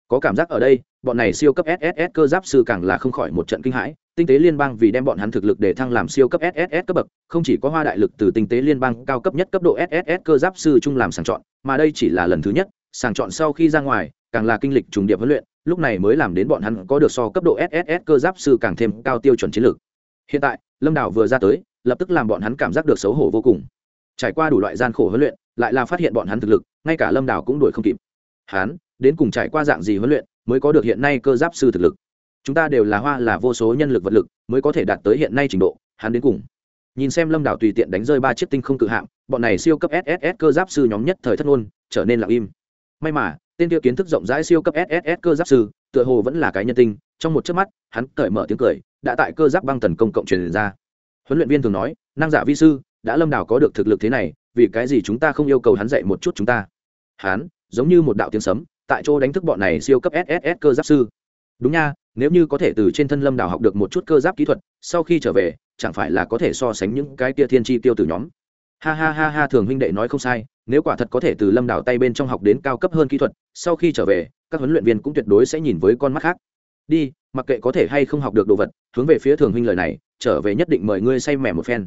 Có cảm giác ở đây, bọn này siêu cấp sss cơ giáp sư càng là không khỏi một trận kinh hãi, tinh tế liên bang vì đem bọn hắn thực lực để thăng làm siêu cấp sss cấp bậc, không chỉ có hoa đại lực từ tinh tế liên bang cao cấp nhất cấp độ sss cơ giáp sư chung làm sàng chọn, mà đây chỉ là lần thứ nhất, sàng chọn sau khi ra ngoài, càng là kinh lịch trùng điệp huấn luyện, lúc này mới làm đến bọn hắn có được so cấp độ sss cơ giáp sư càng thêm cao tiêu chuẩn chiến lược. Hiện tại, lâm đảo vừa ra tới lập tức làm bọn hắn cảm giác được xấu hổ vô cùng. Trải qua đủ loại gian khổ huấn luyện lại là phát hiện bọn hắn thực lực ngay cả lâm Đào cũng đuổi không kịp. Hắn đến cùng trải qua dạng gì huấn luyện mới có được hiện nay cơ giáp sư thực lực? Chúng ta đều là hoa là vô số nhân lực vật lực mới có thể đạt tới hiện nay trình độ hắn đến cùng. Nhìn xem lâm đảo tùy tiện đánh rơi ba chiếc tinh không cự hạng, bọn này siêu cấp sss cơ giáp sư nhóm nhất thời thất ngôn trở nên lặng im. May mà tên kia kiến thức rộng rãi siêu cấp sss cơ giáp sư tựa hồ vẫn là cái nhân tinh trong một chớp mắt hắn cởi mở tiếng cười đã tại cơ giáp băng tần công cộng truyền ra huấn luyện viên thường nói, năng giả vi sư, đã lâm đảo có được thực lực thế này, vì cái gì chúng ta không yêu cầu hắn dạy một chút chúng ta? Hắn giống như một đạo tiếng sấm, tại chỗ đánh thức bọn này siêu cấp sss cơ giáp sư. Đúng nha, nếu như có thể từ trên thân lâm đảo học được một chút cơ giáp kỹ thuật, sau khi trở về, chẳng phải là có thể so sánh những cái tia thiên tri tiêu từ nhóm? Ha ha ha ha, thường huynh đệ nói không sai, nếu quả thật có thể từ lâm đảo tay bên trong học đến cao cấp hơn kỹ thuật, sau khi trở về, các huấn luyện viên cũng tuyệt đối sẽ nhìn với con mắt khác. Đi mặc kệ có thể hay không học được đồ vật, hướng về phía thường huynh lời này, trở về nhất định mời ngươi say mẻ một phen.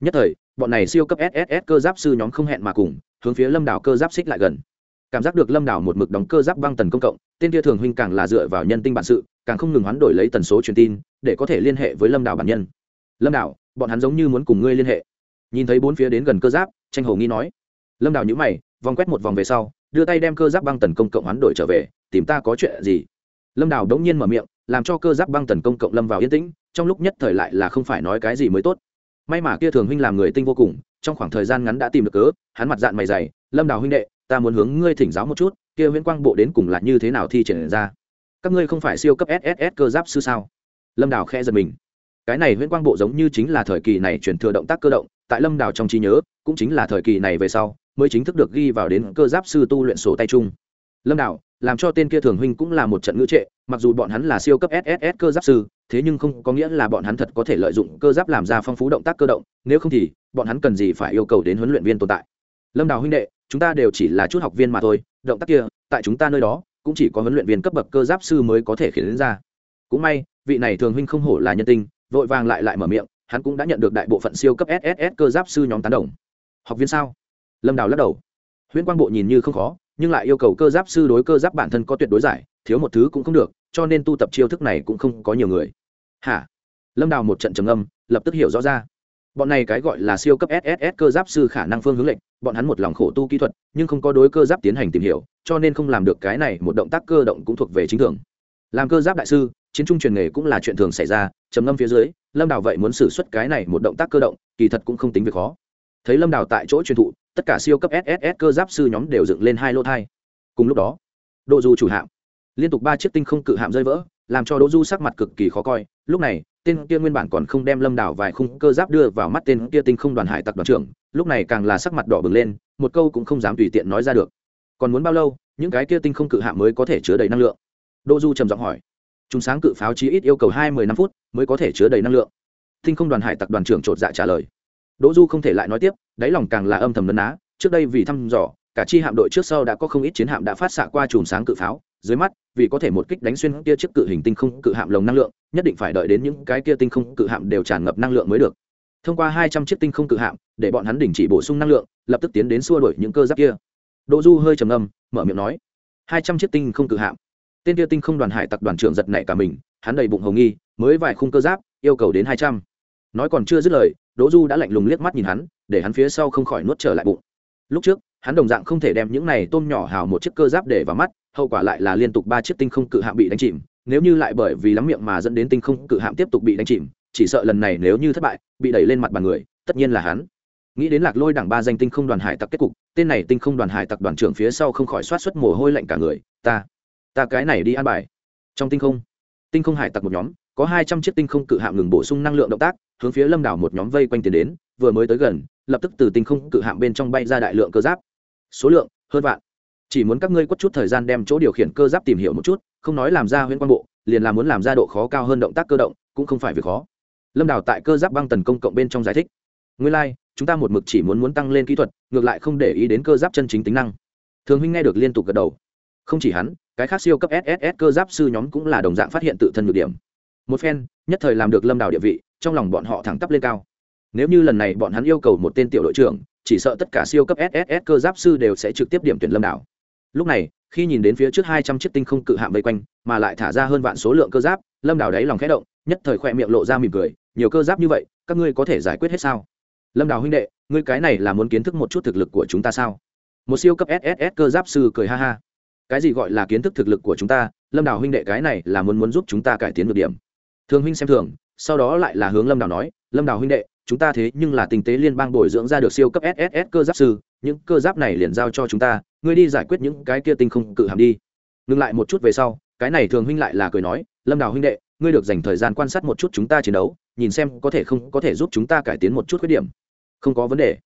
Nhất thời, bọn này siêu cấp sss cơ giáp sư nhóm không hẹn mà cùng, hướng phía lâm đảo cơ giáp xích lại gần. Cảm giác được lâm đảo một mực đóng cơ giáp băng tần công cộng, tên kia thường huynh càng là dựa vào nhân tinh bản sự, càng không ngừng hoán đổi lấy tần số truyền tin, để có thể liên hệ với lâm đảo bản nhân. Lâm đảo, bọn hắn giống như muốn cùng ngươi liên hệ. Nhìn thấy bốn phía đến gần cơ giáp, tranh hồ nghi nói. Lâm đảo nhữ mày, vòng quét một vòng về sau, đưa tay đem cơ giáp băng tần công cộng hoán đổi trở về, tìm ta có chuyện gì? Lâm đảo đống nhiên mở miệng làm cho cơ giáp băng tần công cộng lâm vào yên tĩnh, trong lúc nhất thời lại là không phải nói cái gì mới tốt. May mà kia thường huynh làm người tinh vô cùng, trong khoảng thời gian ngắn đã tìm được cớ, hắn mặt dạng mày dày, lâm đào huynh đệ, ta muốn hướng ngươi thỉnh giáo một chút, kia viễn quang bộ đến cùng là như thế nào thi triển ra? Các ngươi không phải siêu cấp sss cơ giáp sư sao? Lâm đào khẽ giật mình. Cái này viễn quang bộ giống như chính là thời kỳ này chuyển thừa động tác cơ động, tại lâm đào trong trí nhớ, cũng chính là thời kỳ này về sau, mới chính thức được ghi vào đến cơ giáp sư tu luyện sổ tay chung. Lâm đào, làm cho tên kia thường huynh cũng là một trận ngữ trệ mặc dù bọn hắn là siêu cấp sss cơ giáp sư, thế nhưng không có nghĩa là bọn hắn thật có thể lợi dụng cơ giáp làm ra phong phú động tác cơ động, nếu không thì, bọn hắn cần gì phải yêu cầu đến huấn luyện viên tồn tại. Lâm đào huynh đệ, chúng ta đều chỉ là chút học viên mà thôi, động tác kia, tại chúng ta nơi đó, cũng chỉ có huấn luyện viên cấp bậc cơ giáp sư mới có thể khiến ra. Cũng may, vị này thường huynh không hổ là nhân tinh vội vàng lại lại mở miệng, hắn cũng đã nhận được đại bộ phận siêu cấp sss cơ giáp sư nhóm tán đồng. Học viên sao? Lâm đào lắc đầu. Huyễn quang bộ nhìn như không khó, nhưng lại yêu cầu cơ giáp sư đối cơ giáp bản thân có tuyệt đối giải, thiếu một thứ cũng không được cho nên tu tập chiêu thức này cũng không có nhiều người. Hả? Lâm đào một trận trầm âm lập tức hiểu rõ ra. Bọn này cái gọi là siêu cấp sss cơ giáp sư khả năng phương hướng lệnh bọn hắn một lòng khổ tu kỹ thuật, nhưng không có đối cơ giáp tiến hành tìm hiểu, cho nên không làm được cái này, một động tác cơ động cũng thuộc về chính thường. Làm cơ giáp đại sư, chiến trung truyền nghề cũng là chuyện thường xảy ra, trầm ngâm phía dưới, lâm đào vậy muốn xử suất cái này một động tác cơ động, kỳ thật cũng không tính việc khó. Thấy lâm đào tại chỗ truyền thụ, tất cả siêu cấp sss cơ giáp sư nhóm đều dựng lên hai lô thai. Cùng lúc đó, độ du chủ hạm liên tục ba chiếc tinh không cự hạm rơi vỡ, làm cho đỗ du sắc mặt cực kỳ khó coi. Lúc này, tên kia nguyên bản còn không đem lâm đảo vài khung cơ giáp đưa vào mắt tên kia tinh không đoàn hải tặc đoàn trưởng, lúc này càng là sắc mặt đỏ bừng lên, một câu cũng không dám tùy tiện nói ra được. Còn muốn bao lâu, những cái kia tinh không cự hạm mới có thể chứa đầy năng lượng? Đỗ du trầm giọng hỏi. Chúng sáng cự pháo chí ít yêu cầu hai mươi năm phút mới có thể chứa đầy năng lượng. Tinh không đoàn hải tặc đoàn trưởng chột dạ trả lời. Đỗ du không thể lại nói tiếp, đáy lòng càng là âm thầm lấn á trước đây vì thăm dò cả chi hạm đội trước sau đã có không ít chiến hạm đã phát xạ qua chùm sáng cự pháo, dưới mắt, vì có thể một kích đánh xuyên kia chiếc cự hình tinh không cự hạm lồng năng lượng, nhất định phải đợi đến những cái kia tinh không cự hạm đều tràn ngập năng lượng mới được. Thông qua hai trăm chiếc tinh không cự hạm, để bọn hắn đình chỉ bổ sung năng lượng, lập tức tiến đến xua đuổi những cơ giáp kia. Đỗ du hơi trầm ngâm, mở miệng nói, hai trăm chiếc tinh không cự hạm. Tên kia tinh không đoàn hải tặc đoàn trưởng giật nảy cả mình, hắn đầy bụng hồng nghi, mới vài khung cơ giáp, yêu cầu đến hai trăm. Nói còn chưa dứt lời, đỗ du đã lạnh lùng liếc mắt nhìn hắn, để hắn phía sau không khỏi nuốt trở lại bụng. Lúc trước hắn đồng dạng không thể đem những này tôm nhỏ hào một chiếc cơ giáp để vào mắt, hậu quả lại là liên tục ba chiếc tinh không cự hạm bị đánh chìm, nếu như lại bởi vì lắm miệng mà dẫn đến tinh không cự hạm tiếp tục bị đánh chìm, chỉ sợ lần này nếu như thất bại, bị đẩy lên mặt bàn người, tất nhiên là hắn. Nghĩ đến lạc lôi đảng ba danh tinh không đoàn hải tặc kết cục, tên này tinh không đoàn hải tặc đoàn trưởng phía sau không khỏi soát xuất mồ hôi lạnh cả người, ta ta cái này đi ăn bài. Trong tinh không tinh không hải tặc một nhóm, có hai trăm chiếc tinh không cự hạm ngừng bổ sung năng lượng động tác, hướng phía lâm đảo một nhóm vây quanh tiền đến, vừa mới tới gần, lập tức từ tinh không cự hạm bên trong bay ra đại lượng cơ giáp số lượng hơn vạn. Chỉ muốn các ngươi quất chút thời gian đem chỗ điều khiển cơ giáp tìm hiểu một chút không nói làm ra huyễn quan bộ liền là muốn làm ra độ khó cao hơn động tác cơ động cũng không phải việc khó. Lâm đào tại cơ giáp băng tần công cộng bên trong giải thích. Nguyên lai、like, chúng ta một mực chỉ muốn muốn tăng lên kỹ thuật ngược lại không để ý đến cơ giáp chân chính tính năng. Thường huynh nghe được liên tục gật đầu. Không chỉ hắn cái khác siêu cấp sss cơ giáp sư nhóm cũng là đồng dạng phát hiện tự thân nhược điểm. Một phen nhất thời làm được lâm đào địa vị trong lòng bọn họ thẳng tắp lên cao. Nếu như lần này bọn hắn yêu cầu một tên tiểu đội trưởng chỉ sợ tất cả siêu cấp sss cơ giáp sư đều sẽ trực tiếp điểm tuyển lâm đảo. Lúc này, khi nhìn đến phía trước hai trăm chiếc tinh không cự hạm vây quanh, mà lại thả ra hơn vạn số lượng cơ giáp, lâm đảo đáy lòng khẽ động, nhất thời khoe miệng lộ ra mỉm cười, nhiều cơ giáp như vậy, các ngươi có thể giải quyết hết sao? Lâm đảo huynh đệ, ngươi cái này là muốn kiến thức một chút thực lực của chúng ta sao? Một siêu cấp sss cơ giáp sư cười ha ha. Cái gì gọi là kiến thức thực lực của chúng ta? Lâm đào huynh đệ, cái này là muốn muốn giúp chúng ta cải tiến được điểm. Thường huynh xem thường, sau đó lại là hướng lâm đào nói, lâm đào huynh đệ chúng ta thế nhưng là tinh tế liên bang bồi dưỡng ra được siêu cấp sss cơ giáp sư, những cơ giáp này liền giao cho chúng ta, ngươi đi giải quyết những cái kia tinh không cự hàm đi. Ngừng lại một chút về sau, cái này thường huynh lại là cười nói, lâm đào huynh đệ, ngươi được dành thời gian quan sát một chút chúng ta chiến đấu, nhìn xem có thể không, có thể giúp chúng ta cải tiến một chút khuyết điểm. Không có vấn đề.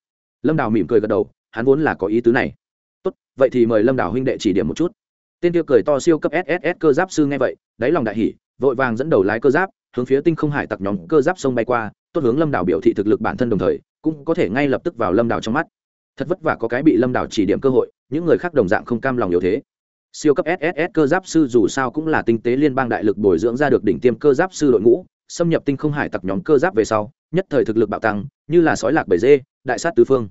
Lâm đào mỉm cười gật đầu, hắn vốn là có ý tứ này. Tốt, vậy thì mời lâm đào huynh đệ chỉ điểm một chút. Tên tiêu cười to siêu cấp sss cơ giáp sư nghe vậy, đáy lòng đại hỉ, vội vàng dẫn đầu lái cơ giáp, hướng phía tinh không hải tặc nhóm cơ giáp sông bay qua tốt hướng lâm đảo biểu thị thực lực bản thân đồng thời, cũng có thể ngay lập tức vào lâm đảo trong mắt. Thật vất vả có cái bị lâm đảo chỉ điểm cơ hội, những người khác đồng dạng không cam lòng yếu thế. Siêu cấp sss cơ giáp sư dù sao cũng là tinh tế liên bang đại lực bồi dưỡng ra được đỉnh tiêm cơ giáp sư đội ngũ, xâm nhập tinh không hải tặc nhóm cơ giáp về sau, nhất thời thực lực bạo tăng, như là sói lạc bảy dê, đại sát tứ phương.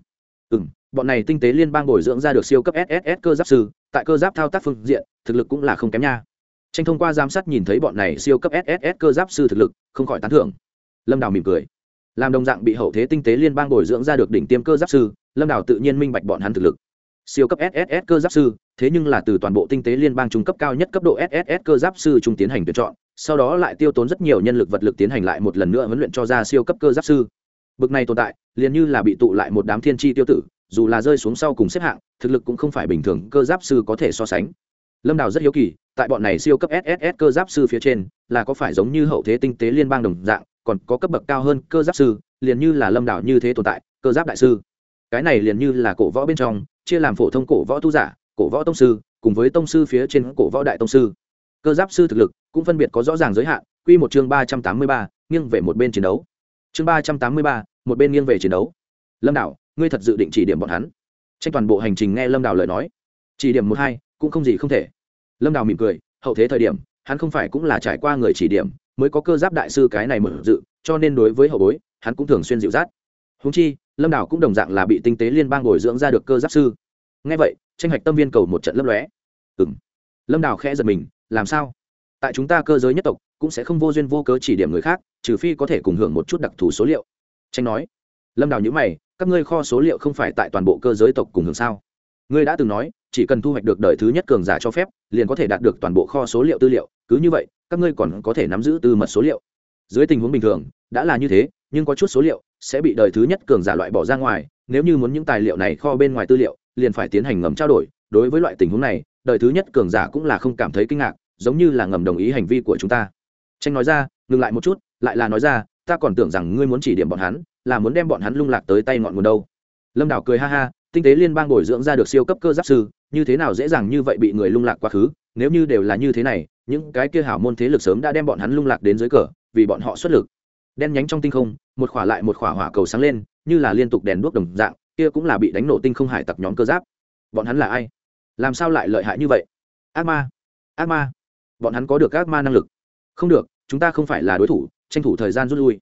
Ừ m bọn này tinh tế liên bang bồi dưỡng ra được siêu cấp sss cơ giáp sư, tại cơ giáp thao tác phương diện, thực lực cũng là không kém nha. Tranh thông qua giám sát nhìn thấy bọn này siêu cấp sss cơ giáp sư thực lực, không khỏi tán thưởng. Lâm đào mỉm cười làm đồng dạng bị hậu thế tinh tế liên bang bồi dưỡng ra được đỉnh tiêm cơ giáp sư, lâm đảo tự nhiên minh bạch bọn hắn thực lực. Siêu cấp sss cơ giáp sư, thế nhưng là từ toàn bộ tinh tế liên bang trung cấp cao nhất cấp độ sss cơ giáp sư trung tiến hành tuyển chọn, sau đó lại tiêu tốn rất nhiều nhân lực vật lực tiến hành lại một lần nữa huấn luyện cho ra siêu cấp cơ giáp sư. Bực này tồn tại, liền như là bị tụ lại một đám thiên tri tiêu tử, dù là rơi xuống sau cùng xếp hạng, thực lực cũng không phải bình thường, cơ giáp sư có thể so sánh. Lâm đào rất hiếu kỳ, tại bọn này siêu cấp sss cơ giáp sư phía trên, là có phải giống như hậu thế tinh tế liên bang đồng dạng còn có cấp bậc cao hơn cơ giáp sư, liền như là lâm đảo như thế tồn tại, cơ giáp đại sư. Cái này liền như là cổ võ bên trong, chia làm phổ thông cổ võ tu giả, cổ võ tông sư, cùng với tông sư phía trên cổ võ đại tông sư. Cơ giáp sư thực lực cũng phân biệt có rõ ràng giới hạn, quy một chương ba trăm tám mươi ba, nghiêng về một bên chiến đấu. Chương ba trăm tám mươi ba, một bên nghiêng về chiến đấu. Lâm đảo, ngươi thật dự định chỉ điểm bọn hắn? Tranh toàn bộ hành trình nghe lâm đảo lời nói. Chỉ điểm một hai, cũng không gì không thể. Lâm đảo mỉm cười, hậu thế thời điểm, hắn không phải cũng là trải qua người chỉ điểm mới có cơ giáp đại sư cái này mở dự, cho nên đối với hậu bối, hắn cũng thường xuyên dịu dắt. Húng chi, lâm đảo cũng đồng dạng là bị tinh tế liên bang bồi dưỡng ra được cơ giáp sư. Ngay vậy, tranh hạch tâm viên cầu một trận lấp lóe. Ừng lâm đảo khẽ giật mình, làm sao? Tại chúng ta cơ giới nhất tộc, cũng sẽ không vô duyên vô cớ chỉ điểm người khác, trừ phi có thể cùng hưởng một chút đặc thù số liệu. Tranh nói. Lâm đảo nhữ mày, các ngươi kho số liệu không phải tại toàn bộ cơ giới tộc cùng hưởng sao? Ngươi đã từng nói, chỉ cần thu hoạch được đời thứ nhất cường giả cho phép, liền có thể đạt được toàn bộ kho số liệu tư liệu, cứ như vậy các ngươi còn có thể nắm giữ tư mật số liệu. Dưới tình huống bình thường, đã là như thế, nhưng có chút số liệu sẽ bị đời thứ nhất cường giả loại bỏ ra ngoài, nếu như muốn những tài liệu này kho bên ngoài tư liệu, liền phải tiến hành ngầm trao đổi. Đối với loại tình huống này, đời thứ nhất cường giả cũng là không cảm thấy kinh ngạc, giống như là ngầm đồng ý hành vi của chúng ta. Tranh nói ra, ngừng lại một chút, lại là nói ra, ta còn tưởng rằng ngươi muốn chỉ điểm bọn hắn, là muốn đem bọn hắn lung lạc tới tay ngọn nguồn đâu. Lâm đảo cười ha ha, tinh tế liên bang bồi dưỡng ra được siêu cấp cơ giáp sư như thế nào dễ dàng như vậy bị người lung lạc quá khứ, nếu như đều là như thế này, những cái kia hảo môn thế lực sớm đã đem bọn hắn lung lạc đến dưới cờ, vì bọn họ xuất lực. Đen nhánh trong tinh không, một khỏa lại một khỏa hỏa cầu sáng lên, như là liên tục đèn đuốc đồng dạng, kia cũng là bị đánh nổ tinh không hải tặc nhóm cơ giáp. Bọn hắn là ai? Làm sao lại lợi hại như vậy? Ác ma! Ác ma! Bọn hắn có được ác ma năng lực? Không được, chúng ta không phải là đối thủ, tranh thủ thời gian rút lui.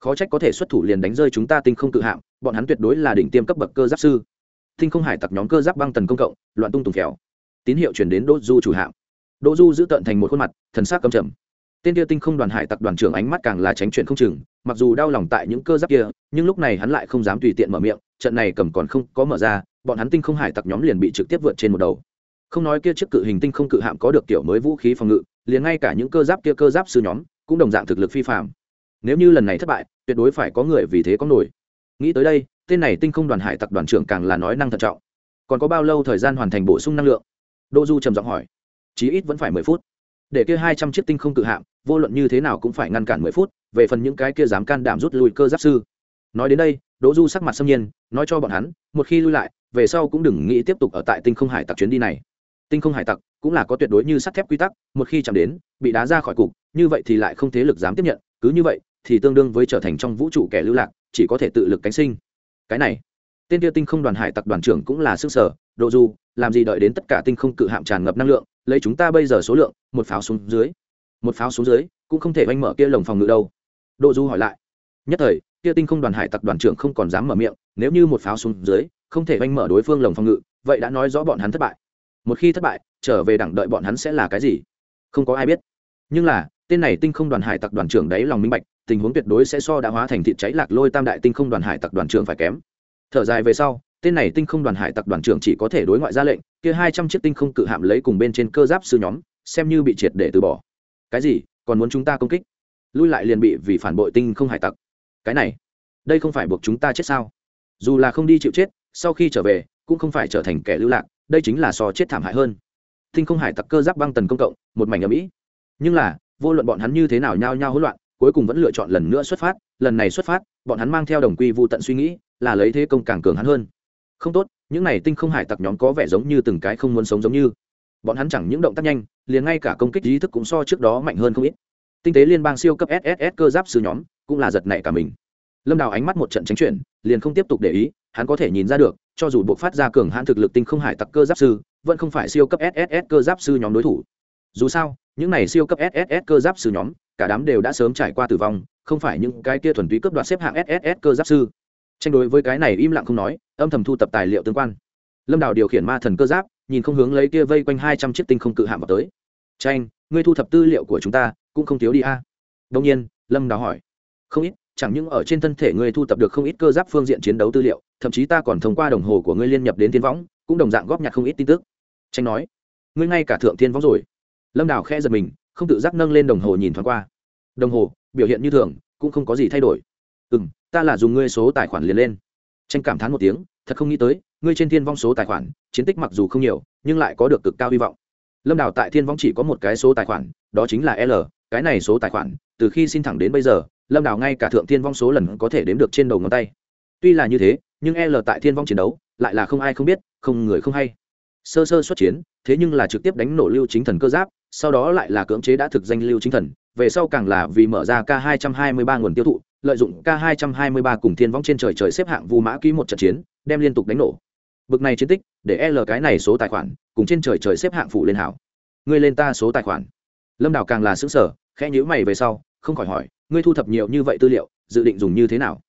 Khó trách có thể xuất thủ liền đánh rơi chúng ta tinh không tự hạng bọn hắn tuyệt đối là đỉnh tiêm cấp bậc cơ giáp sư tinh không hải tặc nhóm cơ giáp băng tần công cộng, loạn tung tùng khéo tín hiệu chuyển đến đỗ du chủ hạm đỗ du giữ tận thành một khuôn mặt, thần sắc cầm trầm. Tên kia tinh không đoàn hải tặc đoàn trưởng ánh mắt càng là tránh chuyện không chừng, mặc dù đau lòng tại những cơ giáp kia, nhưng lúc này hắn lại không dám tùy tiện mở miệng, trận này cầm còn không có mở ra, bọn hắn tinh không hải tặc nhóm liền bị trực tiếp vượt trên một đầu. Không nói kia chiếc cự hình tinh không cự hạm có được kiểu mới vũ khí phòng ngự, liền ngay cả những cơ giáp kia cơ giáp sư nhóm, cũng đồng dạng thực lực phi phạm nếu như lần này thất bại, tuyệt đối phải có người vì thế có nổi. Nghĩ tới đây tên này tinh không đoàn hải tặc đoàn trưởng càng là nói năng thận trọng. Còn có bao lâu thời gian hoàn thành bổ sung năng lượng? Đỗ du trầm giọng hỏi. Chí ít vẫn phải mười phút. Để kia hai trăm chiếc tinh không cự hạm, vô luận như thế nào cũng phải ngăn cản mười phút, về phần những cái kia dám can đảm rút lui cơ giáp sư. Nói đến đây, đỗ du sắc mặt xâm nhiên, nói cho bọn hắn, một khi lui lại, về sau cũng đừng nghĩ tiếp tục ở tại tinh không hải tặc chuyến đi này. Tinh không hải tặc cũng là có tuyệt đối như sắt thép quy tắc, một khi chạm đến, bị đá ra khỏi cục, như vậy thì lại không thế lực dám tiếp nhận, cứ như vậy thì tương đương với trở thành trong vũ trụ kẻ lưu lạc, chỉ có thể tự lực cánh sinh cái này. Tên kia tinh không đoàn hải tặc đoàn trưởng cũng là sức sở, độ du, làm gì đợi đến tất cả tinh không cự hạm tràn ngập năng lượng, lấy chúng ta bây giờ số lượng, một pháo xuống dưới. Một pháo xuống dưới, cũng không thể oanh mở kia lồng phòng ngự đâu. Độ du hỏi lại. Nhất thời, kia tinh không đoàn hải tặc đoàn trưởng không còn dám mở miệng, nếu như một pháo xuống dưới, không thể oanh mở đối phương lồng phòng ngự, vậy đã nói rõ bọn hắn thất bại. Một khi thất bại, trở về đẳng đợi bọn hắn sẽ là cái gì? Không có ai biết. Nhưng là tên này tinh không đoàn hải tặc đoàn trưởng đấy lòng minh bạch, tình huống tuyệt đối sẽ so đã hóa thành thịt cháy lạc lôi tam đại tinh không đoàn hải tặc đoàn trưởng phải kém. Thở dài về sau, tên này tinh không đoàn hải tặc đoàn trưởng chỉ có thể đối ngoại ra lệnh, kia hai trăm chiếc tinh không cự hạm lấy cùng bên trên cơ giáp sư nhóm, xem như bị triệt để từ bỏ. Cái gì? Còn muốn chúng ta công kích? Lui lại liền bị vì phản bội tinh không hải tặc. Cái này, đây không phải buộc chúng ta chết sao? Dù là không đi chịu chết, sau khi trở về, cũng không phải trở thành kẻ lưu lạc, đây chính là so chết thảm hại hơn. Tinh không hải tặc cơ giáp băng tần công cộng, một mảnh ở mỹ nhưng là vô luận bọn hắn như thế nào nhao nhao hỗn loạn, cuối cùng vẫn lựa chọn lần nữa xuất phát, lần này xuất phát, bọn hắn mang theo đồng quy vô tận suy nghĩ, là lấy thế công càng cường hắn hơn. Không tốt, những này tinh không hải tặc nhóm có vẻ giống như từng cái không muốn sống giống như. Bọn hắn chẳng những động tác nhanh, liền ngay cả công kích ý thức cũng so trước đó mạnh hơn không ít. Tinh tế liên bang siêu cấp sss cơ giáp sư nhóm cũng là giật nảy cả mình. Lâm đào ánh mắt một trận tránh chuyển, liền không tiếp tục để ý, hắn có thể nhìn ra được, cho dù buộc phát ra cường hãn thực lực tinh không hải tặc cơ giáp sư, vẫn không phải siêu cấp sss cơ giáp sư nhóm đối thủ. Dù sao những này siêu cấp sss cơ giáp sư nhóm, cả đám đều đã sớm trải qua tử vong, không phải những cái kia thuần túy cấp đoạt xếp hạng sss cơ giáp sư. Tranh đối với cái này im lặng không nói, âm thầm thu tập tài liệu tương quan. Lâm đào điều khiển ma thần cơ giáp, nhìn không hướng lấy kia vây quanh hai trăm chiếc tinh không cự hạm vào tới. Tranh, ngươi thu thập tư liệu của chúng ta cũng không thiếu đi a. À. đông nhiên, lâm đào hỏi. Không ít, chẳng những ở trên thân thể ngươi thu thập được không ít cơ giáp phương diện chiến đấu tư liệu, thậm chí ta còn thông qua đồng hồ của ngươi liên nhập đến thiên võng, cũng đồng dạng góp nhặt không ít tin tức. Tranh nói. Ngươi ngay cả thượng thiên võng rồi lâm đào khẽ giật mình, không tự giác nâng lên đồng hồ nhìn thoáng qua. Đồng hồ, biểu hiện như thường, cũng không có gì thay đổi. Ừ m ta là dùng ngươi số tài khoản liền lên. Tranh cảm thán một tiếng, thật không nghĩ tới, ngươi trên thiên vong số tài khoản, chiến tích mặc dù không nhiều, nhưng lại có được cực cao hy vọng. Lâm đào tại thiên vong chỉ có một cái số tài khoản, đó chính là l, cái này số tài khoản, từ khi xin thẳng đến bây giờ, lâm đào ngay cả thượng thiên vong số lần có thể đếm được trên đầu ngón tay. Tuy là như thế, nhưng l tại thiên vong chiến đấu, lại là không ai không biết, không người không hay. Sơ sơ xuất chiến, thế nhưng là trực tiếp đánh nổ lưu chính thần cơ giáp sau đó lại là cưỡng chế đã thực danh lưu chính thần, về sau càng là vì mở ra k 223 nguồn tiêu thụ, lợi dụng k 223 cùng thiên vong trên trời trời xếp hạng vu mã ký một trận chiến, đem liên tục đánh nổ. Bực này chiến tích, để l cái này số tài khoản, cùng trên trời trời xếp hạng phụ lên hảo. Ngươi lên ta số tài khoản. Lâm đào càng là xứng sở khẽ nhữ mày về sau, không khỏi hỏi, ngươi thu thập nhiều như vậy tư liệu, dự định dùng như thế nào?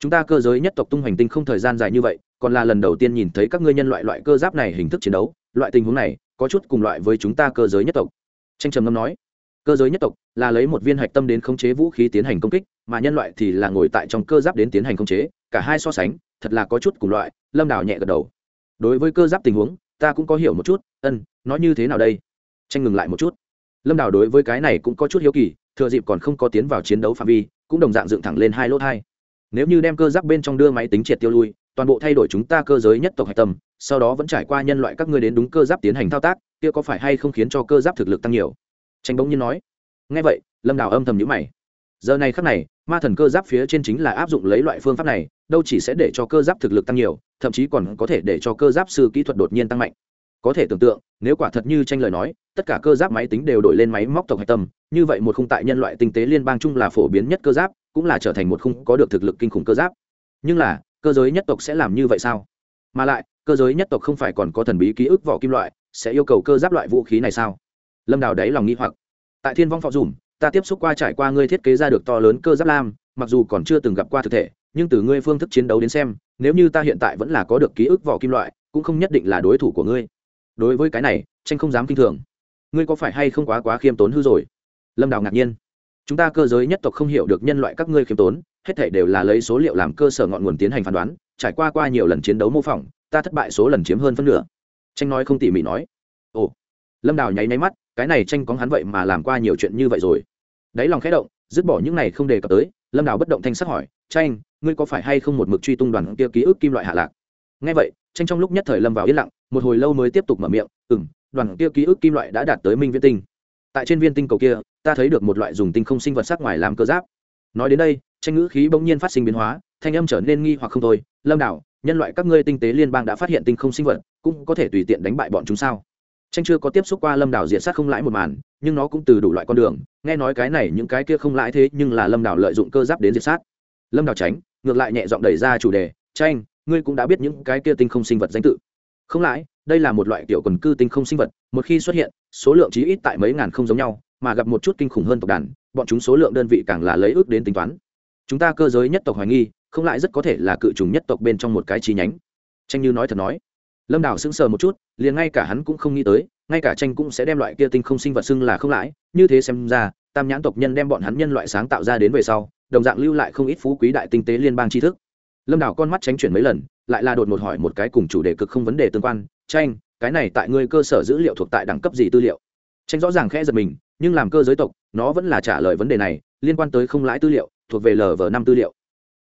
Chúng ta cơ giới nhất tộc tung hành tinh không thời gian dài như vậy, còn là lần đầu tiên nhìn thấy các ngươi nhân loại loại cơ giáp này hình thức chiến đấu, loại tình huống này, có chút cùng loại với chúng ta cơ giới nhất tộc tranh trầm ngâm nói, cơ giới nhất tộc là lấy một viên hạch tâm đến khống chế vũ khí tiến hành công kích, mà nhân loại thì là ngồi tại trong cơ giáp đến tiến hành khống chế, cả hai so sánh, thật là có chút cùng loại. Lâm đào nhẹ gật đầu, đối với cơ giáp tình huống, ta cũng có hiểu một chút, ân nói như thế nào đây? Tranh ngừng lại một chút, lâm đào đối với cái này cũng có chút hiếu kỳ, thừa dịp còn không có tiến vào chiến đấu phạm vi, cũng đồng dạng dựng thẳng lên hai lỗ thai. Nếu như đem cơ giáp bên trong đưa máy tính triệt tiêu lui, toàn bộ thay đổi chúng ta cơ giới nhất tộc hạch tâm, sau đó vẫn trải qua nhân loại các ngươi đến đúng cơ giáp tiến hành thao tác kia có phải hay không khiến cho cơ giáp thực lực tăng nhiều? Tranh bỗng nhiên nói. Ngay vậy, lâm đào âm thầm nhữ mày. Giờ này khắc này, ma thần cơ giáp phía trên chính là áp dụng lấy loại phương pháp này, đâu chỉ sẽ để cho cơ giáp thực lực tăng nhiều, thậm chí còn có thể để cho cơ giáp sư kỹ thuật đột nhiên tăng mạnh. Có thể tưởng tượng, nếu quả thật như tranh lời nói, tất cả cơ giáp máy tính đều đổi lên máy móc tộc hạch tâm, như vậy một khung tại nhân loại tinh tế liên bang chung là phổ biến nhất cơ giáp, cũng là trở thành một khung có được thực lực kinh khủng cơ giáp. Nhưng là, cơ giới nhất tộc sẽ làm như vậy sao? Mà lại cơ giới nhất tộc không phải còn có thần bí ký ức vỏ kim loại, sẽ yêu cầu cơ giáp loại vũ khí này sao? Lâm đào đáy lòng nghi hoặc. Tại thiên vong phò dùm, ta tiếp xúc qua trải qua ngươi thiết kế ra được to lớn cơ giáp lam, mặc dù còn chưa từng gặp qua thực thể, nhưng từ ngươi phương thức chiến đấu đến xem, nếu như ta hiện tại vẫn là có được ký ức vỏ kim loại, cũng không nhất định là đối thủ của ngươi. Đối với cái này, tranh không dám kinh thường. Ngươi có phải hay không quá quá khiêm tốn hư rồi? Lâm đào ngạc nhiên. Chúng ta cơ giới nhất tộc không hiểu được nhân loại các ngươi khiêm tốn, hết thể đều là lấy số liệu làm cơ sở ngọn nguồn tiến hành phán đoán, trải qua qua nhiều lần chiến đấu mô phỏng ta thất bại số lần chiếm hơn phân nửa. Tranh nói không tỉ mỉ nói. Ồ. Lâm đào nháy nháy mắt, cái này tranh có hắn vậy mà làm qua nhiều chuyện như vậy rồi. Đáy lòng khẽ động, dứt bỏ những này không đề cập tới, lâm đào bất động thanh sắc hỏi tranh ngươi có phải hay không một mực truy tung đoàn kia ký ức kim loại hạ lạc? Ngay vậy tranh trong lúc nhất thời lâm vào yên lặng, một hồi lâu mới tiếp tục mở miệng ừ m đoàn kia ký ức kim loại đã đạt tới minh viễn tinh. Tại trên viên tinh cầu kia, ta thấy được một loại dùng tinh không sinh vật sắc ngoài làm cơ giáp. Nói đến đây tranh ngữ khí bỗng nhiên phát sinh biến hóa, thanh âm trở nên nghi hoặc không thôi, lâm đảo nhân loại các ngươi tinh tế liên bang đã phát hiện tinh không sinh vật, cũng có thể tùy tiện đánh bại bọn chúng sao? Tranh chưa có tiếp xúc qua lâm đảo diệt sát không lãi một màn, nhưng nó cũng từ đủ loại con đường. Nghe nói cái này những cái kia không lãi thế, nhưng là lâm đảo lợi dụng cơ giáp đến diệt sát. Lâm đảo tránh, ngược lại nhẹ giọng đẩy ra chủ đề tranh ngươi cũng đã biết những cái kia tinh không sinh vật danh tự. Không lãi, đây là một loại kiểu quần cư tinh không sinh vật, một khi xuất hiện, số lượng chí ít tại mấy ngàn không giống nhau, mà gặp một chút kinh khủng hơn tộc đàn, bọn chúng số lượng đơn vị càng là lấy ước đến tính toán. Chúng ta cơ giới nhất tộc hoài nghi không lại rất có thể là cự trùng nhất tộc bên trong một cái chi nhánh. Tranh như nói thật nói. Lâm đảo sững sờ một chút, liền ngay cả hắn cũng không nghĩ tới, ngay cả tranh cũng sẽ đem loại kia tinh không sinh vật xưng là không lãi, như thế xem ra, tam nhãn tộc nhân đem bọn hắn nhân loại sáng tạo ra đến về sau, đồng dạng lưu lại không ít phú quý đại tinh tế liên bang tri thức. Lâm đảo con mắt tránh chuyển mấy lần, lại là đột ngột hỏi một cái cùng chủ đề cực không vấn đề tương quan tranh cái này tại ngươi cơ sở dữ liệu thuộc tại đẳng cấp gì tư liệu? Tranh rõ ràng khẽ giật mình, nhưng làm cơ giới tộc, nó vẫn là trả lời vấn đề này, liên quan tới không lãi tư liệu, thuộc về lv năm tư liệu.